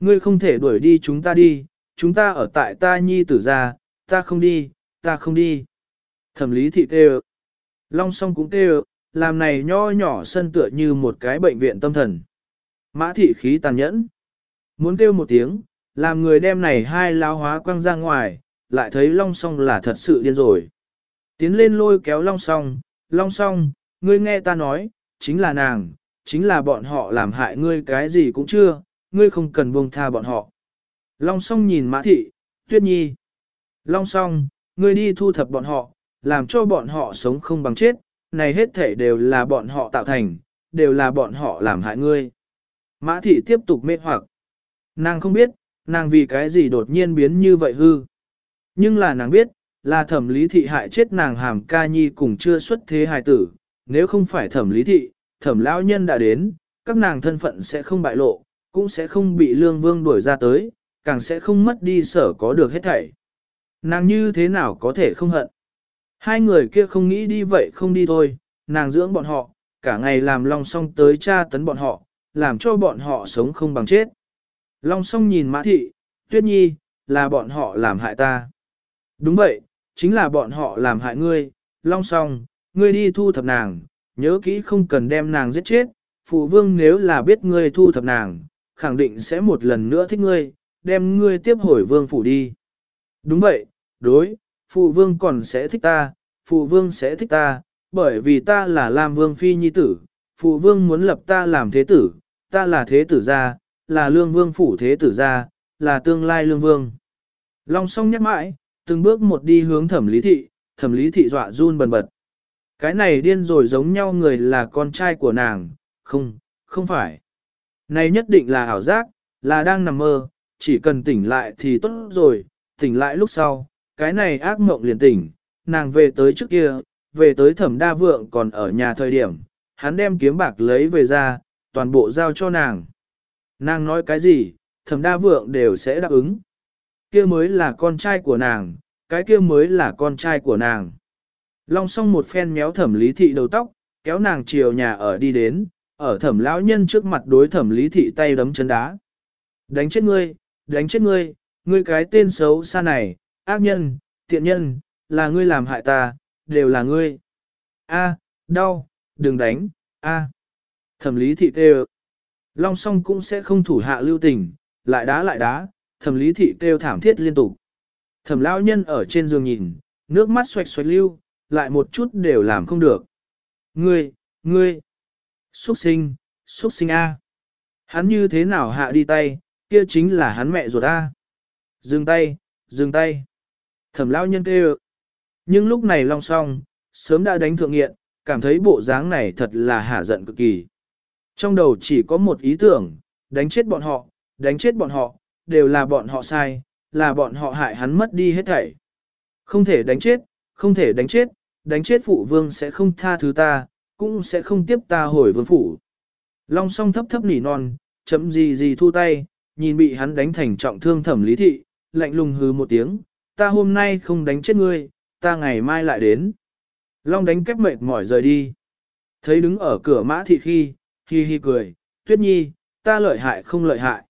Ngươi không thể đuổi đi chúng ta đi, chúng ta ở tại ta nhi tử gia, ta không đi, ta không đi. Thẩm lý thị kêu. Long song cũng kêu, làm này nho nhỏ sân tựa như một cái bệnh viện tâm thần. Mã thị khí tàn nhẫn. Muốn kêu một tiếng, làm người đem này hai lao hóa quăng ra ngoài, lại thấy long song là thật sự điên rồi. Tiến lên lôi kéo long song, long song, ngươi nghe ta nói, chính là nàng, chính là bọn họ làm hại ngươi cái gì cũng chưa, ngươi không cần buông tha bọn họ. Long song nhìn mã thị, tuyết nhi. Long song, ngươi đi thu thập bọn họ, làm cho bọn họ sống không bằng chết, này hết thể đều là bọn họ tạo thành, đều là bọn họ làm hại ngươi. Mã thị tiếp tục mê hoặc. Nàng không biết, nàng vì cái gì đột nhiên biến như vậy hư. Nhưng là nàng biết, là thẩm lý thị hại chết nàng hàm ca nhi cùng chưa xuất thế hài tử. Nếu không phải thẩm lý thị, thẩm lão nhân đã đến, các nàng thân phận sẽ không bại lộ, cũng sẽ không bị lương vương đuổi ra tới, càng sẽ không mất đi sở có được hết thảy. Nàng như thế nào có thể không hận? Hai người kia không nghĩ đi vậy không đi thôi, nàng dưỡng bọn họ, cả ngày làm long song tới tra tấn bọn họ, làm cho bọn họ sống không bằng chết. Long song nhìn mã thị, tuyết nhi, là bọn họ làm hại ta. Đúng vậy, chính là bọn họ làm hại ngươi, long song, ngươi đi thu thập nàng, nhớ kỹ không cần đem nàng giết chết, phụ vương nếu là biết ngươi thu thập nàng, khẳng định sẽ một lần nữa thích ngươi, đem ngươi tiếp hồi vương phủ đi. Đúng vậy, đối, phụ vương còn sẽ thích ta, phụ vương sẽ thích ta, bởi vì ta là Lam Vương Phi Nhi tử, phụ vương muốn lập ta làm thế tử, ta là thế tử gia, là lương vương phủ thế tử gia, là tương lai lương vương. Long song nhắc mãi, từng bước một đi hướng thẩm lý thị, thẩm lý thị dọa run bần bật. Cái này điên rồi giống nhau người là con trai của nàng, không, không phải. Này nhất định là ảo giác, là đang nằm mơ, chỉ cần tỉnh lại thì tốt rồi, tỉnh lại lúc sau, cái này ác mộng liền tỉnh, nàng về tới trước kia, về tới thẩm đa vượng còn ở nhà thời điểm, hắn đem kiếm bạc lấy về ra, toàn bộ giao cho nàng. Nàng nói cái gì, thẩm đa vượng đều sẽ đáp ứng. Kia mới là con trai của nàng, cái kia mới là con trai của nàng. Long song một phen méo thẩm lý thị đầu tóc, kéo nàng chiều nhà ở đi đến, ở thẩm lão nhân trước mặt đối thẩm lý thị tay đấm chân đá. Đánh chết ngươi, đánh chết ngươi, ngươi cái tên xấu xa này, ác nhân, tiện nhân, là ngươi làm hại ta, đều là ngươi. A, đau, đừng đánh, a. Thẩm lý thị kêu. Long song cũng sẽ không thủ hạ lưu tình, lại đá lại đá, thẩm lý thị kêu thảm thiết liên tục. Thẩm lão nhân ở trên giường nhìn, nước mắt xoạch xoạch lưu, lại một chút đều làm không được. Ngươi, ngươi, xuất sinh, xuất sinh A. Hắn như thế nào hạ đi tay, kia chính là hắn mẹ ruột A. Dừng tay, dừng tay. Thẩm lão nhân kêu. Nhưng lúc này long song, sớm đã đánh thượng nghiện, cảm thấy bộ dáng này thật là hạ giận cực kỳ. Trong đầu chỉ có một ý tưởng, đánh chết bọn họ, đánh chết bọn họ, đều là bọn họ sai, là bọn họ hại hắn mất đi hết thảy. Không thể đánh chết, không thể đánh chết, đánh chết phụ vương sẽ không tha thứ ta, cũng sẽ không tiếp ta hồi vương phủ. Long song thấp thấp nỉ non, chậm gì gì thu tay, nhìn bị hắn đánh thành trọng thương thẩm lý thị, lạnh lùng hứ một tiếng, ta hôm nay không đánh chết ngươi, ta ngày mai lại đến. Long đánh kép mệt mỏi rời đi. Thấy đứng ở cửa mã thị khi, hi hi cười, tuyết nhi, ta lợi hại không lợi hại.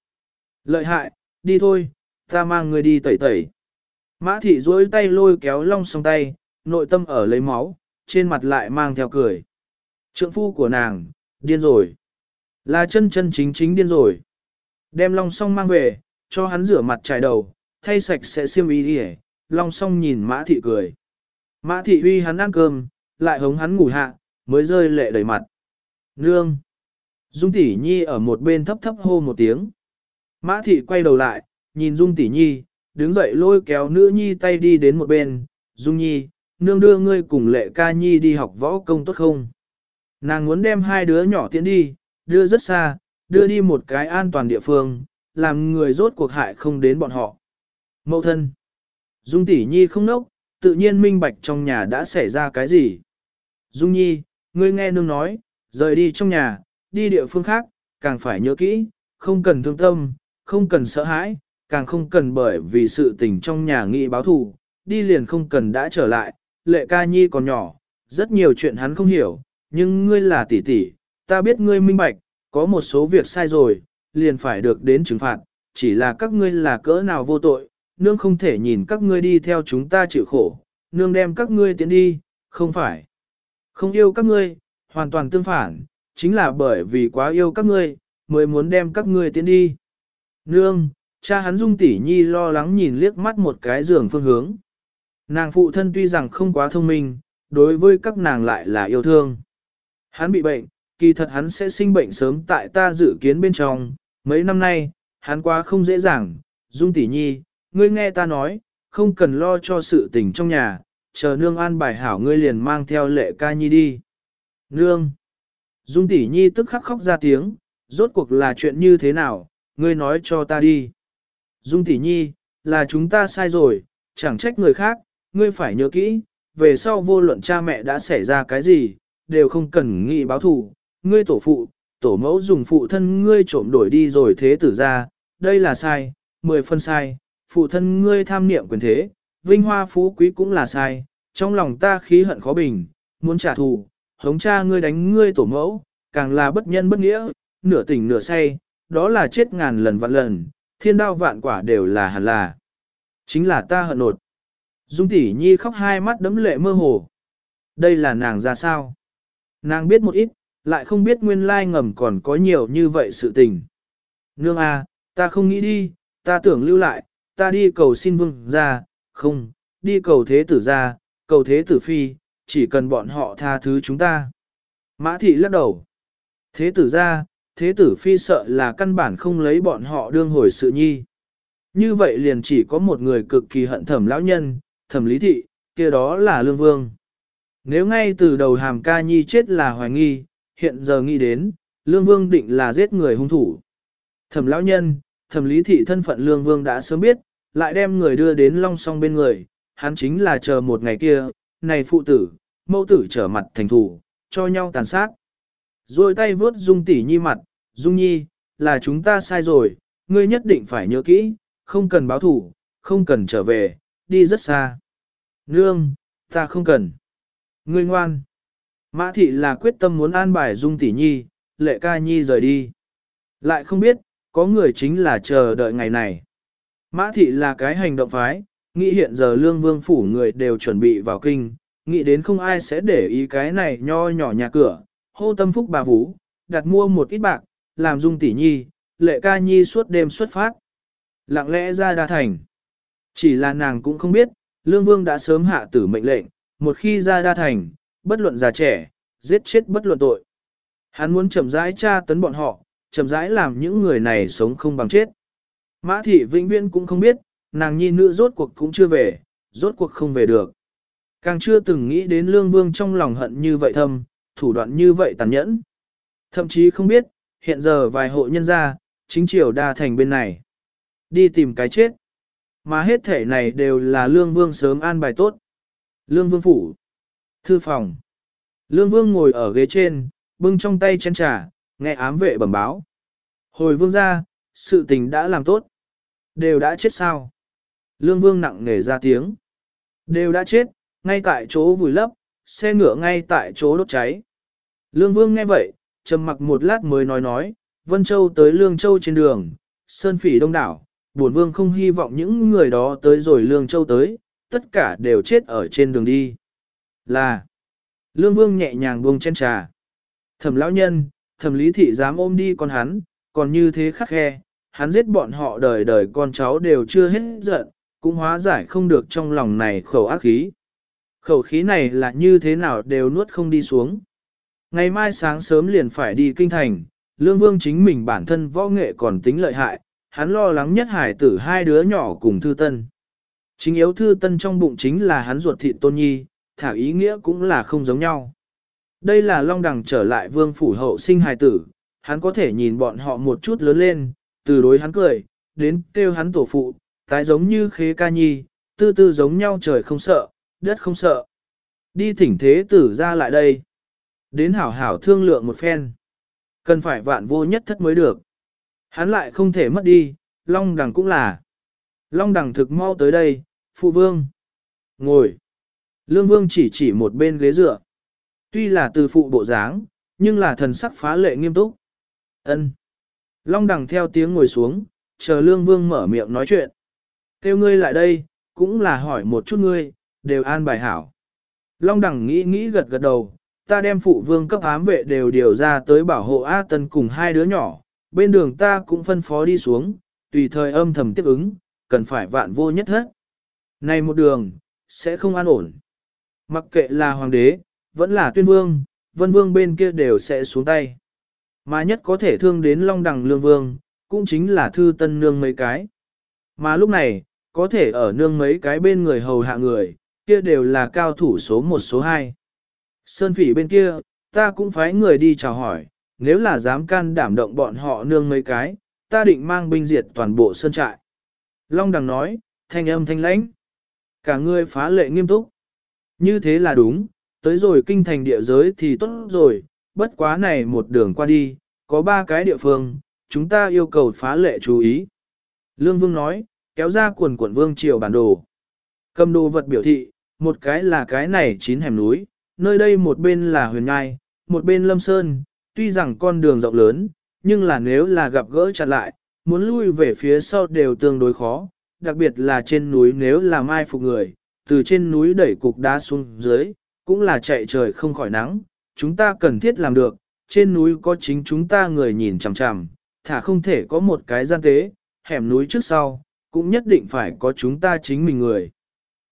Lợi hại, đi thôi, ta mang ngươi đi tẩy tẩy. Mã thị duỗi tay lôi kéo long song tay, nội tâm ở lấy máu, trên mặt lại mang theo cười. Trượng phu của nàng, điên rồi. Là chân chân chính chính điên rồi. Đem long song mang về, cho hắn rửa mặt trải đầu, thay sạch sẽ xiêm y đi long song nhìn mã thị cười. Mã thị uy hắn ăn cơm, lại hống hắn ngủ hạ, mới rơi lệ đầy mặt. Nương! Dung tỷ nhi ở một bên thấp thấp hô một tiếng. Mã thị quay đầu lại, nhìn Dung tỷ nhi, đứng dậy lôi kéo nữ nhi tay đi đến một bên. Dung nhi, nương đưa ngươi cùng lệ ca nhi đi học võ công tốt không? Nàng muốn đem hai đứa nhỏ tiến đi, đưa rất xa, đưa đi một cái an toàn địa phương, làm người rốt cuộc hại không đến bọn họ. Mậu thân. Dung tỷ nhi không nốc, tự nhiên minh bạch trong nhà đã xảy ra cái gì. Dung nhi, ngươi nghe nương nói, rời đi trong nhà, đi địa phương khác, càng phải nhớ kỹ, không cần thương tâm, không cần sợ hãi, càng không cần bởi vì sự tình trong nhà nghị báo thù, đi liền không cần đã trở lại, lệ ca nhi còn nhỏ, rất nhiều chuyện hắn không hiểu, nhưng ngươi là tỷ tỷ, ta biết ngươi minh bạch, có một số việc sai rồi, liền phải được đến trừng phạt, chỉ là các ngươi là cỡ nào vô tội, nương không thể nhìn các ngươi đi theo chúng ta chịu khổ, nương đem các ngươi tiến đi, không phải. Không yêu các ngươi, hoàn toàn tương phản, chính là bởi vì quá yêu các ngươi, mới muốn đem các ngươi tiến đi. Nương, cha hắn dung tỷ nhi lo lắng nhìn liếc mắt một cái giường phương hướng. Nàng phụ thân tuy rằng không quá thông minh, đối với các nàng lại là yêu thương. Hắn bị bệnh, kỳ thật hắn sẽ sinh bệnh sớm tại ta dự kiến bên trong, mấy năm nay, hắn quá không dễ dàng, dung tỷ nhi, ngươi nghe ta nói, không cần lo cho sự tình trong nhà, chờ nương an bài hảo ngươi liền mang theo lệ ca nhi đi. Nương! Dung tỷ nhi tức khắc khóc ra tiếng, rốt cuộc là chuyện như thế nào, ngươi nói cho ta đi. Dung tỷ nhi, là chúng ta sai rồi, chẳng trách người khác, ngươi phải nhớ kỹ, về sau vô luận cha mẹ đã xảy ra cái gì, đều không cần nghị báo thù, ngươi tổ phụ, tổ mẫu dùng phụ thân ngươi trộm đổi đi rồi thế tử ra, đây là sai, mười phân sai, phụ thân ngươi tham niệm quyền thế, vinh hoa phú quý cũng là sai, trong lòng ta khí hận khó bình, muốn trả thù, hống cha ngươi đánh ngươi tổ mẫu, càng là bất nhân bất nghĩa, nửa tỉnh nửa say, đó là chết ngàn lần vạn lần, thiên đao vạn quả đều là hẳn là. Chính là ta hận nột. Dung tỷ nhi khóc hai mắt đấm lệ mơ hồ. Đây là nàng ra sao? Nàng biết một ít, lại không biết nguyên lai ngầm còn có nhiều như vậy sự tình. Nương a, ta không nghĩ đi, ta tưởng lưu lại, ta đi cầu xin vương ra, không, đi cầu thế tử ra, cầu thế tử phi, chỉ cần bọn họ tha thứ chúng ta. Mã thị lắc đầu. Thế tử ra, thế tử phi sợ là căn bản không lấy bọn họ đương hồi sự nhi. Như vậy liền chỉ có một người cực kỳ hận thẩm lão nhân, thẩm lý thị, kia đó là lương vương. Nếu ngay từ đầu hàm ca nhi chết là hoài nghi, hiện giờ nghĩ đến, lương vương định là giết người hung thủ. Thẩm lão nhân, thẩm lý thị thân phận lương vương đã sớm biết, lại đem người đưa đến long song bên người, hắn chính là chờ một ngày kia, này phụ tử, mẫu tử trở mặt thành thủ, cho nhau tàn sát. Rồi tay vớt dung tỷ nhi mặt, dung nhi, là chúng ta sai rồi, ngươi nhất định phải nhớ kỹ, không cần báo thủ, không cần trở về, đi rất xa. Nương, ta không cần. Ngươi ngoan. Mã thị là quyết tâm muốn an bài dung tỷ nhi, lệ ca nhi rời đi. Lại không biết, có người chính là chờ đợi ngày này. Mã thị là cái hành động phái, nghĩ hiện giờ lương vương phủ người đều chuẩn bị vào kinh, nghĩ đến không ai sẽ để ý cái này nho nhỏ nhà cửa, hô tâm phúc bà vũ, đặt mua một ít bạc, làm dung tỷ nhi, lệ ca nhi suốt đêm xuất phát. Lặng lẽ ra đa thành. Chỉ là nàng cũng không biết, lương vương đã sớm hạ tử mệnh lệnh, một khi ra đa thành, bất luận già trẻ, giết chết bất luận tội. Hắn muốn chậm rãi tra tấn bọn họ, chậm rãi làm những người này sống không bằng chết. Mã thị vĩnh viễn cũng không biết, nàng nhi nữ rốt cuộc cũng chưa về, rốt cuộc không về được. Càng chưa từng nghĩ đến lương vương trong lòng hận như vậy thâm, thủ đoạn như vậy tàn nhẫn. Thậm chí không biết, hiện giờ vài hộ nhân gia, chính triều đa thành bên này. Đi tìm cái chết. Mà hết thể này đều là lương vương sớm an bài tốt. Lương vương phủ. Thư phòng. Lương vương ngồi ở ghế trên, bưng trong tay chén trà, nghe ám vệ bẩm báo. Hồi vương ra, sự tình đã làm tốt. Đều đã chết sao? Lương vương nặng nề ra tiếng. Đều đã chết, ngay tại chỗ vùi lấp, xe ngựa ngay tại chỗ đốt cháy. Lương vương nghe vậy, trầm mặc một lát mới nói nói, Vân Châu tới Lương Châu trên đường, Sơn Phỉ đông đảo, buồn vương không hy vọng những người đó tới rồi Lương Châu tới, tất cả đều chết ở trên đường đi. Là, Lương Vương nhẹ nhàng buông chân trà. Thẩm lão nhân, thẩm lý thị dám ôm đi con hắn, còn như thế khắc khe, hắn giết bọn họ đời đời con cháu đều chưa hết giận, cũng hóa giải không được trong lòng này khẩu ác khí. Khẩu khí này là như thế nào đều nuốt không đi xuống. Ngày mai sáng sớm liền phải đi kinh thành, Lương Vương chính mình bản thân võ nghệ còn tính lợi hại, hắn lo lắng nhất hải tử hai đứa nhỏ cùng thư tân. Chính yếu thư tân trong bụng chính là hắn ruột thịt tôn nhi, thả ý nghĩa cũng là không giống nhau. Đây là long đằng trở lại vương phủ hậu sinh hài tử, hắn có thể nhìn bọn họ một chút lớn lên, từ đối hắn cười, đến kêu hắn tổ phụ, tái giống như khế ca nhi, tư tư giống nhau trời không sợ, đất không sợ. Đi thỉnh thế tử ra lại đây. Đến hảo hảo thương lượng một phen. Cần phải vạn vô nhất thất mới được. Hắn lại không thể mất đi, long đằng cũng là. Long đằng thực mau tới đây, phụ vương. Ngồi. Lương vương chỉ chỉ một bên ghế dựa. Tuy là từ phụ bộ dáng, nhưng là thần sắc phá lệ nghiêm túc. Ân. Long đằng theo tiếng ngồi xuống, chờ lương vương mở miệng nói chuyện. Kêu ngươi lại đây, cũng là hỏi một chút ngươi, đều an bài hảo. Long đẳng nghĩ nghĩ gật gật đầu, ta đem phụ vương cấp ám vệ đều điều ra tới bảo hộ A Tân cùng hai đứa nhỏ, bên đường ta cũng phân phó đi xuống, tùy thời âm thầm tiếp ứng, cần phải vạn vô nhất hết. Này một đường, sẽ không an ổn. Mặc kệ là hoàng đế, vẫn là tuyên vương, vân vương bên kia đều sẽ xuống tay. Mà nhất có thể thương đến long đằng lương vương, cũng chính là thư tân nương mấy cái. Mà lúc này, có thể ở nương mấy cái bên người hầu hạ người, kia đều là cao thủ số 1 số 2. Sơn phỉ bên kia, ta cũng phái người đi chào hỏi, nếu là dám can đảm động bọn họ nương mấy cái, ta định mang binh diệt toàn bộ sơn trại. Long đằng nói, thanh âm thanh lãnh. Cả người phá lệ nghiêm túc. Như thế là đúng, tới rồi kinh thành địa giới thì tốt rồi, bất quá này một đường qua đi, có ba cái địa phương, chúng ta yêu cầu phá lệ chú ý. Lương Vương nói, kéo ra quần quần vương triều bản đồ. Cầm đồ vật biểu thị, một cái là cái này chín hẻm núi, nơi đây một bên là huyền ngai, một bên lâm sơn, tuy rằng con đường rộng lớn, nhưng là nếu là gặp gỡ chặt lại, muốn lui về phía sau đều tương đối khó, đặc biệt là trên núi nếu là mai phục người, từ trên núi đẩy cục đá xuống dưới, cũng là chạy trời không khỏi nắng, chúng ta cần thiết làm được, trên núi có chính chúng ta người nhìn chằm chằm, thả không thể có một cái gian tế, hẻm núi trước sau, cũng nhất định phải có chúng ta chính mình người.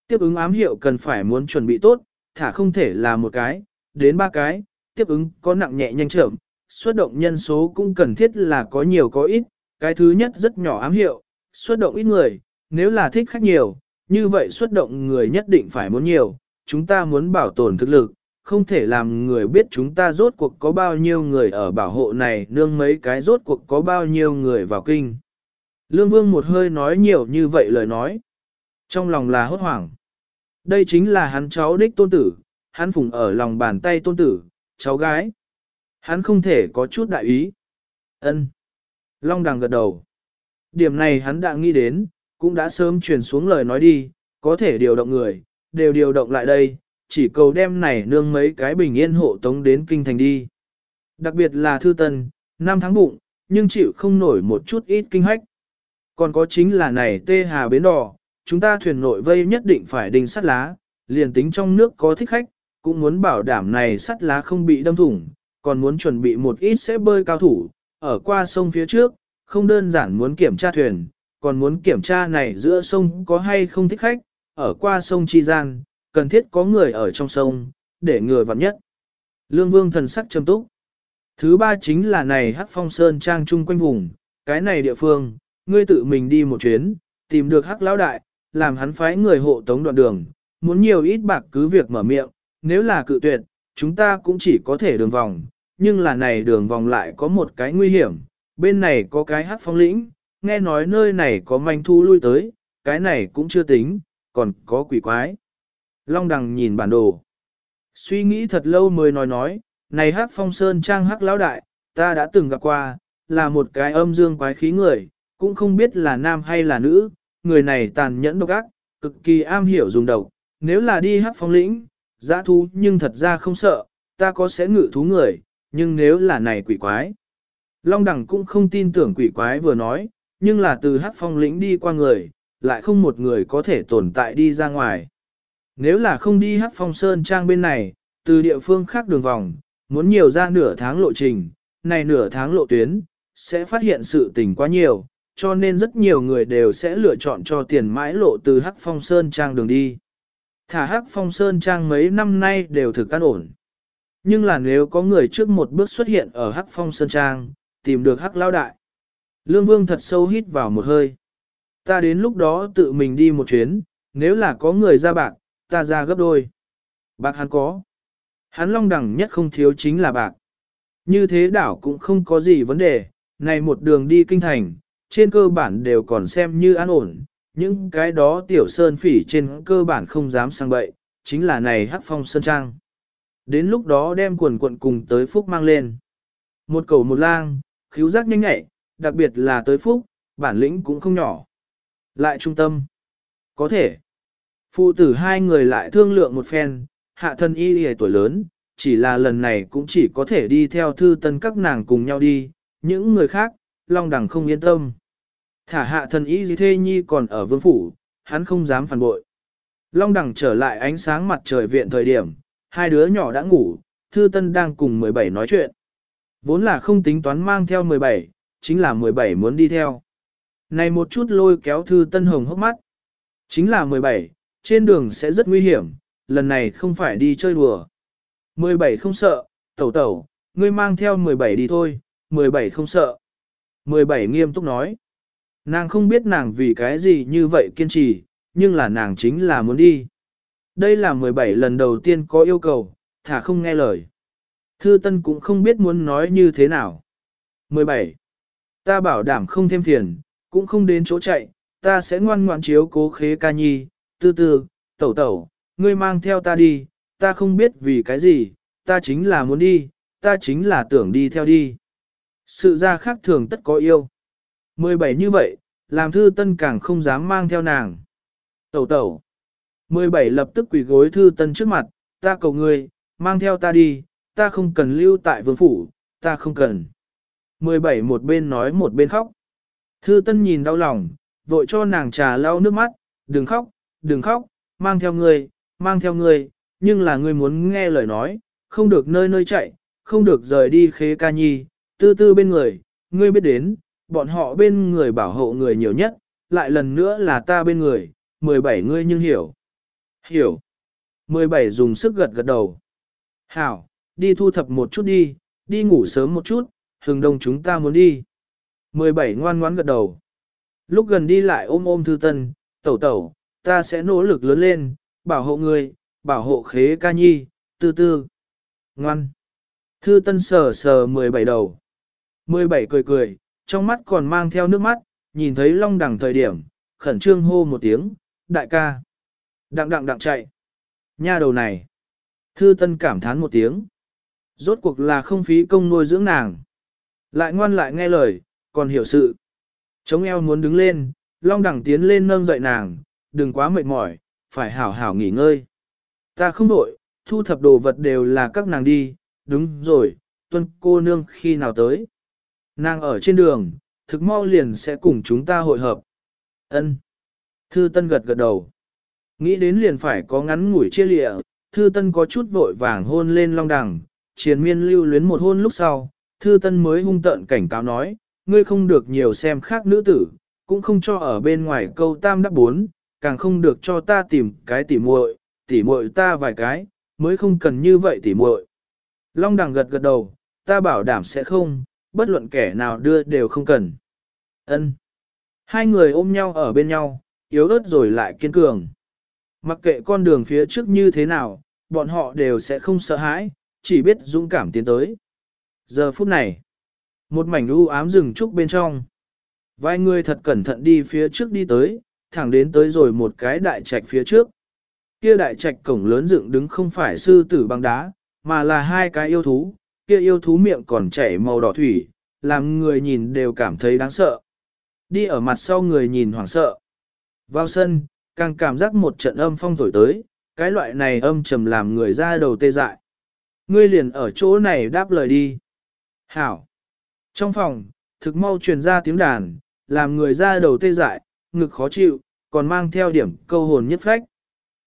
Tiếp ứng ám hiệu cần phải muốn chuẩn bị tốt, thả không thể là một cái, đến ba cái, tiếp ứng có nặng nhẹ nhanh chậm, xuất động nhân số cũng cần thiết là có nhiều có ít, cái thứ nhất rất nhỏ ám hiệu, xuất động ít người, nếu là thích khách nhiều, như vậy xuất động người nhất định phải muốn nhiều, chúng ta muốn bảo tồn thực lực, không thể làm người biết chúng ta rốt cuộc có bao nhiêu người ở bảo hộ này nương mấy cái rốt cuộc có bao nhiêu người vào kinh. Lương Vương một hơi nói nhiều như vậy lời nói. Trong lòng là hốt hoảng. Đây chính là hắn cháu đích tôn tử, hắn phùng ở lòng bàn tay tôn tử, cháu gái. Hắn không thể có chút đại ý. ân Long đằng gật đầu. Điểm này hắn đã nghĩ đến, cũng đã sớm truyền xuống lời nói đi, có thể điều động người, đều điều động lại đây, chỉ cầu đem này nương mấy cái bình yên hộ tống đến kinh thành đi. Đặc biệt là thư tân, năm tháng bụng, nhưng chịu không nổi một chút ít kinh hách. Còn có chính là này tê hà bến đỏ, chúng ta thuyền nội vây nhất định phải đình sắt lá, liền tính trong nước có thích khách, cũng muốn bảo đảm này sắt lá không bị đâm thủng, còn muốn chuẩn bị một ít sẽ bơi cao thủ, ở qua sông phía trước, không đơn giản muốn kiểm tra thuyền, còn muốn kiểm tra này giữa sông có hay không thích khách, ở qua sông Chi Gian, cần thiết có người ở trong sông, để người vặn nhất. Lương Vương thần sắc trầm túc. Thứ ba chính là này Hắc Phong Sơn trang chung quanh vùng, cái này địa phương, ngươi tự mình đi một chuyến, tìm được Hắc Lão Đại, làm hắn phái người hộ tống đoạn đường, muốn nhiều ít bạc cứ việc mở miệng, nếu là cự tuyệt, chúng ta cũng chỉ có thể đường vòng, nhưng là này đường vòng lại có một cái nguy hiểm, bên này có cái Hắc Phong lĩnh, nghe nói nơi này có manh thu lui tới, cái này cũng chưa tính, còn có quỷ quái. Long đằng nhìn bản đồ. Suy nghĩ thật lâu mới nói nói, này hắc phong sơn trang hắc lão đại, ta đã từng gặp qua, là một cái âm dương quái khí người, cũng không biết là nam hay là nữ, người này tàn nhẫn độc ác, cực kỳ am hiểu dùng độc, nếu là đi hắc phong lĩnh, dã thú nhưng thật ra không sợ, ta có sẽ ngự thú người, nhưng nếu là này quỷ quái. Long đẳng cũng không tin tưởng quỷ quái vừa nói, nhưng là từ hắc phong lĩnh đi qua người, lại không một người có thể tồn tại đi ra ngoài. Nếu là không đi hắc phong sơn trang bên này, từ địa phương khác đường vòng, muốn nhiều ra nửa tháng lộ trình, này nửa tháng lộ tuyến, sẽ phát hiện sự tình quá nhiều, cho nên rất nhiều người đều sẽ lựa chọn cho tiền mãi lộ từ hắc phong sơn trang đường đi. Thả hắc phong sơn trang mấy năm nay đều thực căn ổn. Nhưng là nếu có người trước một bước xuất hiện ở hắc phong sơn trang, tìm được hắc lao đại. Lương Vương thật sâu hít vào một hơi. Ta đến lúc đó tự mình đi một chuyến, nếu là có người ra bạc, ta ra gấp đôi. Bạc hắn có. Hắn long đẳng nhất không thiếu chính là bạc. Như thế đảo cũng không có gì vấn đề, này một đường đi kinh thành, trên cơ bản đều còn xem như an ổn, những cái đó tiểu sơn phỉ trên cơ bản không dám sang bậy, chính là này hắc phong sơn trang. Đến lúc đó đem quần quận cùng tới phúc mang lên. Một cầu một lang, khíu giác nhanh nhạy, đặc biệt là tới phúc, bản lĩnh cũng không nhỏ. Lại trung tâm. Có thể. Phụ tử hai người lại thương lượng một phen, hạ thân y y tuổi lớn, chỉ là lần này cũng chỉ có thể đi theo thư tân các nàng cùng nhau đi, những người khác, long đẳng không yên tâm. Thả hạ thân y gì thê nhi còn ở vương phủ, hắn không dám phản bội. Long đẳng trở lại ánh sáng mặt trời viện thời điểm, hai đứa nhỏ đã ngủ, Thư Tân đang cùng 17 nói chuyện. Vốn là không tính toán mang theo 17, chính là 17 muốn đi theo. Này một chút lôi kéo Thư Tân hồng hốc mắt. Chính là 17, trên đường sẽ rất nguy hiểm, lần này không phải đi chơi đùa. 17 không sợ, tẩu tẩu, ngươi mang theo 17 đi thôi, 17 không sợ. 17 nghiêm túc nói. Nàng không biết nàng vì cái gì như vậy kiên trì, nhưng là nàng chính là muốn đi. Đây là 17 lần đầu tiên có yêu cầu, thả không nghe lời. Thư Tân cũng không biết muốn nói như thế nào. 17. Ta bảo đảm không thêm phiền, cũng không đến chỗ chạy, ta sẽ ngoan ngoãn chiếu cố khế ca nhi, Từ từ, tẩu tẩu, ngươi mang theo ta đi, ta không biết vì cái gì, ta chính là muốn đi, ta chính là tưởng đi theo đi. Sự ra khác thường tất có yêu. 17 như vậy, làm thư tân càng không dám mang theo nàng. Tẩu tẩu. 17 lập tức quỳ gối thư tân trước mặt, ta cầu ngươi, mang theo ta đi, ta không cần lưu tại vương phủ, ta không cần. 17 một bên nói một bên khóc. Thư tân nhìn đau lòng, vội cho nàng trà lau nước mắt, đừng khóc, đừng khóc, mang theo ngươi, mang theo ngươi, nhưng là ngươi muốn nghe lời nói, không được nơi nơi chạy, không được rời đi khế ca nhi, tư tư bên người, ngươi biết đến, bọn họ bên người bảo hộ người nhiều nhất, lại lần nữa là ta bên người, 17 ngươi nhưng hiểu. Hiểu. 17 dùng sức gật gật đầu. Hảo, đi thu thập một chút đi, đi ngủ sớm một chút, hừng đông chúng ta muốn đi. 17 ngoan ngoãn gật đầu. Lúc gần đi lại ôm ôm thư tân, tẩu tẩu, ta sẽ nỗ lực lớn lên, bảo hộ người, bảo hộ khế ca nhi, tư tư. Ngoan. Thư tân sờ sờ 17 đầu. 17 cười cười, trong mắt còn mang theo nước mắt, nhìn thấy long đẳng thời điểm, khẩn trương hô một tiếng, đại ca. Đặng đặng đặng chạy. Nha đầu này. Thư tân cảm thán một tiếng. Rốt cuộc là không phí công nuôi dưỡng nàng. Lại ngoan lại nghe lời, còn hiểu sự. Chống eo muốn đứng lên, long đẳng tiến lên nâng dậy nàng, đừng quá mệt mỏi, phải hảo hảo nghỉ ngơi. Ta không đổi, thu thập đồ vật đều là các nàng đi, đúng rồi, tuân cô nương khi nào tới. Nàng ở trên đường, thực mau liền sẽ cùng chúng ta hội hợp. Ân. Thư Tân gật gật đầu. Nghĩ đến liền phải có ngắn ngủi chia lịa, Thư Tân có chút vội vàng hôn lên Long Đằng, triền miên lưu luyến một hôn lúc sau, Thư Tân mới hung tợn cảnh cáo nói, ngươi không được nhiều xem khác nữ tử, cũng không cho ở bên ngoài câu tam đắp bốn, càng không được cho ta tìm cái tỉ muội, tỉ muội ta vài cái, mới không cần như vậy tỉ muội. Long Đằng gật gật đầu, ta bảo đảm sẽ không, bất luận kẻ nào đưa đều không cần. Ân. Hai người ôm nhau ở bên nhau, yếu ớt rồi lại kiên cường. Mặc kệ con đường phía trước như thế nào, bọn họ đều sẽ không sợ hãi, chỉ biết dũng cảm tiến tới. Giờ phút này, một mảnh u ám rừng trúc bên trong. Vài người thật cẩn thận đi phía trước đi tới, thẳng đến tới rồi một cái đại trạch phía trước. Kia đại trạch cổng lớn dựng đứng không phải sư tử băng đá, mà là hai cái yêu thú, kia yêu thú miệng còn chảy màu đỏ thủy, làm người nhìn đều cảm thấy đáng sợ. Đi ở mặt sau người nhìn hoảng sợ. Vào sân, càng cảm giác một trận âm phong thổi tới, cái loại này âm trầm làm người ra đầu tê dại. Ngươi liền ở chỗ này đáp lời đi. Hảo. Trong phòng, thực mau truyền ra tiếng đàn, làm người ra đầu tê dại, ngực khó chịu, còn mang theo điểm câu hồn nhất phách.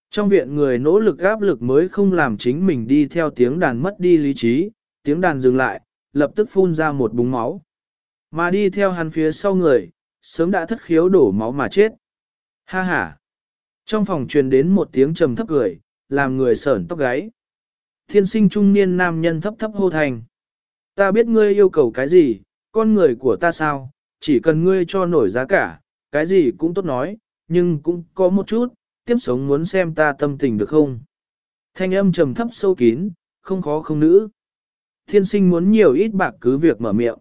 Trong viện người nỗ lực áp lực mới không làm chính mình đi theo tiếng đàn mất đi lý trí, tiếng đàn dừng lại, lập tức phun ra một búng máu. Mà đi theo hắn phía sau người, sớm đã thất khiếu đổ máu mà chết. Ha ha! Trong phòng truyền đến một tiếng trầm thấp cười, làm người sởn tóc gáy. Thiên sinh trung niên nam nhân thấp thấp hô thành. Ta biết ngươi yêu cầu cái gì, con người của ta sao, chỉ cần ngươi cho nổi giá cả, cái gì cũng tốt nói, nhưng cũng có một chút, tiếp sống muốn xem ta tâm tình được không. Thanh âm trầm thấp sâu kín, không khó không nữ. Thiên sinh muốn nhiều ít bạc cứ việc mở miệng.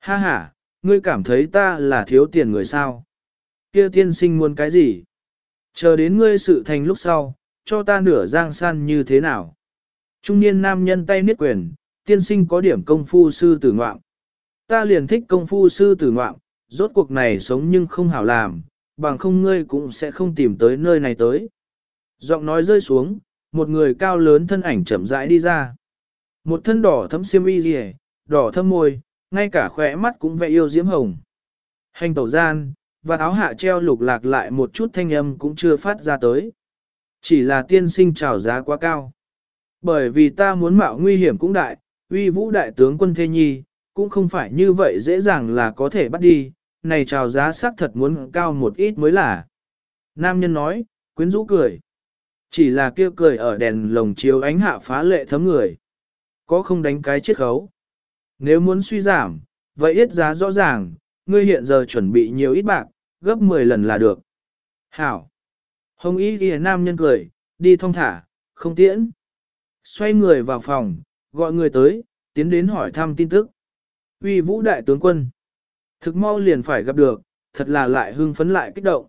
Ha ha, ngươi cảm thấy ta là thiếu tiền người sao? Kia thiên sinh muốn cái gì? Chờ đến ngươi sự thành lúc sau, cho ta nửa giang san như thế nào? Trung niên nam nhân tay niết quyền, tiên sinh có điểm công phu sư tử ngoạm. Ta liền thích công phu sư tử ngoạm, rốt cuộc này sống nhưng không hảo làm, bằng không ngươi cũng sẽ không tìm tới nơi này tới. Giọng nói rơi xuống, một người cao lớn thân ảnh chậm rãi đi ra. Một thân đỏ thấm xiêm y rìa, đỏ thâm môi, ngay cả khỏe mắt cũng vẽ yêu diễm hồng. Hành tẩu gian, và áo hạ treo lục lạc lại một chút thanh âm cũng chưa phát ra tới. Chỉ là tiên sinh trào giá quá cao. Bởi vì ta muốn mạo nguy hiểm cũng đại, uy vũ đại tướng quân Thê Nhi, cũng không phải như vậy dễ dàng là có thể bắt đi, này trào giá xác thật muốn cao một ít mới là. Nam nhân nói, quyến rũ cười. Chỉ là kia cười ở đèn lồng chiếu ánh hạ phá lệ thấm người. Có không đánh cái chết khấu. Nếu muốn suy giảm, vậy ít giá rõ ràng, ngươi hiện giờ chuẩn bị nhiều ít bạc, gấp 10 lần là được. Hảo. Hồng Y ghi nam nhân cười, đi thong thả, không tiễn. Xoay người vào phòng, gọi người tới, tiến đến hỏi thăm tin tức. Uy vũ đại tướng quân. Thực mau liền phải gặp được, thật là lại hưng phấn lại kích động.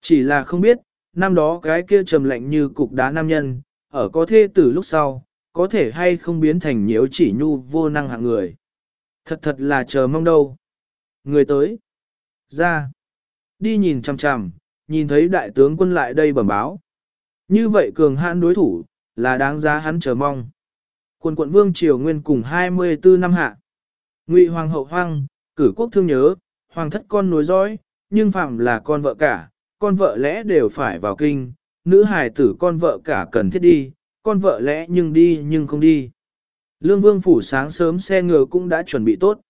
Chỉ là không biết, năm đó cái kia trầm lạnh như cục đá nam nhân, ở có thê tử lúc sau, có thể hay không biến thành nhiễu chỉ nhu vô năng hạng người. Thật thật là chờ mong đâu. Người tới. Ra. Đi nhìn chằm chằm, nhìn thấy đại tướng quân lại đây bẩm báo. Như vậy cường hãn đối thủ, là đáng giá hắn chờ mong. Quân quận vương triều nguyên cùng 24 năm hạ. Ngụy hoàng hậu hoang, cử quốc thương nhớ, hoàng thất con nối dõi, nhưng phạm là con vợ cả, con vợ lẽ đều phải vào kinh, nữ hài tử con vợ cả cần thiết đi, con vợ lẽ nhưng đi nhưng không đi. Lương vương phủ sáng sớm xe ngựa cũng đã chuẩn bị tốt.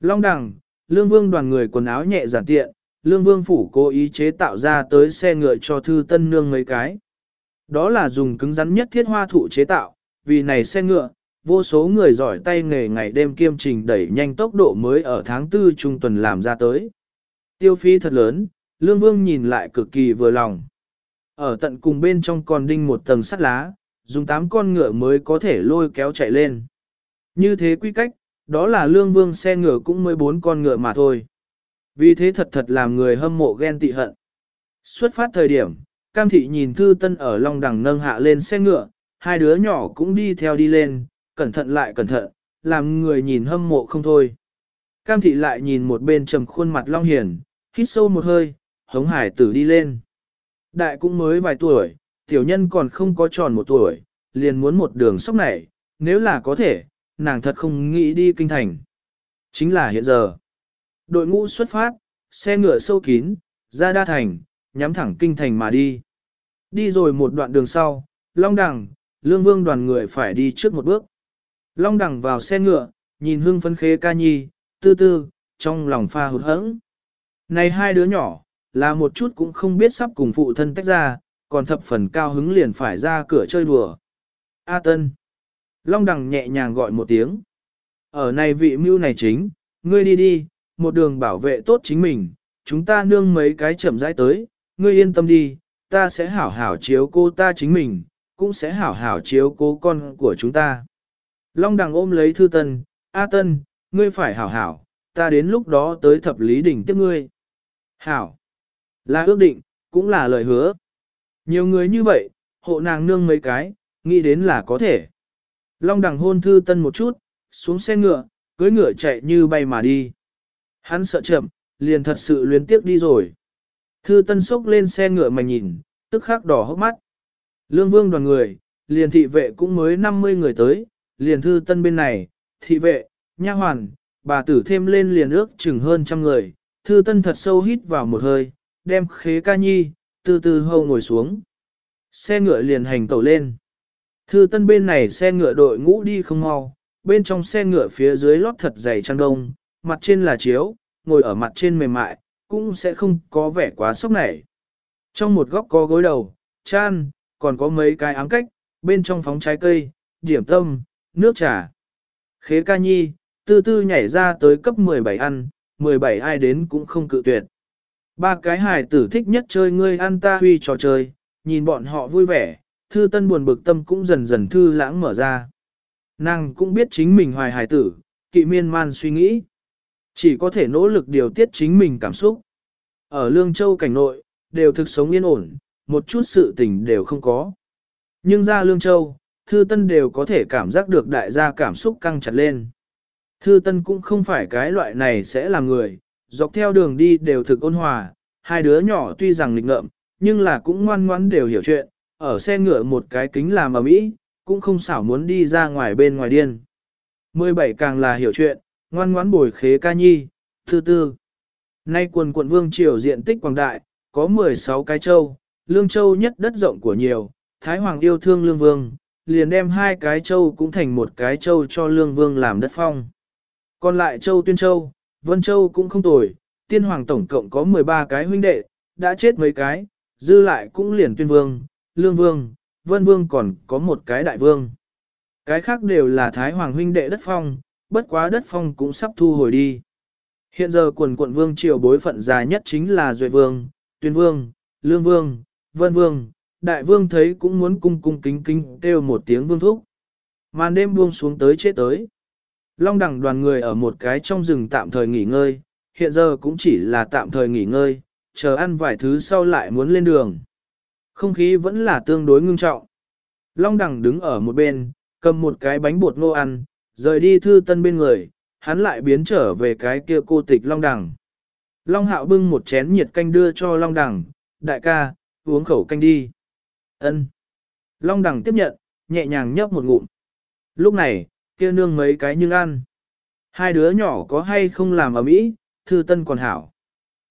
Long đẳng, lương vương đoàn người quần áo nhẹ giản tiện, lương vương phủ cố ý chế tạo ra tới xe ngựa cho thư tân nương mấy cái. Đó là dùng cứng rắn nhất thiết hoa thụ chế tạo, vì này xe ngựa, vô số người giỏi tay nghề ngày đêm kiêm trình đẩy nhanh tốc độ mới ở tháng tư trung tuần làm ra tới. Tiêu phí thật lớn, Lương Vương nhìn lại cực kỳ vừa lòng. Ở tận cùng bên trong còn đinh một tầng sắt lá, dùng 8 con ngựa mới có thể lôi kéo chạy lên. Như thế quy cách, đó là Lương Vương xe ngựa cũng 14 con ngựa mà thôi. Vì thế thật thật làm người hâm mộ ghen tị hận. Xuất phát thời điểm, Cam Thị nhìn Thư Tân ở Long Đằng nâng hạ lên xe ngựa, hai đứa nhỏ cũng đi theo đi lên, cẩn thận lại cẩn thận, làm người nhìn hâm mộ không thôi. Cam Thị lại nhìn một bên trầm khuôn mặt Long Hiền, hít sâu một hơi, hống hải tử đi lên. Đại cũng mới vài tuổi, tiểu nhân còn không có tròn một tuổi, liền muốn một đường sóc này, nếu là có thể, nàng thật không nghĩ đi kinh thành. Chính là hiện giờ. Đội ngũ xuất phát, xe ngựa sâu kín, ra đa thành, nhắm thẳng kinh thành mà đi. Đi rồi một đoạn đường sau, Long Đằng, Lương Vương đoàn người phải đi trước một bước. Long Đằng vào xe ngựa, nhìn hương phấn khế ca nhi, tư tư, trong lòng pha hụt hẫng. Này hai đứa nhỏ, là một chút cũng không biết sắp cùng phụ thân tách ra, còn thập phần cao hứng liền phải ra cửa chơi đùa. A Tân. Long đằng nhẹ nhàng gọi một tiếng. Ở này vị mưu này chính, ngươi đi đi, một đường bảo vệ tốt chính mình, chúng ta nương mấy cái chậm rãi tới, ngươi yên tâm đi, ta sẽ hảo hảo chiếu cô ta chính mình, cũng sẽ hảo hảo chiếu cố con của chúng ta. Long đằng ôm lấy thư tân, A Tân, ngươi phải hảo hảo, ta đến lúc đó tới thập lý đỉnh tiếp ngươi. Hảo. Là ước định, cũng là lời hứa. Nhiều người như vậy, hộ nàng nương mấy cái, nghĩ đến là có thể. Long đằng hôn thư tân một chút, xuống xe ngựa, cưới ngựa chạy như bay mà đi. Hắn sợ chậm, liền thật sự luyến tiếc đi rồi. Thư tân sốc lên xe ngựa mà nhìn, tức khắc đỏ hốc mắt. Lương vương đoàn người, liền thị vệ cũng mới 50 người tới, liền thư tân bên này, thị vệ, nha hoàn, bà tử thêm lên liền ước chừng hơn trăm người. Thư tân thật sâu hít vào một hơi, đem khế ca nhi, từ từ hâu ngồi xuống. Xe ngựa liền hành tẩu lên. Thư tân bên này xe ngựa đội ngũ đi không mau, bên trong xe ngựa phía dưới lót thật dày trăng đông, mặt trên là chiếu, ngồi ở mặt trên mềm mại, cũng sẽ không có vẻ quá sốc nảy. Trong một góc có gối đầu, chan, còn có mấy cái ám cách, bên trong phóng trái cây, điểm tâm, nước trà. Khế ca nhi, tư tư nhảy ra tới cấp 17 ăn, 17 ai đến cũng không cự tuyệt. Ba cái hài tử thích nhất chơi ngươi ăn ta huy trò chơi, nhìn bọn họ vui vẻ, thư tân buồn bực tâm cũng dần dần thư lãng mở ra. Nàng cũng biết chính mình hoài hài tử, kỵ miên man suy nghĩ. Chỉ có thể nỗ lực điều tiết chính mình cảm xúc. Ở Lương Châu cảnh nội, đều thực sống yên ổn, một chút sự tình đều không có. Nhưng ra Lương Châu, Thư Tân đều có thể cảm giác được đại gia cảm xúc căng chặt lên. Thư Tân cũng không phải cái loại này sẽ là người, dọc theo đường đi đều thực ôn hòa, hai đứa nhỏ tuy rằng lịch ngợm, nhưng là cũng ngoan ngoãn đều hiểu chuyện, ở xe ngựa một cái kính làm ở mỹ, cũng không xảo muốn đi ra ngoài bên ngoài điên. 17 càng là hiểu chuyện, ngoan ngoãn bồi khế ca nhi, thư tư. Nay quần quận vương triều diện tích quảng đại, có 16 cái châu, lương châu nhất đất rộng của nhiều, Thái Hoàng yêu thương lương vương, liền đem hai cái châu cũng thành một cái châu cho lương vương làm đất phong. Còn lại châu tuyên châu, vân châu cũng không tồi, tiên hoàng tổng cộng có 13 cái huynh đệ, đã chết mấy cái, dư lại cũng liền tuyên vương, lương vương, vân vương còn có một cái đại vương. Cái khác đều là Thái Hoàng huynh đệ đất phong, bất quá đất phong cũng sắp thu hồi đi. Hiện giờ quần quận vương triều bối phận dài nhất chính là Duệ Vương, Tuyên Vương, Lương Vương, Vân Vương, Đại Vương thấy cũng muốn cung cung kính kính kêu một tiếng vương thúc. Màn đêm buông xuống tới chết tới. Long đẳng đoàn người ở một cái trong rừng tạm thời nghỉ ngơi, hiện giờ cũng chỉ là tạm thời nghỉ ngơi, chờ ăn vài thứ sau lại muốn lên đường. Không khí vẫn là tương đối ngưng trọng. Long đẳng đứng ở một bên, cầm một cái bánh bột ngô ăn, rời đi thư tân bên người, hắn lại biến trở về cái kia cô tịch Long đẳng. Long hạo bưng một chén nhiệt canh đưa cho Long đẳng, đại ca, uống khẩu canh đi. ân Long đẳng tiếp nhận, nhẹ nhàng nhấp một ngụm. Lúc này, kia nương mấy cái nhưng ăn. Hai đứa nhỏ có hay không làm ở mỹ, thư tân còn hảo.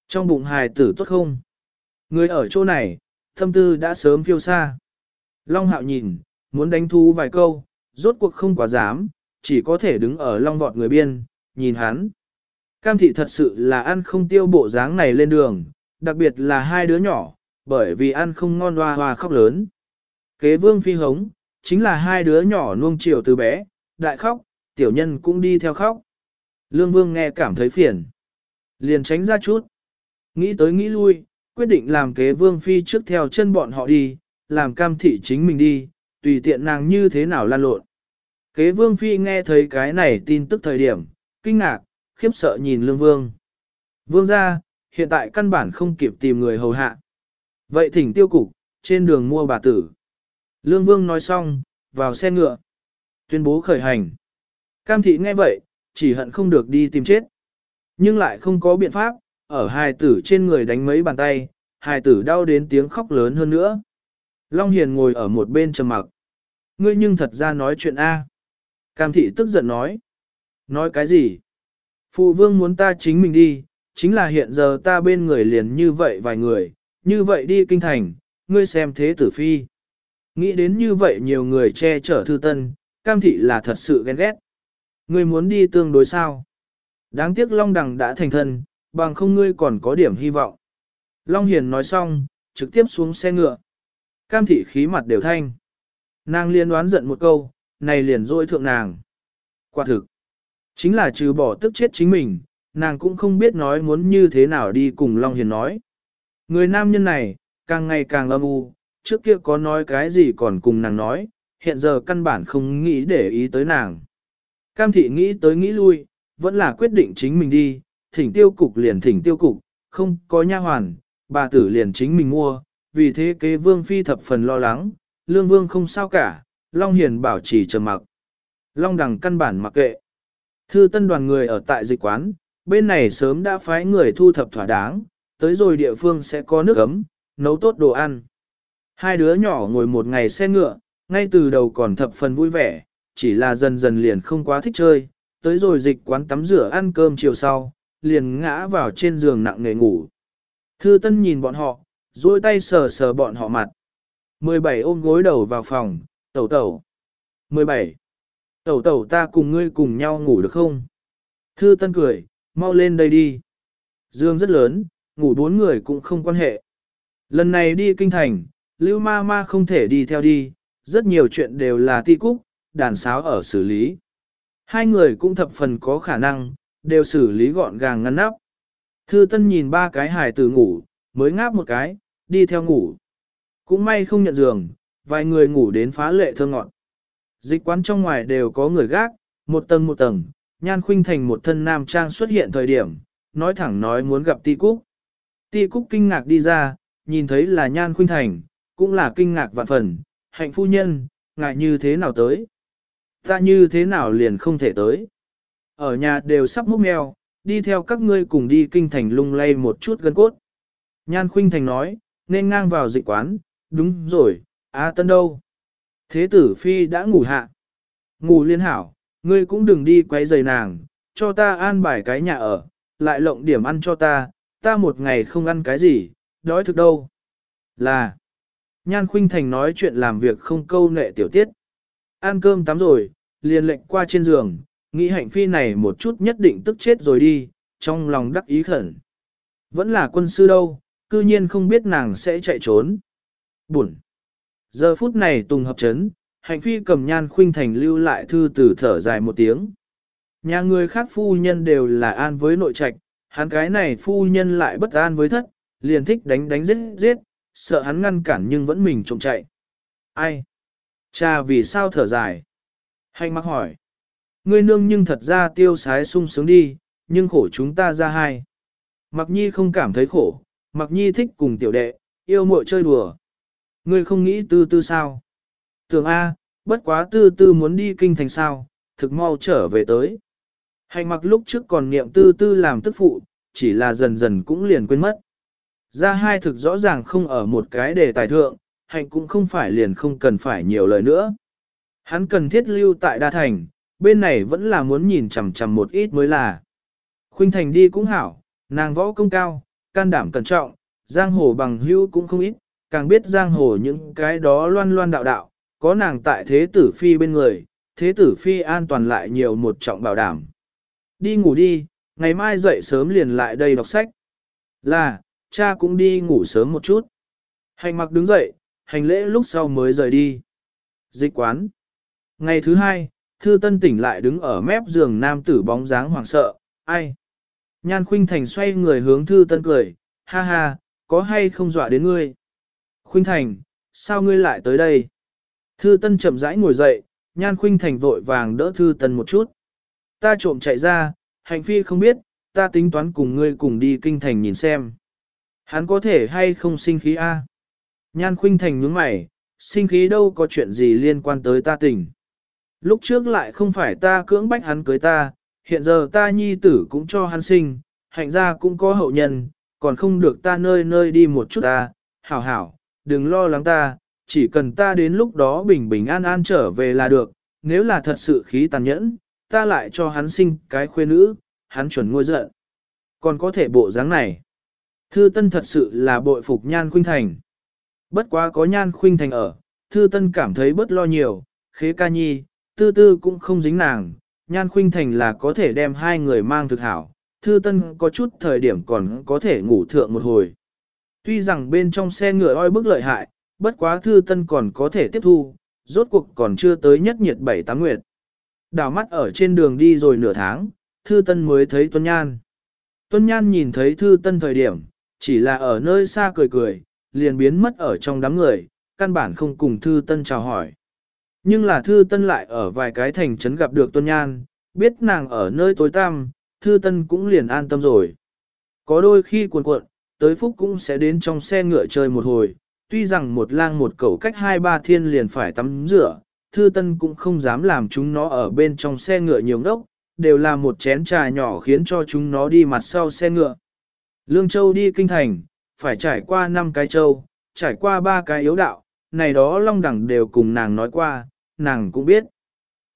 Trong bụng hài tử tốt không? Người ở chỗ này, thâm tư đã sớm phiêu xa. Long hạo nhìn, muốn đánh thu vài câu, rốt cuộc không quá dám, chỉ có thể đứng ở long vọt người biên, nhìn hắn. Cam thị thật sự là ăn không tiêu bộ dáng này lên đường, đặc biệt là hai đứa nhỏ, bởi vì ăn không ngon hoa hoa khóc lớn. Kế vương phi hống, chính là hai đứa nhỏ nuông chiều từ bé, đại khóc, tiểu nhân cũng đi theo khóc. Lương vương nghe cảm thấy phiền. Liền tránh ra chút. Nghĩ tới nghĩ lui, quyết định làm kế vương phi trước theo chân bọn họ đi, làm cam thị chính mình đi, tùy tiện nàng như thế nào lan lộn. Kế vương phi nghe thấy cái này tin tức thời điểm, kinh ngạc, khiếp sợ nhìn lương vương. Vương ra, hiện tại căn bản không kịp tìm người hầu hạ. Vậy thỉnh tiêu cục, trên đường mua bà tử. Lương vương nói xong, vào xe ngựa. Tuyên bố khởi hành. Cam thị nghe vậy, chỉ hận không được đi tìm chết. Nhưng lại không có biện pháp, ở hài tử trên người đánh mấy bàn tay, hài tử đau đến tiếng khóc lớn hơn nữa. Long Hiền ngồi ở một bên trầm mặc. Ngươi nhưng thật ra nói chuyện A. Cam thị tức giận nói. Nói cái gì? Phụ vương muốn ta chính mình đi, chính là hiện giờ ta bên người liền như vậy vài người, như vậy đi kinh thành, ngươi xem thế tử phi. Nghĩ đến như vậy nhiều người che chở thư tân, cam thị là thật sự ghen ghét. Ngươi muốn đi tương đối sao? Đáng tiếc Long Đằng đã thành thân, bằng không ngươi còn có điểm hy vọng. Long Hiền nói xong, trực tiếp xuống xe ngựa. Cam thị khí mặt đều thanh. Nàng liên đoán giận một câu, này liền dôi thượng nàng. Quả thực, chính là trừ bỏ tức chết chính mình, nàng cũng không biết nói muốn như thế nào đi cùng Long Hiền nói. Người nam nhân này, càng ngày càng âm u, trước kia có nói cái gì còn cùng nàng nói, hiện giờ căn bản không nghĩ để ý tới nàng. Cam thị nghĩ tới nghĩ lui, vẫn là quyết định chính mình đi, thỉnh tiêu cục liền thỉnh tiêu cục, không có nha hoàn, bà tử liền chính mình mua, vì thế kế vương phi thập phần lo lắng, lương vương không sao cả, Long Hiền bảo trì trầm mặc. Long đằng căn bản mặc kệ. Thư tân đoàn người ở tại dịch quán, bên này sớm đã phái người thu thập thỏa đáng, tới rồi địa phương sẽ có nước ấm, nấu tốt đồ ăn. Hai đứa nhỏ ngồi một ngày xe ngựa, ngay từ đầu còn thập phần vui vẻ, chỉ là dần dần liền không quá thích chơi, tới rồi dịch quán tắm rửa ăn cơm chiều sau, liền ngã vào trên giường nặng nề ngủ. Thư Tân nhìn bọn họ, duỗi tay sờ sờ bọn họ mặt. 17 ôm gối đầu vào phòng, tẩu tẩu. 17. Tẩu tẩu ta cùng ngươi cùng nhau ngủ được không? Thư Tân cười, mau lên đây đi. Dương rất lớn, ngủ bốn người cũng không quan hệ. Lần này đi kinh thành, Lưu Ma Ma không thể đi theo đi, rất nhiều chuyện đều là ti cúc, đàn sáo ở xử lý. Hai người cũng thập phần có khả năng, đều xử lý gọn gàng ngăn nắp. Thư Tân nhìn ba cái hài tử ngủ, mới ngáp một cái, đi theo ngủ. Cũng may không nhận giường, vài người ngủ đến phá lệ thơ ngọn. Dịch quán trong ngoài đều có người gác, một tầng một tầng, nhan khuynh thành một thân nam trang xuất hiện thời điểm, nói thẳng nói muốn gặp ti cúc. Ti cúc kinh ngạc đi ra, nhìn thấy là nhan khuynh thành, cũng là kinh ngạc vạn phần, hạnh phu nhân, ngại như thế nào tới. Ta như thế nào liền không thể tới. Ở nhà đều sắp múc mèo, đi theo các ngươi cùng đi kinh thành lung lay một chút gân cốt. Nhan khuynh thành nói, nên ngang vào dịch quán, đúng rồi, A Tân đâu? Thế tử phi đã ngủ hạ. Ngủ liên hảo, ngươi cũng đừng đi quấy rầy nàng, cho ta an bài cái nhà ở, lại lộng điểm ăn cho ta, ta một ngày không ăn cái gì, đói thực đâu. Là, Nhan Khuynh Thành nói chuyện làm việc không câu nệ tiểu tiết. Ăn cơm tắm rồi, liền lệnh qua trên giường, nghĩ hạnh phi này một chút nhất định tức chết rồi đi, trong lòng đắc ý khẩn. Vẫn là quân sư đâu, cư nhiên không biết nàng sẽ chạy trốn. Buồn. Giờ phút này tùng hợp chấn, hạnh phi cầm nhan khuynh thành lưu lại thư từ thở dài một tiếng. Nhà người khác phu nhân đều là an với nội trạch, hắn cái này phu nhân lại bất an với thất, liền thích đánh đánh giết giết, sợ hắn ngăn cản nhưng vẫn mình trộm chạy. Ai? Cha vì sao thở dài? Hạnh mắc hỏi. Ngươi nương nhưng thật ra tiêu sái sung sướng đi, nhưng khổ chúng ta ra hai. Mặc nhi không cảm thấy khổ, mặc nhi thích cùng tiểu đệ, yêu muội chơi đùa. Ngươi không nghĩ tư tư sao? Tưởng A, bất quá tư tư muốn đi kinh thành sao, thực mau trở về tới. Hành mặc lúc trước còn niệm tư tư làm tức phụ, chỉ là dần dần cũng liền quên mất. Ra hai thực rõ ràng không ở một cái đề tài thượng, hành cũng không phải liền không cần phải nhiều lời nữa. Hắn cần thiết lưu tại đa thành, bên này vẫn là muốn nhìn chằm chằm một ít mới là. Khuynh thành đi cũng hảo, nàng võ công cao, can đảm cẩn trọng, giang hồ bằng hữu cũng không ít, càng biết giang hồ những cái đó loan loan đạo đạo, có nàng tại thế tử phi bên người, thế tử phi an toàn lại nhiều một trọng bảo đảm. Đi ngủ đi, ngày mai dậy sớm liền lại đây đọc sách. Là, cha cũng đi ngủ sớm một chút. Hành mặc đứng dậy, hành lễ lúc sau mới rời đi. Dịch quán. Ngày thứ hai, thư tân tỉnh lại đứng ở mép giường nam tử bóng dáng hoảng sợ, ai? Nhan khuynh thành xoay người hướng thư tân cười, ha ha, có hay không dọa đến ngươi? Khuynh thành, sao ngươi lại tới đây? Thư tân chậm rãi ngồi dậy, nhan khuynh thành vội vàng đỡ thư tân một chút. Ta trộm chạy ra, hành phi không biết, ta tính toán cùng ngươi cùng đi kinh thành nhìn xem. Hắn có thể hay không sinh khí a? Nhan khuynh thành nhướng mày, sinh khí đâu có chuyện gì liên quan tới ta tình. Lúc trước lại không phải ta cưỡng bách hắn cưới ta, hiện giờ ta nhi tử cũng cho hắn sinh, hạnh ra cũng có hậu nhân, còn không được ta nơi nơi đi một chút ta, hảo hảo, đừng lo lắng ta, chỉ cần ta đến lúc đó bình bình an an trở về là được, nếu là thật sự khí tàn nhẫn, ta lại cho hắn sinh cái khuê nữ, hắn chuẩn ngôi giận. Còn có thể bộ dáng này. Thư Tân thật sự là bội phục Nhan Khuynh Thành. Bất quá có Nhan Khuynh Thành ở, Thư Tân cảm thấy bất lo nhiều, khế ca nhi, tư tư cũng không dính nàng, Nhan Khuynh Thành là có thể đem hai người mang thực hảo, Thư Tân có chút thời điểm còn có thể ngủ thượng một hồi. Tuy rằng bên trong xe ngựa oi bức lợi hại, bất quá Thư Tân còn có thể tiếp thu, rốt cuộc còn chưa tới nhất nhiệt bảy tám nguyệt. Đào mắt ở trên đường đi rồi nửa tháng, Thư Tân mới thấy Tuân Nhan. Tuân Nhan nhìn thấy Thư Tân thời điểm, chỉ là ở nơi xa cười cười, liền biến mất ở trong đám người, căn bản không cùng Thư Tân chào hỏi. Nhưng là Thư Tân lại ở vài cái thành trấn gặp được Tuân Nhan, biết nàng ở nơi tối tăm, Thư Tân cũng liền an tâm rồi. Có đôi khi cuộn cuộn, tới phúc cũng sẽ đến trong xe ngựa chơi một hồi, tuy rằng một lang một cẩu cách hai ba thiên liền phải tắm rửa, Thư Tân cũng không dám làm chúng nó ở bên trong xe ngựa nhiều ngốc, đều là một chén trà nhỏ khiến cho chúng nó đi mặt sau xe ngựa. Lương Châu đi kinh thành, phải trải qua năm cái châu, trải qua ba cái yếu đạo, này đó long đẳng đều cùng nàng nói qua, nàng cũng biết.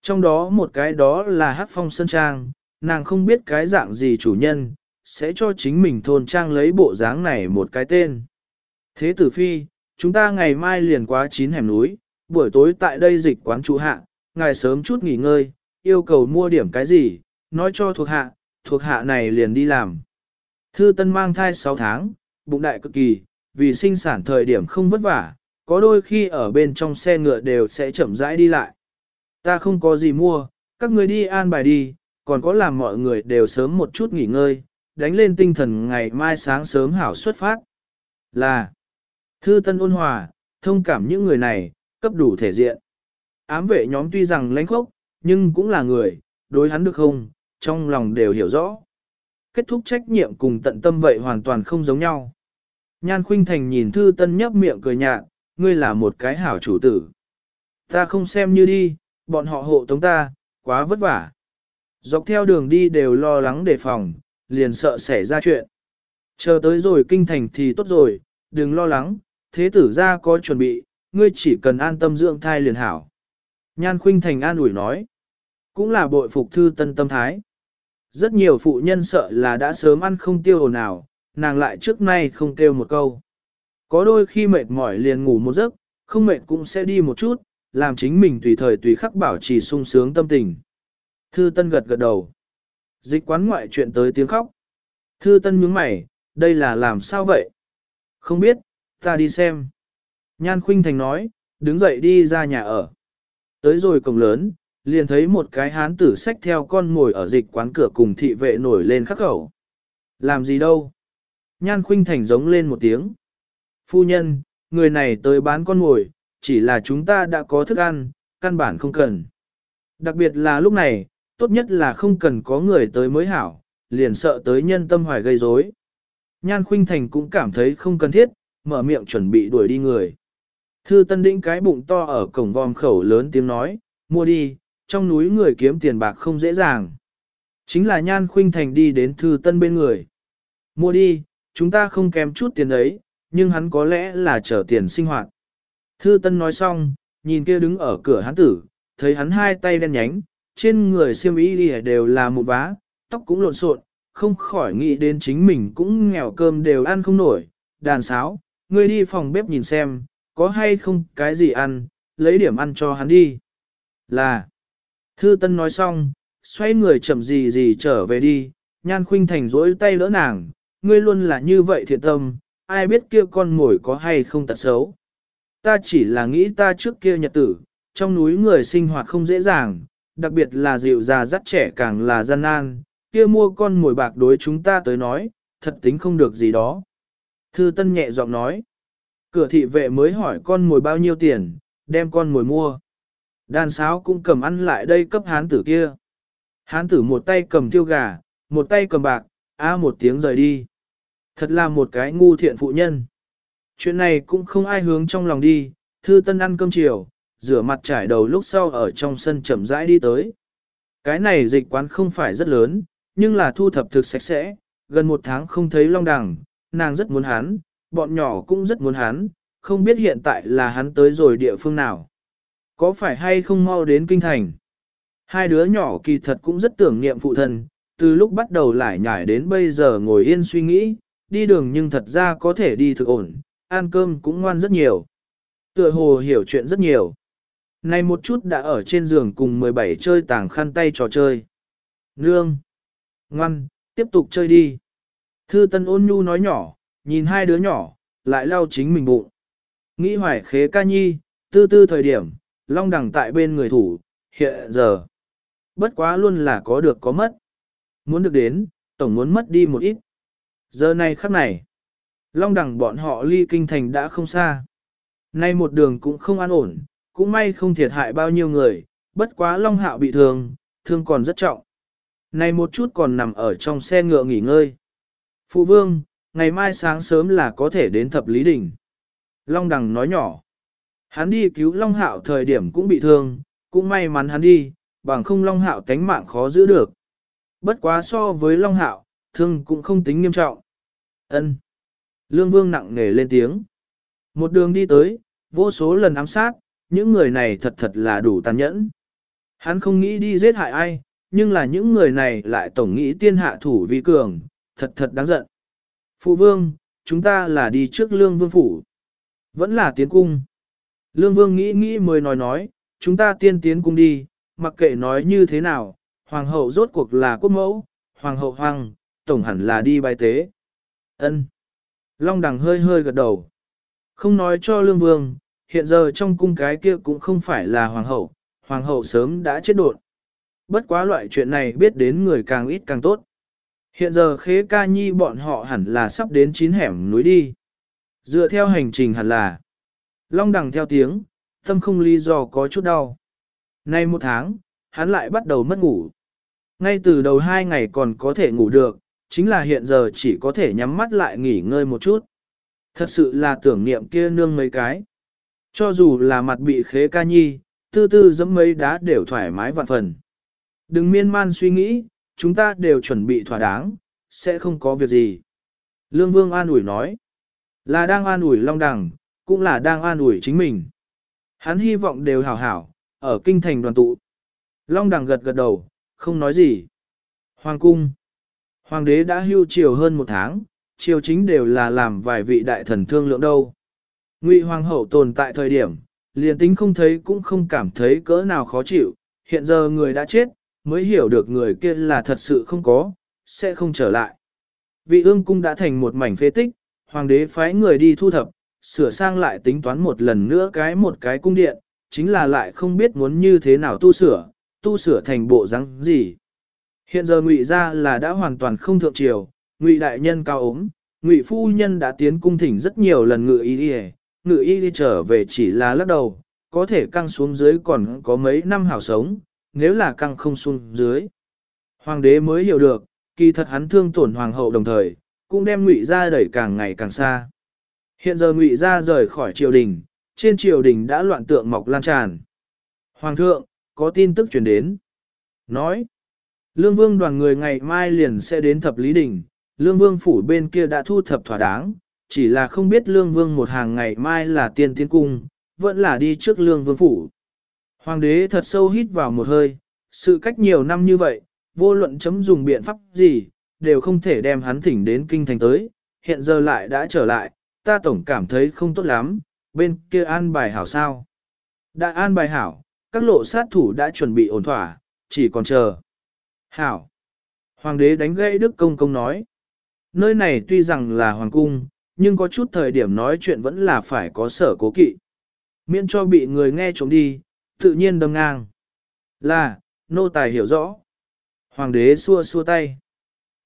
Trong đó một cái đó là hát phong sơn trang, nàng không biết cái dạng gì chủ nhân, sẽ cho chính mình thôn trang lấy bộ dáng này một cái tên. Thế tử phi, chúng ta ngày mai liền qua chín hẻm núi, buổi tối tại đây dịch quán trụ hạ, ngài sớm chút nghỉ ngơi, yêu cầu mua điểm cái gì, nói cho thuộc hạ, thuộc hạ này liền đi làm. Thư Tân mang thai 6 tháng, bụng đại cực kỳ, vì sinh sản thời điểm không vất vả, có đôi khi ở bên trong xe ngựa đều sẽ chậm rãi đi lại. Ta không có gì mua, các người đi an bài đi, còn có làm mọi người đều sớm một chút nghỉ ngơi, đánh lên tinh thần ngày mai sáng sớm hảo xuất phát. Là, Thư Tân ôn hòa, thông cảm những người này, cấp đủ thể diện. Ám vệ nhóm tuy rằng lãnh khốc, nhưng cũng là người, đối hắn được không, trong lòng đều hiểu rõ kết thúc trách nhiệm cùng tận tâm vậy hoàn toàn không giống nhau. Nhan Khuynh Thành nhìn Thư Tân nhấp miệng cười nhạt, ngươi là một cái hảo chủ tử. Ta không xem như đi, bọn họ hộ tống ta, quá vất vả. Dọc theo đường đi đều lo lắng đề phòng, liền sợ xảy ra chuyện. Chờ tới rồi kinh thành thì tốt rồi, đừng lo lắng, thế tử gia có chuẩn bị, ngươi chỉ cần an tâm dưỡng thai liền hảo. Nhan Khuynh Thành an ủi nói, cũng là bội phục thư tân tâm thái. Rất nhiều phụ nhân sợ là đã sớm ăn không tiêu hồn nào, nàng lại trước nay không kêu một câu. Có đôi khi mệt mỏi liền ngủ một giấc, không mệt cũng sẽ đi một chút, làm chính mình tùy thời tùy khắc bảo trì sung sướng tâm tình. Thư Tân gật gật đầu. Dịch quán ngoại chuyện tới tiếng khóc. Thư Tân nhướng mày, đây là làm sao vậy? Không biết, ta đi xem. Nhan Khuynh Thành nói, đứng dậy đi ra nhà ở. Tới rồi cổng lớn, liền thấy một cái hán tử xách theo con ngồi ở dịch quán cửa cùng thị vệ nổi lên khắc khẩu. Làm gì đâu? Nhan Khuynh Thành giống lên một tiếng. Phu nhân, người này tới bán con ngồi, chỉ là chúng ta đã có thức ăn, căn bản không cần. Đặc biệt là lúc này, tốt nhất là không cần có người tới mới hảo, liền sợ tới nhân tâm hoài gây rối. Nhan Khuynh Thành cũng cảm thấy không cần thiết, mở miệng chuẩn bị đuổi đi người. Thư Tân Đĩnh cái bụng to ở cổng vòm khẩu lớn tiếng nói, mua đi, trong núi người kiếm tiền bạc không dễ dàng. Chính là Nhan Khuynh Thành đi đến Thư Tân bên người. Mua đi, chúng ta không kém chút tiền ấy, nhưng hắn có lẽ là trở tiền sinh hoạt. Thư Tân nói xong, nhìn kia đứng ở cửa hắn tử, thấy hắn hai tay đen nhánh, trên người xiêm y đều là một vá, tóc cũng lộn xộn, không khỏi nghĩ đến chính mình cũng nghèo cơm đều ăn không nổi. Đàn sáo, ngươi đi phòng bếp nhìn xem, có hay không cái gì ăn, lấy điểm ăn cho hắn đi. Là, Thư Tân nói xong, xoay người chậm gì gì trở về đi, Nhan Khuynh Thành rỗi tay lỡ nàng, ngươi luôn là như vậy thiện tâm, ai biết kia con mồi có hay không tật xấu. Ta chỉ là nghĩ ta trước kia nhật tử, trong núi người sinh hoạt không dễ dàng, đặc biệt là dịu già dắt trẻ càng là gian nan, kia mua con mồi bạc đối chúng ta tới nói, thật tính không được gì đó. Thư Tân nhẹ giọng nói, cửa thị vệ mới hỏi con mồi bao nhiêu tiền, đem con mồi mua. Đàn sáo cũng cầm ăn lại đây cấp hán tử kia. Hán tử một tay cầm tiêu gà, một tay cầm bạc, a một tiếng rời đi. Thật là một cái ngu thiện phụ nhân. Chuyện này cũng không ai hướng trong lòng đi, thư tân ăn cơm chiều, rửa mặt trải đầu lúc sau ở trong sân chậm rãi đi tới. Cái này dịch quán không phải rất lớn, nhưng là thu thập thực sạch sẽ, gần một tháng không thấy long đằng, nàng rất muốn hắn, bọn nhỏ cũng rất muốn hắn, không biết hiện tại là hắn tới rồi địa phương nào. Có phải hay không mau đến kinh thành? Hai đứa nhỏ kỳ thật cũng rất tưởng niệm phụ thân, từ lúc bắt đầu lại nhảy đến bây giờ ngồi yên suy nghĩ, đi đường nhưng thật ra có thể đi thực ổn, ăn cơm cũng ngoan rất nhiều. Tựa hồ hiểu chuyện rất nhiều. Này một chút đã ở trên giường cùng 17 chơi tàng khăn tay trò chơi. Nương! Ngoan, tiếp tục chơi đi. Thư Tân ôn nhu nói nhỏ, nhìn hai đứa nhỏ, lại lau chính mình bụng. Nghĩ hoài khế ca nhi, tư tư thời điểm, long đẳng tại bên người thủ, hiện giờ. Bất quá luôn là có được có mất. Muốn được đến, tổng muốn mất đi một ít. Giờ này khắc này, long đẳng bọn họ ly kinh thành đã không xa. Nay một đường cũng không an ổn, cũng may không thiệt hại bao nhiêu người, bất quá long hạo bị thương, thương còn rất trọng. Nay một chút còn nằm ở trong xe ngựa nghỉ ngơi. Phụ vương, ngày mai sáng sớm là có thể đến thập lý đỉnh. Long đằng nói nhỏ. Hắn đi cứu Long Hạo thời điểm cũng bị thương, cũng may mắn hắn đi, bằng không Long Hạo tánh mạng khó giữ được. Bất quá so với Long Hạo, thương cũng không tính nghiêm trọng. Ân. Lương Vương nặng nề lên tiếng. Một đường đi tới, vô số lần ám sát, những người này thật thật là đủ tàn nhẫn. Hắn không nghĩ đi giết hại ai, nhưng là những người này lại tổng nghĩ tiên hạ thủ vi cường, thật thật đáng giận. Phụ vương, chúng ta là đi trước lương vương phủ. Vẫn là tiến cung. Lương vương nghĩ nghĩ mới nói nói, chúng ta tiên tiến cung đi, mặc kệ nói như thế nào, hoàng hậu rốt cuộc là quốc mẫu, hoàng hậu hoàng, tổng hẳn là đi bài tế. Ân. Long đằng hơi hơi gật đầu. Không nói cho lương vương, hiện giờ trong cung cái kia cũng không phải là hoàng hậu, hoàng hậu sớm đã chết đột. Bất quá loại chuyện này biết đến người càng ít càng tốt. Hiện giờ khế ca nhi bọn họ hẳn là sắp đến chín hẻm núi đi. Dựa theo hành trình hẳn là Long đằng theo tiếng, tâm không lý do có chút đau. Nay một tháng, hắn lại bắt đầu mất ngủ. Ngay từ đầu hai ngày còn có thể ngủ được, chính là hiện giờ chỉ có thể nhắm mắt lại nghỉ ngơi một chút. Thật sự là tưởng niệm kia nương mấy cái. Cho dù là mặt bị khế ca nhi, tư tư dẫm mấy đá đều thoải mái vạn phần. Đừng miên man suy nghĩ, chúng ta đều chuẩn bị thỏa đáng, sẽ không có việc gì. Lương Vương an ủi nói, là đang an ủi Long Đằng, cũng là đang an ủi chính mình. Hắn hy vọng đều hảo hảo, ở kinh thành đoàn tụ. Long Đằng gật gật đầu, không nói gì. Hoàng cung. Hoàng đế đã hưu triều hơn một tháng, triều chính đều là làm vài vị đại thần thương lượng đâu. Ngụy Hoàng hậu tồn tại thời điểm, liền tính không thấy cũng không cảm thấy cỡ nào khó chịu, hiện giờ người đã chết, mới hiểu được người kia là thật sự không có, sẽ không trở lại. Vị ương cung đã thành một mảnh phế tích, hoàng đế phái người đi thu thập, sửa sang lại tính toán một lần nữa cái một cái cung điện, chính là lại không biết muốn như thế nào tu sửa, tu sửa thành bộ rắn gì. Hiện giờ ngụy ra là đã hoàn toàn không thượng triều, ngụy đại nhân cao ốm, ngụy phu nhân đã tiến cung thỉnh rất nhiều lần ngự y đi ngự y đi trở về chỉ là lắc đầu, có thể căng xuống dưới còn có mấy năm hảo sống, nếu là căng không xuống dưới. Hoàng đế mới hiểu được, kỳ thật hắn thương tổn hoàng hậu đồng thời, cũng đem ngụy ra đẩy càng ngày càng xa. Hiện giờ ngụy ra rời khỏi triều đình, trên triều đình đã loạn tượng mọc lan tràn. Hoàng thượng, có tin tức truyền đến. Nói, Lương Vương đoàn người ngày mai liền sẽ đến thập lý đình, Lương Vương phủ bên kia đã thu thập thỏa đáng, chỉ là không biết Lương Vương một hàng ngày mai là tiên tiến cung, vẫn là đi trước Lương Vương phủ. Hoàng đế thật sâu hít vào một hơi, sự cách nhiều năm như vậy, vô luận chấm dùng biện pháp gì, đều không thể đem hắn thỉnh đến kinh thành tới, hiện giờ lại đã trở lại, ta tổng cảm thấy không tốt lắm, bên kia an bài hảo sao. Đã an bài hảo, các lộ sát thủ đã chuẩn bị ổn thỏa, chỉ còn chờ. Hảo. Hoàng đế đánh gãy Đức Công Công nói. Nơi này tuy rằng là hoàng cung, nhưng có chút thời điểm nói chuyện vẫn là phải có sở cố kỵ. Miễn cho bị người nghe trộm đi, tự nhiên đâm ngang. Là, nô tài hiểu rõ. Hoàng đế xua xua tay.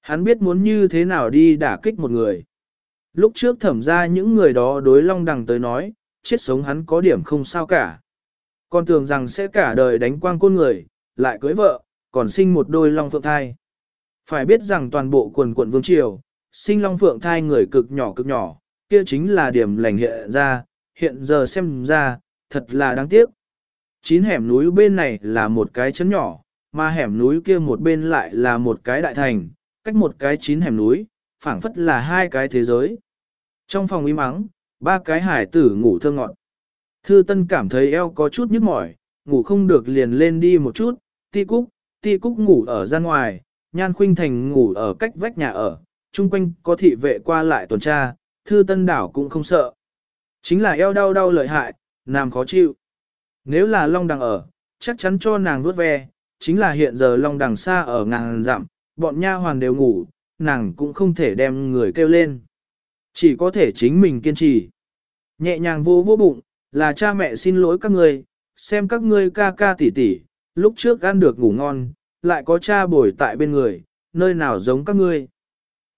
Hắn biết muốn như thế nào đi đả kích một người. Lúc trước thẩm ra những người đó đối long đằng tới nói, chết sống hắn có điểm không sao cả. Còn tưởng rằng sẽ cả đời đánh quang côn người, lại cưới vợ, còn sinh một đôi long phượng thai. Phải biết rằng toàn bộ quần quận vương triều, sinh long phượng thai người cực nhỏ cực nhỏ, kia chính là điểm lành hiện ra, hiện giờ xem ra, thật là đáng tiếc. Chín hẻm núi bên này là một cái chấn nhỏ, mà hẻm núi kia một bên lại là một cái đại thành, cách một cái chín hẻm núi, phảng phất là hai cái thế giới. Trong phòng im mắng, ba cái hải tử ngủ thơ ngọn. Thư Tân cảm thấy eo có chút nhức mỏi, ngủ không được liền lên đi một chút, ti cúc, ti cúc ngủ ở ra ngoài, nhan khuynh thành ngủ ở cách vách nhà ở, chung quanh có thị vệ qua lại tuần tra, Thư Tân đảo cũng không sợ. Chính là eo đau đau lợi hại, nằm khó chịu. Nếu là Long Đằng ở, chắc chắn cho nàng vuốt ve, chính là hiện giờ Long Đằng xa ở ngàn dặm, bọn nha hoàn đều ngủ, nàng cũng không thể đem người kêu lên. Chỉ có thể chính mình kiên trì. Nhẹ nhàng vô vô bụng, là cha mẹ xin lỗi các ngươi, xem các ngươi ca ca tỉ tỉ, lúc trước ăn được ngủ ngon, lại có cha bồi tại bên người, nơi nào giống các ngươi.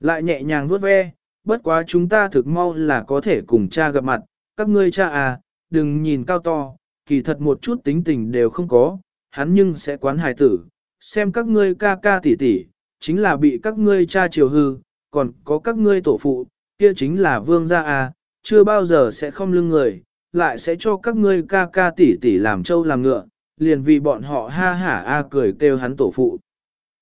Lại nhẹ nhàng vuốt ve, bất quá chúng ta thực mau là có thể cùng cha gặp mặt, các ngươi cha à, đừng nhìn cao to, kỳ thật một chút tính tình đều không có, hắn nhưng sẽ quán hài tử, xem các ngươi ca ca tỉ tỉ, chính là bị các ngươi cha chiều hư, còn có các ngươi tổ phụ, kia chính là vương gia à, chưa bao giờ sẽ không lưng người, lại sẽ cho các ngươi ca ca tỉ tỉ làm trâu làm ngựa, liền vì bọn họ ha hả a cười kêu hắn tổ phụ.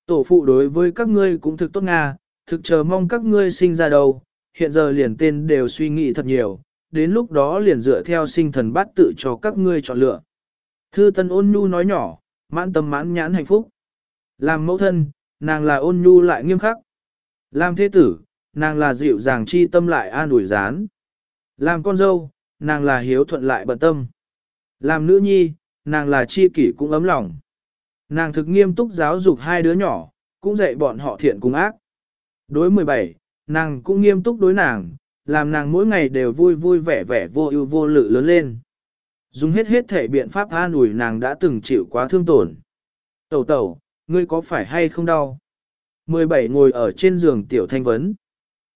Tổ phụ đối với các ngươi cũng thực tốt nga, thực chờ mong các ngươi sinh ra đâu, hiện giờ liền tên đều suy nghĩ thật nhiều, đến lúc đó liền dựa theo sinh thần bát tự cho các ngươi chọn lựa. Thư Tân ôn nhu nói nhỏ, mãn tâm mãn nhãn hạnh phúc. Làm mẫu thân, nàng là ôn nhu lại nghiêm khắc. Làm thế tử, nàng là dịu dàng chi tâm lại an ủi gián. Làm con dâu, nàng là hiếu thuận lại bận tâm. Làm nữ nhi, nàng là chi kỷ cũng ấm lòng. Nàng thực nghiêm túc giáo dục hai đứa nhỏ, cũng dạy bọn họ thiện cùng ác. Đối 17, nàng cũng nghiêm túc đối nàng, làm nàng mỗi ngày đều vui vui vẻ vẻ vô ưu vô lự lớn lên. Dùng hết hết thể biện pháp an ủi nàng đã từng chịu quá thương tổn. Tẩu tẩu, ngươi có phải hay không đau? 17 ngồi ở trên giường tiểu thanh vấn.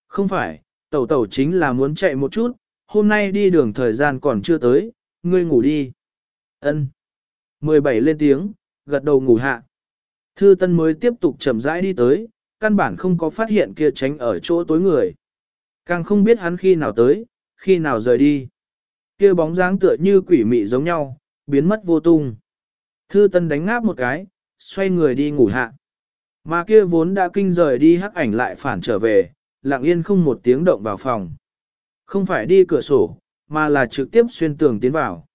Không phải, tẩu tẩu chính là muốn chạy một chút, hôm nay đi đường thời gian còn chưa tới, ngươi ngủ đi. Ân. 17 lên tiếng, gật đầu ngủ hạ. Thư Tân mới tiếp tục chậm rãi đi tới, căn bản không có phát hiện kia tránh ở chỗ tối người. Càng không biết hắn khi nào tới, khi nào rời đi. Kia bóng dáng tựa như quỷ mị giống nhau, biến mất vô tung. Thư Tân đánh ngáp một cái, xoay người đi ngủ hạ. Mà kia vốn đã kinh rời đi hắc ảnh lại phản trở về, lặng yên không một tiếng động vào phòng. Không phải đi cửa sổ, mà là trực tiếp xuyên tường tiến vào.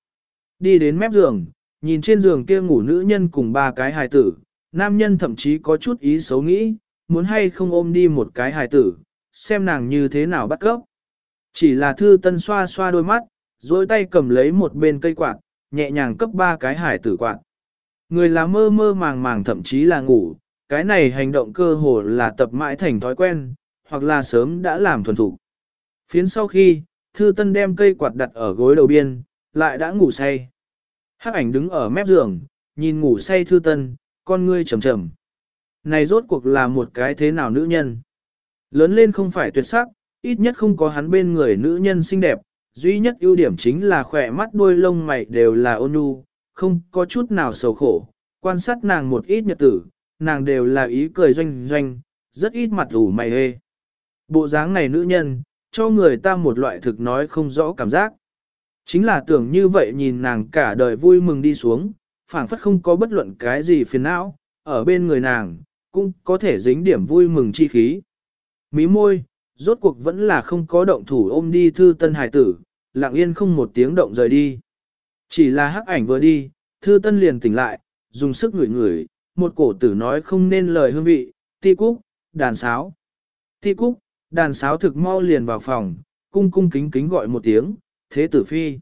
Đi đến mép giường, nhìn trên giường kia ngủ nữ nhân cùng ba cái hài tử, nam nhân thậm chí có chút ý xấu nghĩ, muốn hay không ôm đi một cái hài tử, xem nàng như thế nào bắt cấp. Chỉ là thư tân xoa xoa đôi mắt, dối tay cầm lấy một bên cây quạt, nhẹ nhàng cấp ba cái hải tử quạt. Người là mơ mơ màng màng thậm chí là ngủ, cái này hành động cơ hồ là tập mãi thành thói quen, hoặc là sớm đã làm thuần thủ. Phiến sau khi, thư tân đem cây quạt đặt ở gối đầu biên, lại đã ngủ say. Hắc ảnh đứng ở mép giường, nhìn ngủ say thư tân, con ngươi trầm trầm. Này rốt cuộc là một cái thế nào nữ nhân? Lớn lên không phải tuyệt sắc, ít nhất không có hắn bên người nữ nhân xinh đẹp, duy nhất ưu điểm chính là khỏe mắt đuôi lông mày đều là ôn nhu, không có chút nào sầu khổ. Quan sát nàng một ít nhật tử, nàng đều là ý cười doanh doanh, rất ít mặt ủ mày hê. Bộ dáng này nữ nhân, cho người ta một loại thực nói không rõ cảm giác. Chính là tưởng như vậy nhìn nàng cả đời vui mừng đi xuống, phảng phất không có bất luận cái gì phiền não, ở bên người nàng, cũng có thể dính điểm vui mừng chi khí. Mí môi, rốt cuộc vẫn là không có động thủ ôm đi thư tân hải tử, lặng yên không một tiếng động rời đi. Chỉ là hắc ảnh vừa đi, thư tân liền tỉnh lại, dùng sức ngửi ngửi, một cổ tử nói không nên lời hương vị, ti cúc, đàn sáo. Ti cúc, đàn sáo thực mau liền vào phòng, cung cung kính kính gọi một tiếng, thế tử phi.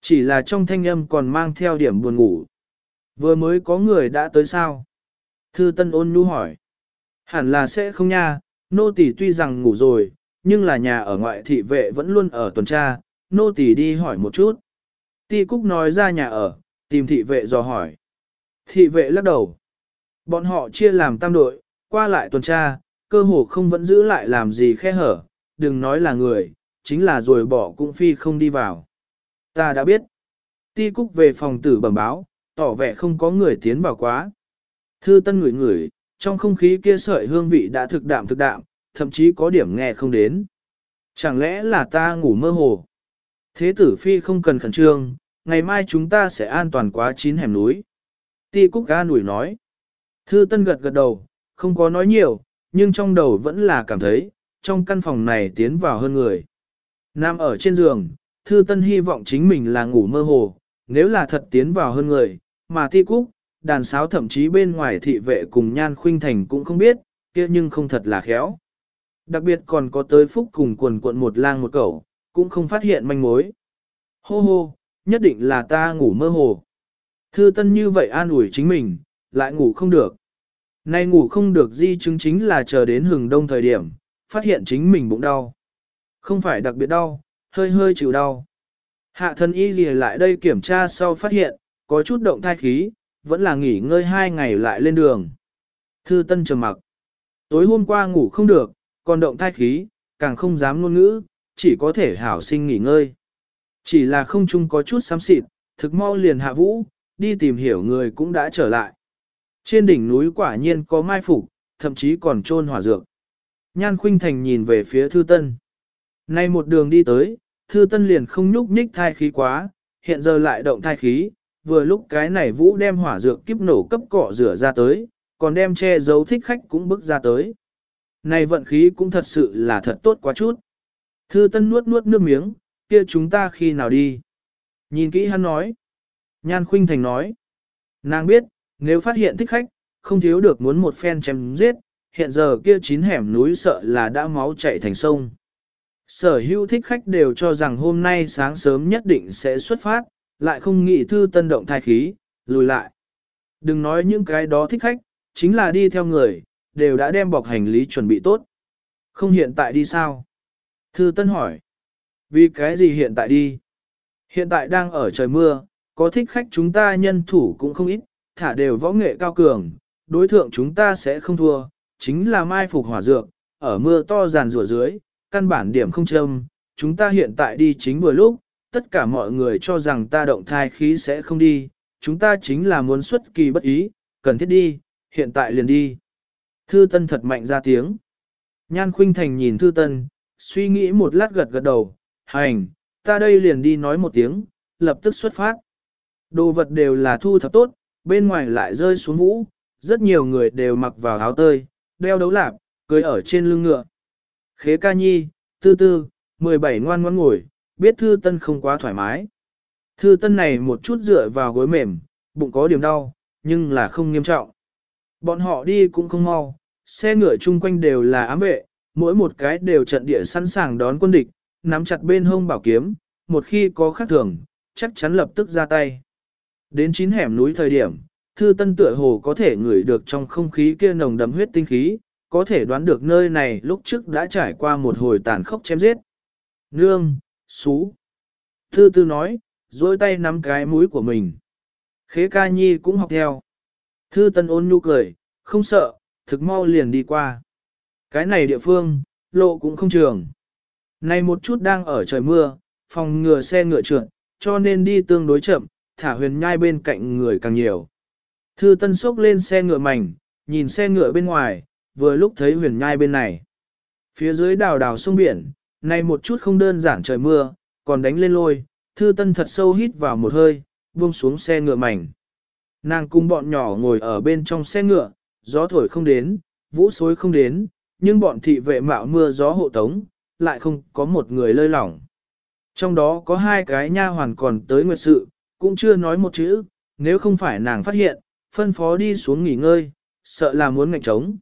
Chỉ là trong thanh âm còn mang theo điểm buồn ngủ. Vừa mới có người đã tới sao? Thư Tân ôn nhu hỏi. Hẳn là sẽ không nha, nô tỳ tuy rằng ngủ rồi, nhưng là nhà ở ngoại thị vệ vẫn luôn ở tuần tra, nô tỳ đi hỏi một chút. Ti Cúc nói ra nhà ở, tìm thị vệ dò hỏi. Thị vệ lắc đầu. Bọn họ chia làm tam đội, qua lại tuần tra, cơ hồ không vẫn giữ lại làm gì khe hở, đừng nói là người, chính là rồi bỏ cũng phi không đi vào. Ta đã biết. Ti Cúc về phòng tử bẩm báo, tỏ vẻ không có người tiến vào quá. Thư tân ngửi ngửi, trong không khí kia sợi hương vị đã thực đạm thực đạm, thậm chí có điểm nghe không đến. Chẳng lẽ là ta ngủ mơ hồ? Thế tử phi không cần khẩn trương, ngày mai chúng ta sẽ an toàn quá chín hẻm núi. Ti Cúc ga nủi nói. Thư Tân gật gật đầu, không có nói nhiều, nhưng trong đầu vẫn là cảm thấy, trong căn phòng này tiến vào hơn người. Nam ở trên giường, Thư Tân hy vọng chính mình là ngủ mơ hồ, nếu là thật tiến vào hơn người, mà Ti Cúc, đàn sáo thậm chí bên ngoài thị vệ cùng Nhan Khuynh Thành cũng không biết, kia nhưng không thật là khéo. Đặc biệt còn có tới phúc cùng quần quận một lang một cẩu, cũng không phát hiện manh mối. Hô hô, nhất định là ta ngủ mơ hồ. Thư Tân như vậy an ủi chính mình, lại ngủ không được. Nay ngủ không được di chứng chính là chờ đến hừng đông thời điểm, phát hiện chính mình bụng đau. Không phải đặc biệt đau, hơi hơi chịu đau. Hạ thân y gì lại đây kiểm tra sau phát hiện, có chút động thai khí, vẫn là nghỉ ngơi hai ngày lại lên đường. Thư Tân trầm mặc. Tối hôm qua ngủ không được, còn động thai khí, càng không dám ngôn ngữ, chỉ có thể hảo sinh nghỉ ngơi. Chỉ là không chung có chút xám xịt, thực mau liền hạ vũ, đi tìm hiểu người cũng đã trở lại. Trên đỉnh núi quả nhiên có mai phục, thậm chí còn trôn hỏa dược. Nhan Khuynh Thành nhìn về phía Thư Tân. Nay một đường đi tới, Thư Tân liền không nhúc nhích thai khí quá, hiện giờ lại động thai khí, vừa lúc cái này Vũ đem hỏa dược kiếp nổ cấp cọ rửa ra tới, còn đem che giấu thích khách cũng bước ra tới. Này vận khí cũng thật sự là thật tốt quá chút. Thư Tân nuốt nuốt nước miếng, kia chúng ta khi nào đi? Nhìn kỹ hắn nói. Nhan Khuynh Thành nói. Nàng biết, nếu phát hiện thích khách, không thiếu được muốn một phen chém giết, hiện giờ kia chín hẻm núi sợ là đã máu chảy thành sông. Sở hữu thích khách đều cho rằng hôm nay sáng sớm nhất định sẽ xuất phát, lại không nghĩ thư tân động thai khí, lùi lại. Đừng nói những cái đó thích khách, chính là đi theo người, đều đã đem bọc hành lý chuẩn bị tốt. Không hiện tại đi sao? Thư tân hỏi. Vì cái gì hiện tại đi? Hiện tại đang ở trời mưa, có thích khách chúng ta nhân thủ cũng không ít, thả đều võ nghệ cao cường, đối thượng chúng ta sẽ không thua, chính là mai phục hỏa dược, ở mưa to giàn rủa dưới, căn bản điểm không châm, chúng ta hiện tại đi chính vừa lúc, tất cả mọi người cho rằng ta động thai khí sẽ không đi, chúng ta chính là muốn xuất kỳ bất ý, cần thiết đi, hiện tại liền đi. Thư Tân thật mạnh ra tiếng. Nhan Khuynh Thành nhìn Thư Tân, suy nghĩ một lát gật gật đầu, hành, ta đây liền đi nói một tiếng, lập tức xuất phát. Đồ vật đều là thu thập tốt, bên ngoài lại rơi xuống vũ, rất nhiều người đều mặc vào áo tơi, đeo đấu lạp, cưới ở trên lưng ngựa. Khế ca nhi, tư tư, 17 ngoan ngoan ngồi, biết thư tân không quá thoải mái. Thư tân này một chút dựa vào gối mềm, bụng có điểm đau, nhưng là không nghiêm trọng. Bọn họ đi cũng không mau, xe ngựa chung quanh đều là ám vệ, mỗi một cái đều trận địa sẵn sàng đón quân địch, nắm chặt bên hông bảo kiếm, một khi có khác thường, chắc chắn lập tức ra tay. Đến chín hẻm núi thời điểm, thư tân tựa hồ có thể ngửi được trong không khí kia nồng đậm huyết tinh khí, có thể đoán được nơi này lúc trước đã trải qua một hồi tàn khốc chém giết. Nương, xú. Thư tư nói, dối tay nắm cái mũi của mình. Khế ca nhi cũng học theo. Thư tân ôn nhu cười, không sợ, thực mau liền đi qua. Cái này địa phương, lộ cũng không trường. Này một chút đang ở trời mưa, phòng ngừa xe ngựa trượt, cho nên đi tương đối chậm, thả huyền nhai bên cạnh người càng nhiều. Thư tân sốc lên xe ngựa mảnh, nhìn xe ngựa bên ngoài, vừa lúc thấy huyền nhai bên này. Phía dưới đào đào sông biển, này một chút không đơn giản trời mưa, còn đánh lên lôi, thư tân thật sâu hít vào một hơi, buông xuống xe ngựa mảnh. Nàng cùng bọn nhỏ ngồi ở bên trong xe ngựa, gió thổi không đến, vũ xối không đến, nhưng bọn thị vệ mạo mưa gió hộ tống, lại không có một người lơi lỏng. Trong đó có hai cái nha hoàn còn tới nguyệt sự, cũng chưa nói một chữ, nếu không phải nàng phát hiện, phân phó đi xuống nghỉ ngơi, sợ là muốn ngạch trống.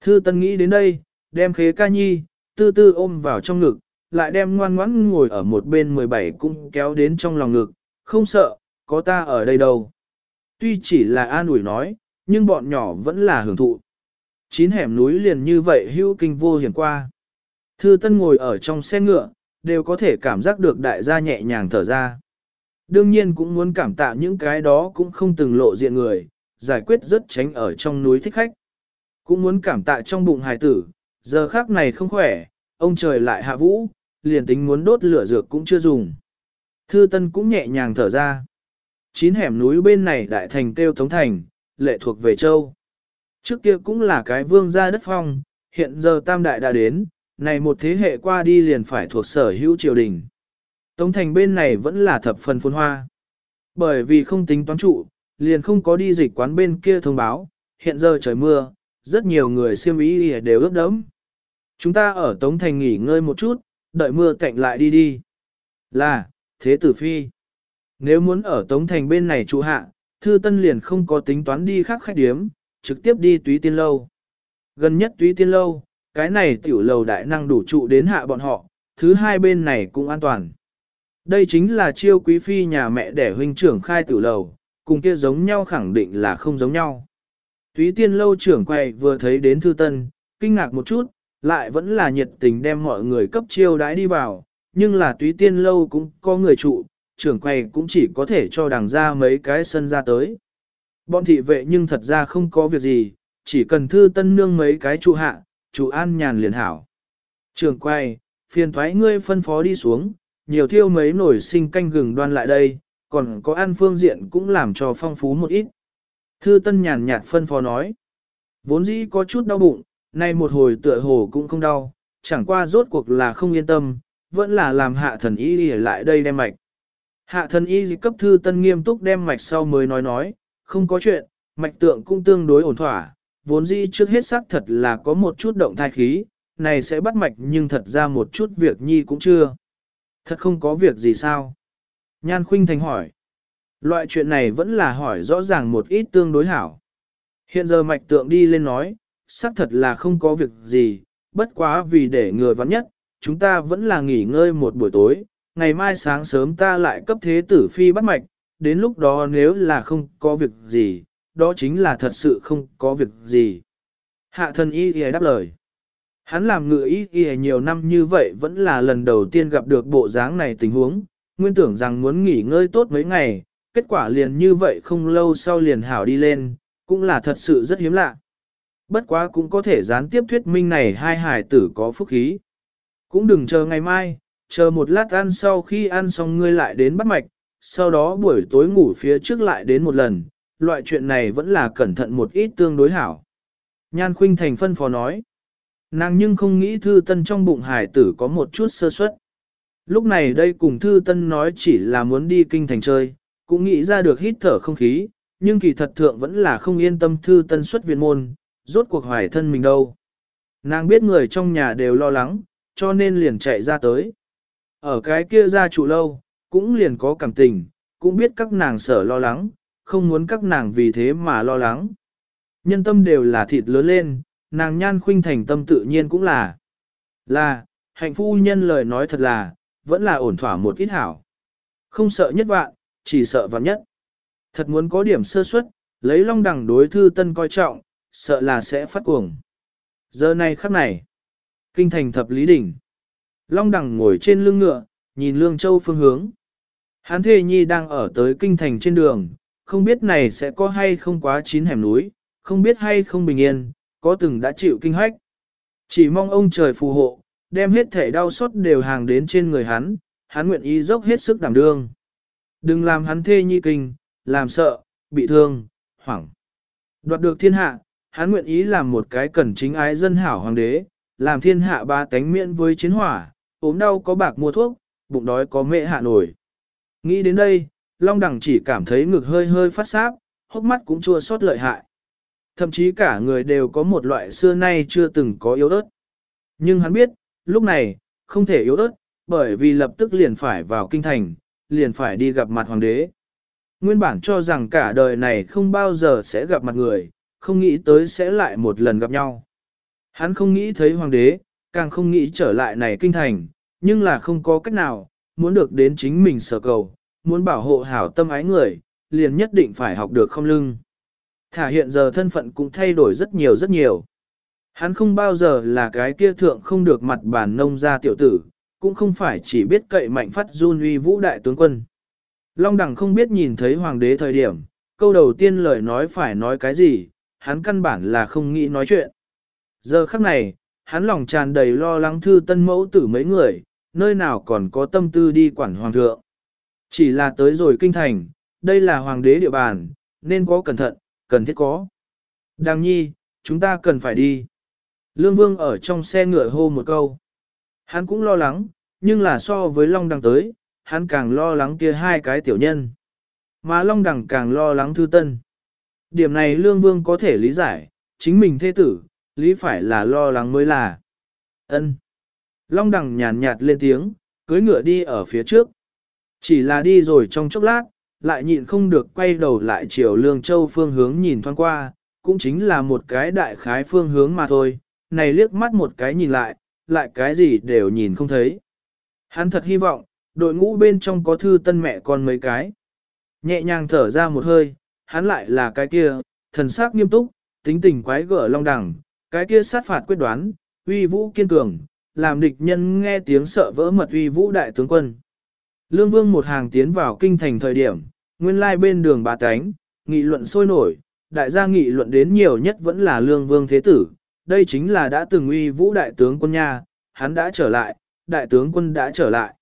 Thư Tân nghĩ đến đây, đem khế ca nhi, tư tư ôm vào trong ngực, lại đem ngoan ngoãn ngồi ở một bên 17 cũng kéo đến trong lòng ngực, không sợ, có ta ở đây đâu. Tuy chỉ là an ủi nói, nhưng bọn nhỏ vẫn là hưởng thụ. Chín hẻm núi liền như vậy hữu kinh vô hiểm qua. Thư Tân ngồi ở trong xe ngựa, đều có thể cảm giác được đại gia nhẹ nhàng thở ra. Đương nhiên cũng muốn cảm tạ những cái đó cũng không từng lộ diện người, giải quyết rất tránh ở trong núi thích khách. Cũng muốn cảm tạ trong bụng hài tử, giờ khác này không khỏe, ông trời lại hạ vũ, liền tính muốn đốt lửa dược cũng chưa dùng. Thư Tân cũng nhẹ nhàng thở ra. Chín hẻm núi bên này đại thành tiêu tống thành, lệ thuộc về châu. Trước kia cũng là cái vương gia đất phong, hiện giờ tam đại đã đến, này một thế hệ qua đi liền phải thuộc sở hữu triều đình. Tống thành bên này vẫn là thập phần phồn hoa. Bởi vì không tính toán trụ, liền không có đi dịch quán bên kia thông báo, hiện giờ trời mưa, rất nhiều người siêm ý đều ướt đẫm. Chúng ta ở Tống Thành nghỉ ngơi một chút, đợi mưa cạnh lại đi đi. Là, thế tử phi. Nếu muốn ở Tống Thành bên này trụ hạ, Thư Tân liền không có tính toán đi khác khách điếm, trực tiếp đi túy tiên lâu. Gần nhất túy tiên lâu, cái này tiểu lầu đại năng đủ trụ đến hạ bọn họ, thứ hai bên này cũng an toàn. Đây chính là chiêu quý phi nhà mẹ đẻ huynh trưởng khai tiểu lầu, cùng kia giống nhau khẳng định là không giống nhau. Túy tiên lâu trưởng quay vừa thấy đến thư tân, kinh ngạc một chút, lại vẫn là nhiệt tình đem mọi người cấp chiêu đãi đi vào, nhưng là túy tiên lâu cũng có người trụ, trưởng quay cũng chỉ có thể cho đằng ra mấy cái sân ra tới. Bọn thị vệ nhưng thật ra không có việc gì, chỉ cần thư tân nương mấy cái trụ hạ, chủ an nhàn liền hảo. Trường quay, phiền thoái ngươi phân phó đi xuống, nhiều thiêu mấy nổi sinh canh gừng đoan lại đây, còn có ăn phương diện cũng làm cho phong phú một ít. Thư tân nhàn nhạt phân phó nói, vốn dĩ có chút đau bụng, nay một hồi tựa hồ cũng không đau, chẳng qua rốt cuộc là không yên tâm, vẫn là làm hạ thần y lại đây đem mạch. Hạ thần y cấp thư tân nghiêm túc đem mạch sau mới nói nói, không có chuyện, mạch tượng cũng tương đối ổn thỏa, vốn dĩ trước hết xác thật là có một chút động thai khí, này sẽ bắt mạch nhưng thật ra một chút việc nhi cũng chưa. Thật không có việc gì sao? Nhan Khuynh Thành hỏi. Loại chuyện này vẫn là hỏi rõ ràng một ít tương đối hảo. Hiện giờ mạch tượng đi lên nói, xác thật là không có việc gì, bất quá vì để người vắng nhất, chúng ta vẫn là nghỉ ngơi một buổi tối, ngày mai sáng sớm ta lại cấp thế tử phi bắt mạch, đến lúc đó nếu là không có việc gì, đó chính là thật sự không có việc gì. Hạ thần y y đáp lời. Hắn làm ngựa y y nhiều năm như vậy vẫn là lần đầu tiên gặp được bộ dáng này tình huống, nguyên tưởng rằng muốn nghỉ ngơi tốt mấy ngày, kết quả liền như vậy không lâu sau liền hảo đi lên, cũng là thật sự rất hiếm lạ. Bất quá cũng có thể gián tiếp thuyết minh này hai hải tử có phúc khí. Cũng đừng chờ ngày mai, chờ một lát ăn sau khi ăn xong ngươi lại đến bắt mạch, sau đó buổi tối ngủ phía trước lại đến một lần, loại chuyện này vẫn là cẩn thận một ít tương đối hảo. Nhan Khuynh Thành phân phó nói. Nàng nhưng không nghĩ thư tân trong bụng hải tử có một chút sơ suất. Lúc này đây cùng thư tân nói chỉ là muốn đi kinh thành chơi, cũng nghĩ ra được hít thở không khí, nhưng kỳ thật thượng vẫn là không yên tâm thư tân xuất viện môn, rốt cuộc hoài thân mình đâu. Nàng biết người trong nhà đều lo lắng, cho nên liền chạy ra tới. Ở cái kia ra trụ lâu, cũng liền có cảm tình, cũng biết các nàng sở lo lắng, không muốn các nàng vì thế mà lo lắng. Nhân tâm đều là thịt lớn lên, nàng nhan khuynh thành tâm tự nhiên cũng là. Là, hạnh phu nhân lời nói thật là, vẫn là ổn thỏa một ít hảo. Không sợ nhất vạn, chỉ sợ vạn nhất. Thật muốn có điểm sơ suất, lấy long đẳng đối thư tân coi trọng, sợ là sẽ phát cuồng. Giờ này khắc này, kinh thành thập lý đỉnh. Long đẳng ngồi trên lưng ngựa, nhìn Lương Châu phương hướng. Hán Thê Nhi đang ở tới kinh thành trên đường, không biết này sẽ có hay không quá chín hẻm núi, không biết hay không bình yên, có từng đã chịu kinh hách. Chỉ mong ông trời phù hộ, đem hết thể đau xót đều hàng đến trên người hắn, hắn nguyện ý dốc hết sức đảm đương. Đừng làm hắn thê nhi kinh, làm sợ, bị thương, hoảng. Đoạt được thiên hạ, hắn nguyện ý làm một cái cẩn chính ái dân hảo hoàng đế, làm thiên hạ ba tánh miễn với chiến hỏa, ốm đau có bạc mua thuốc, bụng đói có mẹ hạ nổi. Nghĩ đến đây, Long Đằng chỉ cảm thấy ngực hơi hơi phát sáp, hốc mắt cũng chua xót lợi hại. Thậm chí cả người đều có một loại xưa nay chưa từng có yếu ớt. Nhưng hắn biết, lúc này, không thể yếu ớt, bởi vì lập tức liền phải vào kinh thành, liền phải đi gặp mặt hoàng đế. Nguyên bản cho rằng cả đời này không bao giờ sẽ gặp mặt người, không nghĩ tới sẽ lại một lần gặp nhau. Hắn không nghĩ thấy hoàng đế, càng không nghĩ trở lại này kinh thành, nhưng là không có cách nào, muốn được đến chính mình sở cầu, muốn bảo hộ hảo tâm ái người, liền nhất định phải học được không lưng. Thả hiện giờ thân phận cũng thay đổi rất nhiều rất nhiều. Hắn không bao giờ là cái kia thượng không được mặt bàn nông gia tiểu tử, cũng không phải chỉ biết cậy mạnh phát run uy vũ đại tướng quân. Long đẳng không biết nhìn thấy hoàng đế thời điểm, câu đầu tiên lời nói phải nói cái gì, hắn căn bản là không nghĩ nói chuyện. Giờ khắc này, hắn lòng tràn đầy lo lắng thư tân mẫu tử mấy người, nơi nào còn có tâm tư đi quản hoàng thượng. Chỉ là tới rồi kinh thành, đây là hoàng đế địa bàn, nên có cẩn thận, cần thiết có. Đàng nhi, chúng ta cần phải đi. Lương Vương ở trong xe ngựa hô một câu. Hắn cũng lo lắng, nhưng là so với Long Đằng tới, hắn càng lo lắng kia hai cái tiểu nhân. Mà Long Đằng càng lo lắng Thư Tân. Điểm này Lương Vương có thể lý giải, chính mình thế tử, lý phải là lo lắng mới là. Ân. Long Đằng nhàn nhạt lên tiếng, cưới ngựa đi ở phía trước. Chỉ là đi rồi trong chốc lát, lại nhịn không được quay đầu lại chiều Lương Châu phương hướng nhìn thoáng qua, cũng chính là một cái đại khái phương hướng mà thôi, này liếc mắt một cái nhìn lại, lại cái gì đều nhìn không thấy. Hắn thật hy vọng, đội ngũ bên trong có thư tân mẹ con mấy cái. Nhẹ nhàng thở ra một hơi, hắn lại là cái kia, thần sắc nghiêm túc, tính tình quái gở long đẳng, cái kia sát phạt quyết đoán, uy vũ kiên cường, làm địch nhân nghe tiếng sợ vỡ mật uy vũ đại tướng quân. Lương Vương một hàng tiến vào kinh thành thời điểm, nguyên lai bên đường bà tánh, nghị luận sôi nổi, đại gia nghị luận đến nhiều nhất vẫn là Lương Vương Thế Tử, đây chính là đã từng uy vũ đại tướng quân nha, hắn đã trở lại, đại tướng quân đã trở lại.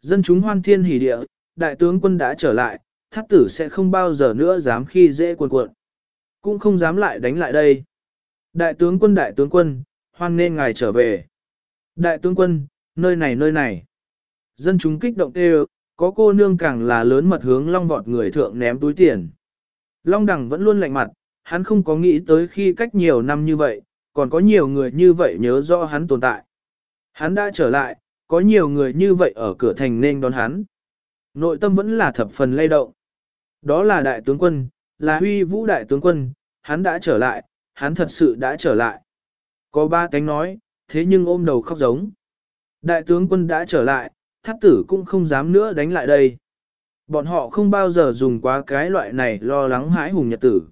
Dân chúng hoan thiên hỉ địa, đại tướng quân đã trở lại, thắt tử sẽ không bao giờ nữa dám khi dễ cuộn cuộn. Cũng không dám lại đánh lại đây. Đại tướng quân đại tướng quân, hoan nên ngài trở về. Đại tướng quân, nơi này nơi này. Dân chúng kích động kêu, có cô nương càng là lớn mật hướng long vọt người thượng ném túi tiền. Long đẳng vẫn luôn lạnh mặt, hắn không có nghĩ tới khi cách nhiều năm như vậy, còn có nhiều người như vậy nhớ rõ hắn tồn tại. Hắn đã trở lại, có nhiều người như vậy ở cửa thành nên đón hắn. Nội tâm vẫn là thập phần lay động. Đó là đại tướng quân, là huy vũ đại tướng quân, hắn đã trở lại, hắn thật sự đã trở lại. Có ba tánh nói, thế nhưng ôm đầu khóc giống. Đại tướng quân đã trở lại, thắt tử cũng không dám nữa đánh lại đây. Bọn họ không bao giờ dùng quá cái loại này lo lắng hãi hùng nhật tử.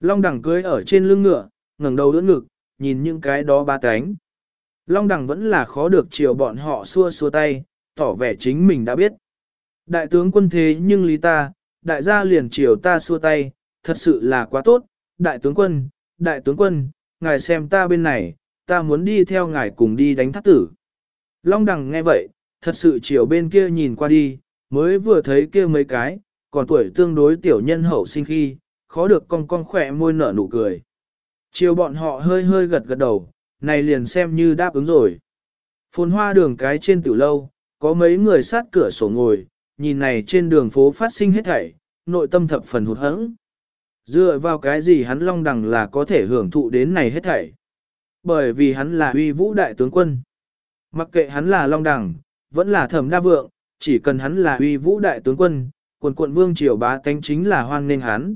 Long đẳng cưới ở trên lưng ngựa, ngẩng đầu đỡ ngực, nhìn những cái đó ba tánh. Long đẳng vẫn là khó được chiều bọn họ xua xua tay, tỏ vẻ chính mình đã biết. Đại tướng quân thế nhưng lý ta, đại gia liền chiều ta xua tay, thật sự là quá tốt. Đại tướng quân, đại tướng quân, ngài xem ta bên này, ta muốn đi theo ngài cùng đi đánh thác tử. Long đằng nghe vậy, thật sự chiều bên kia nhìn qua đi, mới vừa thấy kia mấy cái, còn tuổi tương đối tiểu nhân hậu sinh khi, khó được con con khỏe môi nở nụ cười. Chiều bọn họ hơi hơi gật gật đầu, này liền xem như đáp ứng rồi. Phồn hoa đường cái trên tiểu lâu, có mấy người sát cửa sổ ngồi, nhìn này trên đường phố phát sinh hết thảy, nội tâm thập phần hụt hẫng. Dựa vào cái gì hắn long đằng là có thể hưởng thụ đến này hết thảy. Bởi vì hắn là uy vũ đại tướng quân. Mặc kệ hắn là long đằng, vẫn là thẩm đa vượng, chỉ cần hắn là uy vũ đại tướng quân, quần quận vương triều bá tánh chính là hoan nên hắn.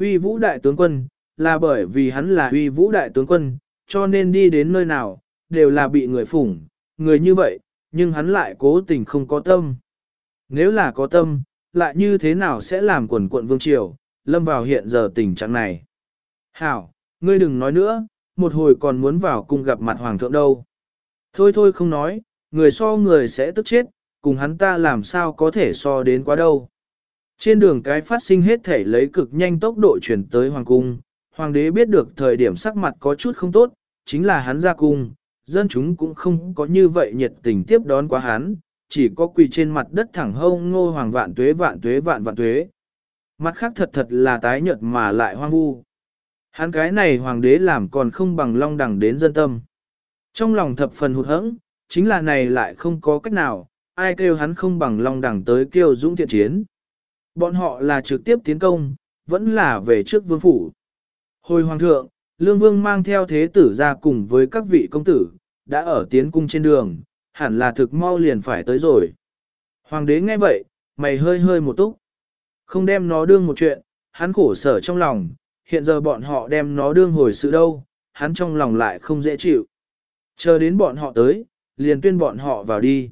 Uy vũ đại tướng quân, là bởi vì hắn là uy vũ đại tướng quân, cho nên đi đến nơi nào, đều là bị người phủng, người như vậy, nhưng hắn lại cố tình không có tâm. Nếu là có tâm, lại như thế nào sẽ làm quần quận vương triều, lâm vào hiện giờ tình trạng này. Hảo, ngươi đừng nói nữa, một hồi còn muốn vào cung gặp mặt hoàng thượng đâu. Thôi thôi không nói, người so người sẽ tức chết, cùng hắn ta làm sao có thể so đến quá đâu. Trên đường cái phát sinh hết thể lấy cực nhanh tốc độ chuyển tới hoàng cung, hoàng đế biết được thời điểm sắc mặt có chút không tốt, chính là hắn ra cung, dân chúng cũng không có như vậy nhiệt tình tiếp đón quá hắn, chỉ có quỳ trên mặt đất thẳng hông ngô hoàng vạn tuế vạn tuế vạn vạn tuế. Mặt khác thật thật là tái nhợt mà lại hoang vu. Hắn cái này hoàng đế làm còn không bằng long đẳng đến dân tâm. Trong lòng thập phần hụt hẫng, chính là này lại không có cách nào, ai kêu hắn không bằng long đẳng tới kêu dũng thiện chiến. Bọn họ là trực tiếp tiến công, vẫn là về trước vương phủ. Hồi hoàng thượng, lương vương mang theo thế tử ra cùng với các vị công tử, đã ở tiến cung trên đường, hẳn là thực mau liền phải tới rồi. Hoàng đế nghe vậy, mày hơi hơi một túc. Không đem nó đương một chuyện, hắn khổ sở trong lòng, hiện giờ bọn họ đem nó đương hồi sự đâu, hắn trong lòng lại không dễ chịu. Chờ đến bọn họ tới, liền tuyên bọn họ vào đi.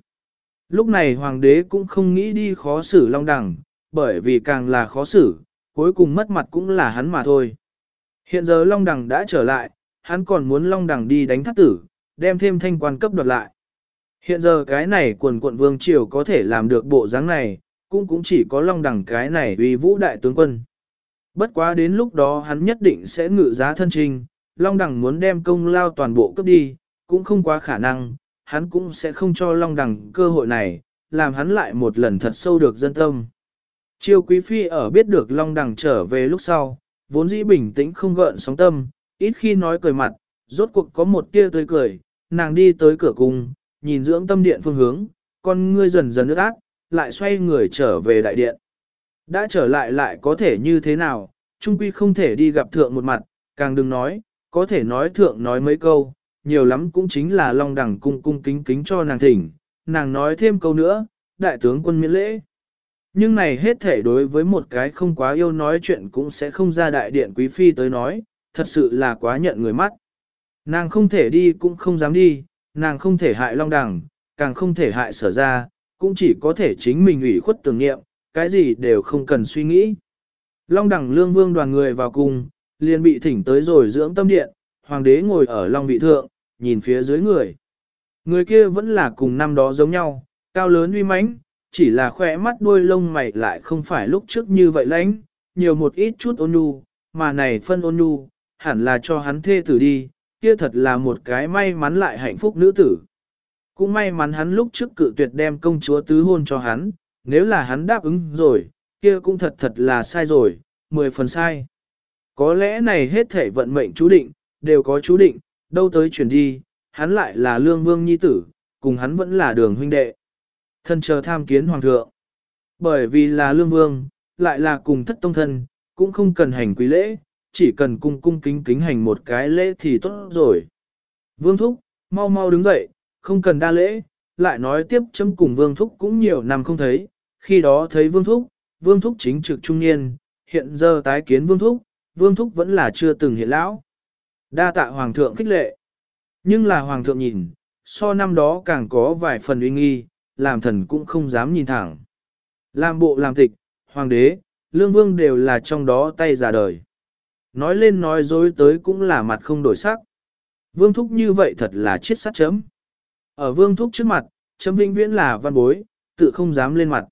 Lúc này hoàng đế cũng không nghĩ đi khó xử long đẳng, bởi vì càng là khó xử, cuối cùng mất mặt cũng là hắn mà thôi. Hiện giờ long đẳng đã trở lại, hắn còn muốn long đẳng đi đánh thất tử, đem thêm thanh quan cấp đoạt lại. Hiện giờ cái này quần quận vương triều có thể làm được bộ dáng này, cũng cũng chỉ có long đẳng cái này uy vũ đại tướng quân. Bất quá đến lúc đó hắn nhất định sẽ ngự giá thân trình, long đẳng muốn đem công lao toàn bộ cấp đi, cũng không quá khả năng, hắn cũng sẽ không cho long đẳng cơ hội này, làm hắn lại một lần thật sâu được dân tâm. Chiêu quý phi ở biết được long đẳng trở về lúc sau, vốn dĩ bình tĩnh không gợn sóng tâm, ít khi nói cười mặt, rốt cuộc có một tia tươi cười, nàng đi tới cửa cung, nhìn dưỡng tâm điện phương hướng, con ngươi dần dần ướt át, lại xoay người trở về đại điện. Đã trở lại lại có thể như thế nào, trung quy không thể đi gặp thượng một mặt, càng đừng nói, có thể nói thượng nói mấy câu, nhiều lắm cũng chính là long đẳng cung cung kính kính cho nàng thỉnh, nàng nói thêm câu nữa, đại tướng quân miễn lễ. Nhưng này hết thể đối với một cái không quá yêu nói chuyện cũng sẽ không ra đại điện quý phi tới nói, thật sự là quá nhận người mắt. Nàng không thể đi cũng không dám đi, nàng không thể hại long Đằng, càng không thể hại sở ra, cũng chỉ có thể chính mình ủy khuất tưởng nghiệm, cái gì đều không cần suy nghĩ. Long đẳng lương vương đoàn người vào cùng, liền bị thỉnh tới rồi dưỡng tâm điện, hoàng đế ngồi ở long vị thượng, nhìn phía dưới người. Người kia vẫn là cùng năm đó giống nhau, cao lớn uy mãnh, chỉ là khỏe mắt đuôi lông mày lại không phải lúc trước như vậy lãnh, nhiều một ít chút ôn nhu, mà này phân ôn nhu, hẳn là cho hắn thê tử đi, kia thật là một cái may mắn lại hạnh phúc nữ tử. Cũng may mắn hắn lúc trước cự tuyệt đem công chúa tứ hôn cho hắn, nếu là hắn đáp ứng rồi, kia cũng thật thật là sai rồi, mười phần sai. Có lẽ này hết thể vận mệnh chú định, đều có chú định, đâu tới chuyển đi, hắn lại là lương vương nhi tử, cùng hắn vẫn là đường huynh đệ. Thân chờ tham kiến hoàng thượng. Bởi vì là lương vương, lại là cùng thất tông thân, cũng không cần hành quý lễ, chỉ cần cung cung kính kính hành một cái lễ thì tốt rồi. Vương Thúc, mau mau đứng dậy, không cần đa lễ, lại nói tiếp châm cùng Vương Thúc cũng nhiều năm không thấy, khi đó thấy Vương Thúc, Vương Thúc chính trực trung niên, hiện giờ tái kiến Vương Thúc, Vương Thúc vẫn là chưa từng hiện lão. Đa tạ Hoàng thượng khích lệ. Nhưng là Hoàng thượng nhìn, so năm đó càng có vài phần uy nghi, làm thần cũng không dám nhìn thẳng. Làm bộ làm tịch, Hoàng đế, Lương Vương đều là trong đó tay giả đời. Nói lên nói dối tới cũng là mặt không đổi sắc. Vương Thúc như vậy thật là chết sát chấm. Ở Vương Thúc trước mặt, chấm vĩnh viễn là văn bối, tự không dám lên mặt.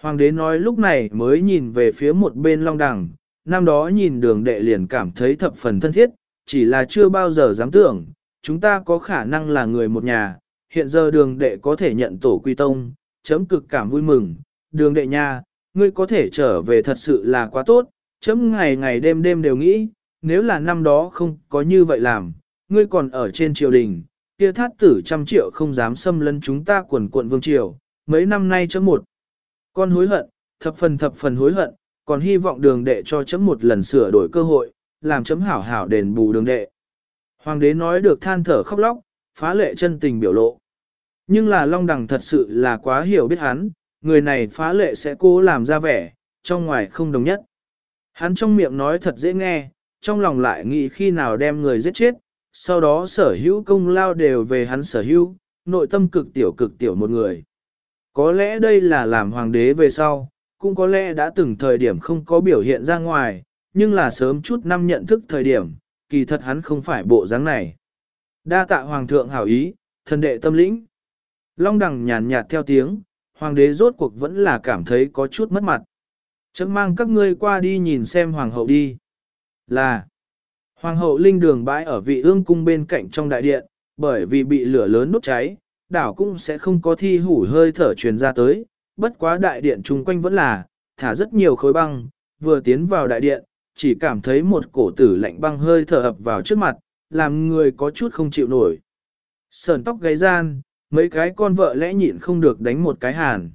Hoàng đế nói lúc này mới nhìn về phía một bên long đằng, năm đó nhìn đường đệ liền cảm thấy thập phần thân thiết, chỉ là chưa bao giờ dám tưởng, chúng ta có khả năng là người một nhà, hiện giờ đường đệ có thể nhận tổ quy tông, chấm cực cảm vui mừng, đường đệ nha, ngươi có thể trở về thật sự là quá tốt, chấm ngày ngày đêm đêm đều nghĩ, nếu là năm đó không có như vậy làm, ngươi còn ở trên triều đình, kia thát tử trăm triệu không dám xâm lấn chúng ta quần quận vương triều, mấy năm nay chấm một. Con hối hận, thập phần thập phần hối hận, còn hy vọng đường đệ cho chấm một lần sửa đổi cơ hội, làm chấm hảo hảo đền bù đường đệ. Hoàng đế nói được than thở khóc lóc, phá lệ chân tình biểu lộ. Nhưng là Long Đằng thật sự là quá hiểu biết hắn, người này phá lệ sẽ cố làm ra vẻ, trong ngoài không đồng nhất. Hắn trong miệng nói thật dễ nghe, trong lòng lại nghĩ khi nào đem người giết chết, sau đó sở hữu công lao đều về hắn sở hữu, nội tâm cực tiểu cực tiểu một người. Có lẽ đây là làm hoàng đế về sau, cũng có lẽ đã từng thời điểm không có biểu hiện ra ngoài, nhưng là sớm chút năm nhận thức thời điểm, kỳ thật hắn không phải bộ dáng này. Đa tạ hoàng thượng hảo ý, thần đệ tâm lĩnh. Long đằng nhàn nhạt theo tiếng, hoàng đế rốt cuộc vẫn là cảm thấy có chút mất mặt. Chấm mang các ngươi qua đi nhìn xem hoàng hậu đi. Là, hoàng hậu linh đường bãi ở vị ương cung bên cạnh trong đại điện, bởi vì bị lửa lớn đốt cháy, đảo cũng sẽ không có thi hủ hơi thở truyền ra tới, bất quá đại điện chung quanh vẫn là, thả rất nhiều khối băng, vừa tiến vào đại điện, chỉ cảm thấy một cổ tử lạnh băng hơi thở ập vào trước mặt, làm người có chút không chịu nổi. Sờn tóc gáy gian, mấy cái con vợ lẽ nhịn không được đánh một cái hàn.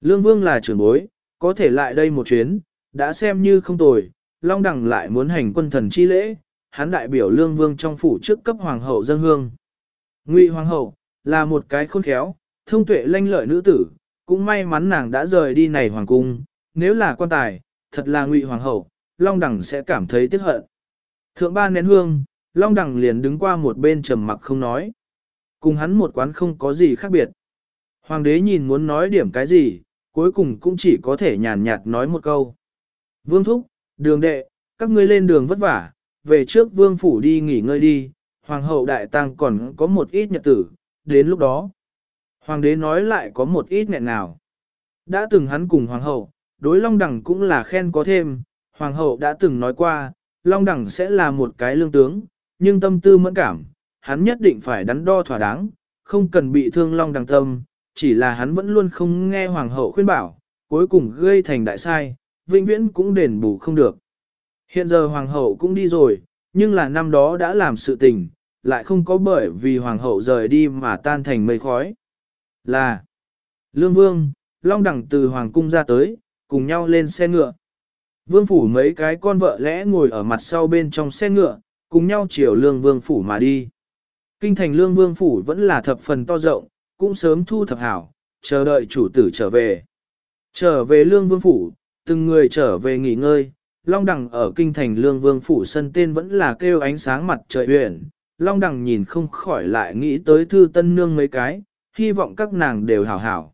Lương Vương là trưởng bối, có thể lại đây một chuyến, đã xem như không tồi, Long Đằng lại muốn hành quân thần chi lễ, hắn đại biểu Lương Vương trong phủ trước cấp hoàng hậu dân hương. Ngụy hoàng hậu, là một cái khôn khéo, thông tuệ lanh lợi nữ tử, cũng may mắn nàng đã rời đi này hoàng cung, nếu là quan tài, thật là Ngụy hoàng hậu, Long Đằng sẽ cảm thấy tiếc hận. Thượng ba nén hương, Long Đằng liền đứng qua một bên trầm mặc không nói. Cùng hắn một quán không có gì khác biệt. Hoàng đế nhìn muốn nói điểm cái gì, cuối cùng cũng chỉ có thể nhàn nhạt nói một câu. Vương Thúc, đường đệ, các ngươi lên đường vất vả, về trước vương phủ đi nghỉ ngơi đi, hoàng hậu đại tăng còn có một ít nhật tử, đến lúc đó. Hoàng đế nói lại có một ít nghẹn nào. Đã từng hắn cùng hoàng hậu, đối long đẳng cũng là khen có thêm, hoàng hậu đã từng nói qua, long đẳng sẽ là một cái lương tướng, nhưng tâm tư mẫn cảm, hắn nhất định phải đắn đo thỏa đáng, không cần bị thương long đằng tâm, chỉ là hắn vẫn luôn không nghe hoàng hậu khuyên bảo, cuối cùng gây thành đại sai, vĩnh viễn cũng đền bù không được. Hiện giờ hoàng hậu cũng đi rồi, nhưng là năm đó đã làm sự tình, lại không có bởi vì hoàng hậu rời đi mà tan thành mây khói. Là Lương Vương, Long Đẳng từ hoàng cung ra tới, cùng nhau lên xe ngựa. Vương phủ mấy cái con vợ lẽ ngồi ở mặt sau bên trong xe ngựa, cùng nhau chiều lương vương phủ mà đi. Kinh thành lương vương phủ vẫn là thập phần to rộng, cũng sớm thu thập hảo, chờ đợi chủ tử trở về. Trở về lương vương phủ, từng người trở về nghỉ ngơi, Long Đằng ở kinh thành lương vương phủ sân tên vẫn là kêu ánh sáng mặt trời huyền. Long Đằng nhìn không khỏi lại nghĩ tới thư tân nương mấy cái, hy vọng các nàng đều hảo hảo.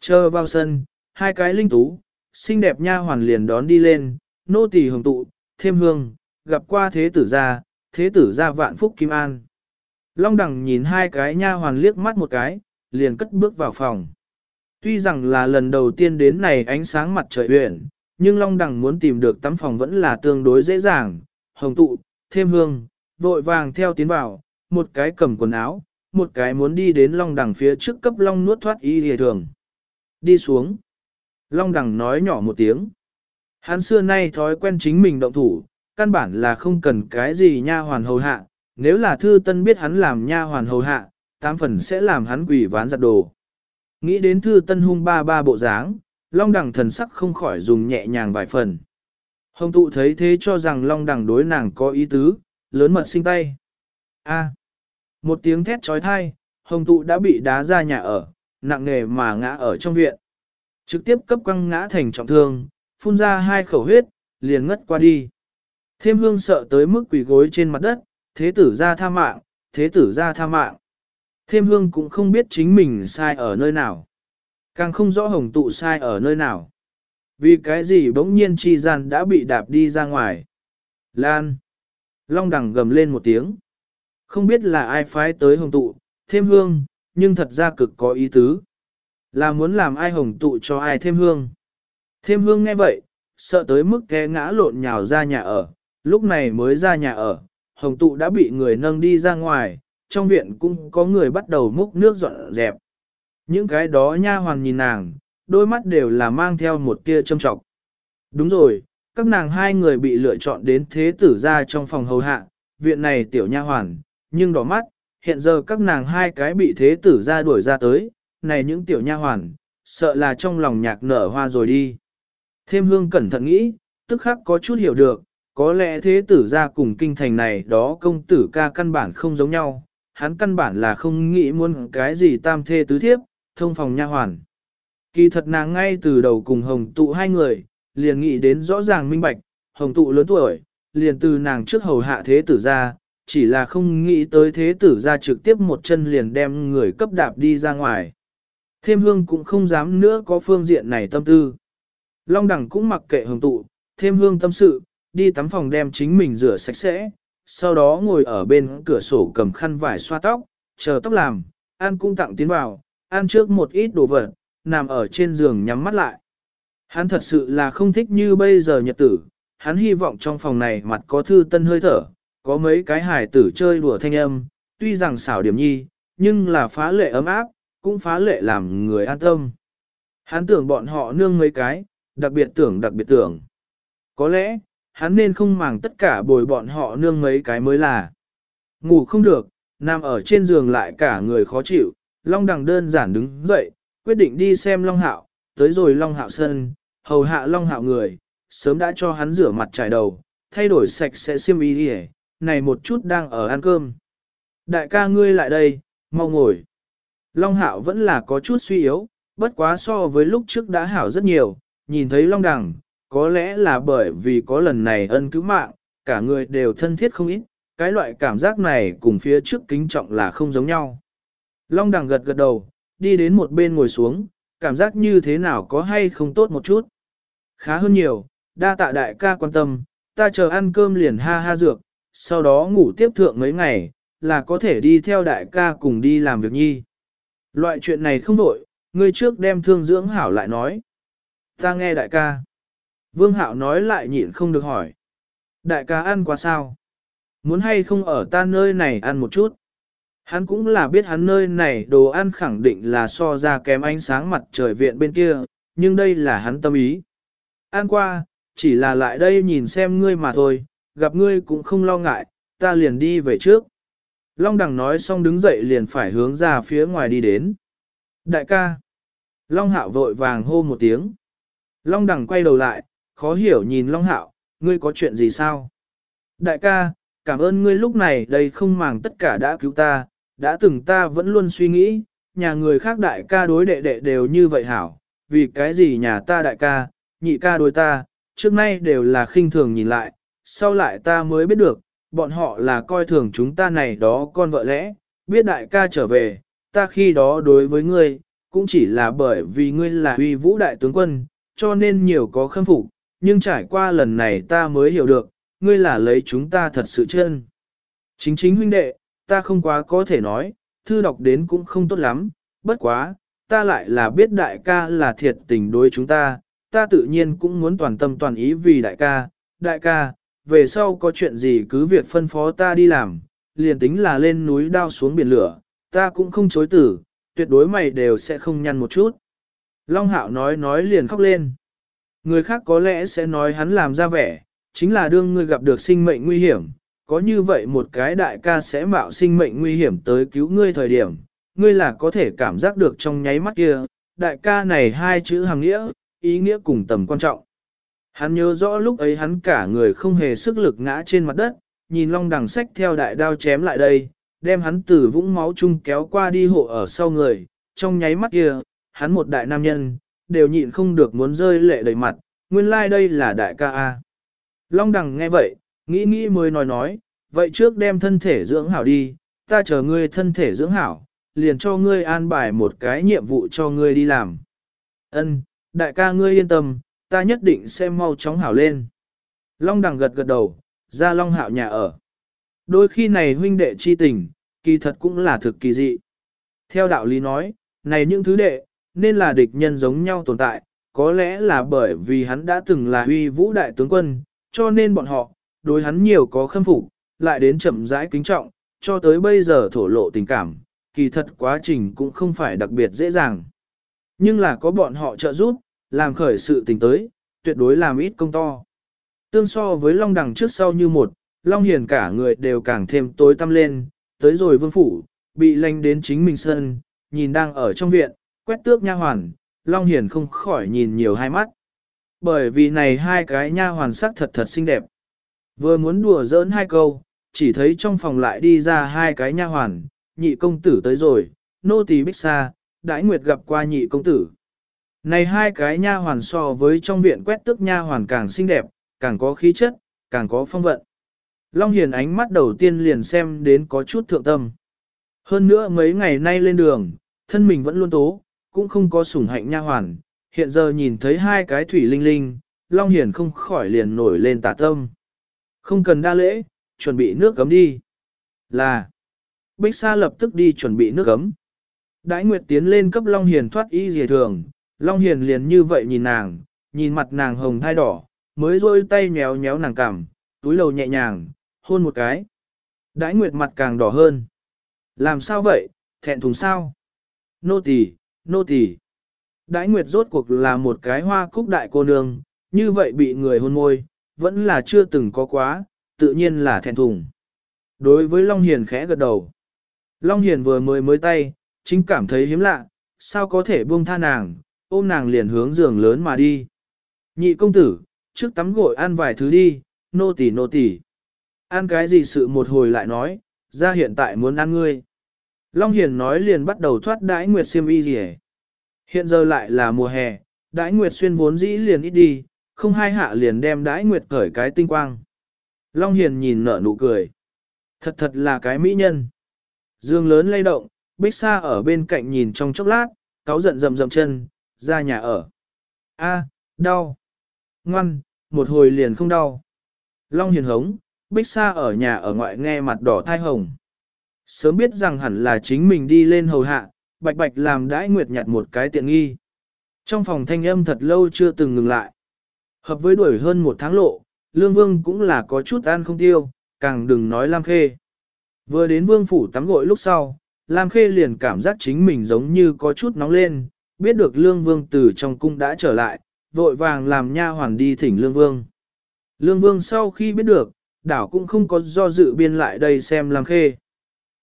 Chờ vào sân, hai cái linh tú, xinh đẹp nha hoàn liền đón đi lên, nô tỳ hồng tụ, thêm hương, gặp qua thế tử gia, thế tử gia vạn phúc kim an. Long đằng nhìn hai cái nha hoàn liếc mắt một cái, liền cất bước vào phòng. Tuy rằng là lần đầu tiên đến này ánh sáng mặt trời huyện, nhưng Long đằng muốn tìm được tắm phòng vẫn là tương đối dễ dàng. Hồng tụ, thêm hương, vội vàng theo tiến vào, một cái cầm quần áo, một cái muốn đi đến Long đằng phía trước cấp Long nuốt thoát y hề thường. Đi xuống. Long đằng nói nhỏ một tiếng. Hắn xưa nay thói quen chính mình động thủ, căn bản là không cần cái gì nha hoàn hầu hạ, nếu là thư tân biết hắn làm nha hoàn hầu hạ, tám phần sẽ làm hắn quỷ ván giặt đồ. Nghĩ đến thư tân hung ba ba bộ dáng, long đẳng thần sắc không khỏi dùng nhẹ nhàng vài phần. Hồng tụ thấy thế cho rằng long đẳng đối nàng có ý tứ, lớn mật sinh tay. A. một tiếng thét trói thai, hồng tụ đã bị đá ra nhà ở, nặng nề mà ngã ở trong viện. Trực tiếp cấp quăng ngã thành trọng thương, phun ra hai khẩu huyết, liền ngất qua đi. Thêm hương sợ tới mức quỳ gối trên mặt đất, thế tử ra tha mạng, thế tử ra tha mạng. Thêm hương cũng không biết chính mình sai ở nơi nào. Càng không rõ hồng tụ sai ở nơi nào. Vì cái gì bỗng nhiên chi gian đã bị đạp đi ra ngoài. Lan. Long đằng gầm lên một tiếng. Không biết là ai phái tới hồng tụ, thêm hương, nhưng thật ra cực có ý tứ. Là muốn làm ai hồng tụ cho ai thêm hương. Thêm hương nghe vậy, sợ tới mức té ngã lộn nhào ra nhà ở, lúc này mới ra nhà ở, hồng tụ đã bị người nâng đi ra ngoài, trong viện cũng có người bắt đầu múc nước dọn dẹp. Những cái đó nha hoàn nhìn nàng, đôi mắt đều là mang theo một tia châm trọng. Đúng rồi, các nàng hai người bị lựa chọn đến thế tử ra trong phòng hầu hạ, viện này tiểu nha hoàn, nhưng đỏ mắt, hiện giờ các nàng hai cái bị thế tử ra đuổi ra tới, này những tiểu nha hoàn, sợ là trong lòng nhạc nở hoa rồi đi. Thêm hương cẩn thận nghĩ, tức khắc có chút hiểu được, có lẽ thế tử ra cùng kinh thành này đó công tử ca căn bản không giống nhau, hắn căn bản là không nghĩ muốn cái gì tam thê tứ thiếp, thông phòng nha hoàn. Kỳ thật nàng ngay từ đầu cùng hồng tụ hai người, liền nghĩ đến rõ ràng minh bạch, hồng tụ lớn tuổi, liền từ nàng trước hầu hạ thế tử ra, chỉ là không nghĩ tới thế tử ra trực tiếp một chân liền đem người cấp đạp đi ra ngoài. Thêm hương cũng không dám nữa có phương diện này tâm tư. Long đẳng cũng mặc kệ hồng tụ, thêm hương tâm sự, đi tắm phòng đem chính mình rửa sạch sẽ, sau đó ngồi ở bên cửa sổ cầm khăn vải xoa tóc, chờ tóc làm, An cũng tặng tiến vào, an trước một ít đồ vật, nằm ở trên giường nhắm mắt lại. Hắn thật sự là không thích như bây giờ nhật tử, hắn hy vọng trong phòng này mặt có thư tân hơi thở, có mấy cái hài tử chơi đùa thanh âm, tuy rằng xảo điểm nhi, nhưng là phá lệ ấm áp, cũng phá lệ làm người an tâm. Hắn tưởng bọn họ nương mấy cái, đặc biệt tưởng đặc biệt tưởng. Có lẽ, hắn nên không màng tất cả bồi bọn họ nương mấy cái mới là. Ngủ không được, nằm ở trên giường lại cả người khó chịu, Long Đằng đơn giản đứng dậy, quyết định đi xem Long Hạo, tới rồi Long Hạo sân, hầu hạ Long Hạo người, sớm đã cho hắn rửa mặt trải đầu, thay đổi sạch sẽ xiêm y đi này một chút đang ở ăn cơm. Đại ca ngươi lại đây, mau ngồi. Long Hạo vẫn là có chút suy yếu, bất quá so với lúc trước đã hảo rất nhiều, nhìn thấy Long Đằng, có lẽ là bởi vì có lần này ân cứu mạng, cả người đều thân thiết không ít, cái loại cảm giác này cùng phía trước kính trọng là không giống nhau. Long Đằng gật gật đầu, đi đến một bên ngồi xuống, cảm giác như thế nào có hay không tốt một chút. Khá hơn nhiều, đa tạ đại ca quan tâm, ta chờ ăn cơm liền ha ha dược, sau đó ngủ tiếp thượng mấy ngày, là có thể đi theo đại ca cùng đi làm việc nhi. Loại chuyện này không đổi, ngươi trước đem thương dưỡng hảo lại nói. Ta nghe đại ca. Vương hạo nói lại nhịn không được hỏi. Đại ca ăn quá sao? Muốn hay không ở ta nơi này ăn một chút? Hắn cũng là biết hắn nơi này đồ ăn khẳng định là so ra kém ánh sáng mặt trời viện bên kia, nhưng đây là hắn tâm ý. Ăn qua, chỉ là lại đây nhìn xem ngươi mà thôi, gặp ngươi cũng không lo ngại, ta liền đi về trước. Long đằng nói xong đứng dậy liền phải hướng ra phía ngoài đi đến. Đại ca. Long hạo vội vàng hô một tiếng. Long đằng quay đầu lại, khó hiểu nhìn Long hạo, ngươi có chuyện gì sao? Đại ca, cảm ơn ngươi lúc này đây không màng tất cả đã cứu ta, đã từng ta vẫn luôn suy nghĩ, nhà người khác đại ca đối đệ đệ đều như vậy hảo, vì cái gì nhà ta đại ca, nhị ca đối ta, trước nay đều là khinh thường nhìn lại, sau lại ta mới biết được, bọn họ là coi thường chúng ta này đó con vợ lẽ, biết đại ca trở về, ta khi đó đối với ngươi, cũng chỉ là bởi vì ngươi là uy vũ đại tướng quân, cho nên nhiều có khâm phục, nhưng trải qua lần này ta mới hiểu được, ngươi là lấy chúng ta thật sự chân. Chính chính huynh đệ, ta không quá có thể nói, thư đọc đến cũng không tốt lắm, bất quá, ta lại là biết đại ca là thiệt tình đối chúng ta, ta tự nhiên cũng muốn toàn tâm toàn ý vì đại ca, đại ca, về sau có chuyện gì cứ việc phân phó ta đi làm, liền tính là lên núi đao xuống biển lửa, ta cũng không chối tử, tuyệt đối mày đều sẽ không nhăn một chút. Long Hạo nói nói liền khóc lên. Người khác có lẽ sẽ nói hắn làm ra vẻ, chính là đương ngươi gặp được sinh mệnh nguy hiểm, có như vậy một cái đại ca sẽ mạo sinh mệnh nguy hiểm tới cứu ngươi thời điểm, ngươi là có thể cảm giác được trong nháy mắt kia, đại ca này hai chữ hàng nghĩa, ý nghĩa cùng tầm quan trọng. Hắn nhớ rõ lúc ấy hắn cả người không hề sức lực ngã trên mặt đất, nhìn long đằng sách theo đại đao chém lại đây, đem hắn từ vũng máu chung kéo qua đi hộ ở sau người, trong nháy mắt kia, hắn một đại nam nhân, đều nhịn không được muốn rơi lệ đầy mặt, nguyên lai like đây là đại ca A. Long đằng nghe vậy, nghĩ nghĩ mới nói nói, vậy trước đem thân thể dưỡng hảo đi, ta chờ ngươi thân thể dưỡng hảo, liền cho ngươi an bài một cái nhiệm vụ cho ngươi đi làm. Ân, đại ca ngươi yên tâm, ta nhất định sẽ mau chóng hảo lên. Long đằng gật gật đầu, ra long hạo nhà ở. Đôi khi này huynh đệ chi tình, kỳ thật cũng là thực kỳ dị. Theo đạo lý nói, này những thứ đệ, nên là địch nhân giống nhau tồn tại, có lẽ là bởi vì hắn đã từng là huy vũ đại tướng quân, cho nên bọn họ, đối hắn nhiều có khâm phục, lại đến chậm rãi kính trọng, cho tới bây giờ thổ lộ tình cảm, kỳ thật quá trình cũng không phải đặc biệt dễ dàng. Nhưng là có bọn họ trợ giúp, làm khởi sự tình tới, tuyệt đối làm ít công to. Tương so với Long Đằng trước sau như một, Long Hiền cả người đều càng thêm tối tăm lên, tới rồi vương phủ, bị lanh đến chính mình sân, nhìn đang ở trong viện, quét tước nha hoàn, Long Hiền không khỏi nhìn nhiều hai mắt. Bởi vì này hai cái nha hoàn sắc thật thật xinh đẹp. Vừa muốn đùa giỡn hai câu, chỉ thấy trong phòng lại đi ra hai cái nha hoàn, nhị công tử tới rồi, nô tỳ bích xa, đãi nguyệt gặp qua nhị công tử. Này hai cái nha hoàn so với trong viện quét tước nha hoàn càng xinh đẹp, càng có khí chất, càng có phong vận. Long Hiền ánh mắt đầu tiên liền xem đến có chút thượng tâm. Hơn nữa mấy ngày nay lên đường, thân mình vẫn luôn tố, cũng không có sủng hạnh nha hoàn, hiện giờ nhìn thấy hai cái thủy linh linh, Long Hiền không khỏi liền nổi lên tà tâm. Không cần đa lễ, chuẩn bị nước cấm đi. Là, Bích Sa lập tức đi chuẩn bị nước cấm. Đãi Nguyệt tiến lên cấp Long Hiền thoát y dề thường, Long Hiền liền như vậy nhìn nàng, nhìn mặt nàng hồng thai đỏ, mới rôi tay nhéo nhéo nàng cằm, túi lầu nhẹ nhàng, hôn một cái. Đãi Nguyệt mặt càng đỏ hơn. Làm sao vậy, thẹn thùng sao? Nô tỳ, nô tỳ. Đãi Nguyệt rốt cuộc là một cái hoa cúc đại cô nương, như vậy bị người hôn môi, vẫn là chưa từng có quá, tự nhiên là thẹn thùng. Đối với Long Hiền khẽ gật đầu. Long Hiền vừa mới mới tay, chính cảm thấy hiếm lạ, sao có thể buông tha nàng, ôm nàng liền hướng giường lớn mà đi. Nhị công tử, trước tắm gội ăn vài thứ đi, nô tỳ nô tỳ. Ăn cái gì sự một hồi lại nói, ra hiện tại muốn ăn ngươi. Long Hiền nói liền bắt đầu thoát đãi nguyệt xiêm y gì Hiện giờ lại là mùa hè, đãi nguyệt xuyên vốn dĩ liền ít đi, không hai hạ liền đem đãi nguyệt cởi cái tinh quang. Long Hiền nhìn nở nụ cười. Thật thật là cái mỹ nhân. Dương lớn lay động, bích xa ở bên cạnh nhìn trong chốc lát, cáu giận rầm rầm chân, ra nhà ở. A, đau. Ngoan, một hồi liền không đau. Long Hiền hống, bích xa ở nhà ở ngoại nghe mặt đỏ thai hồng. Sớm biết rằng hẳn là chính mình đi lên hầu hạ, bạch bạch làm đãi nguyệt nhặt một cái tiện nghi. Trong phòng thanh âm thật lâu chưa từng ngừng lại. Hợp với đuổi hơn một tháng lộ, Lương Vương cũng là có chút ăn không tiêu, càng đừng nói Lam Khê. Vừa đến Vương phủ tắm gội lúc sau, Lam Khê liền cảm giác chính mình giống như có chút nóng lên, biết được Lương Vương từ trong cung đã trở lại, vội vàng làm nha hoàn đi thỉnh Lương Vương. Lương Vương sau khi biết được, đảo cũng không có do dự biên lại đây xem Lam Khê.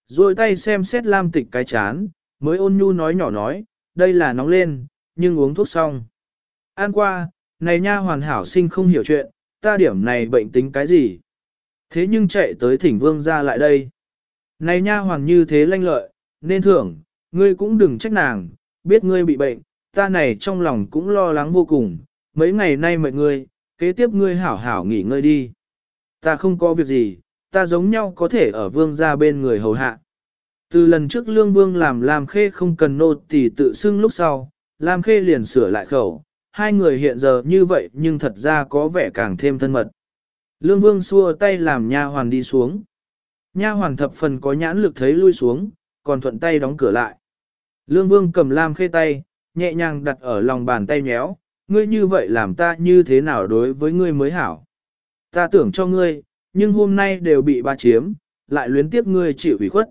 Rồi tay xem xét Lam tịch cái chán, mới ôn nhu nói nhỏ nói, đây là nóng lên, nhưng uống thuốc xong. An qua, này nha hoàn hảo sinh không hiểu chuyện, ta điểm này bệnh tính cái gì. Thế nhưng chạy tới thỉnh vương ra lại đây. Này nha hoàn như thế lanh lợi, nên thưởng, ngươi cũng đừng trách nàng, biết ngươi bị bệnh, ta này trong lòng cũng lo lắng vô cùng, mấy ngày nay mệt ngươi, kế tiếp ngươi hảo hảo nghỉ ngơi đi. Ta không có việc gì, ta giống nhau có thể ở vương gia bên người hầu hạ. Từ lần trước lương vương làm Lam Khê không cần nô tỳ tự xưng lúc sau, Lam Khê liền sửa lại khẩu, hai người hiện giờ như vậy nhưng thật ra có vẻ càng thêm thân mật. Lương vương xua tay làm nha hoàn đi xuống. Nha hoàn thập phần có nhãn lực thấy lui xuống, còn thuận tay đóng cửa lại. Lương vương cầm Lam Khê tay, nhẹ nhàng đặt ở lòng bàn tay nhéo, ngươi như vậy làm ta như thế nào đối với ngươi mới hảo. Ta tưởng cho ngươi, nhưng hôm nay đều bị ba chiếm, lại luyến tiếp ngươi chịu ủy khuất.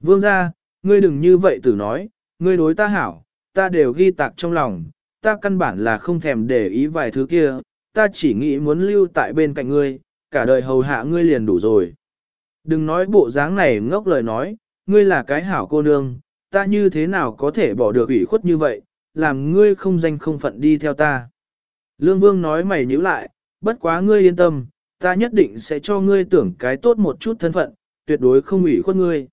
Vương ra, ngươi đừng như vậy tử nói, ngươi đối ta hảo, ta đều ghi tạc trong lòng, ta căn bản là không thèm để ý vài thứ kia, ta chỉ nghĩ muốn lưu tại bên cạnh ngươi, cả đời hầu hạ ngươi liền đủ rồi. Đừng nói bộ dáng này ngốc lời nói, ngươi là cái hảo cô nương, ta như thế nào có thể bỏ được ủy khuất như vậy, làm ngươi không danh không phận đi theo ta. Lương Vương nói mày nhíu lại, bất quá ngươi yên tâm, ta nhất định sẽ cho ngươi tưởng cái tốt một chút thân phận, tuyệt đối không ủy khuất ngươi.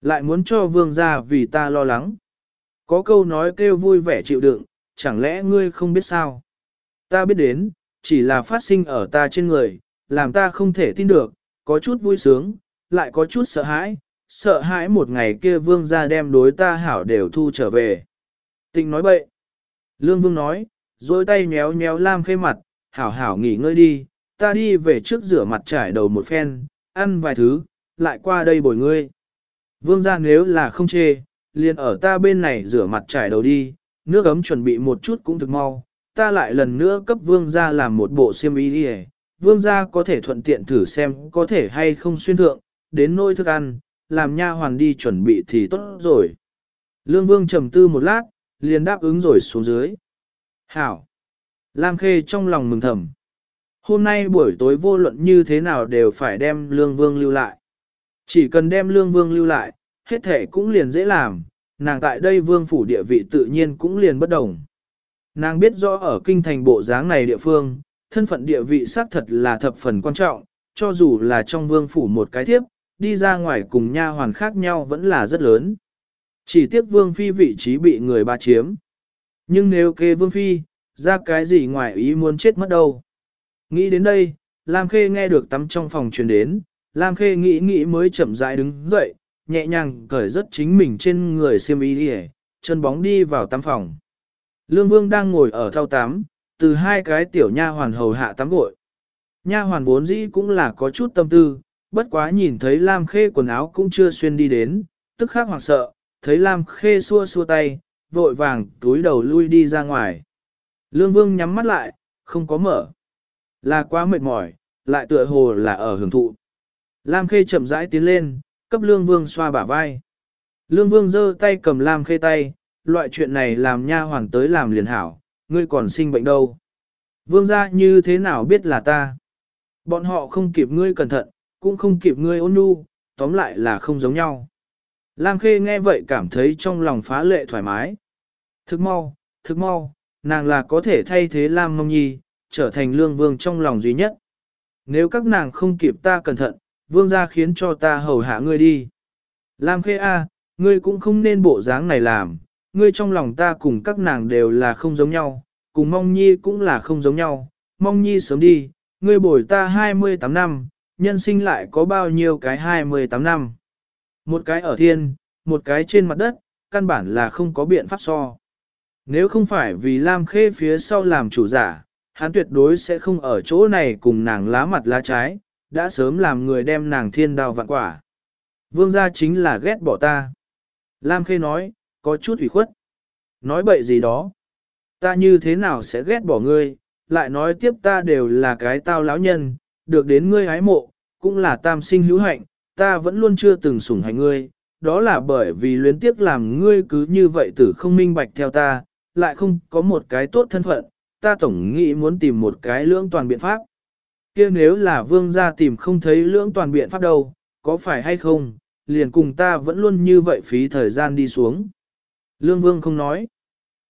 Lại muốn cho vương gia vì ta lo lắng. Có câu nói kêu vui vẻ chịu đựng, chẳng lẽ ngươi không biết sao? Ta biết đến, chỉ là phát sinh ở ta trên người, làm ta không thể tin được, có chút vui sướng, lại có chút sợ hãi, sợ hãi một ngày kia vương gia đem đối ta hảo đều thu trở về. Tịnh nói bậy. Lương vương nói, dôi tay méo méo lam khê mặt, hảo hảo nghỉ ngơi đi, ta đi về trước rửa mặt trải đầu một phen, ăn vài thứ, lại qua đây bồi ngươi. Vương gia nếu là không chê, liền ở ta bên này rửa mặt trải đầu đi, nước ấm chuẩn bị một chút cũng thực mau, ta lại lần nữa cấp vương gia làm một bộ xiêm y đi vương gia có thể thuận tiện thử xem có thể hay không xuyên thượng, đến nôi thức ăn, làm nha hoàn đi chuẩn bị thì tốt rồi. Lương vương trầm tư một lát, liền đáp ứng rồi xuống dưới. Hảo! Lam Khê trong lòng mừng thầm. Hôm nay buổi tối vô luận như thế nào đều phải đem Lương Vương lưu lại. Chỉ cần đem Lương Vương lưu lại, hết thể cũng liền dễ làm, nàng tại đây Vương phủ địa vị tự nhiên cũng liền bất đồng. Nàng biết rõ ở kinh thành bộ dáng này địa phương, thân phận địa vị xác thật là thập phần quan trọng, cho dù là trong Vương phủ một cái thiếp, đi ra ngoài cùng nha hoàn khác nhau vẫn là rất lớn. Chỉ tiếc Vương Phi vị trí bị người ba chiếm. Nhưng nếu kê Vương Phi, ra cái gì ngoài ý muốn chết mất đâu. Nghĩ đến đây, Lam Khê nghe được tắm trong phòng truyền đến, Lam Khê nghĩ nghĩ mới chậm rãi đứng dậy, nhẹ nhàng cởi rất chính mình trên người xiêm y đi chân bóng đi vào tắm phòng. Lương Vương đang ngồi ở thao tắm, từ hai cái tiểu nha hoàn hầu hạ tắm gội. Nha hoàn vốn dĩ cũng là có chút tâm tư, bất quá nhìn thấy Lam Khê quần áo cũng chưa xuyên đi đến, tức khắc hoảng sợ, thấy Lam Khê xua xua tay, vội vàng túi đầu lui đi ra ngoài. Lương Vương nhắm mắt lại, không có mở. Là quá mệt mỏi, lại tựa hồ là ở hưởng thụ. Lam Khê chậm rãi tiến lên, cấp Lương Vương xoa bả vai. Lương Vương giơ tay cầm Lam Khê tay, loại chuyện này làm nha hoàn tới làm liền hảo, ngươi còn sinh bệnh đâu. Vương gia như thế nào biết là ta? Bọn họ không kịp ngươi cẩn thận, cũng không kịp ngươi ôn nhu, tóm lại là không giống nhau. Lam Khê nghe vậy cảm thấy trong lòng phá lệ thoải mái. Thức mau, thức mau, nàng là có thể thay thế Lam Mông Nhi, trở thành lương vương trong lòng duy nhất. Nếu các nàng không kịp ta cẩn thận, vương gia khiến cho ta hầu hạ ngươi đi. Lam Khê A, ngươi cũng không nên bộ dáng này làm, ngươi trong lòng ta cùng các nàng đều là không giống nhau, cùng Mông Nhi cũng là không giống nhau, Mông Nhi sớm đi, ngươi bồi ta 28 năm, nhân sinh lại có bao nhiêu cái 28 năm. Một cái ở thiên, một cái trên mặt đất, căn bản là không có biện pháp so. Nếu không phải vì Lam Khê phía sau làm chủ giả, hắn tuyệt đối sẽ không ở chỗ này cùng nàng lá mặt lá trái, đã sớm làm người đem nàng thiên đào vạn quả. Vương gia chính là ghét bỏ ta. Lam Khê nói, có chút ủy khuất. Nói bậy gì đó. Ta như thế nào sẽ ghét bỏ ngươi, lại nói tiếp ta đều là cái tao lão nhân, được đến ngươi hái mộ, cũng là tam sinh hữu hạnh, ta vẫn luôn chưa từng sủng hạnh ngươi, đó là bởi vì luyến tiếc làm ngươi cứ như vậy tử không minh bạch theo ta, lại không có một cái tốt thân phận, ta tổng nghĩ muốn tìm một cái lưỡng toàn biện pháp. kia nếu là vương gia tìm không thấy lưỡng toàn biện pháp đâu, có phải hay không, liền cùng ta vẫn luôn như vậy phí thời gian đi xuống. Lương vương không nói.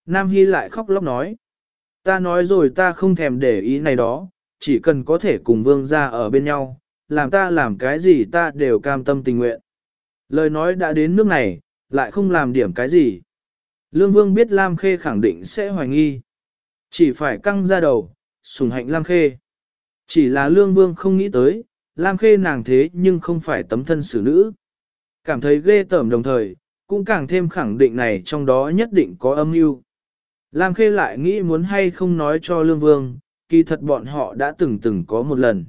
Nam Hy lại khóc lóc nói. Ta nói rồi ta không thèm để ý này đó, chỉ cần có thể cùng vương gia ở bên nhau, làm ta làm cái gì ta đều cam tâm tình nguyện. Lời nói đã đến nước này, lại không làm điểm cái gì. Lương Vương biết Lam Khê khẳng định sẽ hoài nghi. Chỉ phải căng ra đầu, sùng hạnh Lam Khê. Chỉ là Lương Vương không nghĩ tới, Lam Khê nàng thế nhưng không phải tấm thân xử nữ. Cảm thấy ghê tởm đồng thời, cũng càng thêm khẳng định này trong đó nhất định có âm mưu. Lam Khê lại nghĩ muốn hay không nói cho Lương Vương, kỳ thật bọn họ đã từng từng có một lần.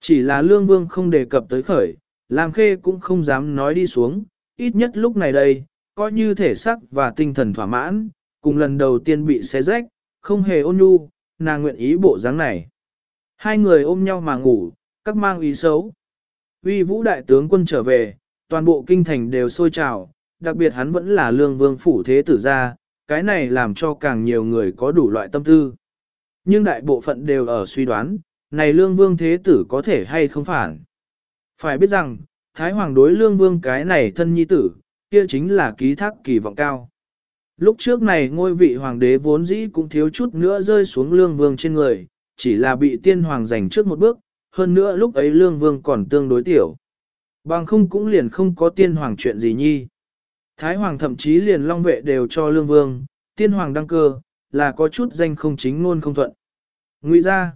Chỉ là Lương Vương không đề cập tới khởi, Lam Khê cũng không dám nói đi xuống, ít nhất lúc này đây, coi như thể xác và tinh thần thỏa mãn, cùng lần đầu tiên bị xé rách, không hề ôn nhu, nàng nguyện ý bộ dáng này. Hai người ôm nhau mà ngủ, các mang ý xấu. Uy vũ đại tướng quân trở về, toàn bộ kinh thành đều sôi trào, đặc biệt hắn vẫn là lương vương phủ thế tử gia, cái này làm cho càng nhiều người có đủ loại tâm tư. Nhưng đại bộ phận đều ở suy đoán, này lương vương thế tử có thể hay không phản. Phải biết rằng, Thái Hoàng đối lương vương cái này thân nhi tử, kia chính là ký thác kỳ vọng cao. Lúc trước này ngôi vị hoàng đế vốn dĩ cũng thiếu chút nữa rơi xuống lương vương trên người, chỉ là bị tiên hoàng giành trước một bước, hơn nữa lúc ấy lương vương còn tương đối tiểu. Bằng không cũng liền không có tiên hoàng chuyện gì nhi. Thái hoàng thậm chí liền long vệ đều cho lương vương, tiên hoàng đăng cơ, là có chút danh không chính ngôn không thuận. Ngụy ra.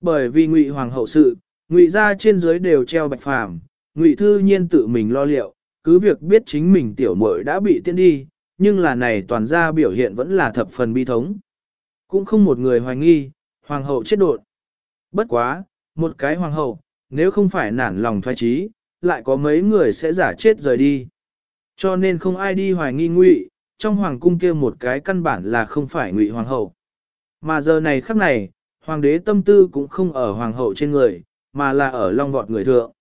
Bởi vì ngụy hoàng hậu sự, ngụy ra trên dưới đều treo bạch phàm, ngụy thư nhiên tự mình lo liệu, cứ việc biết chính mình tiểu muội đã bị tiên đi, nhưng là này toàn ra biểu hiện vẫn là thập phần bi thống. Cũng không một người hoài nghi, hoàng hậu chết đột. Bất quá, một cái hoàng hậu, nếu không phải nản lòng thoái trí, lại có mấy người sẽ giả chết rời đi. Cho nên không ai đi hoài nghi ngụy, trong hoàng cung kia một cái căn bản là không phải ngụy hoàng hậu. Mà giờ này khắc này, hoàng đế tâm tư cũng không ở hoàng hậu trên người, mà là ở long vọt người thượng.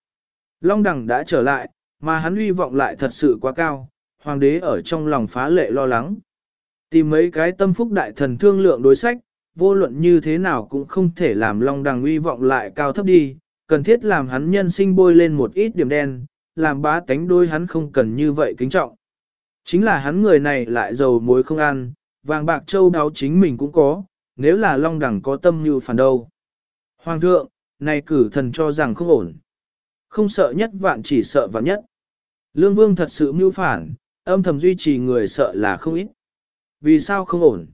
Long đẳng đã trở lại, mà hắn uy vọng lại thật sự quá cao, hoàng đế ở trong lòng phá lệ lo lắng. Tìm mấy cái tâm phúc đại thần thương lượng đối sách, vô luận như thế nào cũng không thể làm long đằng uy vọng lại cao thấp đi, cần thiết làm hắn nhân sinh bôi lên một ít điểm đen, làm bá tánh đôi hắn không cần như vậy kính trọng. Chính là hắn người này lại giàu muối không ăn, vàng bạc châu đáo chính mình cũng có, nếu là long đằng có tâm như phản đâu. Hoàng thượng, này cử thần cho rằng không ổn. Không sợ nhất vạn chỉ sợ vạn nhất. Lương vương thật sự mưu phản, âm thầm duy trì người sợ là không ít. Vì sao không ổn?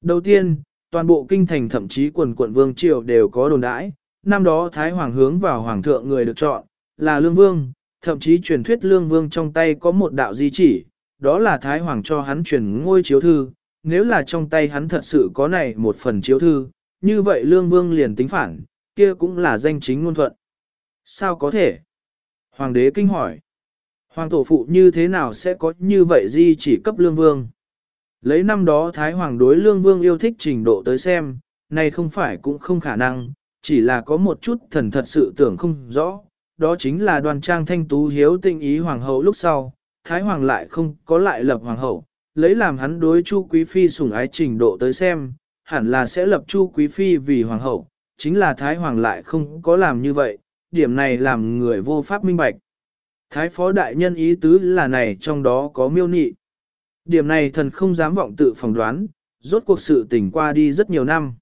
Đầu tiên, toàn bộ kinh thành thậm chí quần quận vương triều đều có đồn đãi, năm đó Thái Hoàng hướng vào Hoàng thượng người được chọn, là Lương Vương, thậm chí truyền thuyết Lương Vương trong tay có một đạo di chỉ, đó là Thái Hoàng cho hắn truyền ngôi chiếu thư, nếu là trong tay hắn thật sự có này một phần chiếu thư, như vậy Lương Vương liền tính phản, kia cũng là danh chính ngôn thuận. Sao có thể? Hoàng đế kinh hỏi. Hoàng tổ phụ như thế nào sẽ có như vậy di chỉ cấp Lương Vương? Lấy năm đó Thái Hoàng đối Lương Vương yêu thích trình độ tới xem, này không phải cũng không khả năng, chỉ là có một chút thần thật sự tưởng không rõ, đó chính là đoàn trang thanh tú hiếu tinh ý hoàng hậu lúc sau, Thái Hoàng lại không có lại lập hoàng hậu, lấy làm hắn đối Chu Quý Phi sủng ái trình độ tới xem, hẳn là sẽ lập Chu Quý Phi vì hoàng hậu, chính là Thái Hoàng lại không có làm như vậy, điểm này làm người vô pháp minh bạch. Thái Phó Đại Nhân ý tứ là này trong đó có miêu nị. Điểm này thần không dám vọng tự phỏng đoán, rốt cuộc sự tình qua đi rất nhiều năm.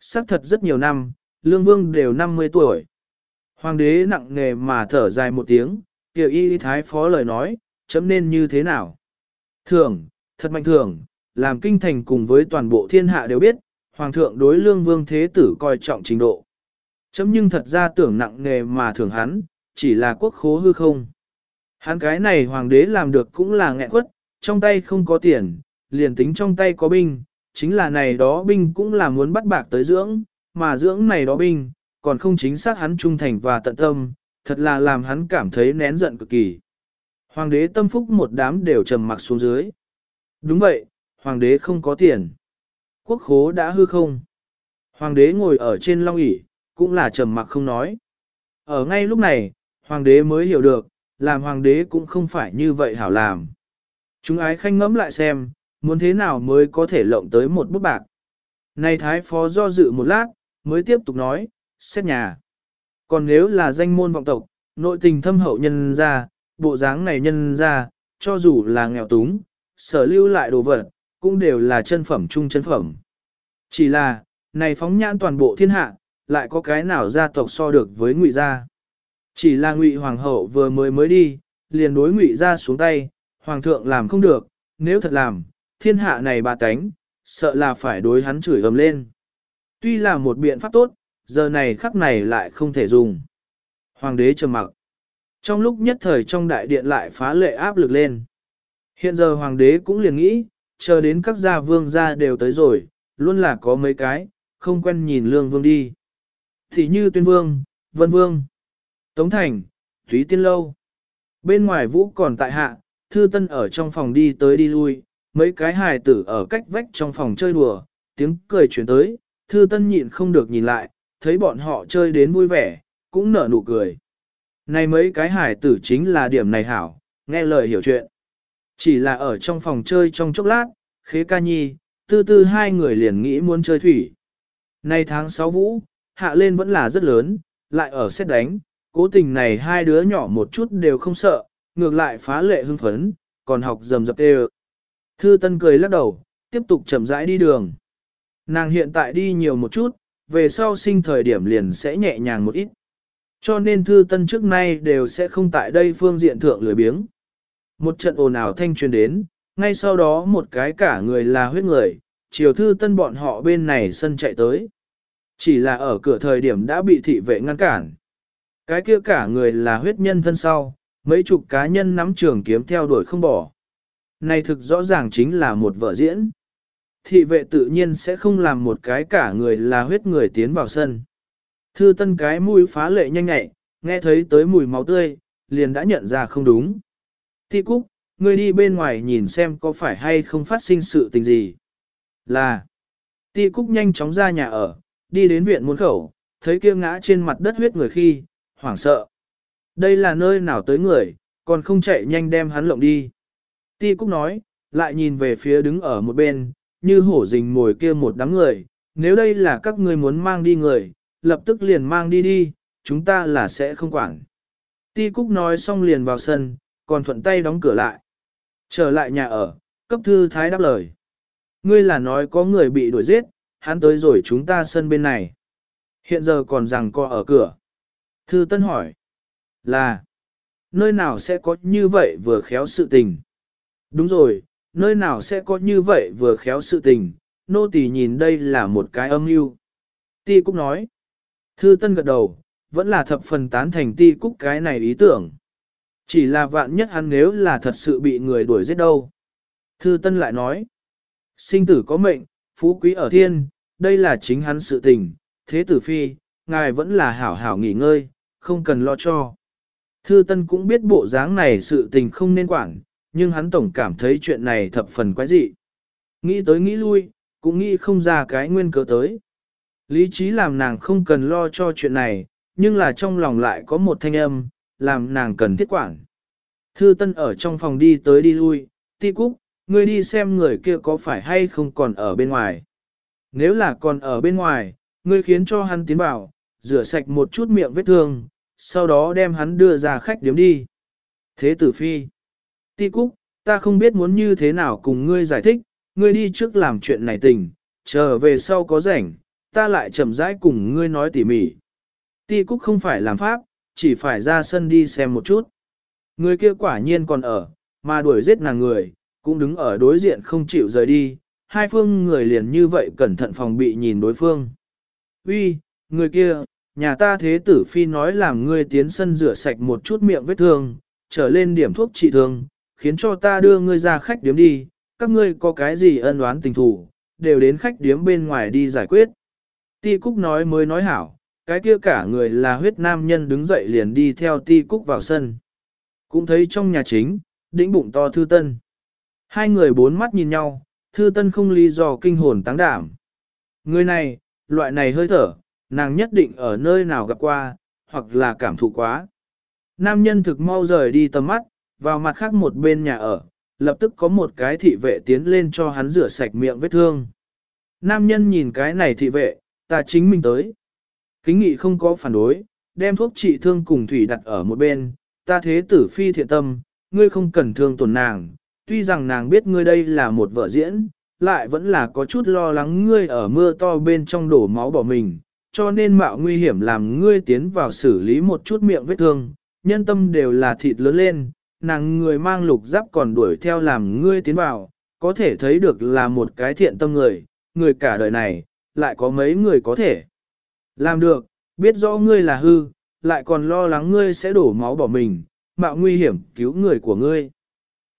Xác thật rất nhiều năm, Lương Vương đều 50 tuổi. Hoàng đế nặng nề mà thở dài một tiếng, kiểu y thái phó lời nói, chấm nên như thế nào. Thường, thật mạnh thường, làm kinh thành cùng với toàn bộ thiên hạ đều biết, Hoàng thượng đối lương vương thế tử coi trọng trình độ. Chấm nhưng thật ra tưởng nặng nề mà thường hắn, chỉ là quốc khố hư không. Hắn cái này hoàng đế làm được cũng là nghẹn quất, trong tay không có tiền, liền tính trong tay có binh, chính là này đó binh cũng là muốn bắt bạc tới dưỡng, mà dưỡng này đó binh, còn không chính xác hắn trung thành và tận tâm, thật là làm hắn cảm thấy nén giận cực kỳ. Hoàng đế tâm phúc một đám đều trầm mặc xuống dưới. Đúng vậy, hoàng đế không có tiền. Quốc khố đã hư không. Hoàng đế ngồi ở trên long ỷ cũng là trầm mặc không nói. Ở ngay lúc này, hoàng đế mới hiểu được, làm hoàng đế cũng không phải như vậy hảo làm. Chúng ái khanh ngẫm lại xem, muốn thế nào mới có thể lộng tới một bút bạc. Này thái phó do dự một lát, mới tiếp tục nói, xét nhà. Còn nếu là danh môn vọng tộc, nội tình thâm hậu nhân ra, bộ dáng này nhân ra, cho dù là nghèo túng, sở lưu lại đồ vật, cũng đều là chân phẩm trung chân phẩm. Chỉ là, này phóng nhãn toàn bộ thiên hạ, lại có cái nào gia tộc so được với ngụy gia. Chỉ là ngụy hoàng hậu vừa mới mới đi, liền đối ngụy ra xuống tay, hoàng thượng làm không được, nếu thật làm, thiên hạ này bà tánh, sợ là phải đối hắn chửi ầm lên. Tuy là một biện pháp tốt, giờ này khắc này lại không thể dùng. Hoàng đế trầm mặc. Trong lúc nhất thời trong đại điện lại phá lệ áp lực lên. Hiện giờ hoàng đế cũng liền nghĩ, chờ đến các gia vương gia đều tới rồi, luôn là có mấy cái, không quen nhìn lương vương đi. Thì như tuyên vương, vân vương, tống thành, thúy tiên lâu. Bên ngoài vũ còn tại hạ, thư tân ở trong phòng đi tới đi lui, mấy cái hài tử ở cách vách trong phòng chơi đùa, tiếng cười chuyển tới, thư tân nhịn không được nhìn lại, thấy bọn họ chơi đến vui vẻ, cũng nở nụ cười. Này mấy cái hài tử chính là điểm này hảo, nghe lời hiểu chuyện. Chỉ là ở trong phòng chơi trong chốc lát, khế ca nhi, tư tư hai người liền nghĩ muốn chơi thủy. Nay tháng 6 vũ, hạ lên vẫn là rất lớn, lại ở xét đánh, cố tình này hai đứa nhỏ một chút đều không sợ, ngược lại phá lệ hưng phấn, còn học dầm dập đều. Thư Tân cười lắc đầu, tiếp tục chậm rãi đi đường. Nàng hiện tại đi nhiều một chút, về sau sinh thời điểm liền sẽ nhẹ nhàng một ít. Cho nên Thư Tân trước nay đều sẽ không tại đây phương diện thượng lười biếng. Một trận ồn ào thanh truyền đến, ngay sau đó một cái cả người là huyết người, chiều Thư Tân bọn họ bên này sân chạy tới. Chỉ là ở cửa thời điểm đã bị thị vệ ngăn cản. Cái kia cả người là huyết nhân thân sau, mấy chục cá nhân nắm trường kiếm theo đuổi không bỏ. Này thực rõ ràng chính là một vở diễn. Thị vệ tự nhiên sẽ không làm một cái cả người là huyết người tiến vào sân. Thư tân cái mũi phá lệ nhanh nhẹ, nghe thấy tới mùi máu tươi, liền đã nhận ra không đúng. Ti Cúc, ngươi đi bên ngoài nhìn xem có phải hay không phát sinh sự tình gì. Là, Ti Cúc nhanh chóng ra nhà ở, đi đến viện muôn khẩu, thấy kia ngã trên mặt đất huyết người khi, hoảng sợ. Đây là nơi nào tới người, còn không chạy nhanh đem hắn lộng đi. Ti Cúc nói, lại nhìn về phía đứng ở một bên, như hổ rình mồi kia một đám người, nếu đây là các ngươi muốn mang đi người, lập tức liền mang đi đi, chúng ta là sẽ không quản. Ti Cúc nói xong liền vào sân, còn thuận tay đóng cửa lại. Trở lại nhà ở, cấp thư thái đáp lời. Ngươi là nói có người bị đuổi giết, hắn tới rồi chúng ta sân bên này. Hiện giờ còn rằng co ở cửa. Thư Tân hỏi. Là, nơi nào sẽ có như vậy vừa khéo sự tình? Đúng rồi, nơi nào sẽ có như vậy vừa khéo sự tình, nô tỳ nhìn đây là một cái âm mưu. Ti Cúc nói, Thư Tân gật đầu, vẫn là thập phần tán thành ti cúc cái này ý tưởng. Chỉ là vạn nhất hắn nếu là thật sự bị người đuổi giết đâu. Thư Tân lại nói, sinh tử có mệnh, phú quý ở thiên, đây là chính hắn sự tình, thế tử phi, ngài vẫn là hảo hảo nghỉ ngơi, không cần lo cho. Thư Tân cũng biết bộ dáng này sự tình không nên quản, nhưng hắn tổng cảm thấy chuyện này thập phần quái dị. Nghĩ tới nghĩ lui, cũng nghĩ không ra cái nguyên cớ tới. Lý trí làm nàng không cần lo cho chuyện này, nhưng là trong lòng lại có một thanh âm, làm nàng cần thiết quản. Thư Tân ở trong phòng đi tới đi lui, ti cúc, ngươi đi xem người kia có phải hay không còn ở bên ngoài. Nếu là còn ở bên ngoài, ngươi khiến cho hắn tiến vào, rửa sạch một chút miệng vết thương, sau đó đem hắn đưa ra khách điếm đi. Thế tử phi. Ti Cúc, ta không biết muốn như thế nào cùng ngươi giải thích, ngươi đi trước làm chuyện này tình, chờ về sau có rảnh, ta lại chậm rãi cùng ngươi nói tỉ mỉ. Ti Cúc không phải làm pháp, chỉ phải ra sân đi xem một chút. Người kia quả nhiên còn ở, mà đuổi giết nàng người, cũng đứng ở đối diện không chịu rời đi, hai phương người liền như vậy cẩn thận phòng bị nhìn đối phương. Uy, người kia, nhà ta thế tử phi nói làm ngươi tiến sân rửa sạch một chút miệng vết thương, trở lên điểm thuốc trị thương, khiến cho ta đưa ngươi ra khách điếm đi, các ngươi có cái gì ân oán tình thủ, đều đến khách điếm bên ngoài đi giải quyết. Ti Cúc nói mới nói hảo, cái kia cả người là huyết nam nhân đứng dậy liền đi theo Ti Cúc vào sân. Cũng thấy trong nhà chính, đĩnh bụng to thư tân. Hai người bốn mắt nhìn nhau, thư tân không lý do kinh hồn táng đảm. Người này, loại này hơi thở, nàng nhất định ở nơi nào gặp qua, hoặc là cảm thụ quá. Nam nhân thực mau rời đi tầm mắt, vào mặt khác một bên nhà ở, lập tức có một cái thị vệ tiến lên cho hắn rửa sạch miệng vết thương. Nam nhân nhìn cái này thị vệ, ta chính mình tới. Kính nghị không có phản đối, đem thuốc trị thương cùng thủy đặt ở một bên, ta thế tử phi thiện tâm, ngươi không cần thương tổn nàng, tuy rằng nàng biết ngươi đây là một vợ diễn, lại vẫn là có chút lo lắng ngươi ở mưa to bên trong đổ máu bỏ mình, cho nên mạo nguy hiểm làm ngươi tiến vào xử lý một chút miệng vết thương, nhân tâm đều là thịt lớn lên, nàng người mang lục giáp còn đuổi theo làm ngươi tiến vào, có thể thấy được là một cái thiện tâm người, người cả đời này, lại có mấy người có thể làm được, biết rõ ngươi là hư, lại còn lo lắng ngươi sẽ đổ máu bỏ mình, mạo nguy hiểm cứu người của ngươi.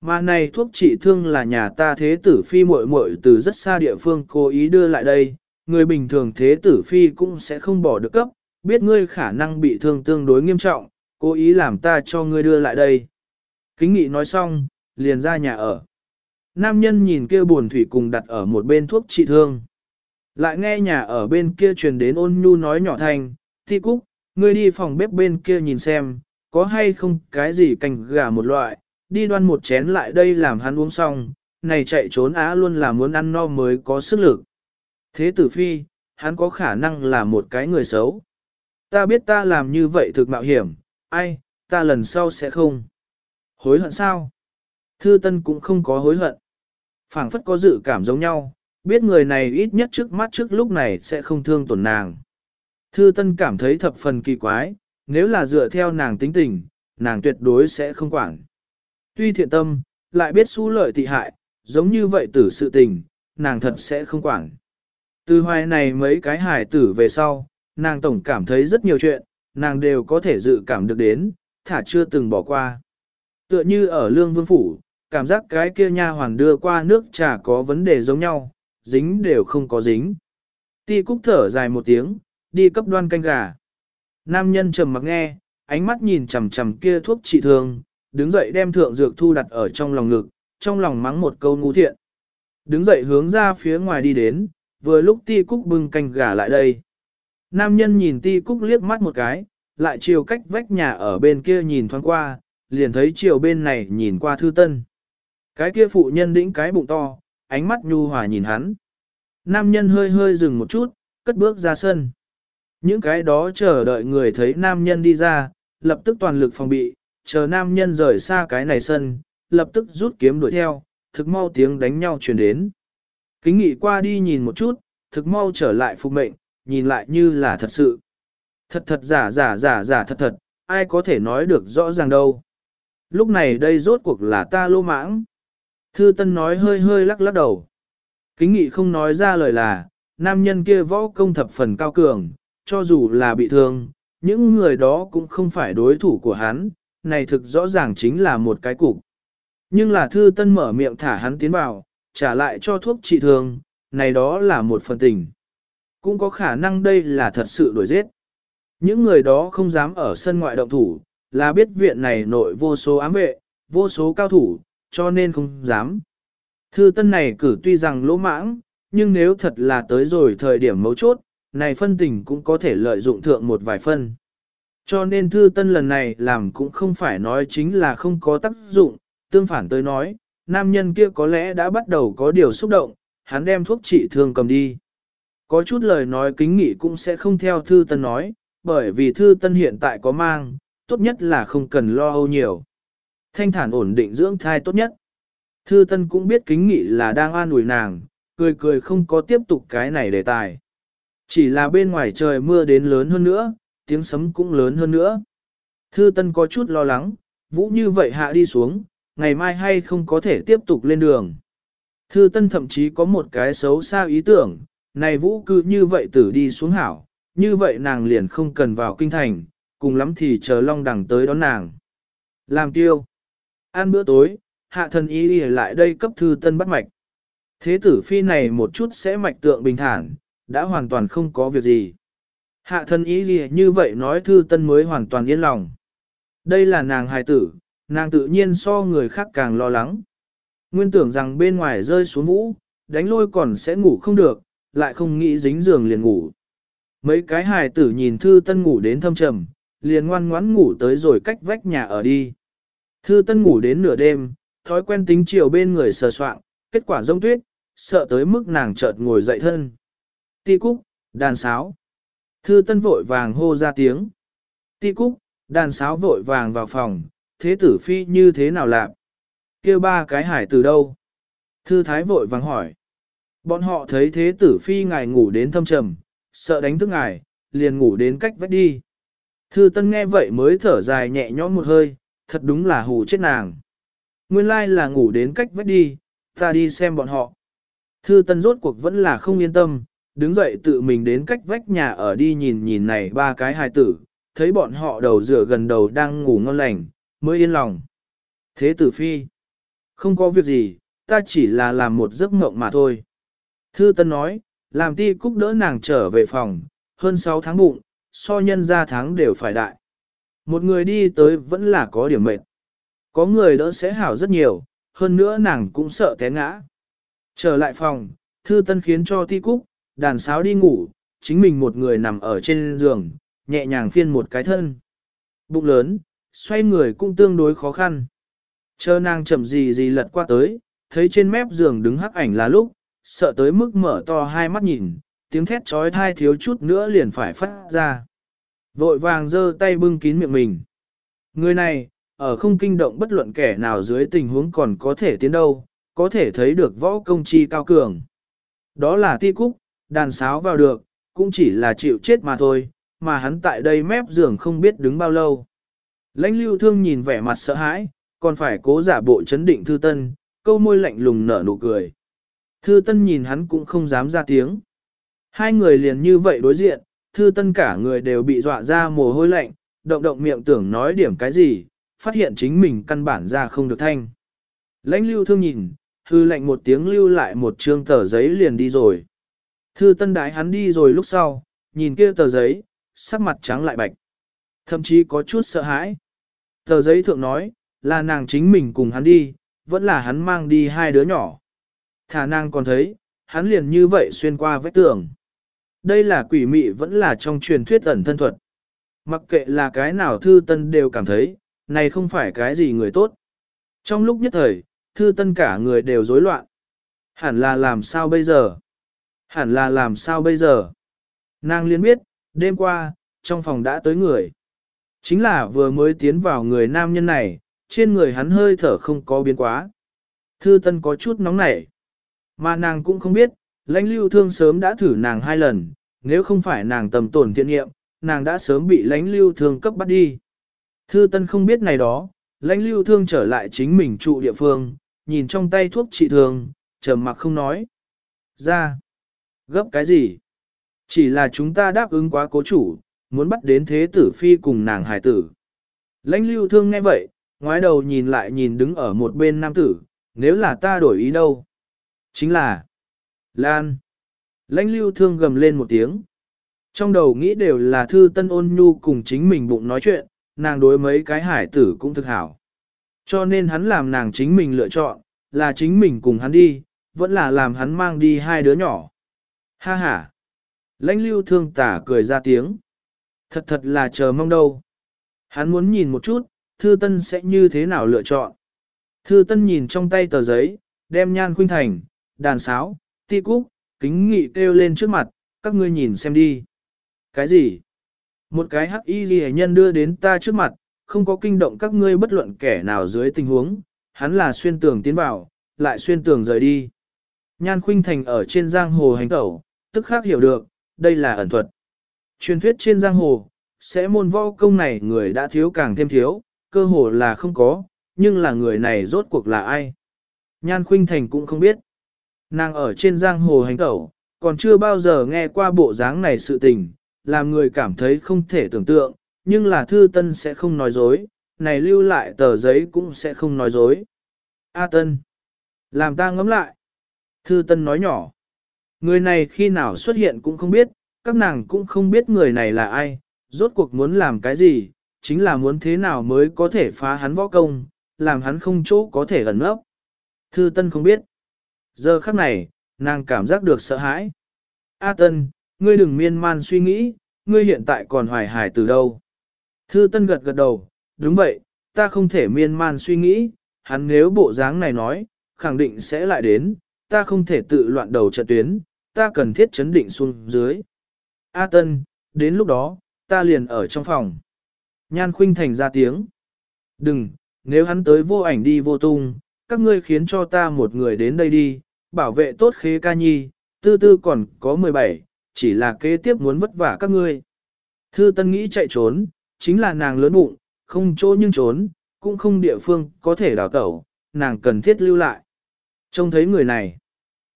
Mà này thuốc trị thương là nhà ta thế tử phi muội muội từ rất xa địa phương cố ý đưa lại đây, người bình thường thế tử phi cũng sẽ không bỏ được cấp, biết ngươi khả năng bị thương tương đối nghiêm trọng, cố ý làm ta cho ngươi đưa lại đây. Kính nghị nói xong, liền ra nhà ở. Nam nhân nhìn kia buồn thủy cùng đặt ở một bên thuốc trị thương. Lại nghe nhà ở bên kia truyền đến ôn nhu nói nhỏ thanh, Ti cúc, ngươi đi phòng bếp bên kia nhìn xem, có hay không cái gì canh gà một loại, đi đoan một chén lại đây làm hắn uống xong, này chạy trốn á luôn là muốn ăn no mới có sức lực. Thế tử phi, hắn có khả năng là một cái người xấu. Ta biết ta làm như vậy thực mạo hiểm, ai, ta lần sau sẽ không. Hối hận sao? Thư Tân cũng không có hối hận. phảng phất có dự cảm giống nhau, biết người này ít nhất trước mắt trước lúc này sẽ không thương tổn nàng. Thư Tân cảm thấy thập phần kỳ quái, nếu là dựa theo nàng tính tình, nàng tuyệt đối sẽ không quản. Tuy thiện tâm, lại biết xu lợi tị hại, giống như vậy tử sự tình, nàng thật sẽ không quản. Từ hoài này mấy cái hải tử về sau, nàng tổng cảm thấy rất nhiều chuyện, nàng đều có thể dự cảm được đến, thả chưa từng bỏ qua. Tựa như ở lương vương phủ, cảm giác cái kia nha hoàn đưa qua nước trà có vấn đề giống nhau, dính đều không có dính. Ti cúc thở dài một tiếng, đi cấp đoan canh gà. Nam nhân trầm mặc nghe, ánh mắt nhìn chằm chằm kia thuốc trị thương, đứng dậy đem thượng dược thu đặt ở trong lòng ngực, trong lòng mắng một câu ngu thiện. Đứng dậy hướng ra phía ngoài đi đến, vừa lúc ti cúc bưng canh gà lại đây. Nam nhân nhìn ti cúc liếc mắt một cái, lại chiều cách vách nhà ở bên kia nhìn thoáng qua, liền thấy chiều bên này nhìn qua thư tân. Cái kia phụ nhân đĩnh cái bụng to, ánh mắt nhu hòa nhìn hắn. Nam nhân hơi hơi dừng một chút, cất bước ra sân. Những cái đó chờ đợi người thấy nam nhân đi ra, lập tức toàn lực phòng bị, chờ nam nhân rời xa cái này sân, lập tức rút kiếm đuổi theo, thực mau tiếng đánh nhau truyền đến. Kính nghị qua đi nhìn một chút, thực mau trở lại phục mệnh, nhìn lại như là thật sự. Thật thật giả giả giả giả thật thật, ai có thể nói được rõ ràng đâu. Lúc này đây rốt cuộc là ta lô mãng. Thư Tân nói hơi hơi lắc lắc đầu. Kính nghị không nói ra lời là, nam nhân kia võ công thập phần cao cường, cho dù là bị thương, những người đó cũng không phải đối thủ của hắn, này thực rõ ràng chính là một cái cục. Nhưng là thư tân mở miệng thả hắn tiến vào, trả lại cho thuốc trị thương, này đó là một phần tình. Cũng có khả năng đây là thật sự đổi giết. Những người đó không dám ở sân ngoại động thủ, là biết viện này nội vô số ám vệ, vô số cao thủ, cho nên không dám. Thư tân này cử tuy rằng lỗ mãng, nhưng nếu thật là tới rồi thời điểm mấu chốt, này phân tình cũng có thể lợi dụng thượng một vài phân. Cho nên thư tân lần này làm cũng không phải nói chính là không có tác dụng, tương phản tới nói, nam nhân kia có lẽ đã bắt đầu có điều xúc động, hắn đem thuốc trị thương cầm đi. Có chút lời nói kính nghị cũng sẽ không theo thư tân nói, bởi vì thư tân hiện tại có mang, tốt nhất là không cần lo âu nhiều. Thanh thản ổn định dưỡng thai tốt nhất. Thư tân cũng biết kính nghị là đang an ủi nàng, cười cười không có tiếp tục cái này đề tài. Chỉ là bên ngoài trời mưa đến lớn hơn nữa, tiếng sấm cũng lớn hơn nữa. Thư Tân có chút lo lắng, vũ như vậy hạ đi xuống, ngày mai hay không có thể tiếp tục lên đường. Thư Tân thậm chí có một cái xấu xa ý tưởng, này vũ cứ như vậy tử đi xuống hảo, như vậy nàng liền không cần vào kinh thành, cùng lắm thì chờ Long Đằng tới đón nàng. Làm tiêu. Ăn bữa tối, hạ thần ý đi lại đây cấp Thư Tân bắt mạch. Thế tử phi này một chút sẽ mạch tượng bình thản, đã hoàn toàn không có việc gì. Hạ thân ý gì như vậy nói thư tân mới hoàn toàn yên lòng. Đây là nàng hài tử, nàng tự nhiên so người khác càng lo lắng. Nguyên tưởng rằng bên ngoài rơi xuống vũ, đánh lôi còn sẽ ngủ không được, lại không nghĩ dính giường liền ngủ. Mấy cái hài tử nhìn thư tân ngủ đến thâm trầm, liền ngoan ngoãn ngủ tới rồi cách vách nhà ở đi. Thư tân ngủ đến nửa đêm, thói quen tính chiều bên người sờ soạn, kết quả rông tuyết, sợ tới mức nàng chợt ngồi dậy thân. Ti cúc, đàn sáo. Thư tân vội vàng hô ra tiếng. Ti cúc, đàn sáo vội vàng vào phòng, thế tử phi như thế nào lạc? kêu ba cái hải từ đâu? Thư thái vội vàng hỏi. Bọn họ thấy thế tử phi ngài ngủ đến thâm trầm, sợ đánh thức ngài, liền ngủ đến cách vách đi. Thư tân nghe vậy mới thở dài nhẹ nhõm một hơi, thật đúng là hù chết nàng. Nguyên lai là ngủ đến cách vách đi, ta đi xem bọn họ. Thư tân rốt cuộc vẫn là không yên tâm, đứng dậy tự mình đến cách vách nhà ở đi nhìn nhìn này ba cái hài tử, thấy bọn họ đầu rửa gần đầu đang ngủ ngon lành, mới yên lòng. Thế tử phi, không có việc gì, ta chỉ là làm một giấc mộng mà thôi. Thư Tân nói, làm ti cúc đỡ nàng trở về phòng, hơn 6 tháng bụng, so nhân ra tháng đều phải đại. Một người đi tới vẫn là có điểm mệt. Có người đỡ sẽ hảo rất nhiều, hơn nữa nàng cũng sợ té ngã. Trở lại phòng, Thư Tân khiến cho ti cúc, đàn sáo đi ngủ, chính mình một người nằm ở trên giường, nhẹ nhàng phiên một cái thân. Bụng lớn, xoay người cũng tương đối khó khăn. Chờ nàng chậm gì gì lật qua tới, thấy trên mép giường đứng hắc ảnh là lúc, sợ tới mức mở to hai mắt nhìn, tiếng thét trói thai thiếu chút nữa liền phải phát ra. Vội vàng giơ tay bưng kín miệng mình. Người này, ở không kinh động bất luận kẻ nào dưới tình huống còn có thể tiến đâu, có thể thấy được võ công chi cao cường. Đó là ti cúc, đàn sáo vào được, cũng chỉ là chịu chết mà thôi, mà hắn tại đây mép giường không biết đứng bao lâu. Lãnh lưu thương nhìn vẻ mặt sợ hãi, còn phải cố giả bộ chấn định thư tân, câu môi lạnh lùng nở nụ cười. Thư tân nhìn hắn cũng không dám ra tiếng. Hai người liền như vậy đối diện, thư tân cả người đều bị dọa ra mồ hôi lạnh, động động miệng tưởng nói điểm cái gì, phát hiện chính mình căn bản ra không được thanh. Lãnh lưu thương nhìn, hư lạnh một tiếng lưu lại một trương tờ giấy liền đi rồi. Thư tân đái hắn đi rồi lúc sau, nhìn kia tờ giấy, sắc mặt trắng lại bạch. Thậm chí có chút sợ hãi. Tờ giấy thượng nói, là nàng chính mình cùng hắn đi, vẫn là hắn mang đi hai đứa nhỏ. Thả nàng còn thấy, hắn liền như vậy xuyên qua vách tường. Đây là quỷ mị vẫn là trong truyền thuyết ẩn thân thuật. Mặc kệ là cái nào thư tân đều cảm thấy, này không phải cái gì người tốt. Trong lúc nhất thời, thư tân cả người đều rối loạn. Hẳn là làm sao bây giờ? Hẳn là làm sao bây giờ? Nàng liên biết, đêm qua, trong phòng đã tới người. Chính là vừa mới tiến vào người nam nhân này, trên người hắn hơi thở không có biến quá. Thư Tân có chút nóng nảy. Mà nàng cũng không biết, lãnh lưu thương sớm đã thử nàng hai lần, nếu không phải nàng tầm tổn thiện nghiệm, nàng đã sớm bị lãnh lưu thương cấp bắt đi. Thư Tân không biết này đó, lãnh lưu thương trở lại chính mình trụ địa phương, nhìn trong tay thuốc trị thương, trầm mặc không nói. Ra. Gấp cái gì? Chỉ là chúng ta đáp ứng quá cố chủ, muốn bắt đến thế tử phi cùng nàng hải tử. Lãnh lưu thương nghe vậy, ngoái đầu nhìn lại nhìn đứng ở một bên nam tử, nếu là ta đổi ý đâu? Chính là Lan. Lãnh lưu thương gầm lên một tiếng. Trong đầu nghĩ đều là thư tân ôn nhu cùng chính mình bụng nói chuyện, nàng đối mấy cái hải tử cũng thực hảo. Cho nên hắn làm nàng chính mình lựa chọn, là chính mình cùng hắn đi, vẫn là làm hắn mang đi hai đứa nhỏ. Ha ha. Lãnh lưu thương tả cười ra tiếng. Thật thật là chờ mong đâu. Hắn muốn nhìn một chút, thư tân sẽ như thế nào lựa chọn. Thư tân nhìn trong tay tờ giấy, đem nhan khuynh thành, đàn sáo, ti cúc, kính nghị kêu lên trước mặt, các ngươi nhìn xem đi. Cái gì? Một cái hắc y ghi nhân đưa đến ta trước mặt, không có kinh động các ngươi bất luận kẻ nào dưới tình huống, hắn là xuyên tường tiến vào, lại xuyên tường rời đi. Nhan khuynh thành ở trên giang hồ hành tẩu, tức khác hiểu được, đây là ẩn thuật. Truyền thuyết trên giang hồ, sẽ môn võ công này người đã thiếu càng thêm thiếu, cơ hồ là không có, nhưng là người này rốt cuộc là ai? Nhan khuynh thành cũng không biết. Nàng ở trên giang hồ hành tẩu, còn chưa bao giờ nghe qua bộ dáng này sự tình, làm người cảm thấy không thể tưởng tượng, nhưng là thư tân sẽ không nói dối, này lưu lại tờ giấy cũng sẽ không nói dối. A tân, làm ta ngẫm lại. Thư tân nói nhỏ, người này khi nào xuất hiện cũng không biết, các nàng cũng không biết người này là ai, rốt cuộc muốn làm cái gì, chính là muốn thế nào mới có thể phá hắn võ công, làm hắn không chỗ có thể ẩn ấp. Thư Tân không biết. Giờ khắc này, nàng cảm giác được sợ hãi. A Tân, ngươi đừng miên man suy nghĩ, ngươi hiện tại còn hoài hải từ đâu. Thư Tân gật gật đầu, đúng vậy, ta không thể miên man suy nghĩ, hắn nếu bộ dáng này nói, khẳng định sẽ lại đến, ta không thể tự loạn đầu trận tuyến, ta cần thiết chấn định xuống dưới. A Tân, đến lúc đó, ta liền ở trong phòng. Nhan Khuynh Thành ra tiếng. Đừng, nếu hắn tới vô ảnh đi vô tung, các ngươi khiến cho ta một người đến đây đi, bảo vệ tốt khế ca nhi, tư tư còn có 17, chỉ là kế tiếp muốn vất vả các ngươi. Thư Tân nghĩ chạy trốn, chính là nàng lớn bụng, không chỗ nhưng trốn, cũng không địa phương có thể đào tẩu, nàng cần thiết lưu lại. Trông thấy người này,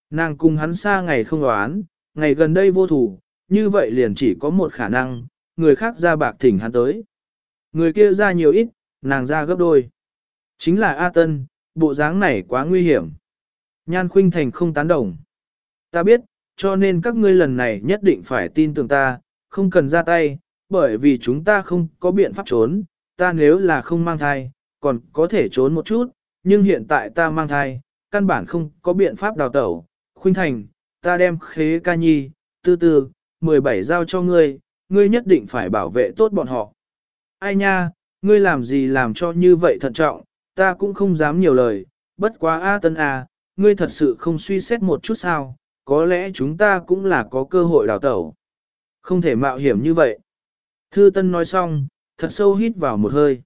nàng cùng hắn xa ngày không đoán, ngày gần đây vô thủ, như vậy liền chỉ có một khả năng, người khác ra bạc thỉnh hắn tới. Người kia ra nhiều ít, nàng ra gấp đôi. Chính là A Tân, bộ dáng này quá nguy hiểm. Nhan Khuynh Thành không tán đồng. Ta biết, cho nên các ngươi lần này nhất định phải tin tưởng ta, không cần ra tay, bởi vì chúng ta không có biện pháp trốn, ta nếu là không mang thai, còn có thể trốn một chút, nhưng hiện tại ta mang thai, căn bản không có biện pháp đào tẩu. Khuynh Thành, ta đem khế ca nhi, tư tư, 17 giao cho ngươi, ngươi nhất định phải bảo vệ tốt bọn họ. Ai nha, ngươi làm gì làm cho như vậy thận trọng, ta cũng không dám nhiều lời, bất quá A Tân A, ngươi thật sự không suy xét một chút sao, có lẽ chúng ta cũng là có cơ hội đào tẩu. Không thể mạo hiểm như vậy. Thư Tân nói xong, thật sâu hít vào một hơi.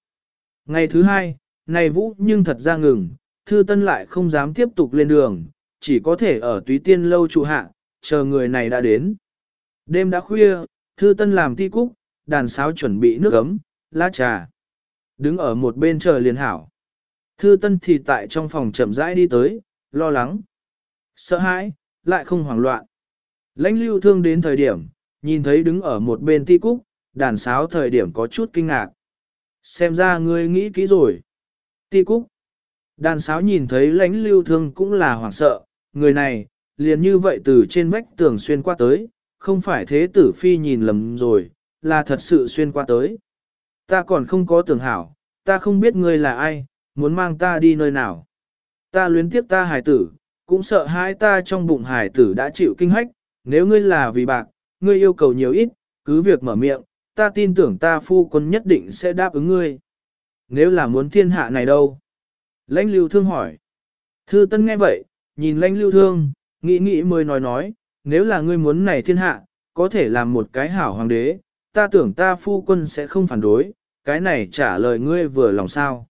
Ngày thứ hai, này vũ nhưng thật ra ngừng, Thư Tân lại không dám tiếp tục lên đường, chỉ có thể ở túy tiên lâu trụ hạ, chờ người này đã đến. Đêm đã khuya, Thư Tân làm ti cúc, đàn sáo chuẩn bị nước ấm, lá trà. Đứng ở một bên chờ liền hảo. Thư Tân thì tại trong phòng chậm rãi đi tới, lo lắng, sợ hãi, lại không hoảng loạn. Lãnh lưu thương đến thời điểm, nhìn thấy đứng ở một bên ti cúc, đàn sáo thời điểm có chút kinh ngạc. Xem ra ngươi nghĩ kỹ rồi. Ti cúc. Đàn sáo nhìn thấy lãnh lưu thương cũng là hoảng sợ, người này, liền như vậy từ trên vách tường xuyên qua tới, không phải thế tử phi nhìn lầm rồi, là thật sự xuyên qua tới. Ta còn không có tưởng hảo, ta không biết ngươi là ai, muốn mang ta đi nơi nào. Ta luyến tiếp ta hài tử, cũng sợ hãi ta trong bụng hài tử đã chịu kinh hách, nếu ngươi là vì bạc, ngươi yêu cầu nhiều ít, cứ việc mở miệng, ta tin tưởng ta phu quân nhất định sẽ đáp ứng ngươi. Nếu là muốn thiên hạ này đâu? Lãnh lưu thương hỏi. Thư tân nghe vậy, nhìn lãnh lưu thương, nghĩ nghĩ mới nói nói, nếu là ngươi muốn này thiên hạ, có thể làm một cái hảo hoàng đế, ta tưởng ta phu quân sẽ không phản đối, cái này trả lời ngươi vừa lòng sao.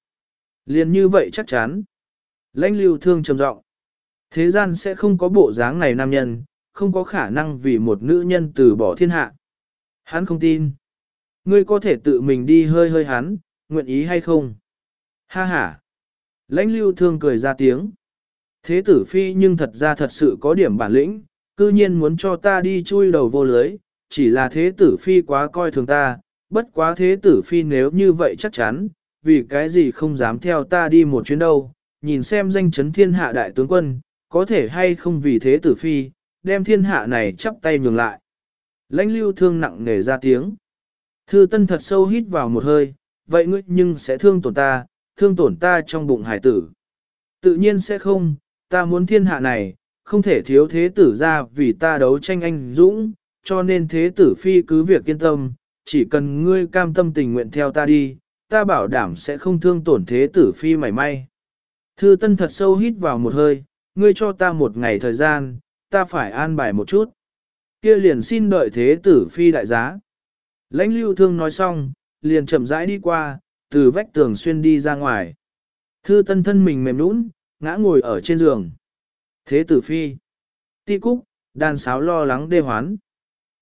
Liền như vậy chắc chắn. Lãnh lưu thương trầm giọng Thế gian sẽ không có bộ dáng này nam nhân, không có khả năng vì một nữ nhân từ bỏ thiên hạ. Hắn không tin. Ngươi có thể tự mình đi hơi hơi hắn, nguyện ý hay không? Ha ha. Lãnh lưu thương cười ra tiếng. Thế tử phi nhưng thật ra thật sự có điểm bản lĩnh, cư nhiên muốn cho ta đi chui đầu vô lưới, chỉ là thế tử phi quá coi thường ta, bất quá thế tử phi nếu như vậy chắc chắn, vì cái gì không dám theo ta đi một chuyến đâu, nhìn xem danh chấn thiên hạ đại tướng quân, có thể hay không vì thế tử phi, đem thiên hạ này chắp tay nhường lại. Lãnh lưu thương nặng nề ra tiếng. Thư tân thật sâu hít vào một hơi, vậy ngươi nhưng sẽ thương tổn ta, thương tổn ta trong bụng hải tử. Tự nhiên sẽ không, ta muốn thiên hạ này, không thể thiếu thế tử ra vì ta đấu tranh anh dũng, cho nên thế tử phi cứ việc yên tâm, chỉ cần ngươi cam tâm tình nguyện theo ta đi, ta bảo đảm sẽ không thương tổn thế tử phi mảy may. Thư Tân thật sâu hít vào một hơi, ngươi cho ta một ngày thời gian, ta phải an bài một chút. Kia liền xin đợi thế tử phi đại giá. Lãnh lưu thương nói xong, liền chậm rãi đi qua, từ vách tường xuyên đi ra ngoài. Thư Tân thân mình mềm nũng, ngã ngồi ở trên giường. Thế tử phi. Ti cúc, đàn sáo lo lắng đê hoán.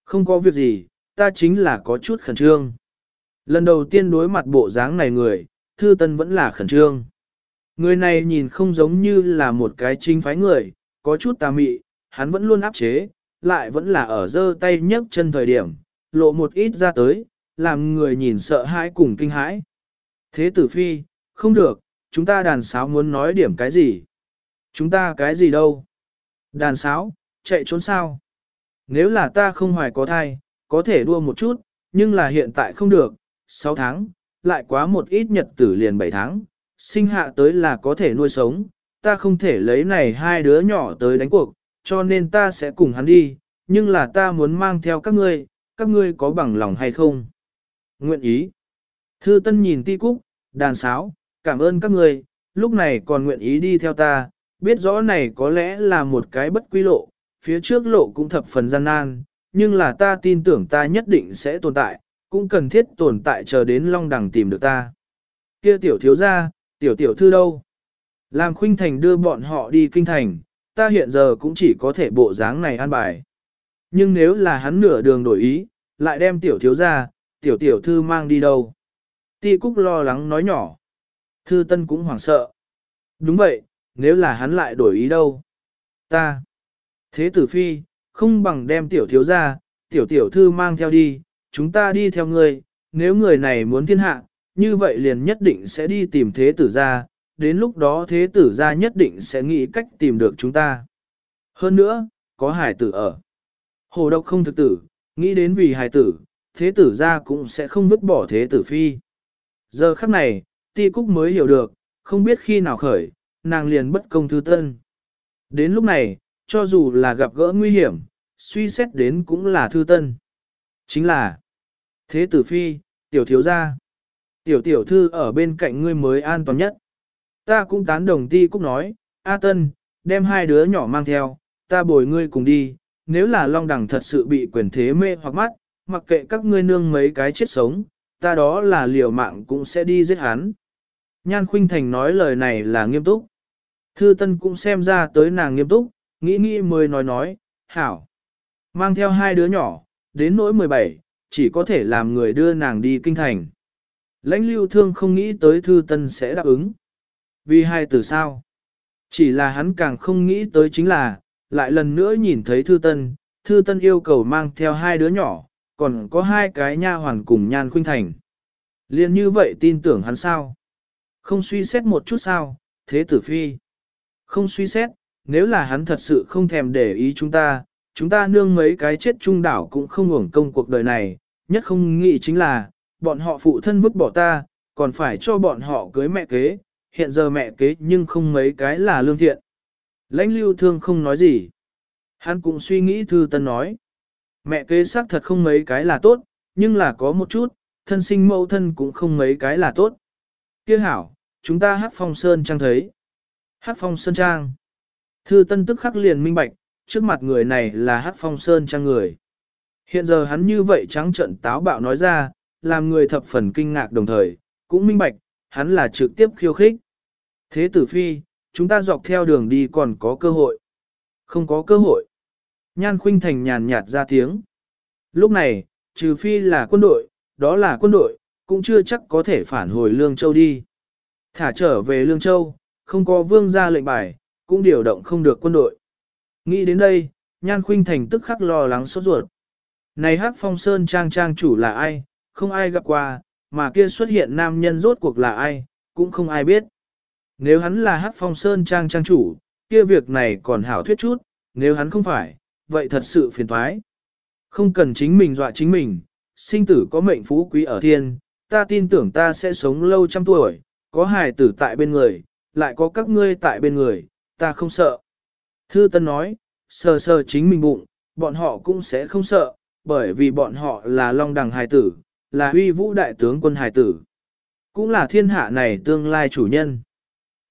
Không có việc gì, ta chính là có chút khẩn trương. Lần đầu tiên đối mặt bộ dáng này người, thư tân vẫn là khẩn trương. Người này nhìn không giống như là một cái chính phái người, có chút tà mị, hắn vẫn luôn áp chế, lại vẫn là ở giơ tay nhấc chân thời điểm, lộ một ít ra tới, làm người nhìn sợ hãi cùng kinh hãi. Thế tử phi, không được, chúng ta đàn sáo muốn nói điểm cái gì? Chúng ta cái gì đâu? Đàn sáo, chạy trốn sao? Nếu là ta không hoài có thai, có thể đua một chút, nhưng là hiện tại không được, 6 tháng, lại quá một ít nhật tử liền 7 tháng, sinh hạ tới là có thể nuôi sống, ta không thể lấy này hai đứa nhỏ tới đánh cuộc, cho nên ta sẽ cùng hắn đi, nhưng là ta muốn mang theo các ngươi, các ngươi có bằng lòng hay không? Nguyện ý. Thư Tân nhìn Ti Cúc, đàn sáo, cảm ơn các ngươi, lúc này còn nguyện ý đi theo ta, biết rõ này có lẽ là một cái bất quy lộ, phía trước lộ cũng thập phần gian nan, nhưng là ta tin tưởng ta nhất định sẽ tồn tại, cũng cần thiết tồn tại chờ đến Long Đằng tìm được ta. Kia tiểu thiếu gia, tiểu tiểu thư đâu? Làm khuynh thành đưa bọn họ đi kinh thành, ta hiện giờ cũng chỉ có thể bộ dáng này an bài. Nhưng nếu là hắn nửa đường đổi ý, lại đem tiểu thiếu gia, tiểu tiểu thư mang đi đâu? Ti Cúc lo lắng nói nhỏ. Thư Tân cũng hoảng sợ. Đúng vậy, nếu là hắn lại đổi ý đâu? Ta. Thế tử phi, không bằng đem tiểu thiếu gia, tiểu tiểu thư mang theo đi, chúng ta đi theo ngươi nếu người này muốn thiên hạ, như vậy liền nhất định sẽ đi tìm thế tử gia, đến lúc đó thế tử gia nhất định sẽ nghĩ cách tìm được chúng ta. Hơn nữa, có hải tử ở. Hồ độc không thực tử, nghĩ đến vì hải tử, thế tử gia cũng sẽ không vứt bỏ thế tử phi. Giờ khắc này, ti cúc mới hiểu được, không biết khi nào khởi, nàng liền bất công thư tân. Đến lúc này, cho dù là gặp gỡ nguy hiểm, suy xét đến cũng là thư tân. Chính là, thế tử phi, tiểu thiếu gia. Tiểu tiểu thư ở bên cạnh ngươi mới an toàn nhất. Ta cũng tán đồng ti cúc nói, A Tân, đem hai đứa nhỏ mang theo, ta bồi ngươi cùng đi, nếu là long đẳng thật sự bị quyền thế mê hoặc mắt, mặc kệ các ngươi nương mấy cái chết sống, ta đó là liều mạng cũng sẽ đi giết hắn. Nhan Khuynh Thành nói lời này là nghiêm túc. Thư Tân cũng xem ra tới nàng nghiêm túc, nghĩ nghĩ mới nói nói, hảo. Mang theo hai đứa nhỏ, đến nỗi 17, chỉ có thể làm người đưa nàng đi kinh thành. Lãnh lưu thương không nghĩ tới Thư Tân sẽ đáp ứng. Vì hai từ sao? Chỉ là hắn càng không nghĩ tới chính là, lại lần nữa nhìn thấy Thư Tân, Thư Tân yêu cầu mang theo hai đứa nhỏ, còn có hai cái nha hoàn cùng nhan khuynh thành. Liên như vậy tin tưởng hắn sao? Không suy xét một chút sao, thế tử phi. Không suy xét, nếu là hắn thật sự không thèm để ý chúng ta, chúng ta nương mấy cái chết trung đảo cũng không hưởng công cuộc đời này, nhất không nghĩ chính là, bọn họ phụ thân vứt bỏ ta, còn phải cho bọn họ cưới mẹ kế, hiện giờ mẹ kế nhưng không mấy cái là lương thiện. Lãnh lưu thương không nói gì. Hắn cũng suy nghĩ thư tân nói. Mẹ kế xác thật không mấy cái là tốt, nhưng là có một chút, thân sinh mẫu thân cũng không mấy cái là tốt. Kia hảo, chúng ta hát phong sơn trang thấy. Hát phong sơn trang. Thư tân tức khắc liền minh bạch, trước mặt người này là hát phong sơn trang người. Hiện giờ hắn như vậy trắng trận táo bạo nói ra, làm người thập phần kinh ngạc đồng thời, cũng minh bạch, hắn là trực tiếp khiêu khích. Thế tử phi, chúng ta dọc theo đường đi còn có cơ hội. Không có cơ hội. Nhan khuynh thành nhàn nhạt ra tiếng. Lúc này, trừ phi là quân đội, đó là quân đội, cũng chưa chắc có thể phản hồi Lương Châu đi. Thả trở về Lương Châu, không có vương gia lệnh bài, cũng điều động không được quân đội. Nghĩ đến đây, Nhan Khuynh Thành tức khắc lo lắng sốt ruột. Này hắc phong sơn trang trang chủ là ai, không ai gặp qua, mà kia xuất hiện nam nhân rốt cuộc là ai, cũng không ai biết. Nếu hắn là hắc phong sơn trang trang chủ, kia việc này còn hảo thuyết chút, nếu hắn không phải, vậy thật sự phiền thoái. Không cần chính mình dọa chính mình, sinh tử có mệnh phú quý ở thiên, ta tin tưởng ta sẽ sống lâu trăm tuổi, có hài tử tại bên người, lại có các ngươi tại bên người, ta không sợ. Thư Tân nói, sờ sờ chính mình bụng, bọn họ cũng sẽ không sợ, bởi vì bọn họ là long đằng hài tử, là huy vũ đại tướng quân hài tử, cũng là thiên hạ này tương lai chủ nhân.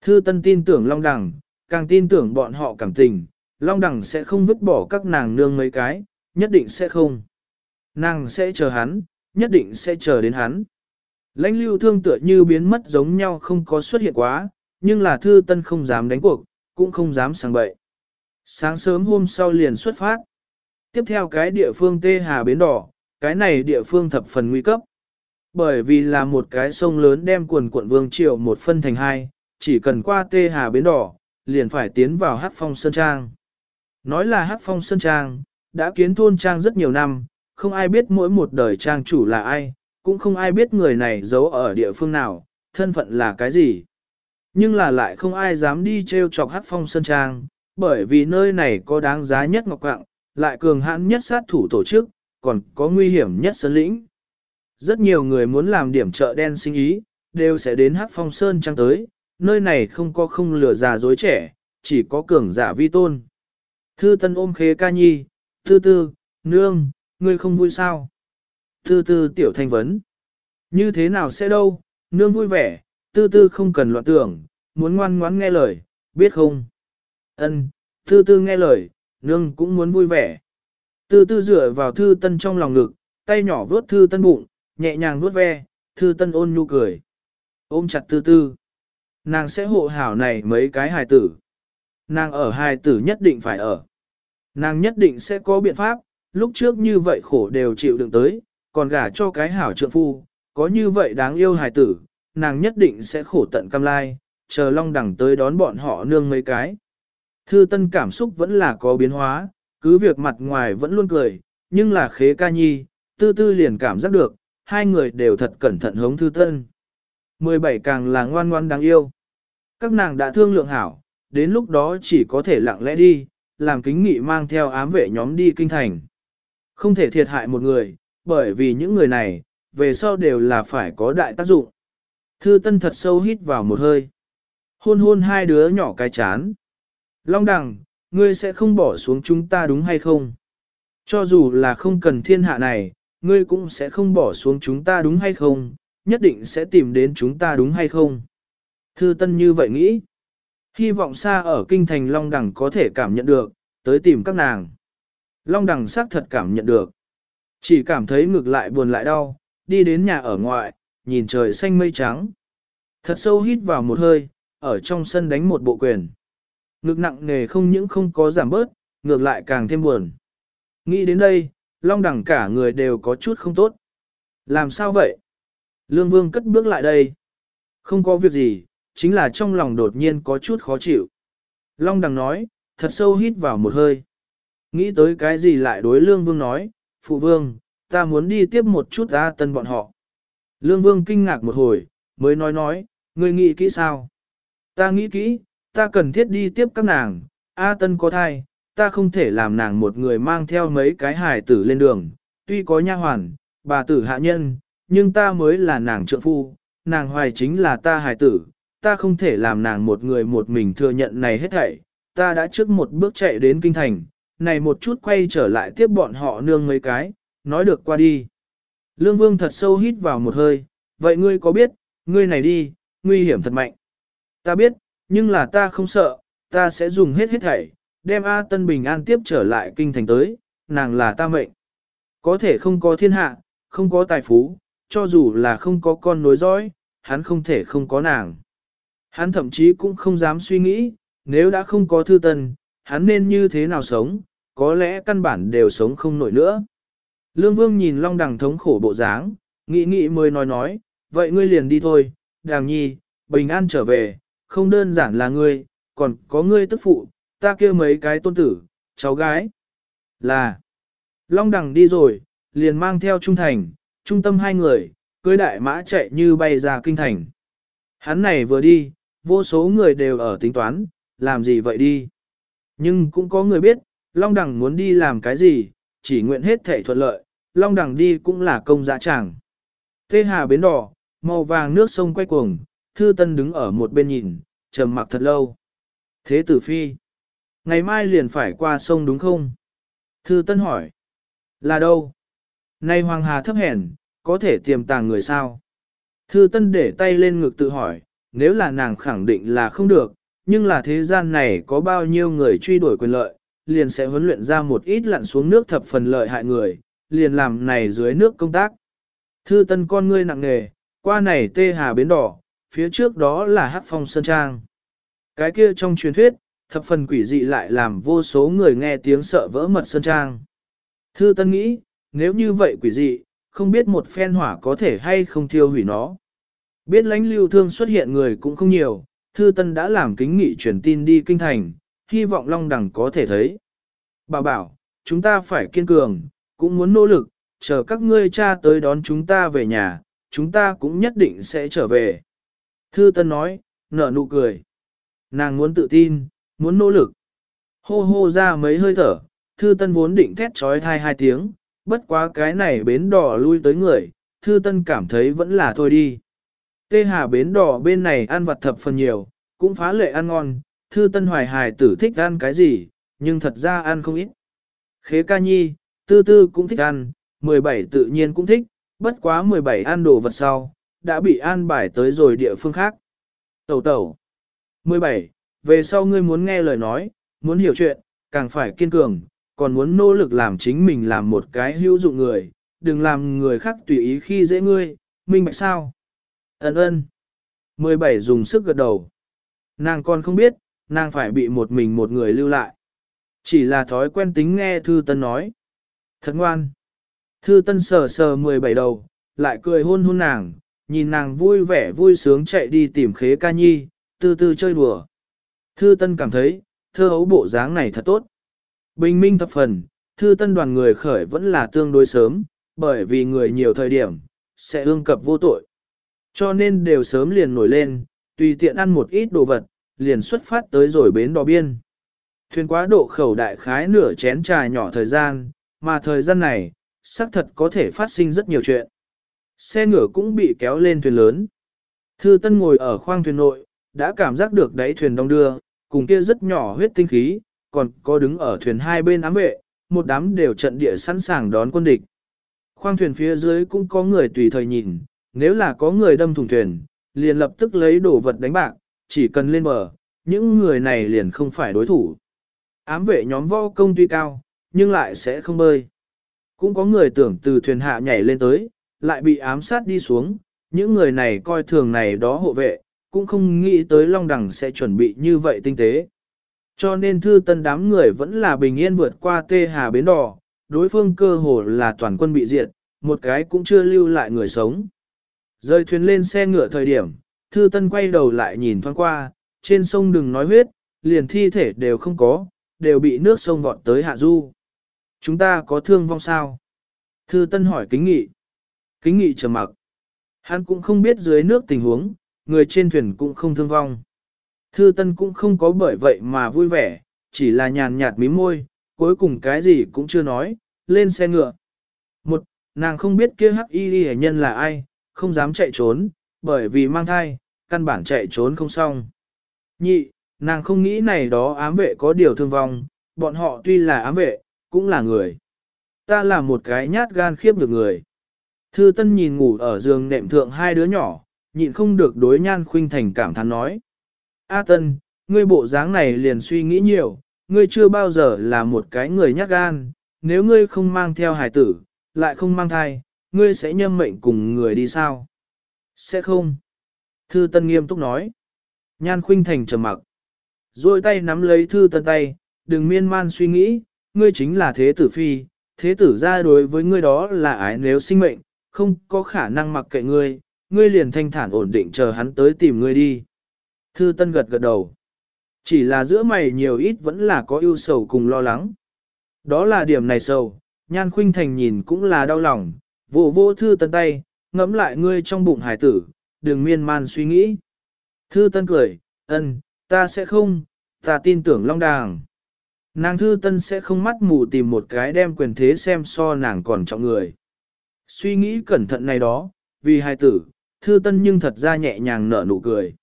Thư Tân tin tưởng long đằng, càng tin tưởng bọn họ cảm tình, long đằng sẽ không vứt bỏ các nàng nương mấy cái, nhất định sẽ không. Nàng sẽ chờ hắn, nhất định sẽ chờ đến hắn. Lãnh lưu thương tựa như biến mất giống nhau không có xuất hiện quá, nhưng là thư tân không dám đánh cuộc, cũng không dám sang bậy. Sáng sớm hôm sau liền xuất phát. Tiếp theo cái địa phương Tê Hà Bến Đỏ, cái này địa phương thập phần nguy cấp. Bởi vì là một cái sông lớn đem quần quận Vương Triều một phân thành hai, chỉ cần qua Tê Hà Bến Đỏ, liền phải tiến vào Hát Phong Sơn Trang. Nói là Hát Phong Sơn Trang, đã kiến thôn Trang rất nhiều năm, không ai biết mỗi một đời Trang chủ là ai, cũng không ai biết người này giấu ở địa phương nào, thân phận là cái gì. Nhưng là lại không ai dám đi treo chọc hát phong sơn trang, bởi vì nơi này có đáng giá nhất ngọc quạng, lại cường hãn nhất sát thủ tổ chức, còn có nguy hiểm nhất sơn lĩnh. Rất nhiều người muốn làm điểm chợ đen sinh ý, đều sẽ đến hát phong sơn trang tới, nơi này không có không lừa già dối trẻ, chỉ có cường giả vi tôn. Thư tân ôm khế ca nhi, tư tư, nương, ngươi không vui sao? Tư tư tiểu thanh vấn. Như thế nào sẽ đâu, nương vui vẻ, tư tư không cần loạn tưởng, muốn ngoan ngoãn nghe lời, biết không? Ân, tư tư nghe lời, nương cũng muốn vui vẻ. Tư tư dựa vào thư tân trong lòng ngực, tay nhỏ vuốt thư tân bụng, nhẹ nhàng vuốt ve, thư tân ôn nhu cười. Ôm chặt tư tư. Nàng sẽ hộ hảo này mấy cái hài tử. Nàng ở hài tử nhất định phải ở. Nàng nhất định sẽ có biện pháp, lúc trước như vậy khổ đều chịu đựng tới, còn gả cho cái hảo trượng phu, có như vậy đáng yêu hài tử, nàng nhất định sẽ khổ tận cam lai, chờ long đẳng tới đón bọn họ nương mấy cái. Thư tân cảm xúc vẫn là có biến hóa, cứ việc mặt ngoài vẫn luôn cười, nhưng là khế ca nhi, tư tư liền cảm giác được, hai người đều thật cẩn thận hống thư tân. 17 càng là ngoan ngoan đáng yêu. Các nàng đã thương lượng hảo, đến lúc đó chỉ có thể lặng lẽ đi, làm kính nghị mang theo ám vệ nhóm đi kinh thành. Không thể thiệt hại một người, bởi vì những người này, về sau đều là phải có đại tác dụng. Thư Tân thật sâu hít vào một hơi. Hôn hôn hai đứa nhỏ cái chán. Long đằng, ngươi sẽ không bỏ xuống chúng ta đúng hay không? Cho dù là không cần thiên hạ này, ngươi cũng sẽ không bỏ xuống chúng ta đúng hay không? Nhất định sẽ tìm đến chúng ta đúng hay không? Thư Tân như vậy nghĩ. Hy vọng xa ở kinh thành Long Đằng có thể cảm nhận được, tới tìm các nàng. Long Đằng xác thật cảm nhận được. Chỉ cảm thấy ngược lại buồn lại đau, đi đến nhà ở ngoại, nhìn trời xanh mây trắng. Thật sâu hít vào một hơi, ở trong sân đánh một bộ quyền. Ngực nặng nề không những không có giảm bớt, ngược lại càng thêm buồn. Nghĩ đến đây, long đẳng cả người đều có chút không tốt. Làm sao vậy? Lương Vương cất bước lại đây. Không có việc gì, chính là trong lòng đột nhiên có chút khó chịu. Long đằng nói, thật sâu hít vào một hơi. Nghĩ tới cái gì lại đối Lương Vương nói, Phụ Vương, ta muốn đi tiếp một chút ra tân bọn họ. Lương Vương kinh ngạc một hồi, mới nói nói, ngươi nghĩ kỹ sao? Ta nghĩ kỹ, ta cần thiết đi tiếp các nàng, A Tân có thai, ta không thể làm nàng một người mang theo mấy cái hài tử lên đường, tuy có nha hoàn, bà tử hạ nhân, nhưng ta mới là nàng trượng phu, nàng hoài chính là ta hài tử, ta không thể làm nàng một người một mình thừa nhận này hết thảy, ta đã trước một bước chạy đến kinh thành, này một chút quay trở lại tiếp bọn họ nương mấy cái, nói được qua đi. Lương Vương thật sâu hít vào một hơi, vậy ngươi có biết, ngươi này đi, nguy hiểm thật mạnh. Ta biết, nhưng là ta không sợ, ta sẽ dùng hết hết thảy, đem A Tân Bình an tiếp trở lại kinh thành tới, nàng là ta mệnh. Có thể không có thiên hạ, không có tài phú, cho dù là không có con nối dõi, hắn không thể không có nàng. Hắn thậm chí cũng không dám suy nghĩ, nếu đã không có thư tân, hắn nên như thế nào sống, có lẽ căn bản đều sống không nổi nữa. Lương Vương nhìn Long Đằng thống khổ bộ dáng, nghĩ nghĩ mới nói nói, vậy ngươi liền đi thôi, Đàng Nhi, bình an trở về, không đơn giản là ngươi, còn có ngươi tức phụ, ta kêu mấy cái tôn tử, cháu gái. Là, Long Đằng đi rồi, liền mang theo trung thành, trung tâm hai người, cưới đại mã chạy như bay ra kinh thành. Hắn này vừa đi, vô số người đều ở tính toán, làm gì vậy đi. Nhưng cũng có người biết, Long Đằng muốn đi làm cái gì, chỉ nguyện hết thể thuận lợi, Long đẳng đi cũng là công dã tràng. Tê hà bến đỏ, màu vàng nước sông quay cuồng, Thư Tân đứng ở một bên nhìn, trầm mặc thật lâu. Thế tử phi, ngày mai liền phải qua sông đúng không? Thư Tân hỏi. Là đâu? Nay Hoàng Hà thấp hèn, có thể tiềm tàng người sao? Thư Tân để tay lên ngực tự hỏi, nếu là nàng khẳng định là không được, nhưng là thế gian này có bao nhiêu người truy đuổi quyền lợi, liền sẽ huấn luyện ra một ít lặn xuống nước thập phần lợi hại người, liền làm này dưới nước công tác. Thư Tân con ngươi nặng nề, qua này tê hà bến đỏ, phía trước đó là Hắc Phong Sơn Trang. Cái kia trong truyền thuyết, thập phần quỷ dị lại làm vô số người nghe tiếng sợ vỡ mật Sơn Trang. Thư Tân nghĩ, nếu như vậy quỷ dị, không biết một phen hỏa có thể hay không thiêu hủy nó. Biết lãnh lưu thương xuất hiện người cũng không nhiều, Thư Tân đã làm kính nghị truyền tin đi kinh thành, hy vọng Long Đằng có thể thấy. Bà bảo, chúng ta phải kiên cường, cũng muốn nỗ lực, chờ các ngươi cha tới đón chúng ta về nhà, chúng ta cũng nhất định sẽ trở về. Thư Tân nói, nở nụ cười. Nàng muốn tự tin, muốn nỗ lực. Hô hô ra mấy hơi thở, Thư Tân vốn định thét chói thai hai tiếng, bất quá cái này bến đỏ lui tới người, Thư Tân cảm thấy vẫn là thôi đi. Tê Hà bến đỏ bên này ăn vặt thập phần nhiều, cũng phá lệ ăn ngon, Thư Tân hoài hài tử thích ăn cái gì, nhưng thật ra ăn không ít. Khế ca nhi, tư tư cũng thích ăn, 17 tự nhiên cũng thích, bất quá 17 ăn đồ vật sau, đã bị an bài tới rồi địa phương khác. Tẩu tẩu. 17. Về sau ngươi muốn nghe lời nói, muốn hiểu chuyện, càng phải kiên cường, còn muốn nỗ lực làm chính mình làm một cái hữu dụng người, đừng làm người khác tùy ý khi dễ ngươi, minh bạch sao? Ấn ơn. 17 dùng sức gật đầu. Nàng còn không biết, nàng phải bị một mình một người lưu lại. Chỉ là thói quen tính nghe Thư Tân nói. Thật ngoan. Thư Tân sờ sờ 17 đầu, lại cười hôn hôn nàng, nhìn nàng vui vẻ vui sướng chạy đi tìm khế ca nhi, từ từ chơi đùa. Thư Tân cảm thấy, thơ hấu bộ dáng này thật tốt. Bình minh thập phần, Thư Tân đoàn người khởi vẫn là tương đối sớm, bởi vì người nhiều thời điểm, sẽ ương cập vô tội. Cho nên đều sớm liền nổi lên, tùy tiện ăn một ít đồ vật, liền xuất phát tới rồi bến đò biên. Thuyền quá độ khẩu đại khái nửa chén trà nhỏ thời gian, mà thời gian này, xác thật có thể phát sinh rất nhiều chuyện. Xe ngựa cũng bị kéo lên thuyền lớn. Thư Tân ngồi ở khoang thuyền nội, đã cảm giác được đáy thuyền đông đưa, cùng kia rất nhỏ huyết tinh khí, còn có đứng ở thuyền hai bên ám vệ, một đám đều trận địa sẵn sàng đón quân địch. Khoang thuyền phía dưới cũng có người tùy thời nhìn, nếu là có người đâm thùng thuyền, liền lập tức lấy đồ vật đánh bạc, chỉ cần lên bờ, những người này liền không phải đối thủ. Ám vệ nhóm võ công tuy cao, nhưng lại sẽ không bơi. Cũng có người tưởng từ thuyền hạ nhảy lên tới, lại bị ám sát đi xuống, những người này coi thường này đó hộ vệ, cũng không nghĩ tới Long Đằng sẽ chuẩn bị như vậy tinh tế. Cho nên thư tân đám người vẫn là bình yên vượt qua tê hà bến đỏ, đối phương cơ hồ là toàn quân bị diệt, một cái cũng chưa lưu lại người sống. Rơi thuyền lên xe ngựa thời điểm, thư tân quay đầu lại nhìn thoáng qua, trên sông đừng nói huyết, liền thi thể đều không có, đều bị nước sông vọt tới hạ du. Chúng ta có thương vong sao? Thư tân hỏi kính nghị. Kính nghị trầm mặc. Hắn cũng không biết dưới nước tình huống, người trên thuyền cũng không thương vong. Thư tân cũng không có bởi vậy mà vui vẻ, chỉ là nhàn nhạt mím môi, cuối cùng cái gì cũng chưa nói, lên xe ngựa. Một, nàng không biết kia hắc y hệ nhân là ai, không dám chạy trốn, bởi vì mang thai, căn bản chạy trốn không xong. Nhị, nàng không nghĩ này đó ám vệ có điều thương vong, bọn họ tuy là ám vệ, cũng là người. Ta là một cái nhát gan khiếp được người. Thư Tân nhìn ngủ ở giường nệm thượng hai đứa nhỏ, nhịn không được đối Nhan Khuynh Thành cảm thán nói. A Tân, ngươi bộ dáng này liền suy nghĩ nhiều, ngươi chưa bao giờ là một cái người nhát gan, nếu ngươi không mang theo hài tử, lại không mang thai, ngươi sẽ nhâm mệnh cùng người đi sao? Sẽ không. Thư Tân nghiêm túc nói. Nhan Khuynh Thành trầm mặc. Rồi tay nắm lấy Thư Tân tay, đừng miên man suy nghĩ, ngươi chính là thế tử phi, thế tử ra đối với ngươi đó là ái nếu sinh mệnh, không có khả năng mặc kệ ngươi, ngươi liền thanh thản ổn định chờ hắn tới tìm ngươi đi. Thư Tân gật gật đầu. Chỉ là giữa mày nhiều ít vẫn là có ưu sầu cùng lo lắng. Đó là điểm này sầu, Nhan Khuynh Thành nhìn cũng là đau lòng, vô vô thư tân tay, ngẫm lại ngươi trong bụng hải tử, đừng miên man suy nghĩ. Thư tân cười, ân, ta sẽ không, ta tin tưởng long đàng. Nàng thư tân sẽ không mắt mù tìm một cái đem quyền thế xem so nàng còn trọng người. Suy nghĩ cẩn thận này đó, vì hai tử, thư tân nhưng thật ra nhẹ nhàng nở nụ cười.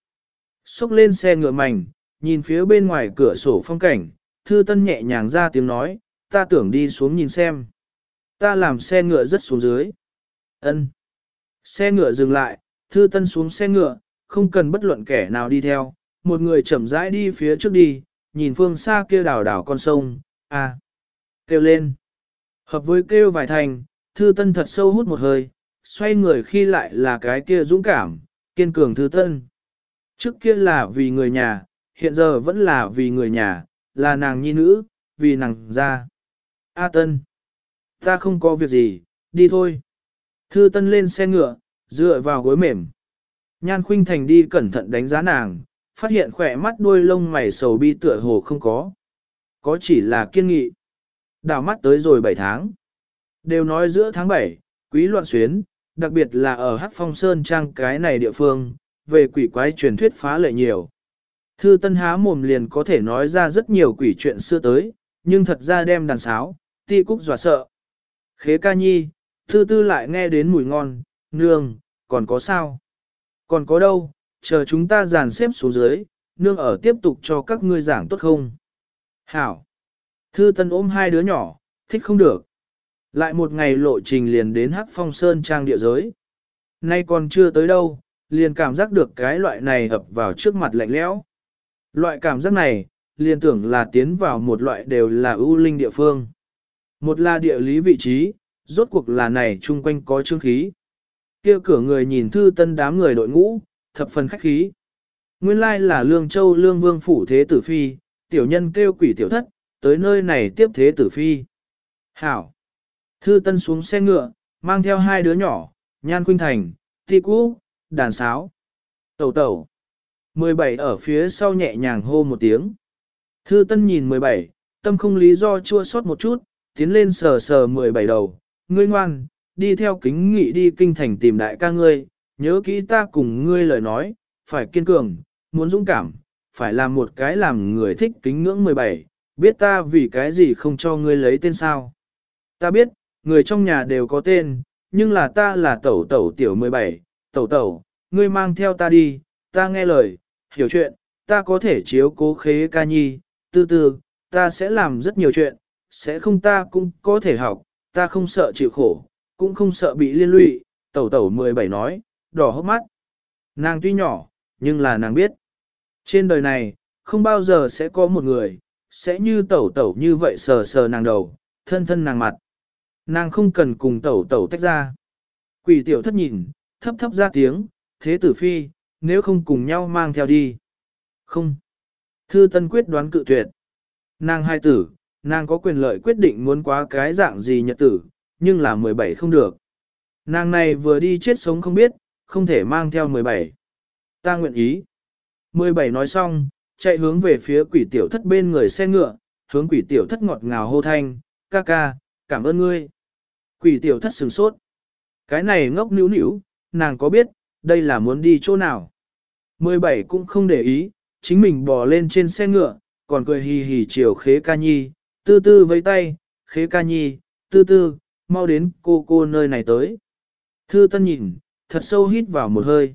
Xúc lên xe ngựa mảnh, nhìn phía bên ngoài cửa sổ phong cảnh, thư tân nhẹ nhàng ra tiếng nói, ta tưởng đi xuống nhìn xem. Ta làm xe ngựa rất xuống dưới. ân Xe ngựa dừng lại, thư tân xuống xe ngựa, không cần bất luận kẻ nào đi theo, một người chậm rãi đi phía trước đi, nhìn phương xa kia đảo đảo con sông, à, kêu lên. Hợp với kêu vài thành, thư tân thật sâu hút một hơi, xoay người khi lại là cái kia dũng cảm, kiên cường thư tân. Trước kia là vì người nhà, hiện giờ vẫn là vì người nhà, là nàng nhi nữ, vì nàng ra. A tân, ta không có việc gì, đi thôi. Thư tân lên xe ngựa, dựa vào gối mềm. Nhan khuynh thành đi cẩn thận đánh giá nàng, phát hiện khỏe mắt đuôi lông mày sầu bi tựa hồ không có. Có chỉ là kiên nghị. Đào mắt tới rồi 7 tháng. Đều nói giữa tháng 7, quý loạn xuyến, đặc biệt là ở Hắc Phong Sơn Trang cái này địa phương, về quỷ quái truyền thuyết phá lệ nhiều. Thư Tân há mồm liền có thể nói ra rất nhiều quỷ chuyện xưa tới, nhưng thật ra đem đàn sáo, ti cúc dọa sợ. Khế ca nhi, thư tư lại nghe đến mùi ngon, nương, còn có sao? Còn có đâu, chờ chúng ta dàn xếp xuống dưới, nương ở tiếp tục cho các ngươi giảng tốt không? Hảo! Thư Tân ôm hai đứa nhỏ, thích không được. Lại một ngày lộ trình liền đến Hắc Phong Sơn trang địa giới. Nay còn chưa tới đâu, liền cảm giác được cái loại này ập vào trước mặt lạnh lẽo. Loại cảm giác này, liền tưởng là tiến vào một loại đều là ưu linh địa phương. Một là địa lý vị trí, rốt cuộc là này chung quanh có chương khí. kia cửa người nhìn thư tân đám người đội ngũ, thập phần khách khí. Nguyên lai là Lương Châu Lương Vương Phủ Thế Tử Phi, tiểu nhân kêu quỷ tiểu thất, tới nơi này tiếp Thế Tử Phi. Hảo! Thư Tân xuống xe ngựa, mang theo hai đứa nhỏ, Nhan Khuynh Thành, Ti Cú, đàn sáo. Tẩu tẩu. 17 ở phía sau nhẹ nhàng hô một tiếng. Thư Tân nhìn 17, tâm không lý do chua xót một chút, tiến lên sờ sờ 17 đầu. Ngươi ngoan, đi theo kính nghị đi kinh thành tìm đại ca ngươi, nhớ kỹ ta cùng ngươi lời nói, phải kiên cường, muốn dũng cảm, phải làm một cái làm người thích kính ngưỡng 17, biết ta vì cái gì không cho ngươi lấy tên sao. Ta biết, người trong nhà đều có tên, nhưng là ta là tẩu tẩu tiểu 17, tẩu tẩu, ngươi mang theo ta đi, ta nghe lời, hiểu chuyện, ta có thể chiếu cố khế ca nhi, từ từ ta sẽ làm rất nhiều chuyện, sẽ không ta cũng có thể học, ta không sợ chịu khổ, cũng không sợ bị liên lụy, tẩu tẩu 17 nói, đỏ hốc mắt. Nàng tuy nhỏ, nhưng là nàng biết. Trên đời này, không bao giờ sẽ có một người, sẽ như tẩu tẩu như vậy sờ sờ nàng đầu, thân thân nàng mặt. Nàng không cần cùng tẩu tẩu tách ra. Quỷ tiểu thất nhìn, thấp thấp ra tiếng, thế tử phi, nếu không cùng nhau mang theo đi. Không. Thư tân quyết đoán cự tuyệt. Nàng hai tử, nàng có quyền lợi quyết định muốn quá cái dạng gì nhật tử, nhưng là 17 không được. Nàng này vừa đi chết sống không biết, không thể mang theo 17. Ta nguyện ý. 17 nói xong, chạy hướng về phía quỷ tiểu thất bên người xe ngựa, hướng quỷ tiểu thất ngọt ngào hô thanh, ca ca, cảm ơn ngươi. Quỷ tiểu thất sừng sốt. Cái này ngốc níu níu, nàng có biết, đây là muốn đi chỗ nào. 17 cũng không để ý, chính mình bò lên trên xe ngựa, còn cười hì hì chiều khế ca nhi, tư tư với tay, khế ca nhi, tư tư, mau đến cô cô nơi này tới. Thư tân nhìn, thật sâu hít vào một hơi.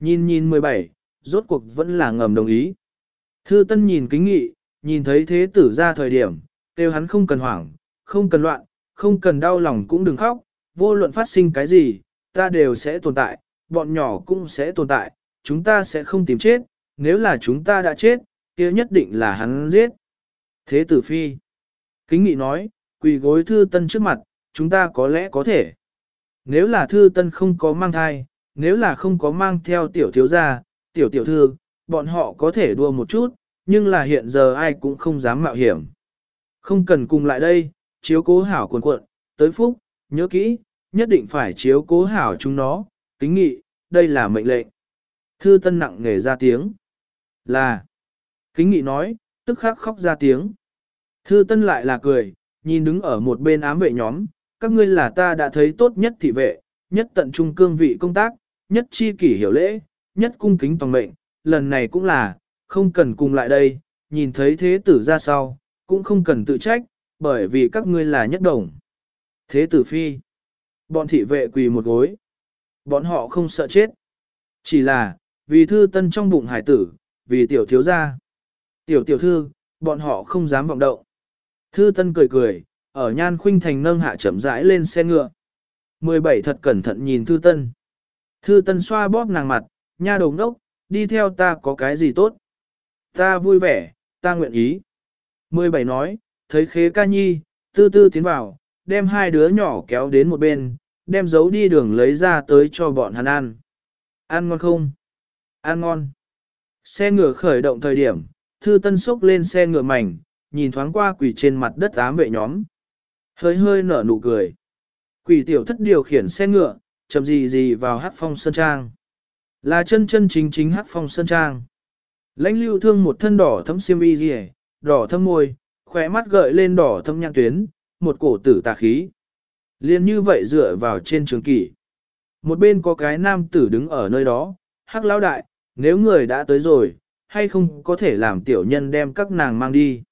Nhìn nhìn 17, rốt cuộc vẫn là ngầm đồng ý. Thư tân nhìn kính nghị, nhìn thấy thế tử ra thời điểm, kêu hắn không cần hoảng, không cần loạn, không cần đau lòng cũng đừng khóc, vô luận phát sinh cái gì, ta đều sẽ tồn tại, bọn nhỏ cũng sẽ tồn tại, chúng ta sẽ không tìm chết, nếu là chúng ta đã chết, kia nhất định là hắn giết. Thế tử phi, kính nghị nói, quỳ gối thư tân trước mặt, chúng ta có lẽ có thể. Nếu là thư tân không có mang thai, nếu là không có mang theo tiểu thiếu gia, tiểu tiểu thư, bọn họ có thể đua một chút, nhưng là hiện giờ ai cũng không dám mạo hiểm. Không cần cùng lại đây, chiếu cố hảo cuộn cuộn, tới phúc, nhớ kỹ, nhất định phải chiếu cố hảo chúng nó, kính nghị, đây là mệnh lệnh. Thư tân nặng nghề ra tiếng. Là. Kính nghị nói, tức khắc khóc ra tiếng. Thư tân lại là cười, nhìn đứng ở một bên ám vệ nhóm, các ngươi là ta đã thấy tốt nhất thị vệ, nhất tận trung cương vị công tác, nhất chi kỷ hiểu lễ, nhất cung kính toàn mệnh, lần này cũng là, không cần cùng lại đây, nhìn thấy thế tử ra sau, cũng không cần tự trách, bởi vì các ngươi là nhất đồng. Thế tử phi, bọn thị vệ quỳ một gối, bọn họ không sợ chết, chỉ là, vì thư tân trong bụng hải tử, vì tiểu thiếu gia. Tiểu tiểu thư, bọn họ không dám vọng động. Thư tân cười cười, ở nhan khuynh thành nâng hạ chậm rãi lên xe ngựa. 17 thật cẩn thận nhìn thư tân. Thư tân xoa bóp nàng mặt, nha đồng đốc, đi theo ta có cái gì tốt. Ta vui vẻ, ta nguyện ý. 17 nói, thấy khế ca nhi, tư tư tiến vào, đem hai đứa nhỏ kéo đến một bên, đem giấu đi đường lấy ra tới cho bọn hắn ăn. Ăn ngon không? Ăn ngon. Xe ngựa khởi động thời điểm, thư tân xốc lên xe ngựa mảnh, nhìn thoáng qua quỷ trên mặt đất ám vệ nhóm. Hơi hơi nở nụ cười. Quỷ tiểu thất điều khiển xe ngựa, chậm gì gì vào hát phong sơn trang. Là chân chân chính chính hát phong sơn trang. Lãnh lưu thương một thân đỏ thấm xiêm y rìa, đỏ thấm môi, khỏe mắt gợi lên đỏ thâm nhang tuyến, một cổ tử tà khí. Liên như vậy dựa vào trên trường kỷ. Một bên có cái nam tử đứng ở nơi đó, hắc lão đại, nếu người đã tới rồi, hay không có thể làm tiểu nhân đem các nàng mang đi.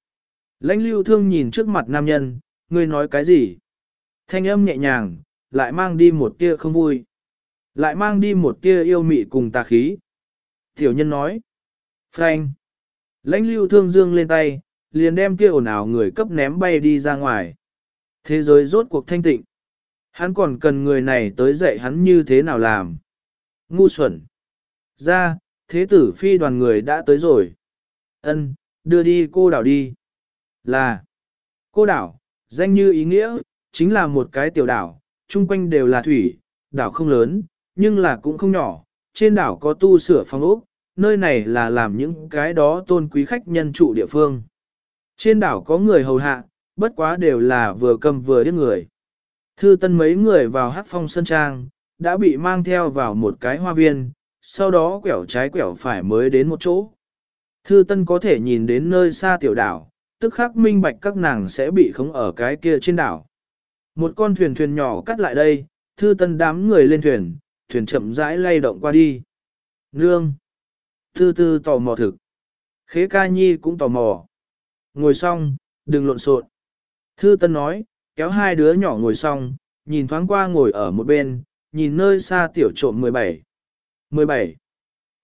Lãnh lưu thương nhìn trước mặt nam nhân, ngươi nói cái gì? Thanh âm nhẹ nhàng, lại mang đi một tia không vui. Lại mang đi một tia yêu mị cùng tà khí. Tiểu nhân nói. Frank. Lãnh lưu thương dương lên tay, liền đem kia ồn ào người cấp ném bay đi ra ngoài. Thế giới rốt cuộc thanh tịnh. Hắn còn cần người này tới dạy hắn như thế nào làm. Ngu xuẩn. Ra, thế tử phi đoàn người đã tới rồi. Ân, đưa đi cô đảo đi. Là. Cô đảo, danh như ý nghĩa, chính là một cái tiểu đảo, chung quanh đều là thủy, đảo không lớn, nhưng là cũng không nhỏ. Trên đảo có tu sửa phòng ốc, nơi này là làm những cái đó tôn quý khách nhân trụ địa phương. Trên đảo có người hầu hạ, bất quá đều là vừa cầm vừa điếc người. Thư tân mấy người vào hát phong sân trang, đã bị mang theo vào một cái hoa viên, sau đó quẹo trái quẹo phải mới đến một chỗ. Thư tân có thể nhìn đến nơi xa tiểu đảo, tức khắc minh bạch các nàng sẽ bị khống ở cái kia trên đảo. Một con thuyền thuyền nhỏ cắt lại đây, thư tân đám người lên thuyền, thuyền chậm rãi lay động qua đi. Nương! Thư tư tò mò thực. Khế ca nhi cũng tò mò. Ngồi xong, đừng lộn xộn. Thư tân nói, kéo hai đứa nhỏ ngồi xong, nhìn thoáng qua ngồi ở một bên, nhìn nơi xa tiểu trộm 17. 17.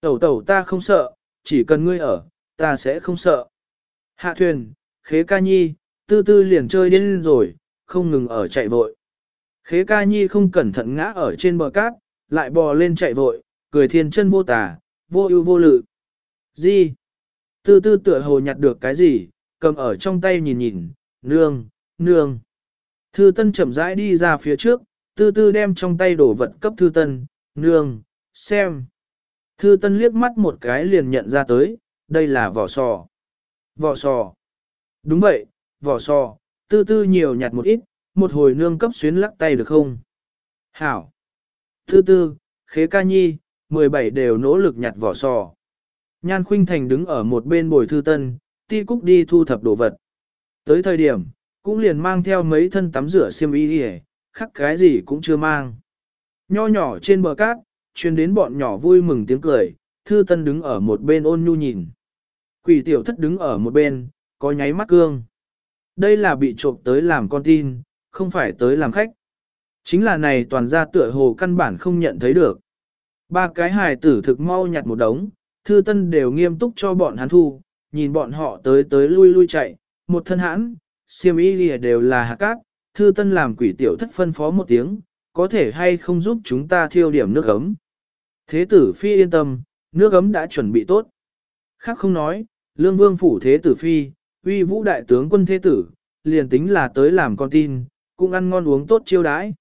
Tẩu tẩu ta không sợ, chỉ cần ngươi ở, ta sẽ không sợ. Hạ thuyền, khế ca nhi, tư tư liền chơi điên rồi, không ngừng ở chạy vội. Khế ca nhi không cẩn thận ngã ở trên bờ cát, lại bò lên chạy vội, cười thiên chân vô tả, vô ưu vô lự. Gì? Tư tư tựa hồ nhặt được cái gì, cầm ở trong tay nhìn nhìn, nương, nương. Thư tân chậm rãi đi ra phía trước, tư tư đem trong tay đổ vật cấp thư tân, nương, xem. Thư tân liếc mắt một cái liền nhận ra tới, đây là vỏ sò. Vỏ sò. Đúng vậy, vỏ sò, tư tư nhiều nhặt một ít, một hồi nương cấp xuyến lắc tay được không? Hảo. Tư tư, khế ca nhi, 17 đều nỗ lực nhặt vỏ sò. Nhan Khuynh Thành đứng ở một bên bồi thư tân, ti cúc đi thu thập đồ vật. Tới thời điểm, cũng liền mang theo mấy thân tắm rửa xiêm y đi khắc cái gì cũng chưa mang. Nho nhỏ trên bờ cát, truyền đến bọn nhỏ vui mừng tiếng cười, thư tân đứng ở một bên ôn nhu nhìn. Quỷ tiểu thất đứng ở một bên, có nháy mắt cương. Đây là bị trộm tới làm con tin, không phải tới làm khách. Chính là này toàn ra tựa hồ căn bản không nhận thấy được. Ba cái hài tử thực mau nhặt một đống, thư tân đều nghiêm túc cho bọn hắn thu, nhìn bọn họ tới tới lui lui chạy, một thân hãn, siêm y lìa đều là hạt cát, thư tân làm quỷ tiểu thất phân phó một tiếng, có thể hay không giúp chúng ta thiêu điểm nước ấm. Thế tử phi yên tâm, nước ấm đã chuẩn bị tốt. Khác không nói, lương vương phủ thế tử phi, uy vũ đại tướng quân thế tử, liền tính là tới làm con tin, cũng ăn ngon uống tốt chiêu đãi.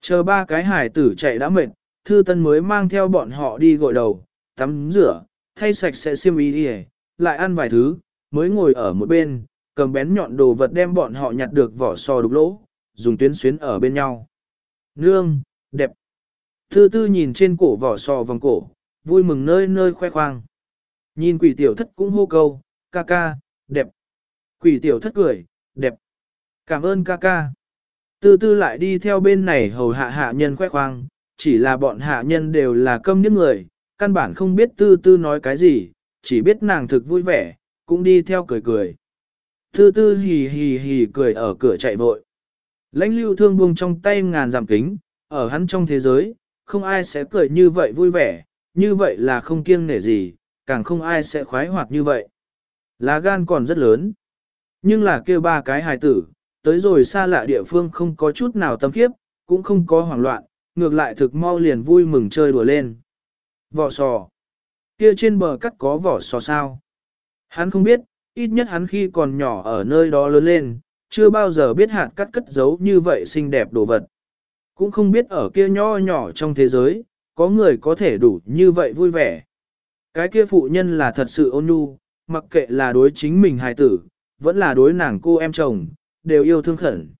Chờ ba cái hải tử chạy đã mệt, thư tân mới mang theo bọn họ đi gội đầu, tắm rửa, thay sạch sẽ xiêm y đi lại ăn vài thứ, mới ngồi ở một bên, cầm bén nhọn đồ vật đem bọn họ nhặt được vỏ sò đục lỗ, dùng tuyến xuyến ở bên nhau. Nương, đẹp. Thư tư nhìn trên cổ vỏ sò vòng cổ, vui mừng nơi nơi khoe khoang. Nhìn quỷ tiểu thất cũng hô câu, ca ca, đẹp. Quỷ tiểu thất cười, đẹp. Cảm ơn ca ca. Tư tư lại đi theo bên này hầu hạ hạ nhân khoe khoang, chỉ là bọn hạ nhân đều là câm những người, căn bản không biết tư tư nói cái gì, chỉ biết nàng thực vui vẻ, cũng đi theo cười cười. Tư tư hì hì hì cười ở cửa chạy vội. Lãnh lưu thương buông trong tay ngàn giảm kính, ở hắn trong thế giới, không ai sẽ cười như vậy vui vẻ, như vậy là không kiêng nể gì, càng không ai sẽ khoái hoạt như vậy. Lá gan còn rất lớn. Nhưng là kêu ba cái hài tử, tới rồi xa lạ địa phương không có chút nào tâm khiếp, cũng không có hoảng loạn, ngược lại thực mau liền vui mừng chơi đùa lên. Vỏ sò. Kia trên bờ cắt có vỏ sò sao? Hắn không biết, ít nhất hắn khi còn nhỏ ở nơi đó lớn lên, chưa bao giờ biết hạt cắt cất giấu như vậy xinh đẹp đồ vật. Cũng không biết ở kia nho nhỏ trong thế giới, có người có thể đủ như vậy vui vẻ. Cái kia phụ nhân là thật sự ôn nhu, mặc kệ là đối chính mình hài tử, vẫn là đối nàng cô em chồng, đều yêu thương khẩn.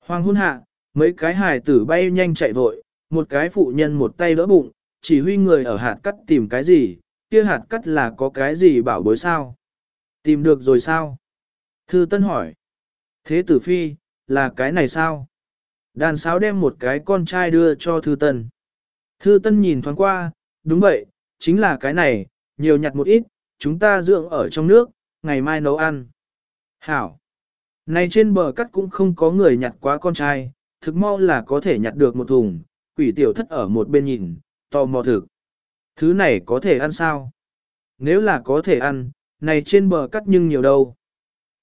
Hoàng hôn hạ, mấy cái hài tử bay nhanh chạy vội, một cái phụ nhân một tay đỡ bụng, chỉ huy người ở hạt cắt tìm cái gì, kia hạt cắt là có cái gì bảo bối sao? Tìm được rồi sao? Thư Tân hỏi. Thế tử phi, là cái này sao? Đàn sáo đem một cái con trai đưa cho Thư Tân. Thư Tân nhìn thoáng qua, đúng vậy, chính là cái này, nhiều nhặt một ít, chúng ta dưỡng ở trong nước, ngày mai nấu ăn. Hảo. Này trên bờ cắt cũng không có người nhặt quá con trai, thực mau là có thể nhặt được một thùng, quỷ tiểu thất ở một bên nhìn, tò mò thực. Thứ này có thể ăn sao? Nếu là có thể ăn, này trên bờ cắt nhưng nhiều đâu.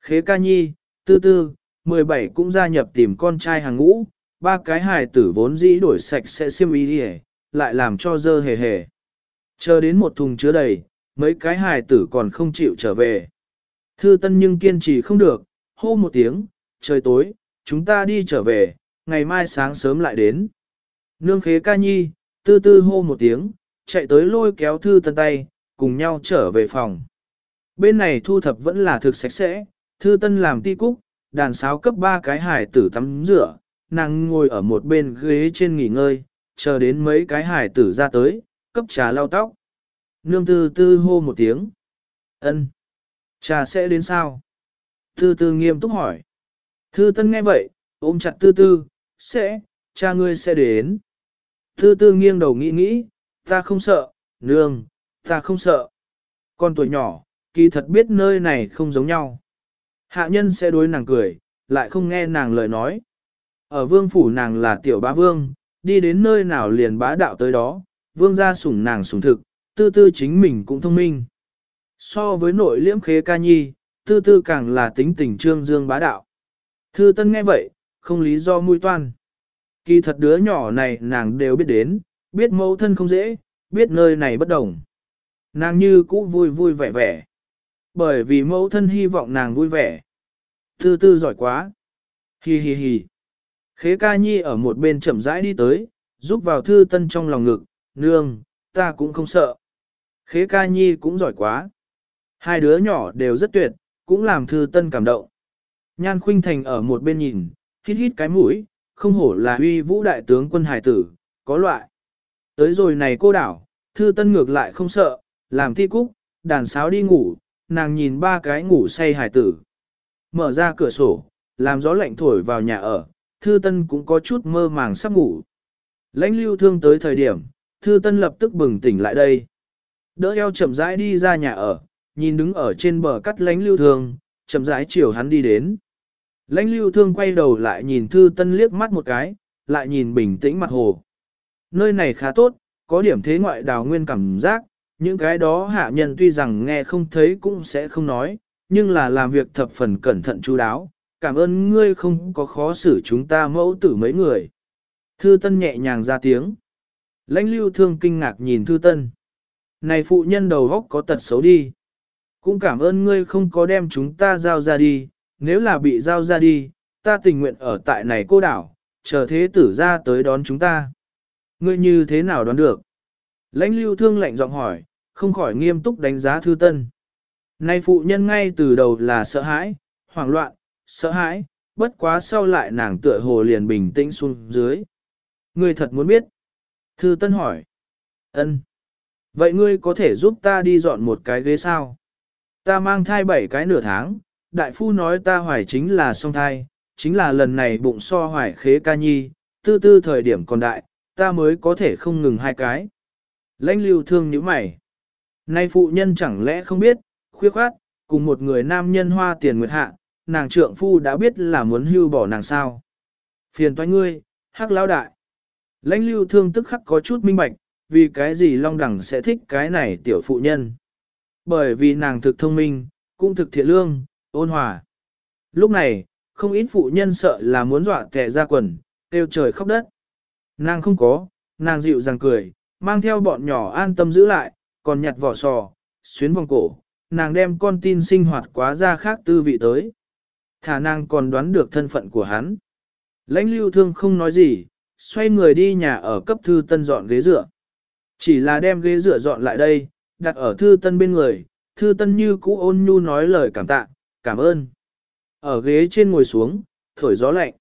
Khế ca nhi, tư tư, 17 cũng gia nhập tìm con trai hàng ngũ, ba cái hài tử vốn dĩ đổi sạch sẽ xiêm y đi lại làm cho dơ hề hề. Chờ đến một thùng chứa đầy, mấy cái hài tử còn không chịu trở về. Thư tân nhưng kiên trì không được, hô một tiếng, trời tối, chúng ta đi trở về, ngày mai sáng sớm lại đến. Nương khế ca nhi, tư tư hô một tiếng, chạy tới lôi kéo thư tân tay, cùng nhau trở về phòng. Bên này thu thập vẫn là thực sạch sẽ, thư tân làm ti cúc, đàn sáo cấp ba cái hải tử tắm rửa, nàng ngồi ở một bên ghế trên nghỉ ngơi, chờ đến mấy cái hải tử ra tới, cấp trà lau tóc. Nương tư tư hô một tiếng. ân Cha sẽ đến sao? Tư tư nghiêm túc hỏi. Thư tân nghe vậy, ôm chặt tư tư, sẽ, cha ngươi sẽ đến. Tư tư nghiêng đầu nghĩ nghĩ, ta không sợ, nương, ta không sợ. Con tuổi nhỏ, kỳ thật biết nơi này không giống nhau. Hạ nhân sẽ đối nàng cười, lại không nghe nàng lời nói. Ở vương phủ nàng là tiểu bá vương, đi đến nơi nào liền bá đạo tới đó, vương gia sủng nàng sủng thực, tư tư chính mình cũng thông minh. So với nội liễm khế ca nhi, tư tư càng là tính tình trương dương bá đạo. Thư tân nghe vậy, không lý do mui toan. Kỳ thật đứa nhỏ này nàng đều biết đến, biết mẫu thân không dễ, biết nơi này bất đồng. Nàng như cũ vui vui vẻ vẻ. Bởi vì mẫu thân hy vọng nàng vui vẻ. Tư tư giỏi quá. Hi hi hi. Khế ca nhi ở một bên chậm rãi đi tới, giúp vào thư tân trong lòng ngực, nương, ta cũng không sợ. Khế ca nhi cũng giỏi quá. Hai đứa nhỏ đều rất tuyệt, cũng làm thư tân cảm động. Nhan khuynh thành ở một bên nhìn, hít hít cái mũi, không hổ là uy vũ đại tướng quân hải tử, có loại. Tới rồi này cô đảo, thư tân ngược lại không sợ, làm thi cúc, đàn sáo đi ngủ, nàng nhìn ba cái ngủ say hải tử. Mở ra cửa sổ, làm gió lạnh thổi vào nhà ở, thư tân cũng có chút mơ màng sắp ngủ. Lãnh lưu thương tới thời điểm, thư tân lập tức bừng tỉnh lại đây. Đỡ eo chậm rãi đi ra nhà ở, nhìn đứng ở trên bờ cắt lánh lưu thương, chậm rãi chiều hắn đi đến. Lãnh lưu thương quay đầu lại nhìn thư tân liếc mắt một cái, lại nhìn bình tĩnh mặt hồ. Nơi này khá tốt, có điểm thế ngoại đào nguyên cảm giác, những cái đó hạ nhân tuy rằng nghe không thấy cũng sẽ không nói, nhưng là làm việc thập phần cẩn thận chú đáo, cảm ơn ngươi không có khó xử chúng ta mẫu tử mấy người. Thư Tân nhẹ nhàng ra tiếng. Lãnh lưu thương kinh ngạc nhìn Thư Tân. Này phụ nhân đầu góc có tật xấu đi. Cũng cảm ơn ngươi không có đem chúng ta giao ra đi, nếu là bị giao ra đi, ta tình nguyện ở tại này cô đảo, chờ thế tử ra tới đón chúng ta. Ngươi như thế nào đoán được? Lãnh lưu thương lạnh giọng hỏi, không khỏi nghiêm túc đánh giá Thư Tân. nay phụ nhân ngay từ đầu là sợ hãi, hoảng loạn, sợ hãi, bất quá sau lại nàng tựa hồ liền bình tĩnh xuống dưới. Ngươi thật muốn biết. Thư Tân hỏi. Ân. Vậy ngươi có thể giúp ta đi dọn một cái ghế sao? Ta mang thai bảy cái nửa tháng, đại phu nói ta hoài chính là song thai, chính là lần này bụng so hoài khế ca nhi, tư tư thời điểm còn đại, ta mới có thể không ngừng hai cái. Lãnh lưu thương như mày. Nay phụ nhân chẳng lẽ không biết, khuyết khoát, cùng một người nam nhân hoa tiền nguyệt hạ, nàng trượng phu đã biết là muốn hưu bỏ nàng sao. Phiền toái ngươi, hắc lão đại. Lãnh lưu thương tức khắc có chút minh bạch, vì cái gì Long Đẳng sẽ thích cái này tiểu phụ nhân. Bởi vì nàng thực thông minh, cũng thực thiện lương, ôn hòa. Lúc này, không ít phụ nhân sợ là muốn dọa kẻ ra quần, kêu trời khóc đất. Nàng không có, nàng dịu dàng cười, mang theo bọn nhỏ an tâm giữ lại, còn nhặt vỏ sò, xuyến vòng cổ, nàng đem con tin sinh hoạt quá ra khác tư vị tới. Thả nàng còn đoán được thân phận của hắn. Lãnh lưu thương không nói gì, xoay người đi nhà ở cấp thư tân dọn ghế dựa. Chỉ là đem ghế dựa dọn lại đây, đặt ở thư tân bên người, thư tân như cũ ôn nhu nói lời cảm tạ, cảm ơn. Ở ghế trên ngồi xuống, thổi gió lạnh.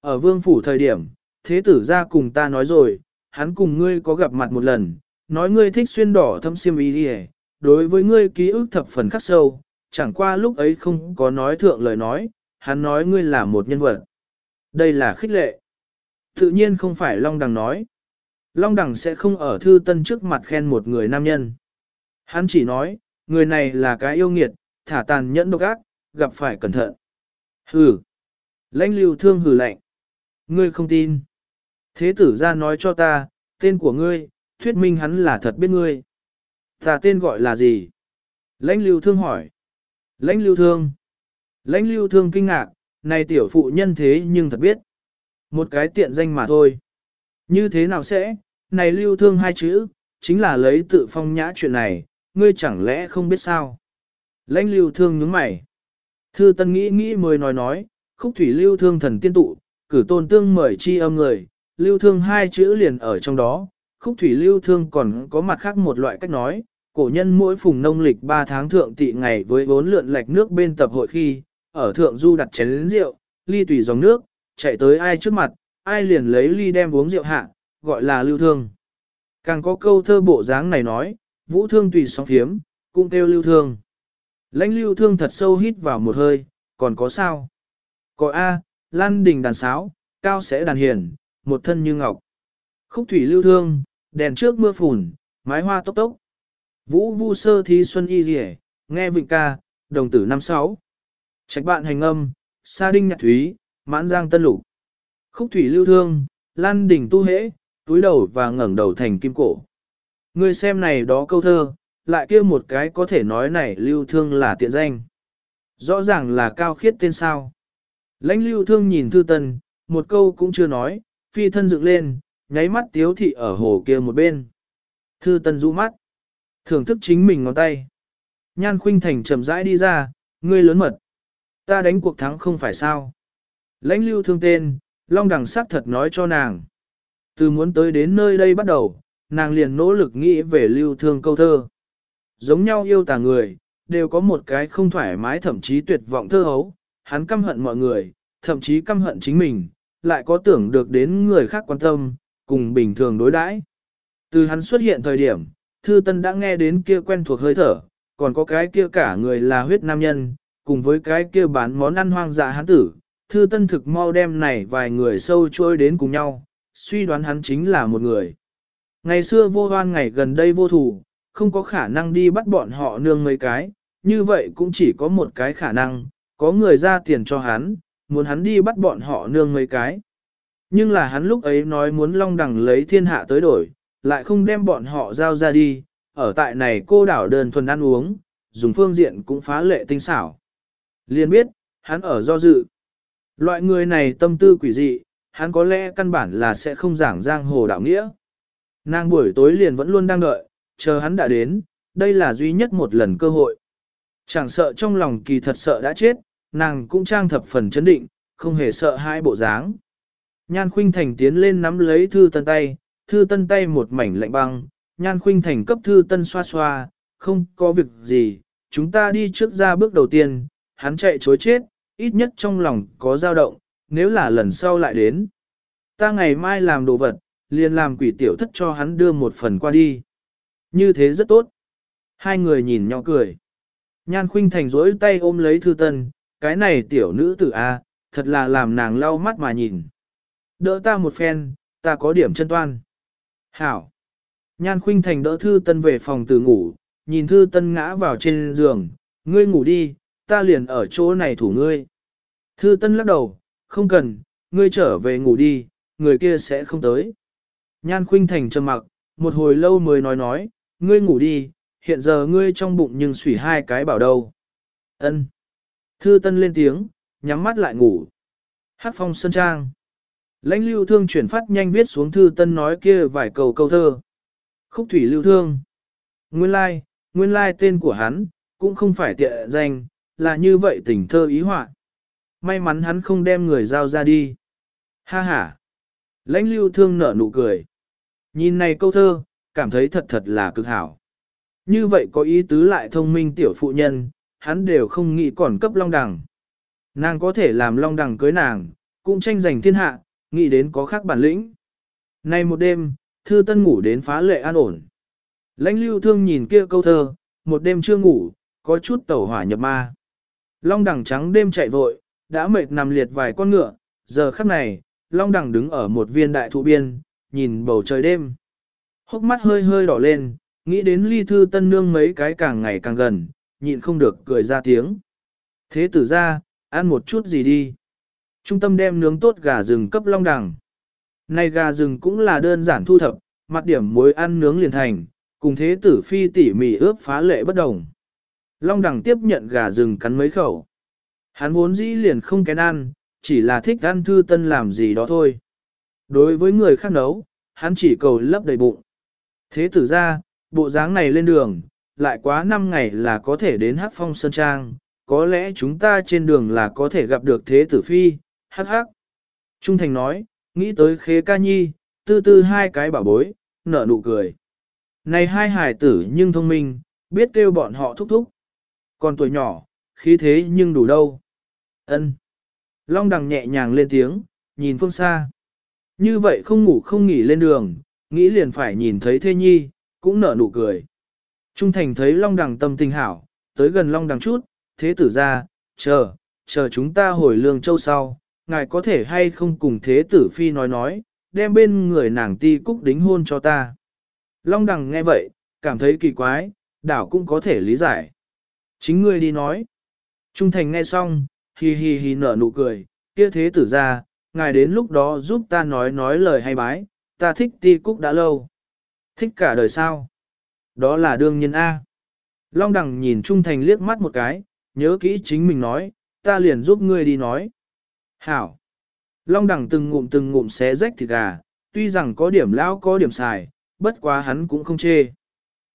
Ở vương phủ thời điểm, thế tử ra cùng ta nói rồi, hắn cùng ngươi có gặp mặt một lần, nói ngươi thích xuyên đỏ thâm xiêm y đi đối với ngươi ký ức thập phần khắc sâu, chẳng qua lúc ấy không có nói thượng lời nói, hắn nói ngươi là một nhân vật. Đây là khích lệ. Tự nhiên không phải Long Đằng nói. Long Đằng sẽ không ở thư tân trước mặt khen một người nam nhân. Hắn chỉ nói, người này là cái yêu nghiệt, thả tàn nhẫn độc ác, gặp phải cẩn thận. Hừ. Lãnh lưu thương hừ lạnh. Ngươi không tin. Thế tử ra nói cho ta, tên của ngươi, thuyết minh hắn là thật biết ngươi. Ta tên gọi là gì? Lãnh lưu thương hỏi. Lãnh lưu thương. Lãnh lưu thương kinh ngạc, này tiểu phụ nhân thế nhưng thật biết. Một cái tiện danh mà thôi. Như thế nào sẽ, này lưu thương hai chữ, chính là lấy tự phong nhã chuyện này, ngươi chẳng lẽ không biết sao? Lãnh lưu thương nhướng mày. Thư tân nghĩ nghĩ mới nói nói, khúc thủy lưu thương thần tiên tụ, cử tôn tương mời chi âm người, lưu thương hai chữ liền ở trong đó, khúc thủy lưu thương còn có mặt khác một loại cách nói, cổ nhân mỗi phùng nông lịch 3 tháng thượng tị ngày với bốn lượn lạch nước bên tập hội khi, ở thượng du đặt chén lĩnh rượu, ly tùy dòng nước, chạy tới ai trước mặt, ai liền lấy ly đem uống rượu hạ, gọi là lưu thương. Càng có câu thơ bộ dáng này nói, vũ thương tùy sóng phiếm, cũng kêu lưu thương. Lãnh lưu thương thật sâu hít vào một hơi, còn có sao? Có A, lan đình đàn sáo, cao sẽ đàn hiền, một thân như ngọc. Khúc thủy lưu thương, đèn trước mưa phùn, mái hoa tốc tốc. Vũ vu sơ thí xuân y rỉ, nghe vịnh ca, đồng tử năm sáu. Trạch bạn hành âm, sa đinh nhạc thúy, mãn giang tân lục. Khúc thủy lưu thương, lan đỉnh tu hễ, túi đầu và ngẩng đầu thành kim cổ. Ngươi xem này đó câu thơ, lại kia một cái có thể nói này lưu thương là tiện danh. Rõ ràng là cao khiết tên sao. Lãnh lưu thương nhìn thư tân, một câu cũng chưa nói, phi thân dựng lên, nháy mắt tiếu thị ở hồ kia một bên. Thư tân rũ mắt, thưởng thức chính mình ngón tay. Nhan khuynh thành chậm rãi đi ra, ngươi lớn mật. Ta đánh cuộc thắng không phải sao. Lãnh lưu thương tên, long đằng sắc thật nói cho nàng. Từ muốn tới đến nơi đây bắt đầu, nàng liền nỗ lực nghĩ về lưu thương câu thơ. Giống nhau yêu tà người, đều có một cái không thoải mái thậm chí tuyệt vọng thơ hấu, hắn căm hận mọi người, thậm chí căm hận chính mình, lại có tưởng được đến người khác quan tâm, cùng bình thường đối đãi. Từ hắn xuất hiện thời điểm, Thư Tân đã nghe đến kia quen thuộc hơi thở, còn có cái kia cả người là huyết nam nhân, cùng với cái kia bán món ăn hoang dã hắn tử. Thư Tân thực mau đem này vài người sâu trôi đến cùng nhau, suy đoán hắn chính là một người. Ngày xưa vô hoan ngày gần đây vô thủ, không có khả năng đi bắt bọn họ nương mấy cái, như vậy cũng chỉ có một cái khả năng, có người ra tiền cho hắn, muốn hắn đi bắt bọn họ nương mấy cái. Nhưng là hắn lúc ấy nói muốn long đẳng lấy thiên hạ tới đổi, lại không đem bọn họ giao ra đi, ở tại này cô đảo đơn thuần ăn uống, dùng phương diện cũng phá lệ tinh xảo. Liên biết, hắn ở do dự. Loại người này tâm tư quỷ dị, hắn có lẽ căn bản là sẽ không giảng giang hồ đạo nghĩa. Nàng buổi tối liền vẫn luôn đang đợi, chờ hắn đã đến, đây là duy nhất một lần cơ hội. Chẳng sợ trong lòng kỳ thật sợ đã chết, nàng cũng trang thập phần chấn định, không hề sợ hai bộ dáng. Nhan Khuynh Thành tiến lên nắm lấy Thư Tân tay, Thư Tân tay một mảnh lạnh băng, Nhan Khuynh Thành cấp Thư Tân xoa xoa, không có việc gì, chúng ta đi trước ra bước đầu tiên, hắn chạy chối chết, ít nhất trong lòng có dao động, nếu là lần sau lại đến. Ta ngày mai làm đồ vật, liền làm quỷ tiểu thất cho hắn đưa một phần qua đi. Như thế rất tốt. Hai người nhìn nhau cười. Nhan Khuynh Thành rỗi tay ôm lấy Thư Tân, cái này tiểu nữ tử A, thật là làm nàng lau mắt mà nhìn. Đỡ ta một phen, ta có điểm chân toan. Hảo. Nhan khuynh thành đỡ thư tân về phòng từ ngủ, nhìn thư tân ngã vào trên giường, ngươi ngủ đi, ta liền ở chỗ này thủ ngươi. Thư tân lắc đầu, không cần, ngươi trở về ngủ đi, người kia sẽ không tới. Nhan khuynh thành trầm mặc, một hồi lâu mới nói nói, ngươi ngủ đi, hiện giờ ngươi trong bụng nhưng sủy hai cái bảo đâu. Ân. Thư tân lên tiếng, nhắm mắt lại ngủ. Hát phong sơn trang. Lãnh lưu thương chuyển phát nhanh viết xuống thư tân nói kia vài câu câu thơ. Khúc thủy lưu thương. Nguyên lai, like, nguyên lai like tên của hắn, cũng không phải tiện danh, là như vậy tình thơ ý họa. May mắn hắn không đem người giao ra đi. Ha ha. Lãnh lưu thương nở nụ cười. Nhìn này câu thơ, cảm thấy thật thật là cực hảo. Như vậy có ý tứ lại thông minh tiểu phụ nhân, hắn đều không nghĩ còn cấp long đằng. Nàng có thể làm long đằng cưới nàng, cũng tranh giành thiên hạ, nghĩ đến có khác bản lĩnh. Nay một đêm, thư tân ngủ đến phá lệ an ổn. Lãnh lưu thương nhìn kia câu thơ, một đêm chưa ngủ, có chút tẩu hỏa nhập ma. Long đằng trắng đêm chạy vội, đã mệt nằm liệt vài con ngựa, giờ khắc này, long đằng đứng ở một viên đại thụ biên, nhìn bầu trời đêm. Hốc mắt hơi hơi đỏ lên, nghĩ đến ly thư tân nương mấy cái càng ngày càng gần, nhịn không được cười ra tiếng. Thế tử ra, ăn một chút gì đi. Trung tâm đem nướng tốt gà rừng cấp long đằng. Này gà rừng cũng là đơn giản thu thập, mặt điểm muối ăn nướng liền thành, cùng thế tử phi tỉ mỉ ướp phá lệ bất đồng. Long đằng tiếp nhận gà rừng cắn mấy khẩu. Hắn vốn dĩ liền không kén ăn, chỉ là thích ăn thư tân làm gì đó thôi. Đối với người khác nấu, hắn chỉ cầu lấp đầy bụng. Thế tử ra, bộ dáng này lên đường, lại quá 5 ngày là có thể đến hát phong sơn trang, có lẽ chúng ta trên đường là có thể gặp được thế tử phi, hắc hắc. Trung thành nói, nghĩ tới khế ca nhi, tư tư hai cái bảo bối, nở nụ cười. Này hai hải tử nhưng thông minh, biết kêu bọn họ thúc thúc. Còn tuổi nhỏ, khí thế nhưng đủ đâu. ân Long đằng nhẹ nhàng lên tiếng, nhìn phương xa. Như vậy không ngủ không nghỉ lên đường, nghĩ liền phải nhìn thấy thê nhi, cũng nở nụ cười. Trung thành thấy long đằng tâm tình hảo, tới gần long đằng chút, thế tử ra, chờ, chờ chúng ta hồi lương châu sau, ngài có thể hay không cùng thế tử phi nói nói, đem bên người nàng ti cúc đính hôn cho ta. Long đằng nghe vậy, cảm thấy kỳ quái, đảo cũng có thể lý giải. Chính ngươi đi nói. Trung thành nghe xong, hi hi hi nở nụ cười, kia thế tử ra, ngài đến lúc đó giúp ta nói nói lời hay bái, ta thích ti cúc đã lâu. Thích cả đời sao? Đó là đương nhiên A. Long đằng nhìn Trung Thành liếc mắt một cái, nhớ kỹ chính mình nói, ta liền giúp ngươi đi nói. Hảo. Long đằng từng ngụm từng ngụm xé rách thịt gà, tuy rằng có điểm lão có điểm xài, bất quá hắn cũng không chê.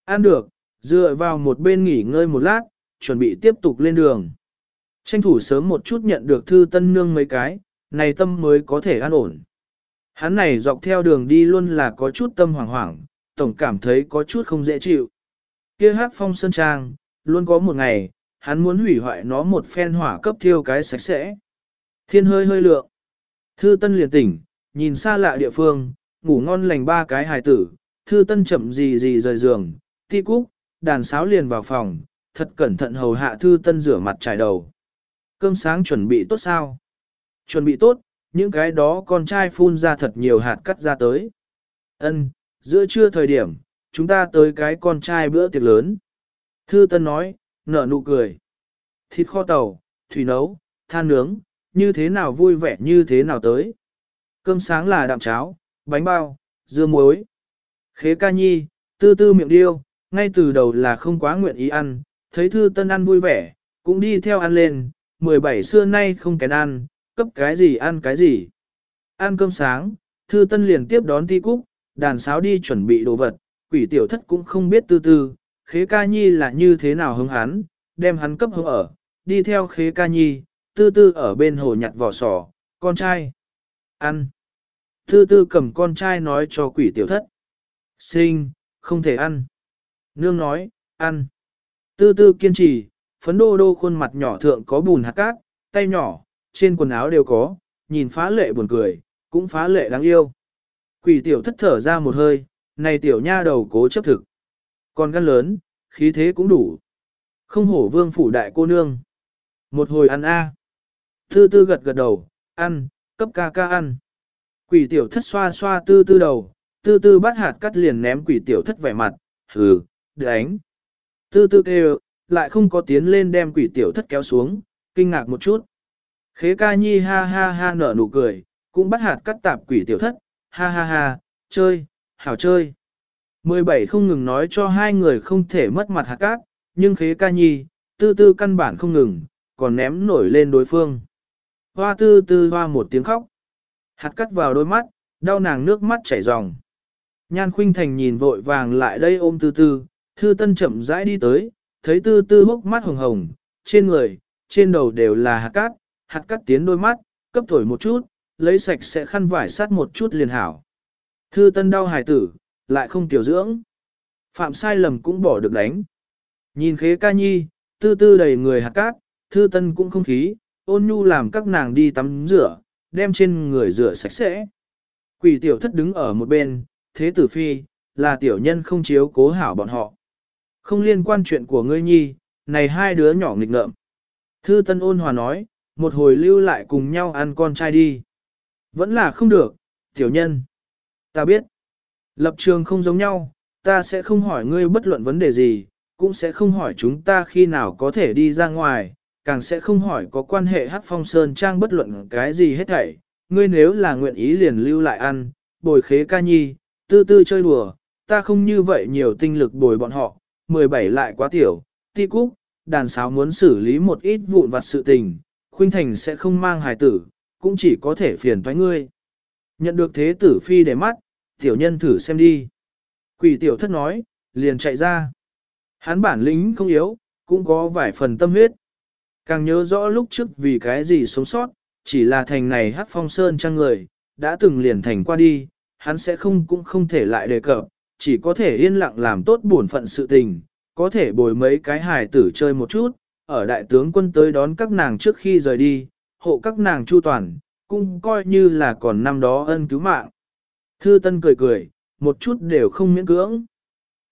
Ăn được, dựa vào một bên nghỉ ngơi một lát, chuẩn bị tiếp tục lên đường. Tranh thủ sớm một chút nhận được thư tân nương mấy cái, này tâm mới có thể an ổn. Hắn này dọc theo đường đi luôn là có chút tâm hoảng hoảng, tổng cảm thấy có chút không dễ chịu. Kia hát phong sơn trang, luôn có một ngày, hắn muốn hủy hoại nó một phen hỏa cấp thiêu cái sạch sẽ. Thiên hơi hơi lượng. Thư Tân liền tỉnh, nhìn xa lạ địa phương, ngủ ngon lành ba cái hài tử, Thư Tân chậm gì gì rời giường, ti cúc, đàn sáo liền vào phòng, thật cẩn thận hầu hạ Thư Tân rửa mặt trải đầu. Cơm sáng chuẩn bị tốt sao? Chuẩn bị tốt, những cái đó con trai phun ra thật nhiều hạt cắt ra tới. Ân, giữa trưa thời điểm, chúng ta tới cái con trai bữa tiệc lớn. Thư Tân nói, nở nụ cười. Thịt kho tàu, thủy nấu, than nướng, như thế nào vui vẻ như thế nào tới. Cơm sáng là đạm cháo, bánh bao, dưa muối. Khế ca nhi, tư tư miệng điêu, ngay từ đầu là không quá nguyện ý ăn, thấy thư tân ăn vui vẻ, cũng đi theo ăn lên, 17 xưa nay không kén ăn, cấp cái gì ăn cái gì. Ăn cơm sáng, thư tân liền tiếp đón ti cúc, đàn sáo đi chuẩn bị đồ vật, quỷ tiểu thất cũng không biết tư tư, khế ca nhi là như thế nào hứng hắn, đem hắn cấp hứng ở, đi theo khế ca nhi, tư tư ở bên hồ nhặt vỏ sò, con trai. Ăn. Tư tư cầm con trai nói cho quỷ tiểu thất. Sinh, không thể ăn. Nương nói, ăn. Tư tư kiên trì, phấn đô đô khuôn mặt nhỏ thượng có bùn hạt cát, tay nhỏ, trên quần áo đều có, nhìn phá lệ buồn cười, cũng phá lệ đáng yêu. Quỷ tiểu thất thở ra một hơi, này tiểu nha đầu cố chấp thực. Còn gan lớn, khí thế cũng đủ. Không hổ vương phủ đại cô nương. Một hồi ăn a. Tư tư gật gật đầu, ăn, cấp ca ca ăn. Quỷ tiểu thất xoa xoa tư tư đầu, tư tư bắt hạt cắt liền ném quỷ tiểu thất vẻ mặt, hừ, đánh. Tư tư kêu, lại không có tiến lên đem quỷ tiểu thất kéo xuống, kinh ngạc một chút. Khế ca nhi ha ha ha nở nụ cười, cũng bắt hạt cắt tạp quỷ tiểu thất, ha ha ha, chơi, hảo chơi. 17 không ngừng nói cho hai người không thể mất mặt hạt cát, nhưng khế ca nhi, tư tư căn bản không ngừng, còn ném nổi lên đối phương. Hoa tư tư hoa một tiếng khóc. Hạt cắt vào đôi mắt, đau nàng nước mắt chảy ròng. Nhan khuynh thành nhìn vội vàng lại đây ôm tư tư, thư tân chậm rãi đi tới, thấy tư tư hốc mắt hồng hồng, trên người, trên đầu đều là hạt cát, hạt cát tiến đôi mắt, cấp thổi một chút, lấy sạch sẽ khăn vải sát một chút liền hảo. Thư tân đau hài tử, lại không tiểu dưỡng. Phạm sai lầm cũng bỏ được đánh. Nhìn khế ca nhi, tư tư đầy người hạt cát, thư tân cũng không khí, ôn nhu làm các nàng đi tắm rửa, đem trên người rửa sạch sẽ. Quỷ tiểu thất đứng ở một bên, thế tử phi, là tiểu nhân không chiếu cố hảo bọn họ. Không liên quan chuyện của ngươi nhi, này hai đứa nhỏ nghịch ngợm. Thư tân ôn hòa nói, một hồi lưu lại cùng nhau ăn con trai đi. Vẫn là không được, tiểu nhân. Ta biết. Lập trường không giống nhau, ta sẽ không hỏi ngươi bất luận vấn đề gì, cũng sẽ không hỏi chúng ta khi nào có thể đi ra ngoài, càng sẽ không hỏi có quan hệ hắc phong sơn trang bất luận cái gì hết thảy. Ngươi nếu là nguyện ý liền lưu lại ăn, bồi khế ca nhi, tư tư chơi đùa, ta không như vậy nhiều tinh lực bồi bọn họ, 17 lại quá tiểu, ti cúc, đàn sáo muốn xử lý một ít vụn vặt sự tình, khuynh thành sẽ không mang hài tử, cũng chỉ có thể phiền thoái ngươi. Nhận được thế tử phi để mắt, tiểu nhân thử xem đi. Quỷ tiểu thất nói, liền chạy ra. Hắn bản lĩnh không yếu, cũng có vài phần tâm huyết. Càng nhớ rõ lúc trước vì cái gì sống sót, chỉ là thành này hát phong sơn trang người, đã từng liền thành qua đi, hắn sẽ không cũng không thể lại đề cập, chỉ có thể yên lặng làm tốt bổn phận sự tình, có thể bồi mấy cái hài tử chơi một chút, ở đại tướng quân tới đón các nàng trước khi rời đi, hộ các nàng chu toàn, cũng coi như là còn năm đó ân cứu mạng. Thư Tân cười cười, một chút đều không miễn cưỡng.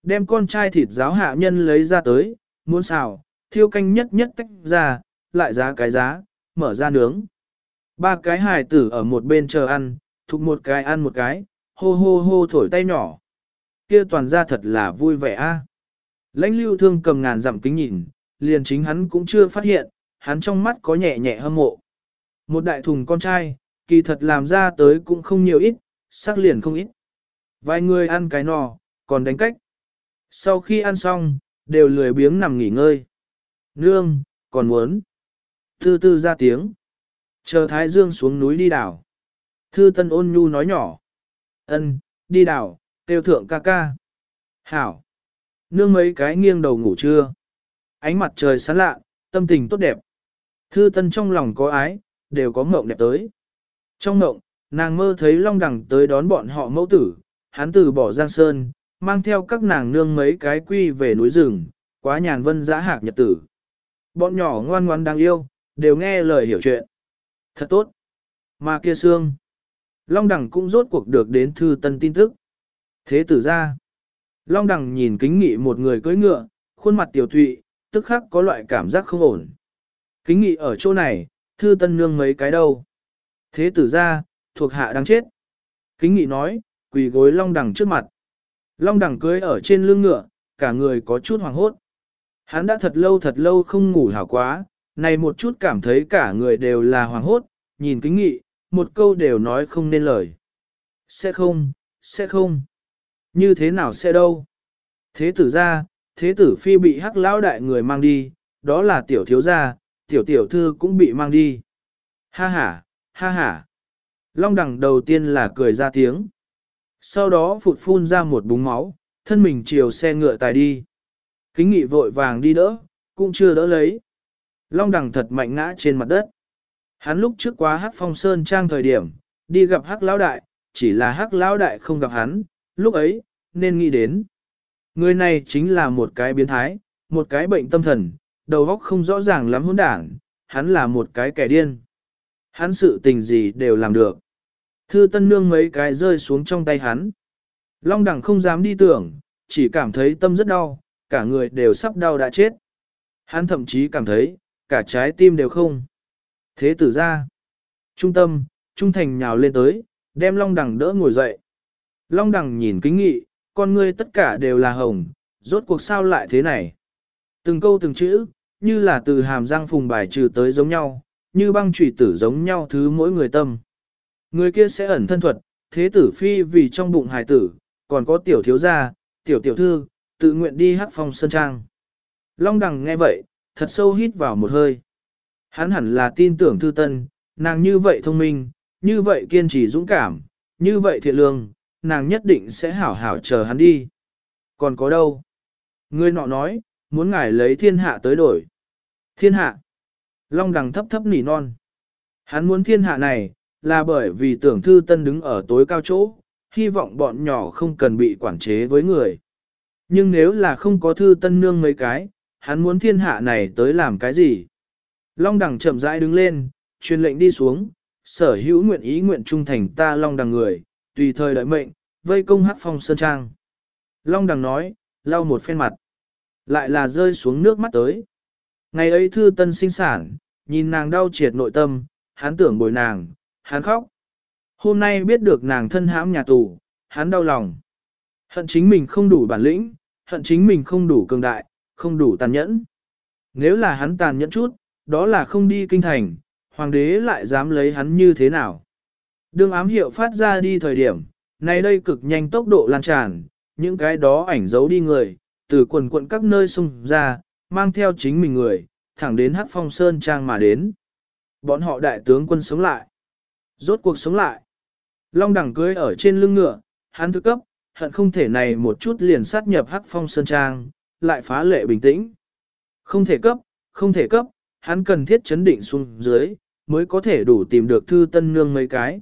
Đem con trai thịt giáo hạ nhân lấy ra tới, muốn xào, thiêu canh nhất nhất tách ra, lại giá cái giá, mở ra nướng. Ba cái hài tử ở một bên chờ ăn, thục một cái ăn một cái, hô hô hô thổi tay nhỏ. Kia toàn ra thật là vui vẻ a. Lãnh lưu thương cầm ngàn dặm kính nhìn, liền chính hắn cũng chưa phát hiện, hắn trong mắt có nhẹ nhẹ hâm mộ. Một đại thùng con trai, kỳ thật làm ra tới cũng không nhiều ít, sắc liền không ít. Vài người ăn cái nò, còn đánh cách. Sau khi ăn xong, đều lười biếng nằm nghỉ ngơi. Nương, còn muốn. Thư tư ra tiếng. Chờ Thái Dương xuống núi đi đảo. Thư Tân ôn nhu nói nhỏ. Ân, đi đảo, tiêu thượng ca ca. Hảo. Nương mấy cái nghiêng đầu ngủ trưa. Ánh mặt trời sáng lạ, tâm tình tốt đẹp. Thư Tân trong lòng có ái, đều có mộng đẹp tới. Trong mộng, nàng mơ thấy Long Đằng tới đón bọn họ mẫu tử, hắn từ bỏ Giang Sơn, mang theo các nàng nương mấy cái quy về núi rừng, quá nhàn vân giã hạc nhật tử. Bọn nhỏ ngoan ngoan đáng yêu, đều nghe lời hiểu chuyện. Thật tốt. Mà kia xương. Long Đằng cũng rốt cuộc được đến thư tân tin tức. Thế tử ra. Long Đằng nhìn kính nghị một người cưỡi ngựa, khuôn mặt tiểu thụy, tức khắc có loại cảm giác không ổn. Kính nghị ở chỗ này, thư tân nương mấy cái đâu. Thế tử ra, thuộc hạ đang chết. Kính nghị nói, quỳ gối long đằng trước mặt. Long đằng cưới ở trên lưng ngựa, cả người có chút hoàng hốt. Hắn đã thật lâu thật lâu không ngủ hảo quá, này một chút cảm thấy cả người đều là hoàng hốt, nhìn kính nghị, một câu đều nói không nên lời. Sẽ không, sẽ không. Như thế nào sẽ đâu? Thế tử ra, thế tử phi bị hắc lão đại người mang đi, đó là tiểu thiếu gia, tiểu tiểu thư cũng bị mang đi. Ha ha, ha ha. Long đằng đầu tiên là cười ra tiếng. Sau đó phụt phun ra một búng máu, thân mình chiều xe ngựa tài đi. Kính nghị vội vàng đi đỡ, cũng chưa đỡ lấy. Long đằng thật mạnh ngã trên mặt đất. Hắn lúc trước quá hắc phong sơn trang thời điểm, đi gặp hắc lão đại, chỉ là hắc lão đại không gặp hắn, lúc ấy, nên nghĩ đến. Người này chính là một cái biến thái, một cái bệnh tâm thần, đầu óc không rõ ràng lắm hỗn đảng, hắn là một cái kẻ điên. Hắn sự tình gì đều làm được. Thư tân nương mấy cái rơi xuống trong tay hắn. Long đẳng không dám đi tưởng, chỉ cảm thấy tâm rất đau, cả người đều sắp đau đã chết. Hắn thậm chí cảm thấy, cả trái tim đều không. Thế tử ra. Trung tâm, trung thành nhào lên tới, đem long đằng đỡ ngồi dậy. Long đằng nhìn kính nghị, con ngươi tất cả đều là hồng, rốt cuộc sao lại thế này. Từng câu từng chữ, như là từ hàm răng phùng bài trừ tới giống nhau, như băng trụy tử giống nhau thứ mỗi người tâm. Người kia sẽ ẩn thân thuật, thế tử phi vì trong bụng hài tử, còn có tiểu thiếu gia, tiểu tiểu thư, tự nguyện đi hắc phong sơn trang. Long đằng nghe vậy, thật sâu hít vào một hơi. Hắn hẳn là tin tưởng thư tân, nàng như vậy thông minh, như vậy kiên trì dũng cảm, như vậy thiện lương, nàng nhất định sẽ hảo hảo chờ hắn đi. Còn có đâu? Ngươi nọ nói, muốn ngài lấy thiên hạ tới đổi. Thiên hạ. Long đằng thấp thấp nỉ non. Hắn muốn thiên hạ này, là bởi vì tưởng thư tân đứng ở tối cao chỗ, hy vọng bọn nhỏ không cần bị quản chế với người. Nhưng nếu là không có thư tân nương mấy cái, hắn muốn thiên hạ này tới làm cái gì? Long đằng chậm rãi đứng lên, truyền lệnh đi xuống, sở hữu nguyện ý nguyện trung thành ta long đằng người, tùy thời đợi mệnh, vây công hắc phong sơn trang. Long đằng nói, lau một phen mặt, lại là rơi xuống nước mắt tới. Ngày ấy thư tân sinh sản, nhìn nàng đau triệt nội tâm, hắn tưởng bồi nàng, hắn khóc. Hôm nay biết được nàng thân hãm nhà tù, hắn đau lòng. Hận chính mình không đủ bản lĩnh, hận chính mình không đủ cường đại, không đủ tàn nhẫn. Nếu là hắn tàn nhẫn chút, đó là không đi kinh thành, hoàng đế lại dám lấy hắn như thế nào. Đương ám hiệu phát ra đi thời điểm, này đây cực nhanh tốc độ lan tràn, những cái đó ảnh giấu đi người, từ quần quận các nơi xung ra, mang theo chính mình người, thẳng đến Hắc Phong Sơn Trang mà đến. Bọn họ đại tướng quân sống lại. Rốt cuộc sống lại. Long đẳng cưới ở trên lưng ngựa, hắn thức cấp, hận không thể này một chút liền sát nhập Hắc Phong Sơn Trang, lại phá lệ bình tĩnh. Không thể cấp, không thể cấp, hắn cần thiết chấn định xuống dưới, mới có thể đủ tìm được thư tân nương mấy cái.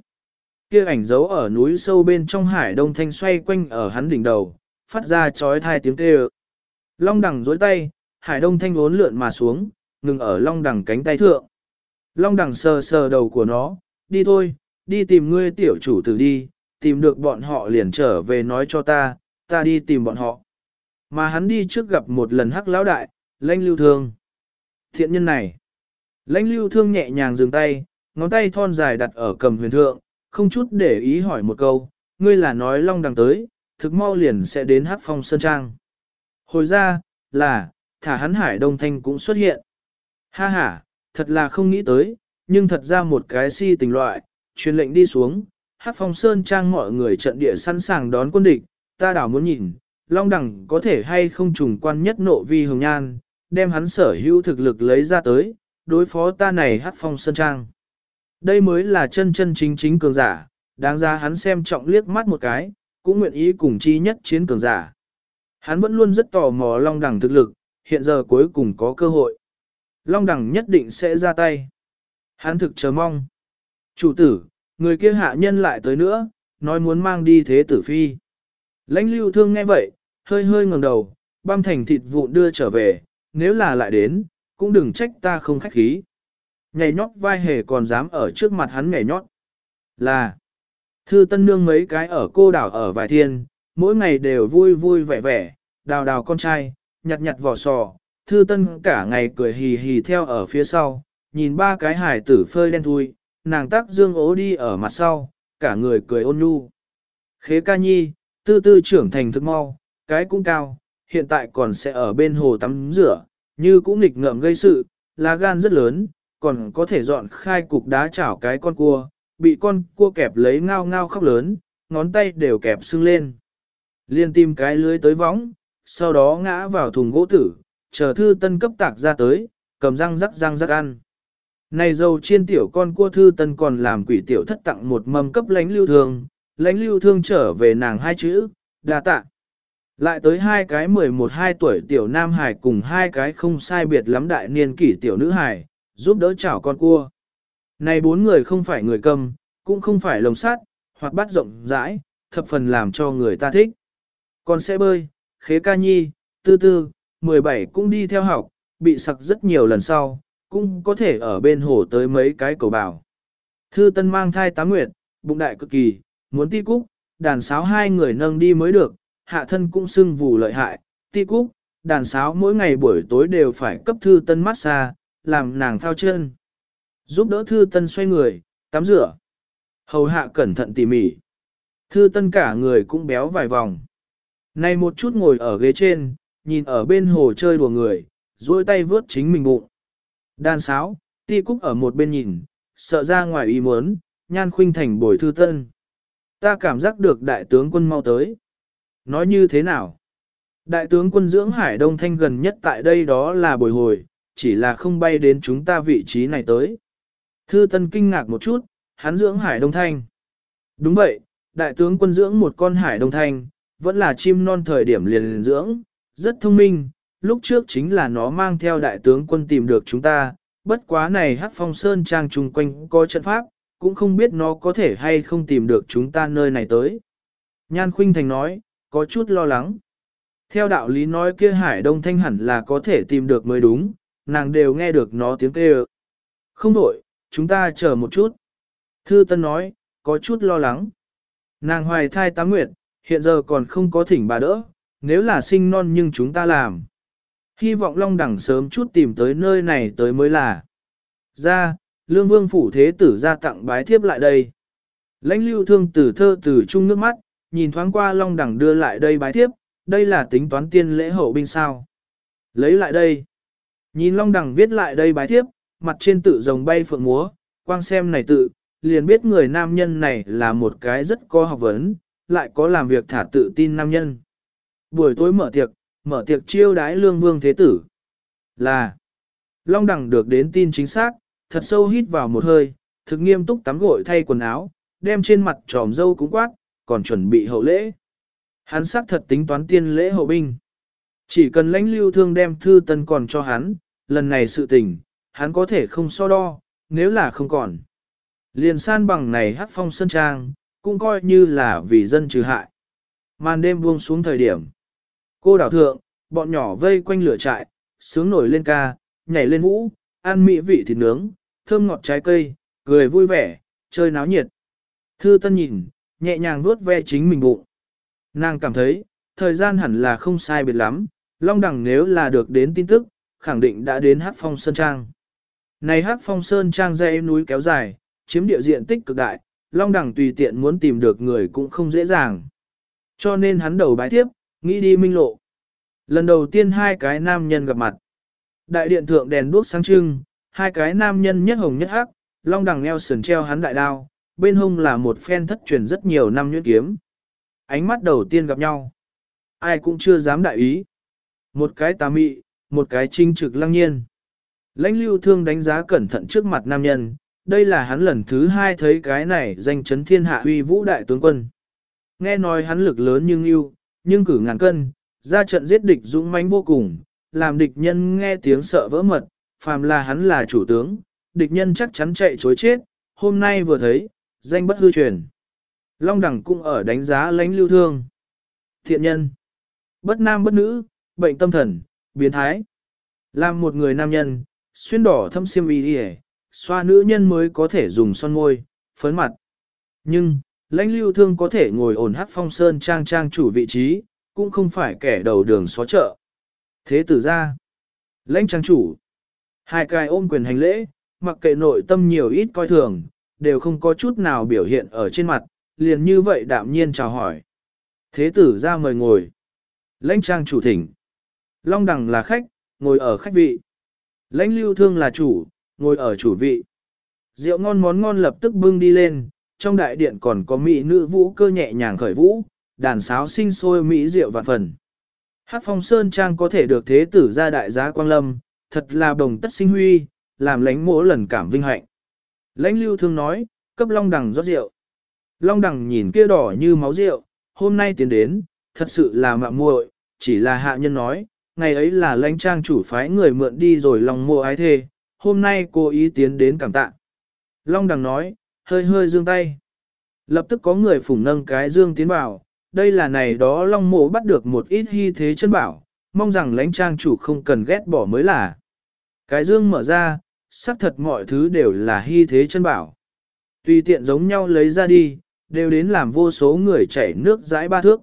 Kia ảnh dấu ở núi sâu bên trong hải đông thanh xoay quanh ở hắn đỉnh đầu, phát ra chói thai tiếng kêu. Long đẳng dối tay, hải đông thanh uốn lượn mà xuống, ngừng ở long đẳng cánh tay thượng. Long đẳng sờ sờ đầu của nó, đi thôi, đi tìm ngươi tiểu chủ tử đi, tìm được bọn họ liền trở về nói cho ta, ta đi tìm bọn họ. Mà hắn đi trước gặp một lần hắc lão đại, lãnh lưu thương. Thiện nhân này, lãnh lưu thương nhẹ nhàng dừng tay, ngón tay thon dài đặt ở cầm huyền thượng, không chút để ý hỏi một câu, ngươi là nói long đằng tới, thực mau liền sẽ đến Hát phong sơn trang. Hồi ra, là, thả hắn hải đông thanh cũng xuất hiện. Ha ha, thật là không nghĩ tới, nhưng thật ra một cái si tình loại, truyền lệnh đi xuống, Hát phong sơn trang mọi người trận địa sẵn sàng đón quân địch, ta đảo muốn nhìn, long đẳng có thể hay không trùng quan nhất nộ vi hồng nhan, đem hắn sở hữu thực lực lấy ra tới, đối phó ta này Hát phong sơn trang. Đây mới là chân chân chính chính cường giả, đáng ra hắn xem trọng liếc mắt một cái, cũng nguyện ý cùng chi nhất chiến cường giả. Hắn vẫn luôn rất tò mò Long Đằng thực lực, hiện giờ cuối cùng có cơ hội. Long Đằng nhất định sẽ ra tay. Hắn thực chờ mong. Chủ tử, người kia hạ nhân lại tới nữa, nói muốn mang đi thế tử phi. Lãnh lưu thương nghe vậy, hơi hơi ngẩng đầu, băm thành thịt vụn đưa trở về, nếu là lại đến, cũng đừng trách ta không khách khí. Nhảy nhót vai hề còn dám ở trước mặt hắn nhảy nhót. Là, thư tân nương mấy cái ở cô đảo ở vài thiên, mỗi ngày đều vui vui vẻ vẻ, đào đào con trai, nhặt nhặt vỏ sò, thư tân cả ngày cười hì hì theo ở phía sau, nhìn ba cái hải tử phơi đen thui, nàng tác dương ố đi ở mặt sau, cả người cười ôn nhu. Khế ca nhi, tư tư trưởng thành thức mau, cái cũng cao, hiện tại còn sẽ ở bên hồ tắm rửa, như cũng nghịch ngợm gây sự, lá gan rất lớn, còn có thể dọn khai cục đá chảo cái con cua, bị con cua kẹp lấy ngao ngao khóc lớn, ngón tay đều kẹp sưng lên. Liên tìm cái lưới tới võng, sau đó ngã vào thùng gỗ tử, chờ thư tân cấp tạc ra tới, cầm răng rắc răng rắc ăn. Này dầu chiên tiểu con cua thư tân còn làm quỷ tiểu thất tặng một mâm cấp lánh lưu thương, lánh lưu thương trở về nàng hai chữ, đà tạ. Lại tới hai cái 11-2 tuổi tiểu nam hải cùng hai cái không sai biệt lắm đại niên kỷ tiểu nữ hải, giúp đỡ chảo con cua. Này bốn người không phải người cầm, cũng không phải lồng sắt, hoặc bắt rộng rãi, thập phần làm cho người ta thích. Còn sẽ bơi, khế ca nhi, tư tư, 17 cũng đi theo học, bị sặc rất nhiều lần sau, cũng có thể ở bên hồ tới mấy cái cầu bảo. Thư Tân mang thai tám nguyệt, bụng đại cực kỳ, muốn ti cúc, đàn sáo hai người nâng đi mới được, hạ thân cũng sưng vù lợi hại, ti cúc, đàn sáo mỗi ngày buổi tối đều phải cấp Thư Tân massage, làm nàng thao chân. Giúp đỡ thư tân xoay người, tắm rửa. Hầu hạ cẩn thận tỉ mỉ. Thư tân cả người cũng béo vài vòng. Này một chút ngồi ở ghế trên, nhìn ở bên hồ chơi đùa người, duỗi tay vướt chính mình bụng. Đàn sáo, ti cúc ở một bên nhìn, sợ ra ngoài ý muốn, nhan khuynh thành bồi thư tân. Ta cảm giác được đại tướng quân mau tới. Nói như thế nào? Đại tướng quân dưỡng Hải Đông Thanh gần nhất tại đây đó là bồi hồi, chỉ là không bay đến chúng ta vị trí này tới. Thư Tân kinh ngạc một chút, hắn dưỡng Hải Đông Thanh. Đúng vậy, đại tướng quân dưỡng một con Hải Đông Thanh, vẫn là chim non thời điểm liền, liền dưỡng, rất thông minh, lúc trước chính là nó mang theo đại tướng quân tìm được chúng ta, bất quá này Hắc Phong Sơn trang chung quanh có trận pháp, cũng không biết nó có thể hay không tìm được chúng ta nơi này tới. Nhan Khuynh Thành nói, có chút lo lắng. Theo đạo lý nói kia Hải Đông Thanh hẳn là có thể tìm được mới đúng, nàng đều nghe được nó tiếng kêu. Không đổi, chúng ta chờ một chút. Thư Tân nói, có chút lo lắng. Nàng hoài thai tám nguyệt, hiện giờ còn không có thỉnh bà đỡ, nếu là sinh non nhưng chúng ta làm. Hy vọng Long Đẳng sớm chút tìm tới nơi này tới mới là. Ra, Lương Vương Phủ Thế Tử ra tặng bái thiếp lại đây. Lãnh lưu thương tử thơ từ chung nước mắt, nhìn thoáng qua Long Đẳng đưa lại đây bái thiếp, đây là tính toán tiên lễ hậu binh sao. Lấy lại đây. Nhìn Long Đằng viết lại đây bái thiếp, mặt trên tự rồng bay phượng múa, quang xem này tự, liền biết người nam nhân này là một cái rất có học vấn, lại có làm việc thả tự tin nam nhân. Buổi tối mở tiệc, mở tiệc chiêu đái lương vương thế tử. Là, Long Đằng được đến tin chính xác, thật sâu hít vào một hơi, thực nghiêm túc tắm gội thay quần áo, đem trên mặt tròm dâu cúng quát, còn chuẩn bị hậu lễ. Hắn xác thật tính toán tiên lễ hậu binh. Chỉ cần lãnh lưu thương đem thư tân còn cho hắn, lần này sự tình, hắn có thể không so đo, nếu là không còn. Liền san bằng này hắc phong sân trang, cũng coi như là vì dân trừ hại. Màn đêm buông xuống thời điểm. Cô đảo thượng, bọn nhỏ vây quanh lửa trại, sướng nổi lên ca, nhảy lên vũ, ăn mỹ vị thịt nướng, thơm ngọt trái cây, cười vui vẻ, chơi náo nhiệt. Thư Tân nhìn, nhẹ nhàng vuốt ve chính mình bụng. Nàng cảm thấy, thời gian hẳn là không sai biệt lắm, Long đẳng nếu là được đến tin tức, khẳng định đã đến Hắc Phong Sơn Trang. Này Hắc Phong Sơn Trang dãy núi kéo dài, chiếm địa diện tích cực đại, Long Đằng tùy tiện muốn tìm được người cũng không dễ dàng. Cho nên hắn đầu bái tiếp, nghĩ đi minh lộ. Lần đầu tiên hai cái nam nhân gặp mặt. Đại điện thượng đèn đuốc sáng trưng, hai cái nam nhân nhất hồng nhất hắc, long đằng eo sườn treo hắn đại đao, bên hông là một phen thất truyền rất nhiều năm nhuyễn kiếm. Ánh mắt đầu tiên gặp nhau. Ai cũng chưa dám đại ý. Một cái tà mị, một cái trinh trực lăng nhiên. Lãnh lưu thương đánh giá cẩn thận trước mặt nam nhân, đây là hắn lần thứ hai thấy cái này danh chấn thiên hạ uy vũ đại tướng quân. Nghe nói hắn lực lớn nhưng yêu, nhưng cử ngàn cân, ra trận giết địch dũng mãnh vô cùng, làm địch nhân nghe tiếng sợ vỡ mật, phàm là hắn là chủ tướng, địch nhân chắc chắn chạy chối chết, hôm nay vừa thấy, danh bất hư truyền. Long đẳng cũng ở đánh giá lãnh lưu thương. Thiện nhân, bất nam bất nữ, bệnh tâm thần, biến thái. Làm một người nam nhân, xuyên đỏ thâm xiêm y đi xoa nữ nhân mới có thể dùng son môi, phấn mặt. Nhưng, lãnh lưu thương có thể ngồi ổn hát phong sơn trang trang chủ vị trí, cũng không phải kẻ đầu đường xó chợ. Thế tử ra, lãnh trang chủ, hai cài ôm quyền hành lễ, mặc kệ nội tâm nhiều ít coi thường, đều không có chút nào biểu hiện ở trên mặt, liền như vậy đạm nhiên chào hỏi. Thế tử ra mời ngồi. Lãnh trang chủ thỉnh. Long đằng là khách, ngồi ở khách vị. Lãnh lưu thương là chủ, ngồi ở chủ vị. Rượu ngon món ngon lập tức bưng đi lên, trong đại điện còn có mỹ nữ vũ cơ nhẹ nhàng khởi vũ, đàn sáo sinh sôi mỹ rượu vạn phần. Hát phong sơn trang có thể được thế tử ra đại giá quang lâm, thật là đồng tất sinh huy, làm lãnh mỗi lần cảm vinh hạnh. Lãnh lưu thương nói, cấp long đằng rót rượu. Long đằng nhìn kia đỏ như máu rượu, hôm nay tiến đến, thật sự là mạ muội, chỉ là hạ nhân nói, ngày ấy là lãnh trang chủ phái người mượn đi rồi lòng mua ái thê, hôm nay cô ý tiến đến cảm tạ. Long đằng nói, hơi hơi dương tay. Lập tức có người phủng nâng cái dương tiến vào, đây là này đó long mộ bắt được một ít hy thế chân bảo, mong rằng lãnh trang chủ không cần ghét bỏ mới là. Cái dương mở ra, xác thật mọi thứ đều là hy thế chân bảo. Tùy tiện giống nhau lấy ra đi, đều đến làm vô số người chảy nước dãi ba thước.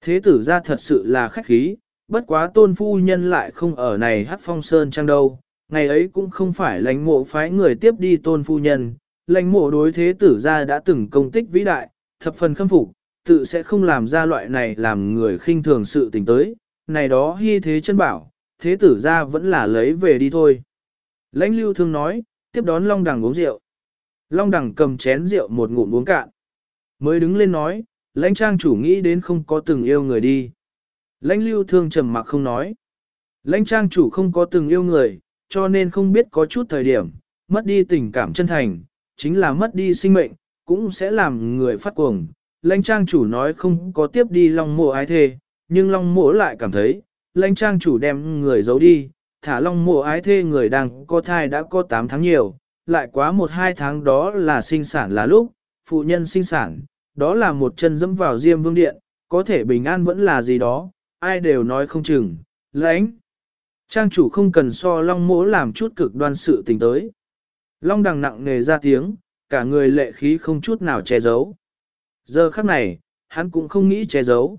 Thế tử ra thật sự là khách khí, bất quá tôn phu nhân lại không ở này hát phong sơn trang đâu, ngày ấy cũng không phải lãnh mộ phái người tiếp đi tôn phu nhân, lãnh mộ đối thế tử gia đã từng công tích vĩ đại, thập phần khâm phục, tự sẽ không làm ra loại này làm người khinh thường sự tình tới, này đó hy thế chân bảo, thế tử gia vẫn là lấy về đi thôi. Lãnh lưu thương nói, tiếp đón Long Đằng uống rượu. Long Đằng cầm chén rượu một ngụm uống cạn. Mới đứng lên nói, lãnh trang chủ nghĩ đến không có từng yêu người đi. Lãnh lưu thương trầm mặc không nói. Lãnh trang chủ không có từng yêu người, cho nên không biết có chút thời điểm, mất đi tình cảm chân thành, chính là mất đi sinh mệnh, cũng sẽ làm người phát cuồng. Lãnh trang chủ nói không có tiếp đi long mộ ái thê, nhưng long mộ lại cảm thấy, lãnh trang chủ đem người giấu đi, thả long mộ ái thê người đang có thai đã có 8 tháng nhiều, lại quá 1-2 tháng đó là sinh sản là lúc, phụ nhân sinh sản, đó là một chân dẫm vào diêm vương điện, có thể bình an vẫn là gì đó, ai đều nói không chừng, lãnh. Trang chủ không cần so long mỗ làm chút cực đoan sự tình tới. Long đằng nặng nề ra tiếng, cả người lệ khí không chút nào che giấu. Giờ khắc này, hắn cũng không nghĩ che giấu.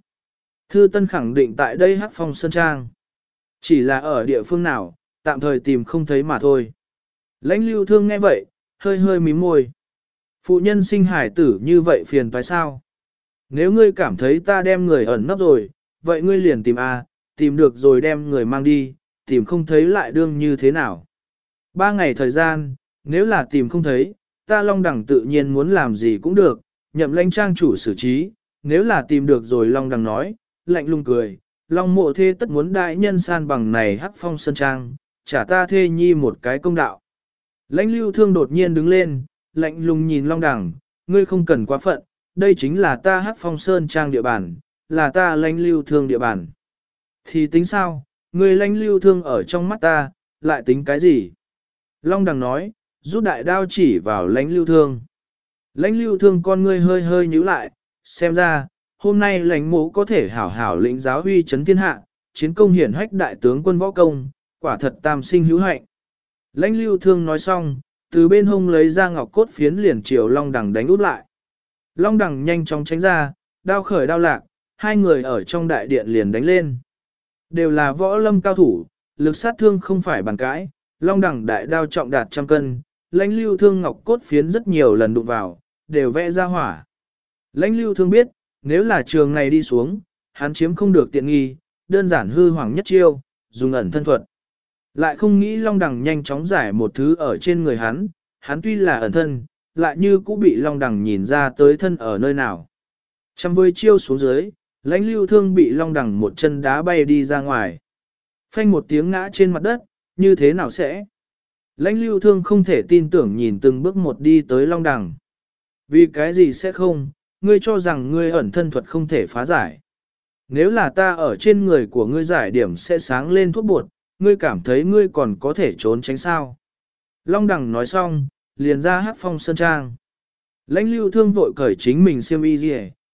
Thư Tân khẳng định tại đây hát phong sơn trang. Chỉ là ở địa phương nào, tạm thời tìm không thấy mà thôi. Lãnh lưu thương nghe vậy, hơi hơi mím môi. Phụ nhân sinh hải tử như vậy phiền phải sao? Nếu ngươi cảm thấy ta đem người ẩn nấp rồi, vậy ngươi liền tìm A, tìm được rồi đem người mang đi, tìm không thấy lại đương như thế nào. Ba ngày thời gian, nếu là tìm không thấy, ta long đẳng tự nhiên muốn làm gì cũng được, nhậm lãnh trang chủ xử trí, nếu là tìm được rồi long đẳng nói, lạnh lung cười, long mộ thê tất muốn đại nhân san bằng này hắc phong sân trang, trả ta thê nhi một cái công đạo. Lãnh lưu thương đột nhiên đứng lên, lạnh lùng nhìn long đẳng, ngươi không cần quá phận, đây chính là ta hắc phong sơn trang địa bàn, là ta lãnh lưu thương địa bàn. Thì tính sao, người lãnh lưu thương ở trong mắt ta, lại tính cái gì? Long đằng nói, rút đại đao chỉ vào lãnh lưu thương. Lãnh lưu thương con ngươi hơi hơi nhíu lại, xem ra, hôm nay lãnh mũ có thể hảo hảo lĩnh giáo huy chấn thiên hạ, chiến công hiển hách đại tướng quân võ công, quả thật tam sinh hữu hạnh. Lãnh lưu thương nói xong, từ bên hông lấy ra ngọc cốt phiến liền chiều long đằng đánh út lại. Long đằng nhanh chóng tránh ra, đao khởi đao lạc, hai người ở trong đại điện liền đánh lên. Đều là võ lâm cao thủ, lực sát thương không phải bàn cãi, long đẳng đại đao trọng đạt trăm cân, lãnh lưu thương ngọc cốt phiến rất nhiều lần đụng vào, đều vẽ ra hỏa. Lãnh lưu thương biết, nếu là trường này đi xuống, hắn chiếm không được tiện nghi, đơn giản hư hoàng nhất chiêu, dùng ẩn thân thuật. Lại không nghĩ long đẳng nhanh chóng giải một thứ ở trên người hắn, hắn tuy là ẩn thân, lại như cũng bị long đẳng nhìn ra tới thân ở nơi nào. Trăm vơi chiêu xuống dưới, lãnh lưu thương bị long Đằng một chân đá bay đi ra ngoài. Phanh một tiếng ngã trên mặt đất, như thế nào sẽ? Lãnh lưu thương không thể tin tưởng nhìn từng bước một đi tới long Đằng, Vì cái gì sẽ không, ngươi cho rằng ngươi ẩn thân thuật không thể phá giải. Nếu là ta ở trên người của ngươi giải điểm sẽ sáng lên thuốc bột, ngươi cảm thấy ngươi còn có thể trốn tránh sao. Long Đằng nói xong, liền ra hát phong sơn trang. Lãnh lưu thương vội cởi chính mình xiêm y gì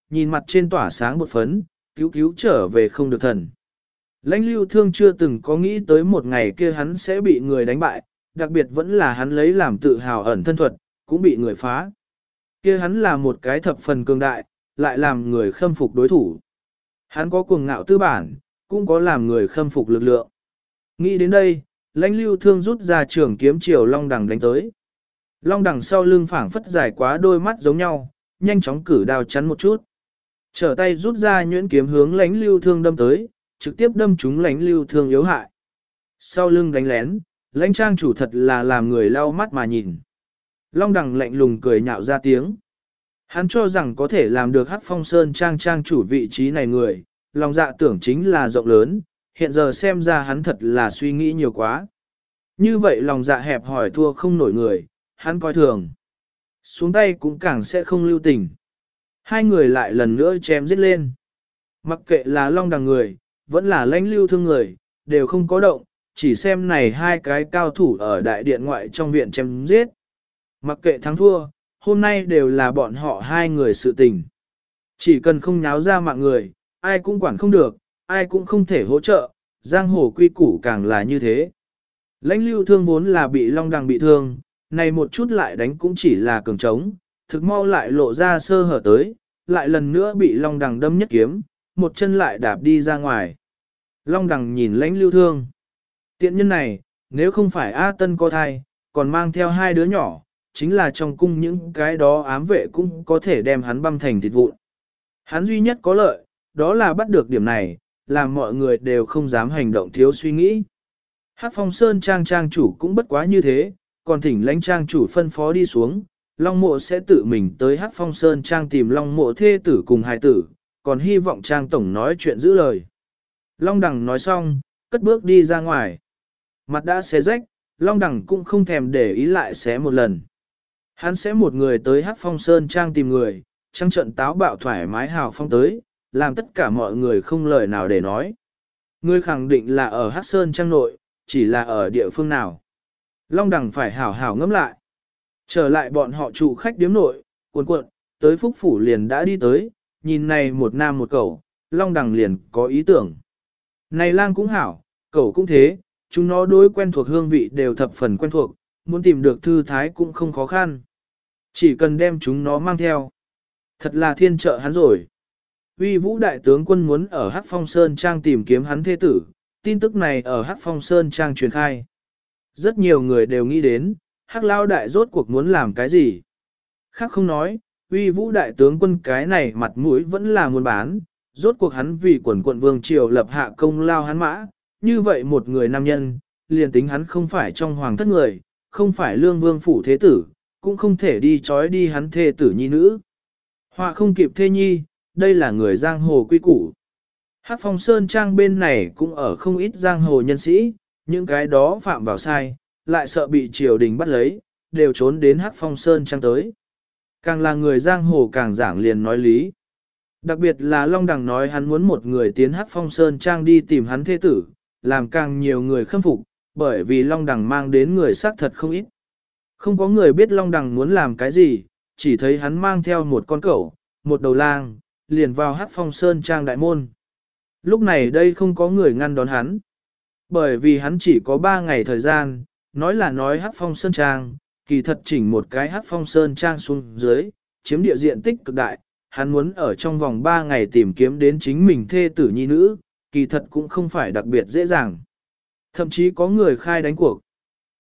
nhìn mặt trên tỏa sáng một phấn, cứu cứu trở về không được thần. Lãnh lưu thương chưa từng có nghĩ tới một ngày kia hắn sẽ bị người đánh bại, đặc biệt vẫn là hắn lấy làm tự hào ẩn thân thuật, cũng bị người phá. Kia hắn là một cái thập phần cường đại, lại làm người khâm phục đối thủ. Hắn có cuồng ngạo tư bản, cũng có làm người khâm phục lực lượng. Nghĩ đến đây, lãnh lưu thương rút ra trường kiếm chiều long đằng đánh tới. Long đằng sau lưng phảng phất dài quá đôi mắt giống nhau, nhanh chóng cử đao chắn một chút. Trở tay rút ra nhuyễn kiếm hướng lãnh lưu thương đâm tới, trực tiếp đâm trúng lãnh lưu thương yếu hại. Sau lưng đánh lén, lãnh trang chủ thật là làm người lau mắt mà nhìn. Long đằng lạnh lùng cười nhạo ra tiếng. Hắn cho rằng có thể làm được hát phong sơn trang trang chủ vị trí này người, lòng dạ tưởng chính là rộng lớn, hiện giờ xem ra hắn thật là suy nghĩ nhiều quá. Như vậy lòng dạ hẹp hỏi thua không nổi người, hắn coi thường. Xuống tay cũng càng sẽ không lưu tình. Hai người lại lần nữa chém giết lên. Mặc kệ là long đằng người, vẫn là lãnh lưu thương người, đều không có động, chỉ xem này hai cái cao thủ ở đại điện ngoại trong viện chém giết. Mặc kệ thắng thua, hôm nay đều là bọn họ hai người sự tình. Chỉ cần không nháo ra mạng người, ai cũng quản không được, ai cũng không thể hỗ trợ, giang hồ quy củ càng là như thế. Lãnh lưu thương vốn là bị long đằng bị thương, này một chút lại đánh cũng chỉ là cường trống, thực mau lại lộ ra sơ hở tới, lại lần nữa bị long đằng đâm nhất kiếm, một chân lại đạp đi ra ngoài. Long đằng nhìn lãnh lưu thương. Tiện nhân này, nếu không phải A Tân có thai, còn mang theo hai đứa nhỏ, chính là trong cung những cái đó ám vệ cũng có thể đem hắn băm thành thịt vụn. Hắn duy nhất có lợi, đó là bắt được điểm này, làm mọi người đều không dám hành động thiếu suy nghĩ. Hát phong sơn trang trang chủ cũng bất quá như thế, còn thỉnh lãnh trang chủ phân phó đi xuống, Long mộ sẽ tự mình tới hát phong sơn trang tìm Long mộ thê tử cùng hài tử, còn hy vọng trang tổng nói chuyện giữ lời. Long đằng nói xong, cất bước đi ra ngoài. Mặt đã xé rách, Long đằng cũng không thèm để ý lại xé một lần. Hắn sẽ một người tới hát phong sơn trang tìm người, Trang trận táo bạo thoải mái hào phong tới, làm tất cả mọi người không lời nào để nói. Người khẳng định là ở hát sơn trang nội, chỉ là ở địa phương nào. Long đằng phải hảo hảo ngẫm lại. Trở lại bọn họ trụ khách điếm nội, cuộn cuộn, tới phúc phủ liền đã đi tới, nhìn này một nam một cậu, long đằng liền có ý tưởng. Này lang cũng hảo, cậu cũng thế, chúng nó đối quen thuộc hương vị đều thập phần quen thuộc, muốn tìm được thư thái cũng không khó khăn. Chỉ cần đem chúng nó mang theo. Thật là thiên trợ hắn rồi. Uy vũ đại tướng quân muốn ở Hắc Phong Sơn Trang tìm kiếm hắn thế tử, tin tức này ở Hắc Phong Sơn Trang truyền khai. Rất nhiều người đều nghĩ đến, Hắc Lao Đại rốt cuộc muốn làm cái gì. Khác không nói, uy vũ đại tướng quân cái này mặt mũi vẫn là muốn bán, rốt cuộc hắn vì quần quận vương triều lập hạ công lao hắn mã, như vậy một người nam nhân, liền tính hắn không phải trong hoàng thất người, không phải lương vương phủ thế tử, cũng không thể đi trói đi hắn thê tử nhi nữ. Họa không kịp thê nhi, đây là người giang hồ quy củ. Hát phong sơn trang bên này cũng ở không ít giang hồ nhân sĩ, những cái đó phạm vào sai, lại sợ bị triều đình bắt lấy, đều trốn đến hát phong sơn trang tới. Càng là người giang hồ càng giảng liền nói lý. Đặc biệt là Long Đằng nói hắn muốn một người tiến hát phong sơn trang đi tìm hắn thế tử, làm càng nhiều người khâm phục, bởi vì Long Đằng mang đến người xác thật không ít. Không có người biết Long Đằng muốn làm cái gì, chỉ thấy hắn mang theo một con cẩu, một đầu lang, liền vào hát phong sơn trang đại môn. Lúc này đây không có người ngăn đón hắn. Bởi vì hắn chỉ có 3 ngày thời gian, nói là nói hắc phong sơn trang, kỳ thật chỉnh một cái hắc phong sơn trang xuống dưới, chiếm địa diện tích cực đại, hắn muốn ở trong vòng 3 ngày tìm kiếm đến chính mình thê tử nhi nữ, kỳ thật cũng không phải đặc biệt dễ dàng. Thậm chí có người khai đánh cuộc.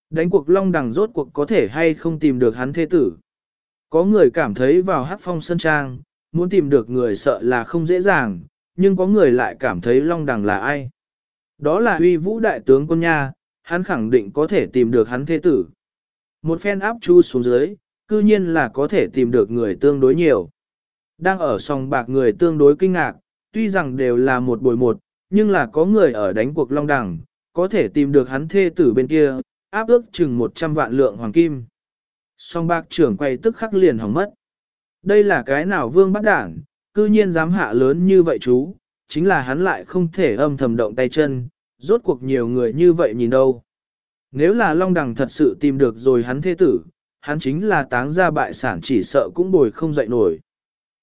Đánh cuộc long đằng rốt cuộc có thể hay không tìm được hắn thê tử. Có người cảm thấy vào hát phong sơn trang, muốn tìm được người sợ là không dễ dàng, nhưng có người lại cảm thấy long đằng là ai. Đó là uy vũ đại tướng quân nha, hắn khẳng định có thể tìm được hắn thế tử. Một phen áp chu xuống dưới, cư nhiên là có thể tìm được người tương đối nhiều. Đang ở sòng bạc người tương đối kinh ngạc, tuy rằng đều là một bồi một, nhưng là có người ở đánh cuộc long đẳng, có thể tìm được hắn thê tử bên kia, áp ước chừng 100 vạn lượng hoàng kim. Song bạc trưởng quay tức khắc liền hỏng mất. Đây là cái nào vương bắt đảng, cư nhiên dám hạ lớn như vậy chú, chính là hắn lại không thể âm thầm động tay chân, rốt cuộc nhiều người như vậy nhìn đâu. Nếu là Long Đằng thật sự tìm được rồi hắn thế tử, hắn chính là táng ra bại sản chỉ sợ cũng bồi không dậy nổi.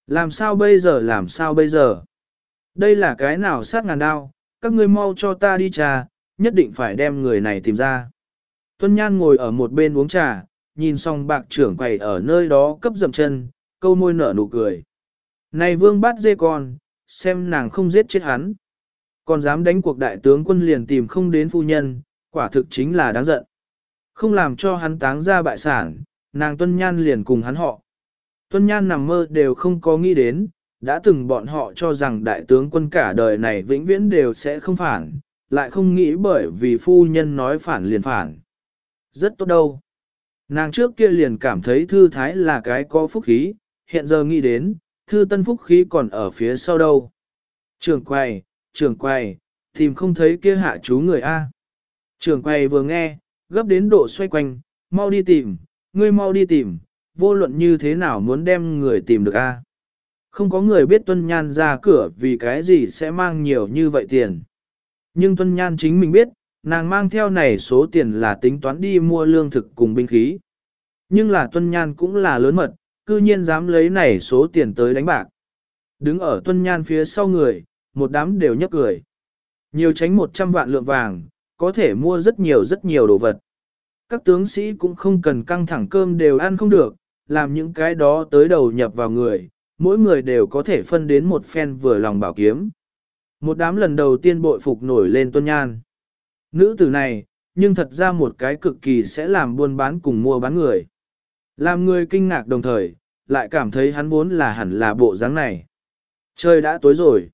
Làm sao bây giờ làm sao bây giờ? Đây là cái nào sát ngàn đao, các ngươi mau cho ta đi trà, nhất định phải đem người này tìm ra. Tuân Nhan ngồi ở một bên uống trà, nhìn xong bạc trưởng quầy ở nơi đó cấp dậm chân, câu môi nở nụ cười. Này vương bắt dê con, xem nàng không giết chết hắn. Còn dám đánh cuộc đại tướng quân liền tìm không đến phu nhân, quả thực chính là đáng giận. Không làm cho hắn táng ra bại sản, nàng tuân nhan liền cùng hắn họ. Tuân nhan nằm mơ đều không có nghĩ đến, đã từng bọn họ cho rằng đại tướng quân cả đời này vĩnh viễn đều sẽ không phản, lại không nghĩ bởi vì phu nhân nói phản liền phản. Rất tốt đâu. Nàng trước kia liền cảm thấy thư thái là cái có phúc khí, hiện giờ nghĩ đến, thư tân phúc khí còn ở phía sau đâu. Trường quay, Trưởng quầy tìm không thấy kia hạ chú người A. Trưởng quầy vừa nghe, gấp đến độ xoay quanh, mau đi tìm, ngươi mau đi tìm, vô luận như thế nào muốn đem người tìm được A. Không có người biết Tuân Nhan ra cửa vì cái gì sẽ mang nhiều như vậy tiền. Nhưng Tuân Nhan chính mình biết, nàng mang theo này số tiền là tính toán đi mua lương thực cùng binh khí. Nhưng là Tuân Nhan cũng là lớn mật, cư nhiên dám lấy này số tiền tới đánh bạc. Đứng ở Tuân Nhan phía sau người, một đám đều nhấp cười. Nhiều tránh 100 vạn lượng vàng, có thể mua rất nhiều rất nhiều đồ vật. Các tướng sĩ cũng không cần căng thẳng cơm đều ăn không được, làm những cái đó tới đầu nhập vào người, mỗi người đều có thể phân đến một phen vừa lòng bảo kiếm. Một đám lần đầu tiên bội phục nổi lên tuân nhan. Nữ tử này, nhưng thật ra một cái cực kỳ sẽ làm buôn bán cùng mua bán người. Làm người kinh ngạc đồng thời, lại cảm thấy hắn vốn là hẳn là bộ dáng này. Trời đã tối rồi.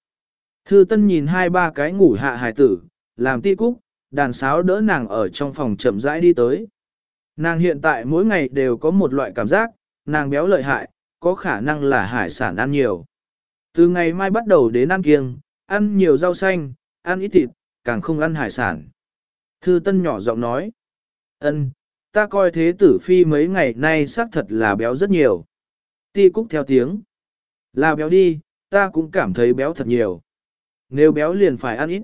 Thư Tân nhìn hai ba cái ngủ hạ hài tử, làm ti cúc, đàn sáo đỡ nàng ở trong phòng chậm rãi đi tới. Nàng hiện tại mỗi ngày đều có một loại cảm giác, nàng béo lợi hại, có khả năng là hải sản ăn nhiều. Từ ngày mai bắt đầu đến ăn kiêng, ăn nhiều rau xanh, ăn ít thịt, càng không ăn hải sản. Thư Tân nhỏ giọng nói, ân, ta coi thế tử phi mấy ngày nay xác thật là béo rất nhiều. Ti Cúc theo tiếng, là béo đi, ta cũng cảm thấy béo thật nhiều. Nếu béo liền phải ăn ít.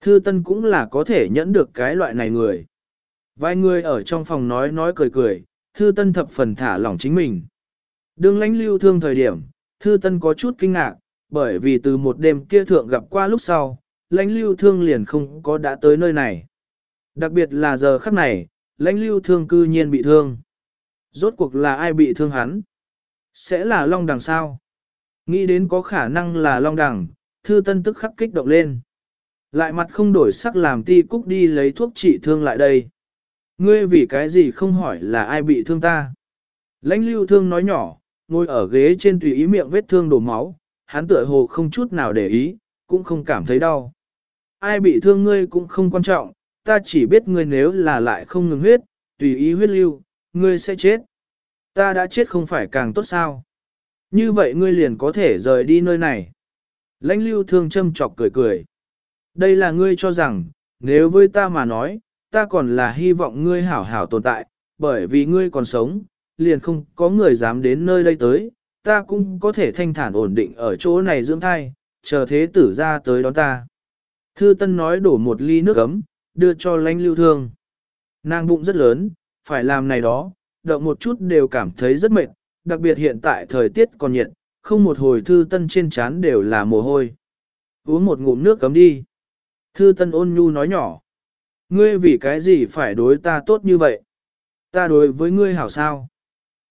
Thư Tân cũng là có thể nhẫn được cái loại này người. Vài người ở trong phòng nói nói cười cười, Thư Tân thập phần thả lỏng chính mình. Đương lãnh lưu thương thời điểm, Thư Tân có chút kinh ngạc, bởi vì từ một đêm kia thượng gặp qua lúc sau, lãnh lưu thương liền không có đã tới nơi này. Đặc biệt là giờ khắc này, lãnh lưu thương cư nhiên bị thương. Rốt cuộc là ai bị thương hắn? Sẽ là Long Đằng sao? Nghĩ đến có khả năng là Long Đằng, Thư Tân tức khắc kích động lên. Lại mặt không đổi sắc làm ti cúc đi lấy thuốc trị thương lại đây. Ngươi vì cái gì không hỏi là ai bị thương ta? Lãnh lưu thương nói nhỏ, ngồi ở ghế trên tùy ý miệng vết thương đổ máu, hắn tựa hồ không chút nào để ý, cũng không cảm thấy đau. Ai bị thương ngươi cũng không quan trọng, ta chỉ biết ngươi nếu là lại không ngừng huyết, tùy ý huyết lưu, ngươi sẽ chết. Ta đã chết không phải càng tốt sao? Như vậy ngươi liền có thể rời đi nơi này. Lãnh lưu thương châm chọc cười cười. Đây là ngươi cho rằng, nếu với ta mà nói, ta còn là hy vọng ngươi hảo hảo tồn tại, bởi vì ngươi còn sống, liền không có người dám đến nơi đây tới, ta cũng có thể thanh thản ổn định ở chỗ này dưỡng thai, chờ thế tử ra tới đón ta. Thư Tân nói đổ một ly nước ấm, đưa cho lãnh lưu thương. Nàng bụng rất lớn, phải làm này đó, động một chút đều cảm thấy rất mệt, đặc biệt hiện tại thời tiết còn nhiệt, không một hồi Thư Tân trên trán đều là mồ hôi. Uống một ngụm nước cấm đi. Thư Tân ôn nhu nói nhỏ. Ngươi vì cái gì phải đối ta tốt như vậy? Ta đối với ngươi hảo sao?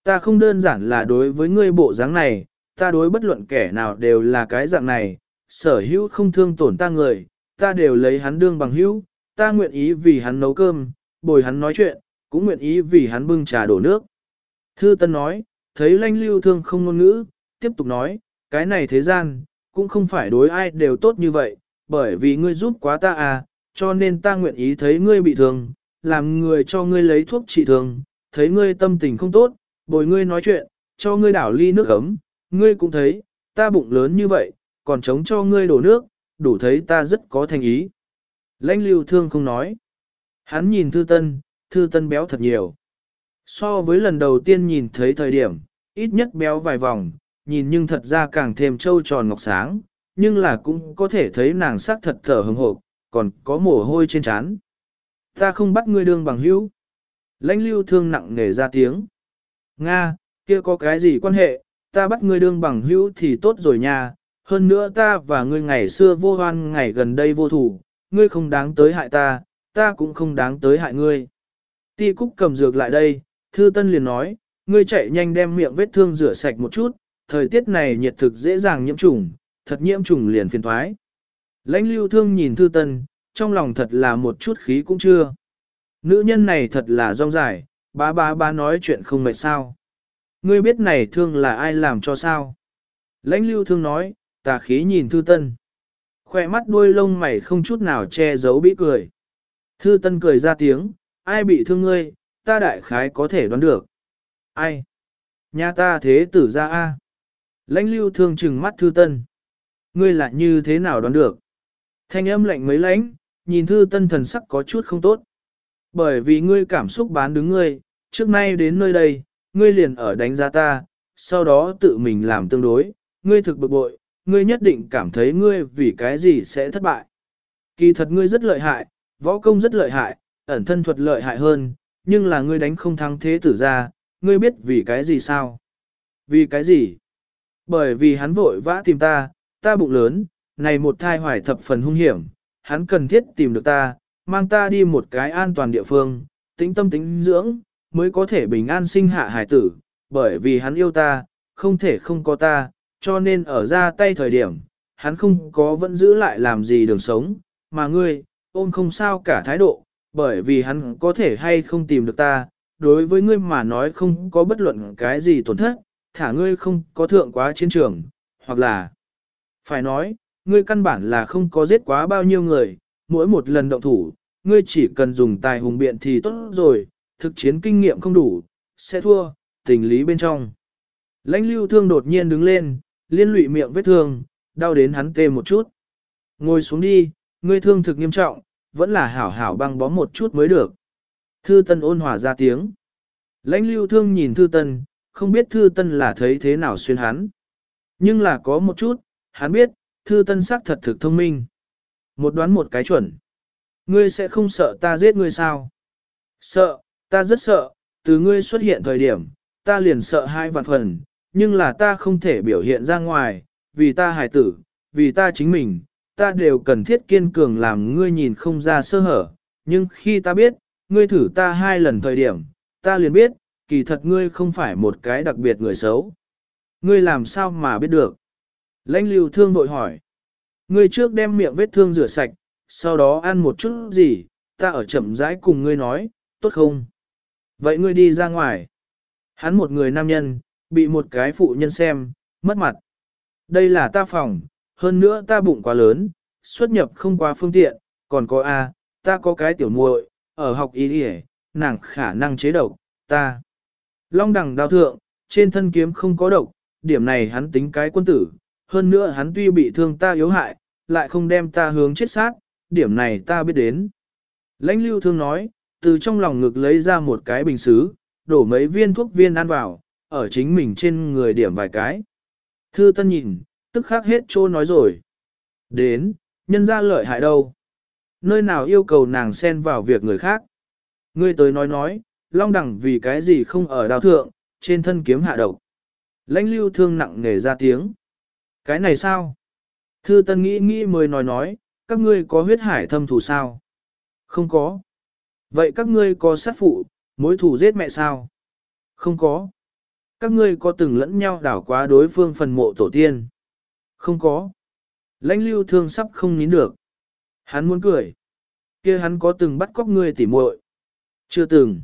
Ta không đơn giản là đối với ngươi bộ dáng này, ta đối bất luận kẻ nào đều là cái dạng này, sở hữu không thương tổn ta người, ta đều lấy hắn đương bằng hữu, ta nguyện ý vì hắn nấu cơm, bồi hắn nói chuyện, cũng nguyện ý vì hắn bưng trà đổ nước. Thư Tân nói, thấy lanh lưu thương không ngôn ngữ, tiếp tục nói, cái này thế gian, cũng không phải đối ai đều tốt như vậy, bởi vì ngươi giúp quá ta à, cho nên ta nguyện ý thấy ngươi bị thương, làm người cho ngươi lấy thuốc trị thương, thấy ngươi tâm tình không tốt, bồi ngươi nói chuyện, cho ngươi đảo ly nước ấm, ngươi cũng thấy, ta bụng lớn như vậy, còn chống cho ngươi đổ nước, đủ thấy ta rất có thành ý. Lãnh lưu thương không nói. Hắn nhìn thư tân, thư tân béo thật nhiều. So với lần đầu tiên nhìn thấy thời điểm, ít nhất béo vài vòng, nhìn nhưng thật ra càng thêm trâu tròn ngọc sáng, nhưng là cũng có thể thấy nàng sắc thật thở hừng hộp, còn có mồ hôi trên trán. Ta không bắt ngươi đương bằng hữu. Lãnh lưu thương nặng nề ra tiếng. Nga, kia có cái gì quan hệ, ta bắt ngươi đương bằng hữu thì tốt rồi nha, hơn nữa ta và ngươi ngày xưa vô hoan ngày gần đây vô thủ, ngươi không đáng tới hại ta, ta cũng không đáng tới hại ngươi. Ti Cúc cầm dược lại đây, Thư Tân liền nói, ngươi chạy nhanh đem miệng vết thương rửa sạch một chút, thời tiết này nhiệt thực dễ dàng nhiễm trùng, thật nhiễm trùng liền phiền toái. Lãnh lưu thương nhìn Thư Tân, trong lòng thật là một chút khí cũng chưa. Nữ nhân này thật là rong dài, bá bá bá nói chuyện không mệt sao. Ngươi biết này thương là ai làm cho sao? Lãnh lưu thương nói, tà khí nhìn Thư Tân. Khoe mắt đuôi lông mày không chút nào che giấu bị cười. Thư Tân cười ra tiếng, ai bị thương ngươi, ta đại khái có thể đoán được. Ai? Nhà ta thế tử ra a. Lãnh lưu thương trừng mắt Thư Tân. Ngươi lại như thế nào đoán được? Thanh âm lạnh mấy lãnh, nhìn Thư Tân thần sắc có chút không tốt. Bởi vì ngươi cảm xúc bán đứng ngươi, trước nay đến nơi đây, ngươi liền ở đánh giá ta, sau đó tự mình làm tương đối, ngươi thực bực bội, ngươi nhất định cảm thấy ngươi vì cái gì sẽ thất bại. Kỳ thật ngươi rất lợi hại, võ công rất lợi hại, ẩn thân thuật lợi hại hơn, nhưng là ngươi đánh không thắng thế tử ra, ngươi biết vì cái gì sao? Vì cái gì? Bởi vì hắn vội vã tìm ta, ta bụng lớn, này một thai hoài thập phần hung hiểm, hắn cần thiết tìm được ta, mang ta đi một cái an toàn địa phương, tĩnh tâm tĩnh dưỡng, mới có thể bình an sinh hạ hải tử, bởi vì hắn yêu ta, không thể không có ta, cho nên ở ra tay thời điểm, hắn không có vẫn giữ lại làm gì đường sống, mà ngươi, ôm không sao cả thái độ, bởi vì hắn có thể hay không tìm được ta, đối với ngươi mà nói không có bất luận cái gì tổn thất, thả ngươi không có thượng quá chiến trường, hoặc là, phải nói, ngươi căn bản là không có giết quá bao nhiêu người, mỗi một lần động thủ, ngươi chỉ cần dùng tài hùng biện thì tốt rồi, thực chiến kinh nghiệm không đủ, sẽ thua, tình lý bên trong. Lãnh lưu thương đột nhiên đứng lên, liên lụy miệng vết thương, đau đến hắn tê một chút. Ngồi xuống đi, ngươi thương thực nghiêm trọng, vẫn là hảo hảo băng bó một chút mới được. Thư Tân ôn hòa ra tiếng. Lãnh lưu thương nhìn Thư Tân, không biết Thư Tân là thấy thế nào xuyên hắn. Nhưng là có một chút, hắn biết, Thư Tân sắc thật thực thông minh. Một đoán một cái chuẩn. Ngươi sẽ không sợ ta giết ngươi sao? Sợ, ta rất sợ, từ ngươi xuất hiện thời điểm, ta liền sợ hai vạn phần, nhưng là ta không thể biểu hiện ra ngoài, vì ta hài tử, vì ta chính mình, ta đều cần thiết kiên cường làm ngươi nhìn không ra sơ hở, nhưng khi ta biết, ngươi thử ta hai lần thời điểm, ta liền biết, kỳ thật ngươi không phải một cái đặc biệt người xấu. Ngươi làm sao mà biết được? Lãnh lưu thương bội hỏi. Ngươi trước đem miệng vết thương rửa sạch, sau đó ăn một chút gì, ta ở chậm rãi cùng ngươi nói, tốt không? Vậy ngươi đi ra ngoài. Hắn một người nam nhân, bị một cái phụ nhân xem, mất mặt. Đây là ta phòng, hơn nữa ta bụng quá lớn, xuất nhập không quá phương tiện, còn có A, ta có cái tiểu muội, ở học y đi nàng khả năng chế độc, ta. Long đẳng đao thượng, trên thân kiếm không có độc, điểm này hắn tính cái quân tử, hơn nữa hắn tuy bị thương ta yếu hại, lại không đem ta hướng chết sát, điểm này ta biết đến. Lãnh lưu thương nói, từ trong lòng ngực lấy ra một cái bình xứ, đổ mấy viên thuốc viên ăn vào, ở chính mình trên người điểm vài cái. Thư tân nhìn, tức khắc hết trô nói rồi. Đến, nhân ra lợi hại đâu? Nơi nào yêu cầu nàng xen vào việc người khác? Ngươi tới nói nói, long đẳng vì cái gì không ở đào thượng, trên thân kiếm hạ độc. Lãnh lưu thương nặng nề ra tiếng. Cái này sao? Thư tân nghĩ nghĩ mới nói nói, các ngươi có huyết hải thâm thù sao? Không có. Vậy các ngươi có sát phụ, mối thù giết mẹ sao? Không có. Các ngươi có từng lẫn nhau đảo quá đối phương phần mộ tổ tiên? Không có. Lãnh lưu thương sắp không nín được. Hắn muốn cười. kia hắn có từng bắt cóc ngươi tỉ muội? Chưa từng.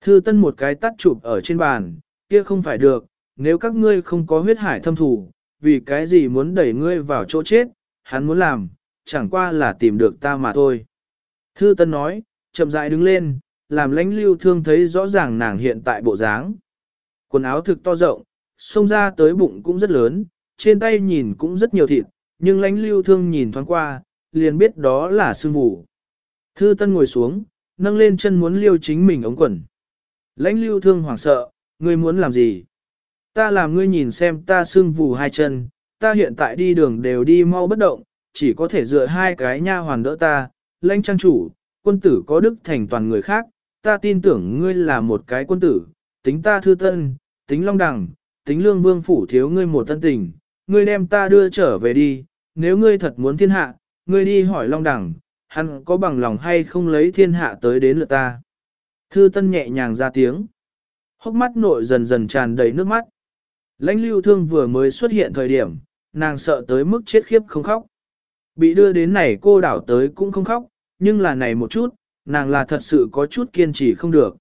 Thư tân một cái tắt chụp ở trên bàn, kia không phải được, nếu các ngươi không có huyết hải thâm thủ, vì cái gì muốn đẩy ngươi vào chỗ chết, hắn muốn làm, chẳng qua là tìm được ta mà thôi. Thư Tân nói, chậm rãi đứng lên, làm lãnh lưu thương thấy rõ ràng nàng hiện tại bộ dáng. Quần áo thực to rộng, xông ra tới bụng cũng rất lớn, trên tay nhìn cũng rất nhiều thịt, nhưng lãnh lưu thương nhìn thoáng qua, liền biết đó là sương vụ. Thư Tân ngồi xuống, nâng lên chân muốn liêu chính mình ống quần. Lãnh lưu thương hoảng sợ, ngươi muốn làm gì? Ta làm ngươi nhìn xem ta sưng vù hai chân, ta hiện tại đi đường đều đi mau bất động, chỉ có thể dựa hai cái nha hoàn đỡ ta, lãnh trang chủ, quân tử có đức thành toàn người khác, ta tin tưởng ngươi là một cái quân tử, tính ta thư tân, tính long đẳng, tính lương vương phủ thiếu ngươi một tân tình, ngươi đem ta đưa trở về đi, nếu ngươi thật muốn thiên hạ, ngươi đi hỏi long đẳng, hắn có bằng lòng hay không lấy thiên hạ tới đến lượt ta. Thư tân nhẹ nhàng ra tiếng. Hốc mắt nội dần dần tràn đầy nước mắt. Lãnh lưu thương vừa mới xuất hiện thời điểm, nàng sợ tới mức chết khiếp không khóc. Bị đưa đến này cô đảo tới cũng không khóc, nhưng là này một chút, nàng là thật sự có chút kiên trì không được.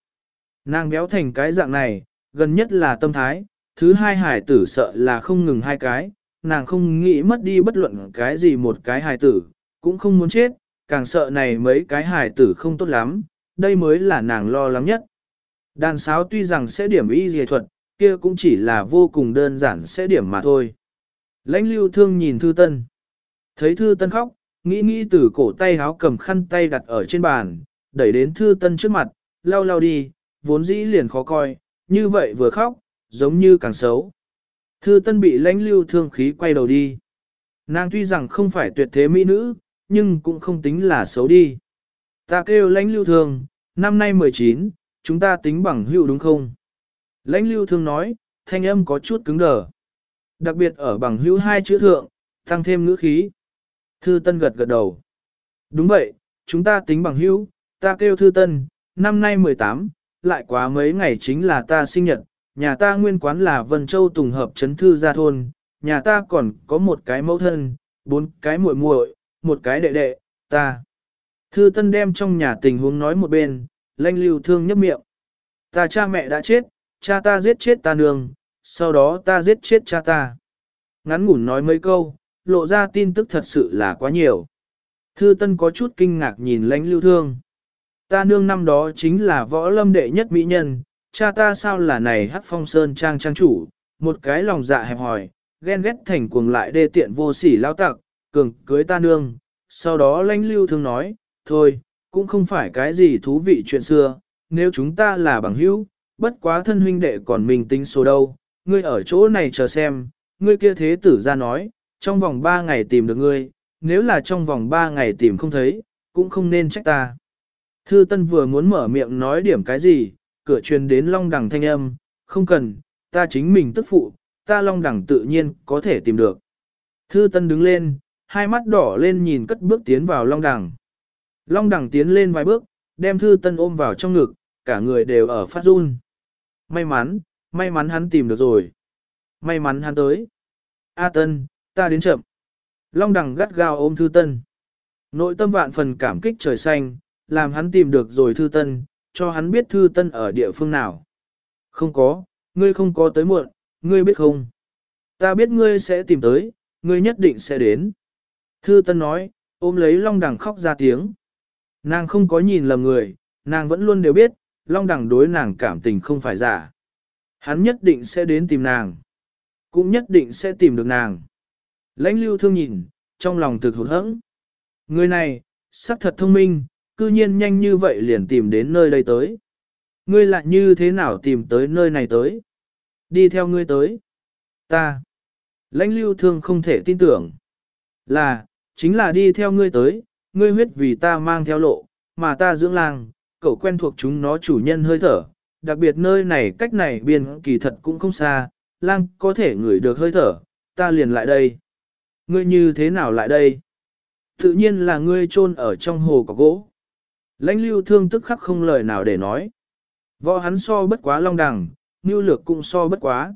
Nàng béo thành cái dạng này, gần nhất là tâm thái, thứ hai hải tử sợ là không ngừng hai cái, nàng không nghĩ mất đi bất luận cái gì một cái hải tử, cũng không muốn chết, càng sợ này mấy cái hải tử không tốt lắm, đây mới là nàng lo lắng nhất. Đàn sáo tuy rằng sẽ điểm y dề thuật, kia cũng chỉ là vô cùng đơn giản sẽ điểm mà thôi. Lãnh lưu thương nhìn thư tân. Thấy thư tân khóc, nghĩ nghĩ từ cổ tay háo cầm khăn tay đặt ở trên bàn, đẩy đến thư tân trước mặt, lau lau đi, vốn dĩ liền khó coi, như vậy vừa khóc, giống như càng xấu. Thư tân bị lãnh lưu thương khí quay đầu đi. Nàng tuy rằng không phải tuyệt thế mỹ nữ, nhưng cũng không tính là xấu đi. Ta kêu lãnh lưu thương, năm nay 19, chúng ta tính bằng hữu đúng không? Lãnh lưu thương nói, thanh âm có chút cứng đờ. Đặc biệt ở bằng hữu hai chữ thượng, tăng thêm ngữ khí. Thư Tân gật gật đầu. Đúng vậy, chúng ta tính bằng hữu, ta kêu Thư Tân, năm nay 18, lại quá mấy ngày chính là ta sinh nhật, nhà ta nguyên quán là Vân Châu Tùng Hợp Trấn Thư Gia Thôn, nhà ta còn có một cái mẫu thân, bốn cái muội muội, một cái đệ đệ, ta. Thư Tân đem trong nhà tình huống nói một bên, lanh lưu thương nhấp miệng. Ta cha mẹ đã chết, cha ta giết chết ta nương, sau đó ta giết chết cha ta. Ngắn ngủn nói mấy câu, lộ ra tin tức thật sự là quá nhiều. Thư Tân có chút kinh ngạc nhìn lãnh lưu thương. Ta nương năm đó chính là võ lâm đệ nhất mỹ nhân, cha ta sao là này hắc phong sơn trang trang chủ, một cái lòng dạ hẹp hòi, ghen ghét thành cuồng lại đê tiện vô sỉ lao tặc, cường cưới ta nương. Sau đó lãnh lưu thương nói, thôi, cũng không phải cái gì thú vị chuyện xưa, nếu chúng ta là bằng hữu, bất quá thân huynh đệ còn mình tính số đâu, ngươi ở chỗ này chờ xem, ngươi kia thế tử ra nói, trong vòng 3 ngày tìm được ngươi, nếu là trong vòng 3 ngày tìm không thấy, cũng không nên trách ta. Thư Tân vừa muốn mở miệng nói điểm cái gì, cửa truyền đến Long Đằng thanh âm, không cần, ta chính mình tức phụ, ta Long Đằng tự nhiên có thể tìm được. Thư Tân đứng lên, hai mắt đỏ lên nhìn cất bước tiến vào Long Đằng. Long Đằng tiến lên vài bước, đem Thư Tân ôm vào trong ngực, cả người đều ở phát run. May mắn, may mắn hắn tìm được rồi. May mắn hắn tới. A Tân, ta đến chậm. Long Đằng gắt gao ôm Thư Tân. Nội tâm vạn phần cảm kích trời xanh, làm hắn tìm được rồi Thư Tân, cho hắn biết Thư Tân ở địa phương nào. Không có, ngươi không có tới muộn, ngươi biết không? Ta biết ngươi sẽ tìm tới, ngươi nhất định sẽ đến. Thư Tân nói, ôm lấy Long Đằng khóc ra tiếng. Nàng không có nhìn lầm người, nàng vẫn luôn đều biết, Long Đằng đối nàng cảm tình không phải giả. Hắn nhất định sẽ đến tìm nàng. Cũng nhất định sẽ tìm được nàng. Lãnh lưu thương nhìn, trong lòng thực hụt hẫng. Người này, sắc thật thông minh, cư nhiên nhanh như vậy liền tìm đến nơi đây tới. Ngươi lại như thế nào tìm tới nơi này tới? Đi theo ngươi tới. Ta. Lãnh lưu thương không thể tin tưởng. Là, chính là đi theo ngươi tới, ngươi huyết vì ta mang theo lộ, mà ta dưỡng lang, cậu quen thuộc chúng nó chủ nhân hơi thở, đặc biệt nơi này cách này biên kỳ thật cũng không xa, lang có thể ngửi được hơi thở, ta liền lại đây. Ngươi như thế nào lại đây? Tự nhiên là ngươi chôn ở trong hồ có gỗ. Lãnh lưu thương tức khắc không lời nào để nói. Võ hắn so bất quá long đằng, nưu lược cũng so bất quá.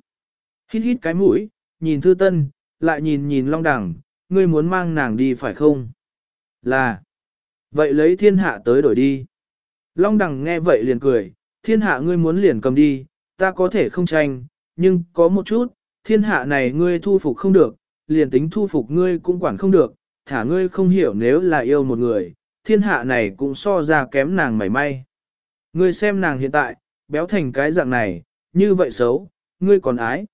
Hít hít cái mũi, nhìn thư tân, lại nhìn nhìn long đằng, ngươi muốn mang nàng đi phải không? Là. Vậy lấy thiên hạ tới đổi đi. Long đằng nghe vậy liền cười, thiên hạ ngươi muốn liền cầm đi, ta có thể không tranh, nhưng có một chút, thiên hạ này ngươi thu phục không được, liền tính thu phục ngươi cũng quản không được, thả ngươi không hiểu nếu là yêu một người, thiên hạ này cũng so ra kém nàng mảy may. Ngươi xem nàng hiện tại, béo thành cái dạng này, như vậy xấu, ngươi còn ái.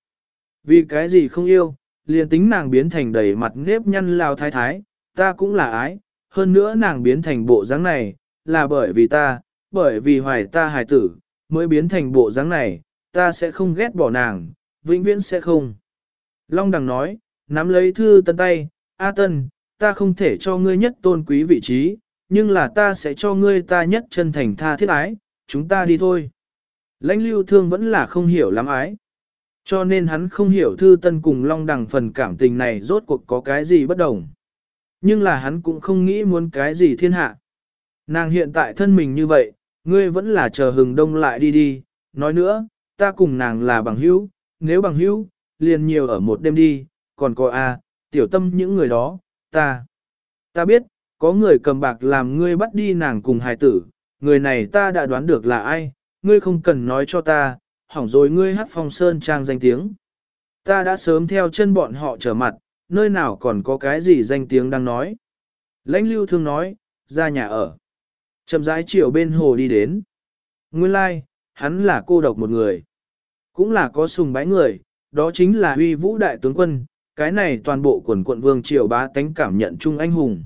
Vì cái gì không yêu, liền tính nàng biến thành đầy mặt nếp nhăn lao thái thái, ta cũng là ái, hơn nữa nàng biến thành bộ dáng này, là bởi vì ta, bởi vì hoài ta hài tử, mới biến thành bộ dáng này, ta sẽ không ghét bỏ nàng, vĩnh viễn sẽ không. Long đằng nói, nắm lấy thư tân tay, A tân, ta không thể cho ngươi nhất tôn quý vị trí, nhưng là ta sẽ cho ngươi ta nhất chân thành tha thiết ái, chúng ta đi thôi. Lãnh lưu thương vẫn là không hiểu lắm ái. Cho nên hắn không hiểu thư tân cùng long đằng phần cảm tình này rốt cuộc có cái gì bất đồng. Nhưng là hắn cũng không nghĩ muốn cái gì thiên hạ. Nàng hiện tại thân mình như vậy, ngươi vẫn là chờ hừng đông lại đi đi, nói nữa, ta cùng nàng là bằng hữu, nếu bằng hữu, liền nhiều ở một đêm đi, còn có a, tiểu tâm những người đó, ta, ta biết, có người cầm bạc làm ngươi bắt đi nàng cùng hài tử, người này ta đã đoán được là ai, ngươi không cần nói cho ta, hỏng rồi ngươi hát phong sơn trang danh tiếng. Ta đã sớm theo chân bọn họ trở mặt, nơi nào còn có cái gì danh tiếng đang nói. Lãnh lưu thương nói, ra nhà ở. Chậm rãi chiều bên hồ đi đến. Nguyên lai, like, hắn là cô độc một người. Cũng là có sùng bái người, đó chính là huy vũ đại tướng quân, cái này toàn bộ quần quận vương triều bá tánh cảm nhận chung anh hùng.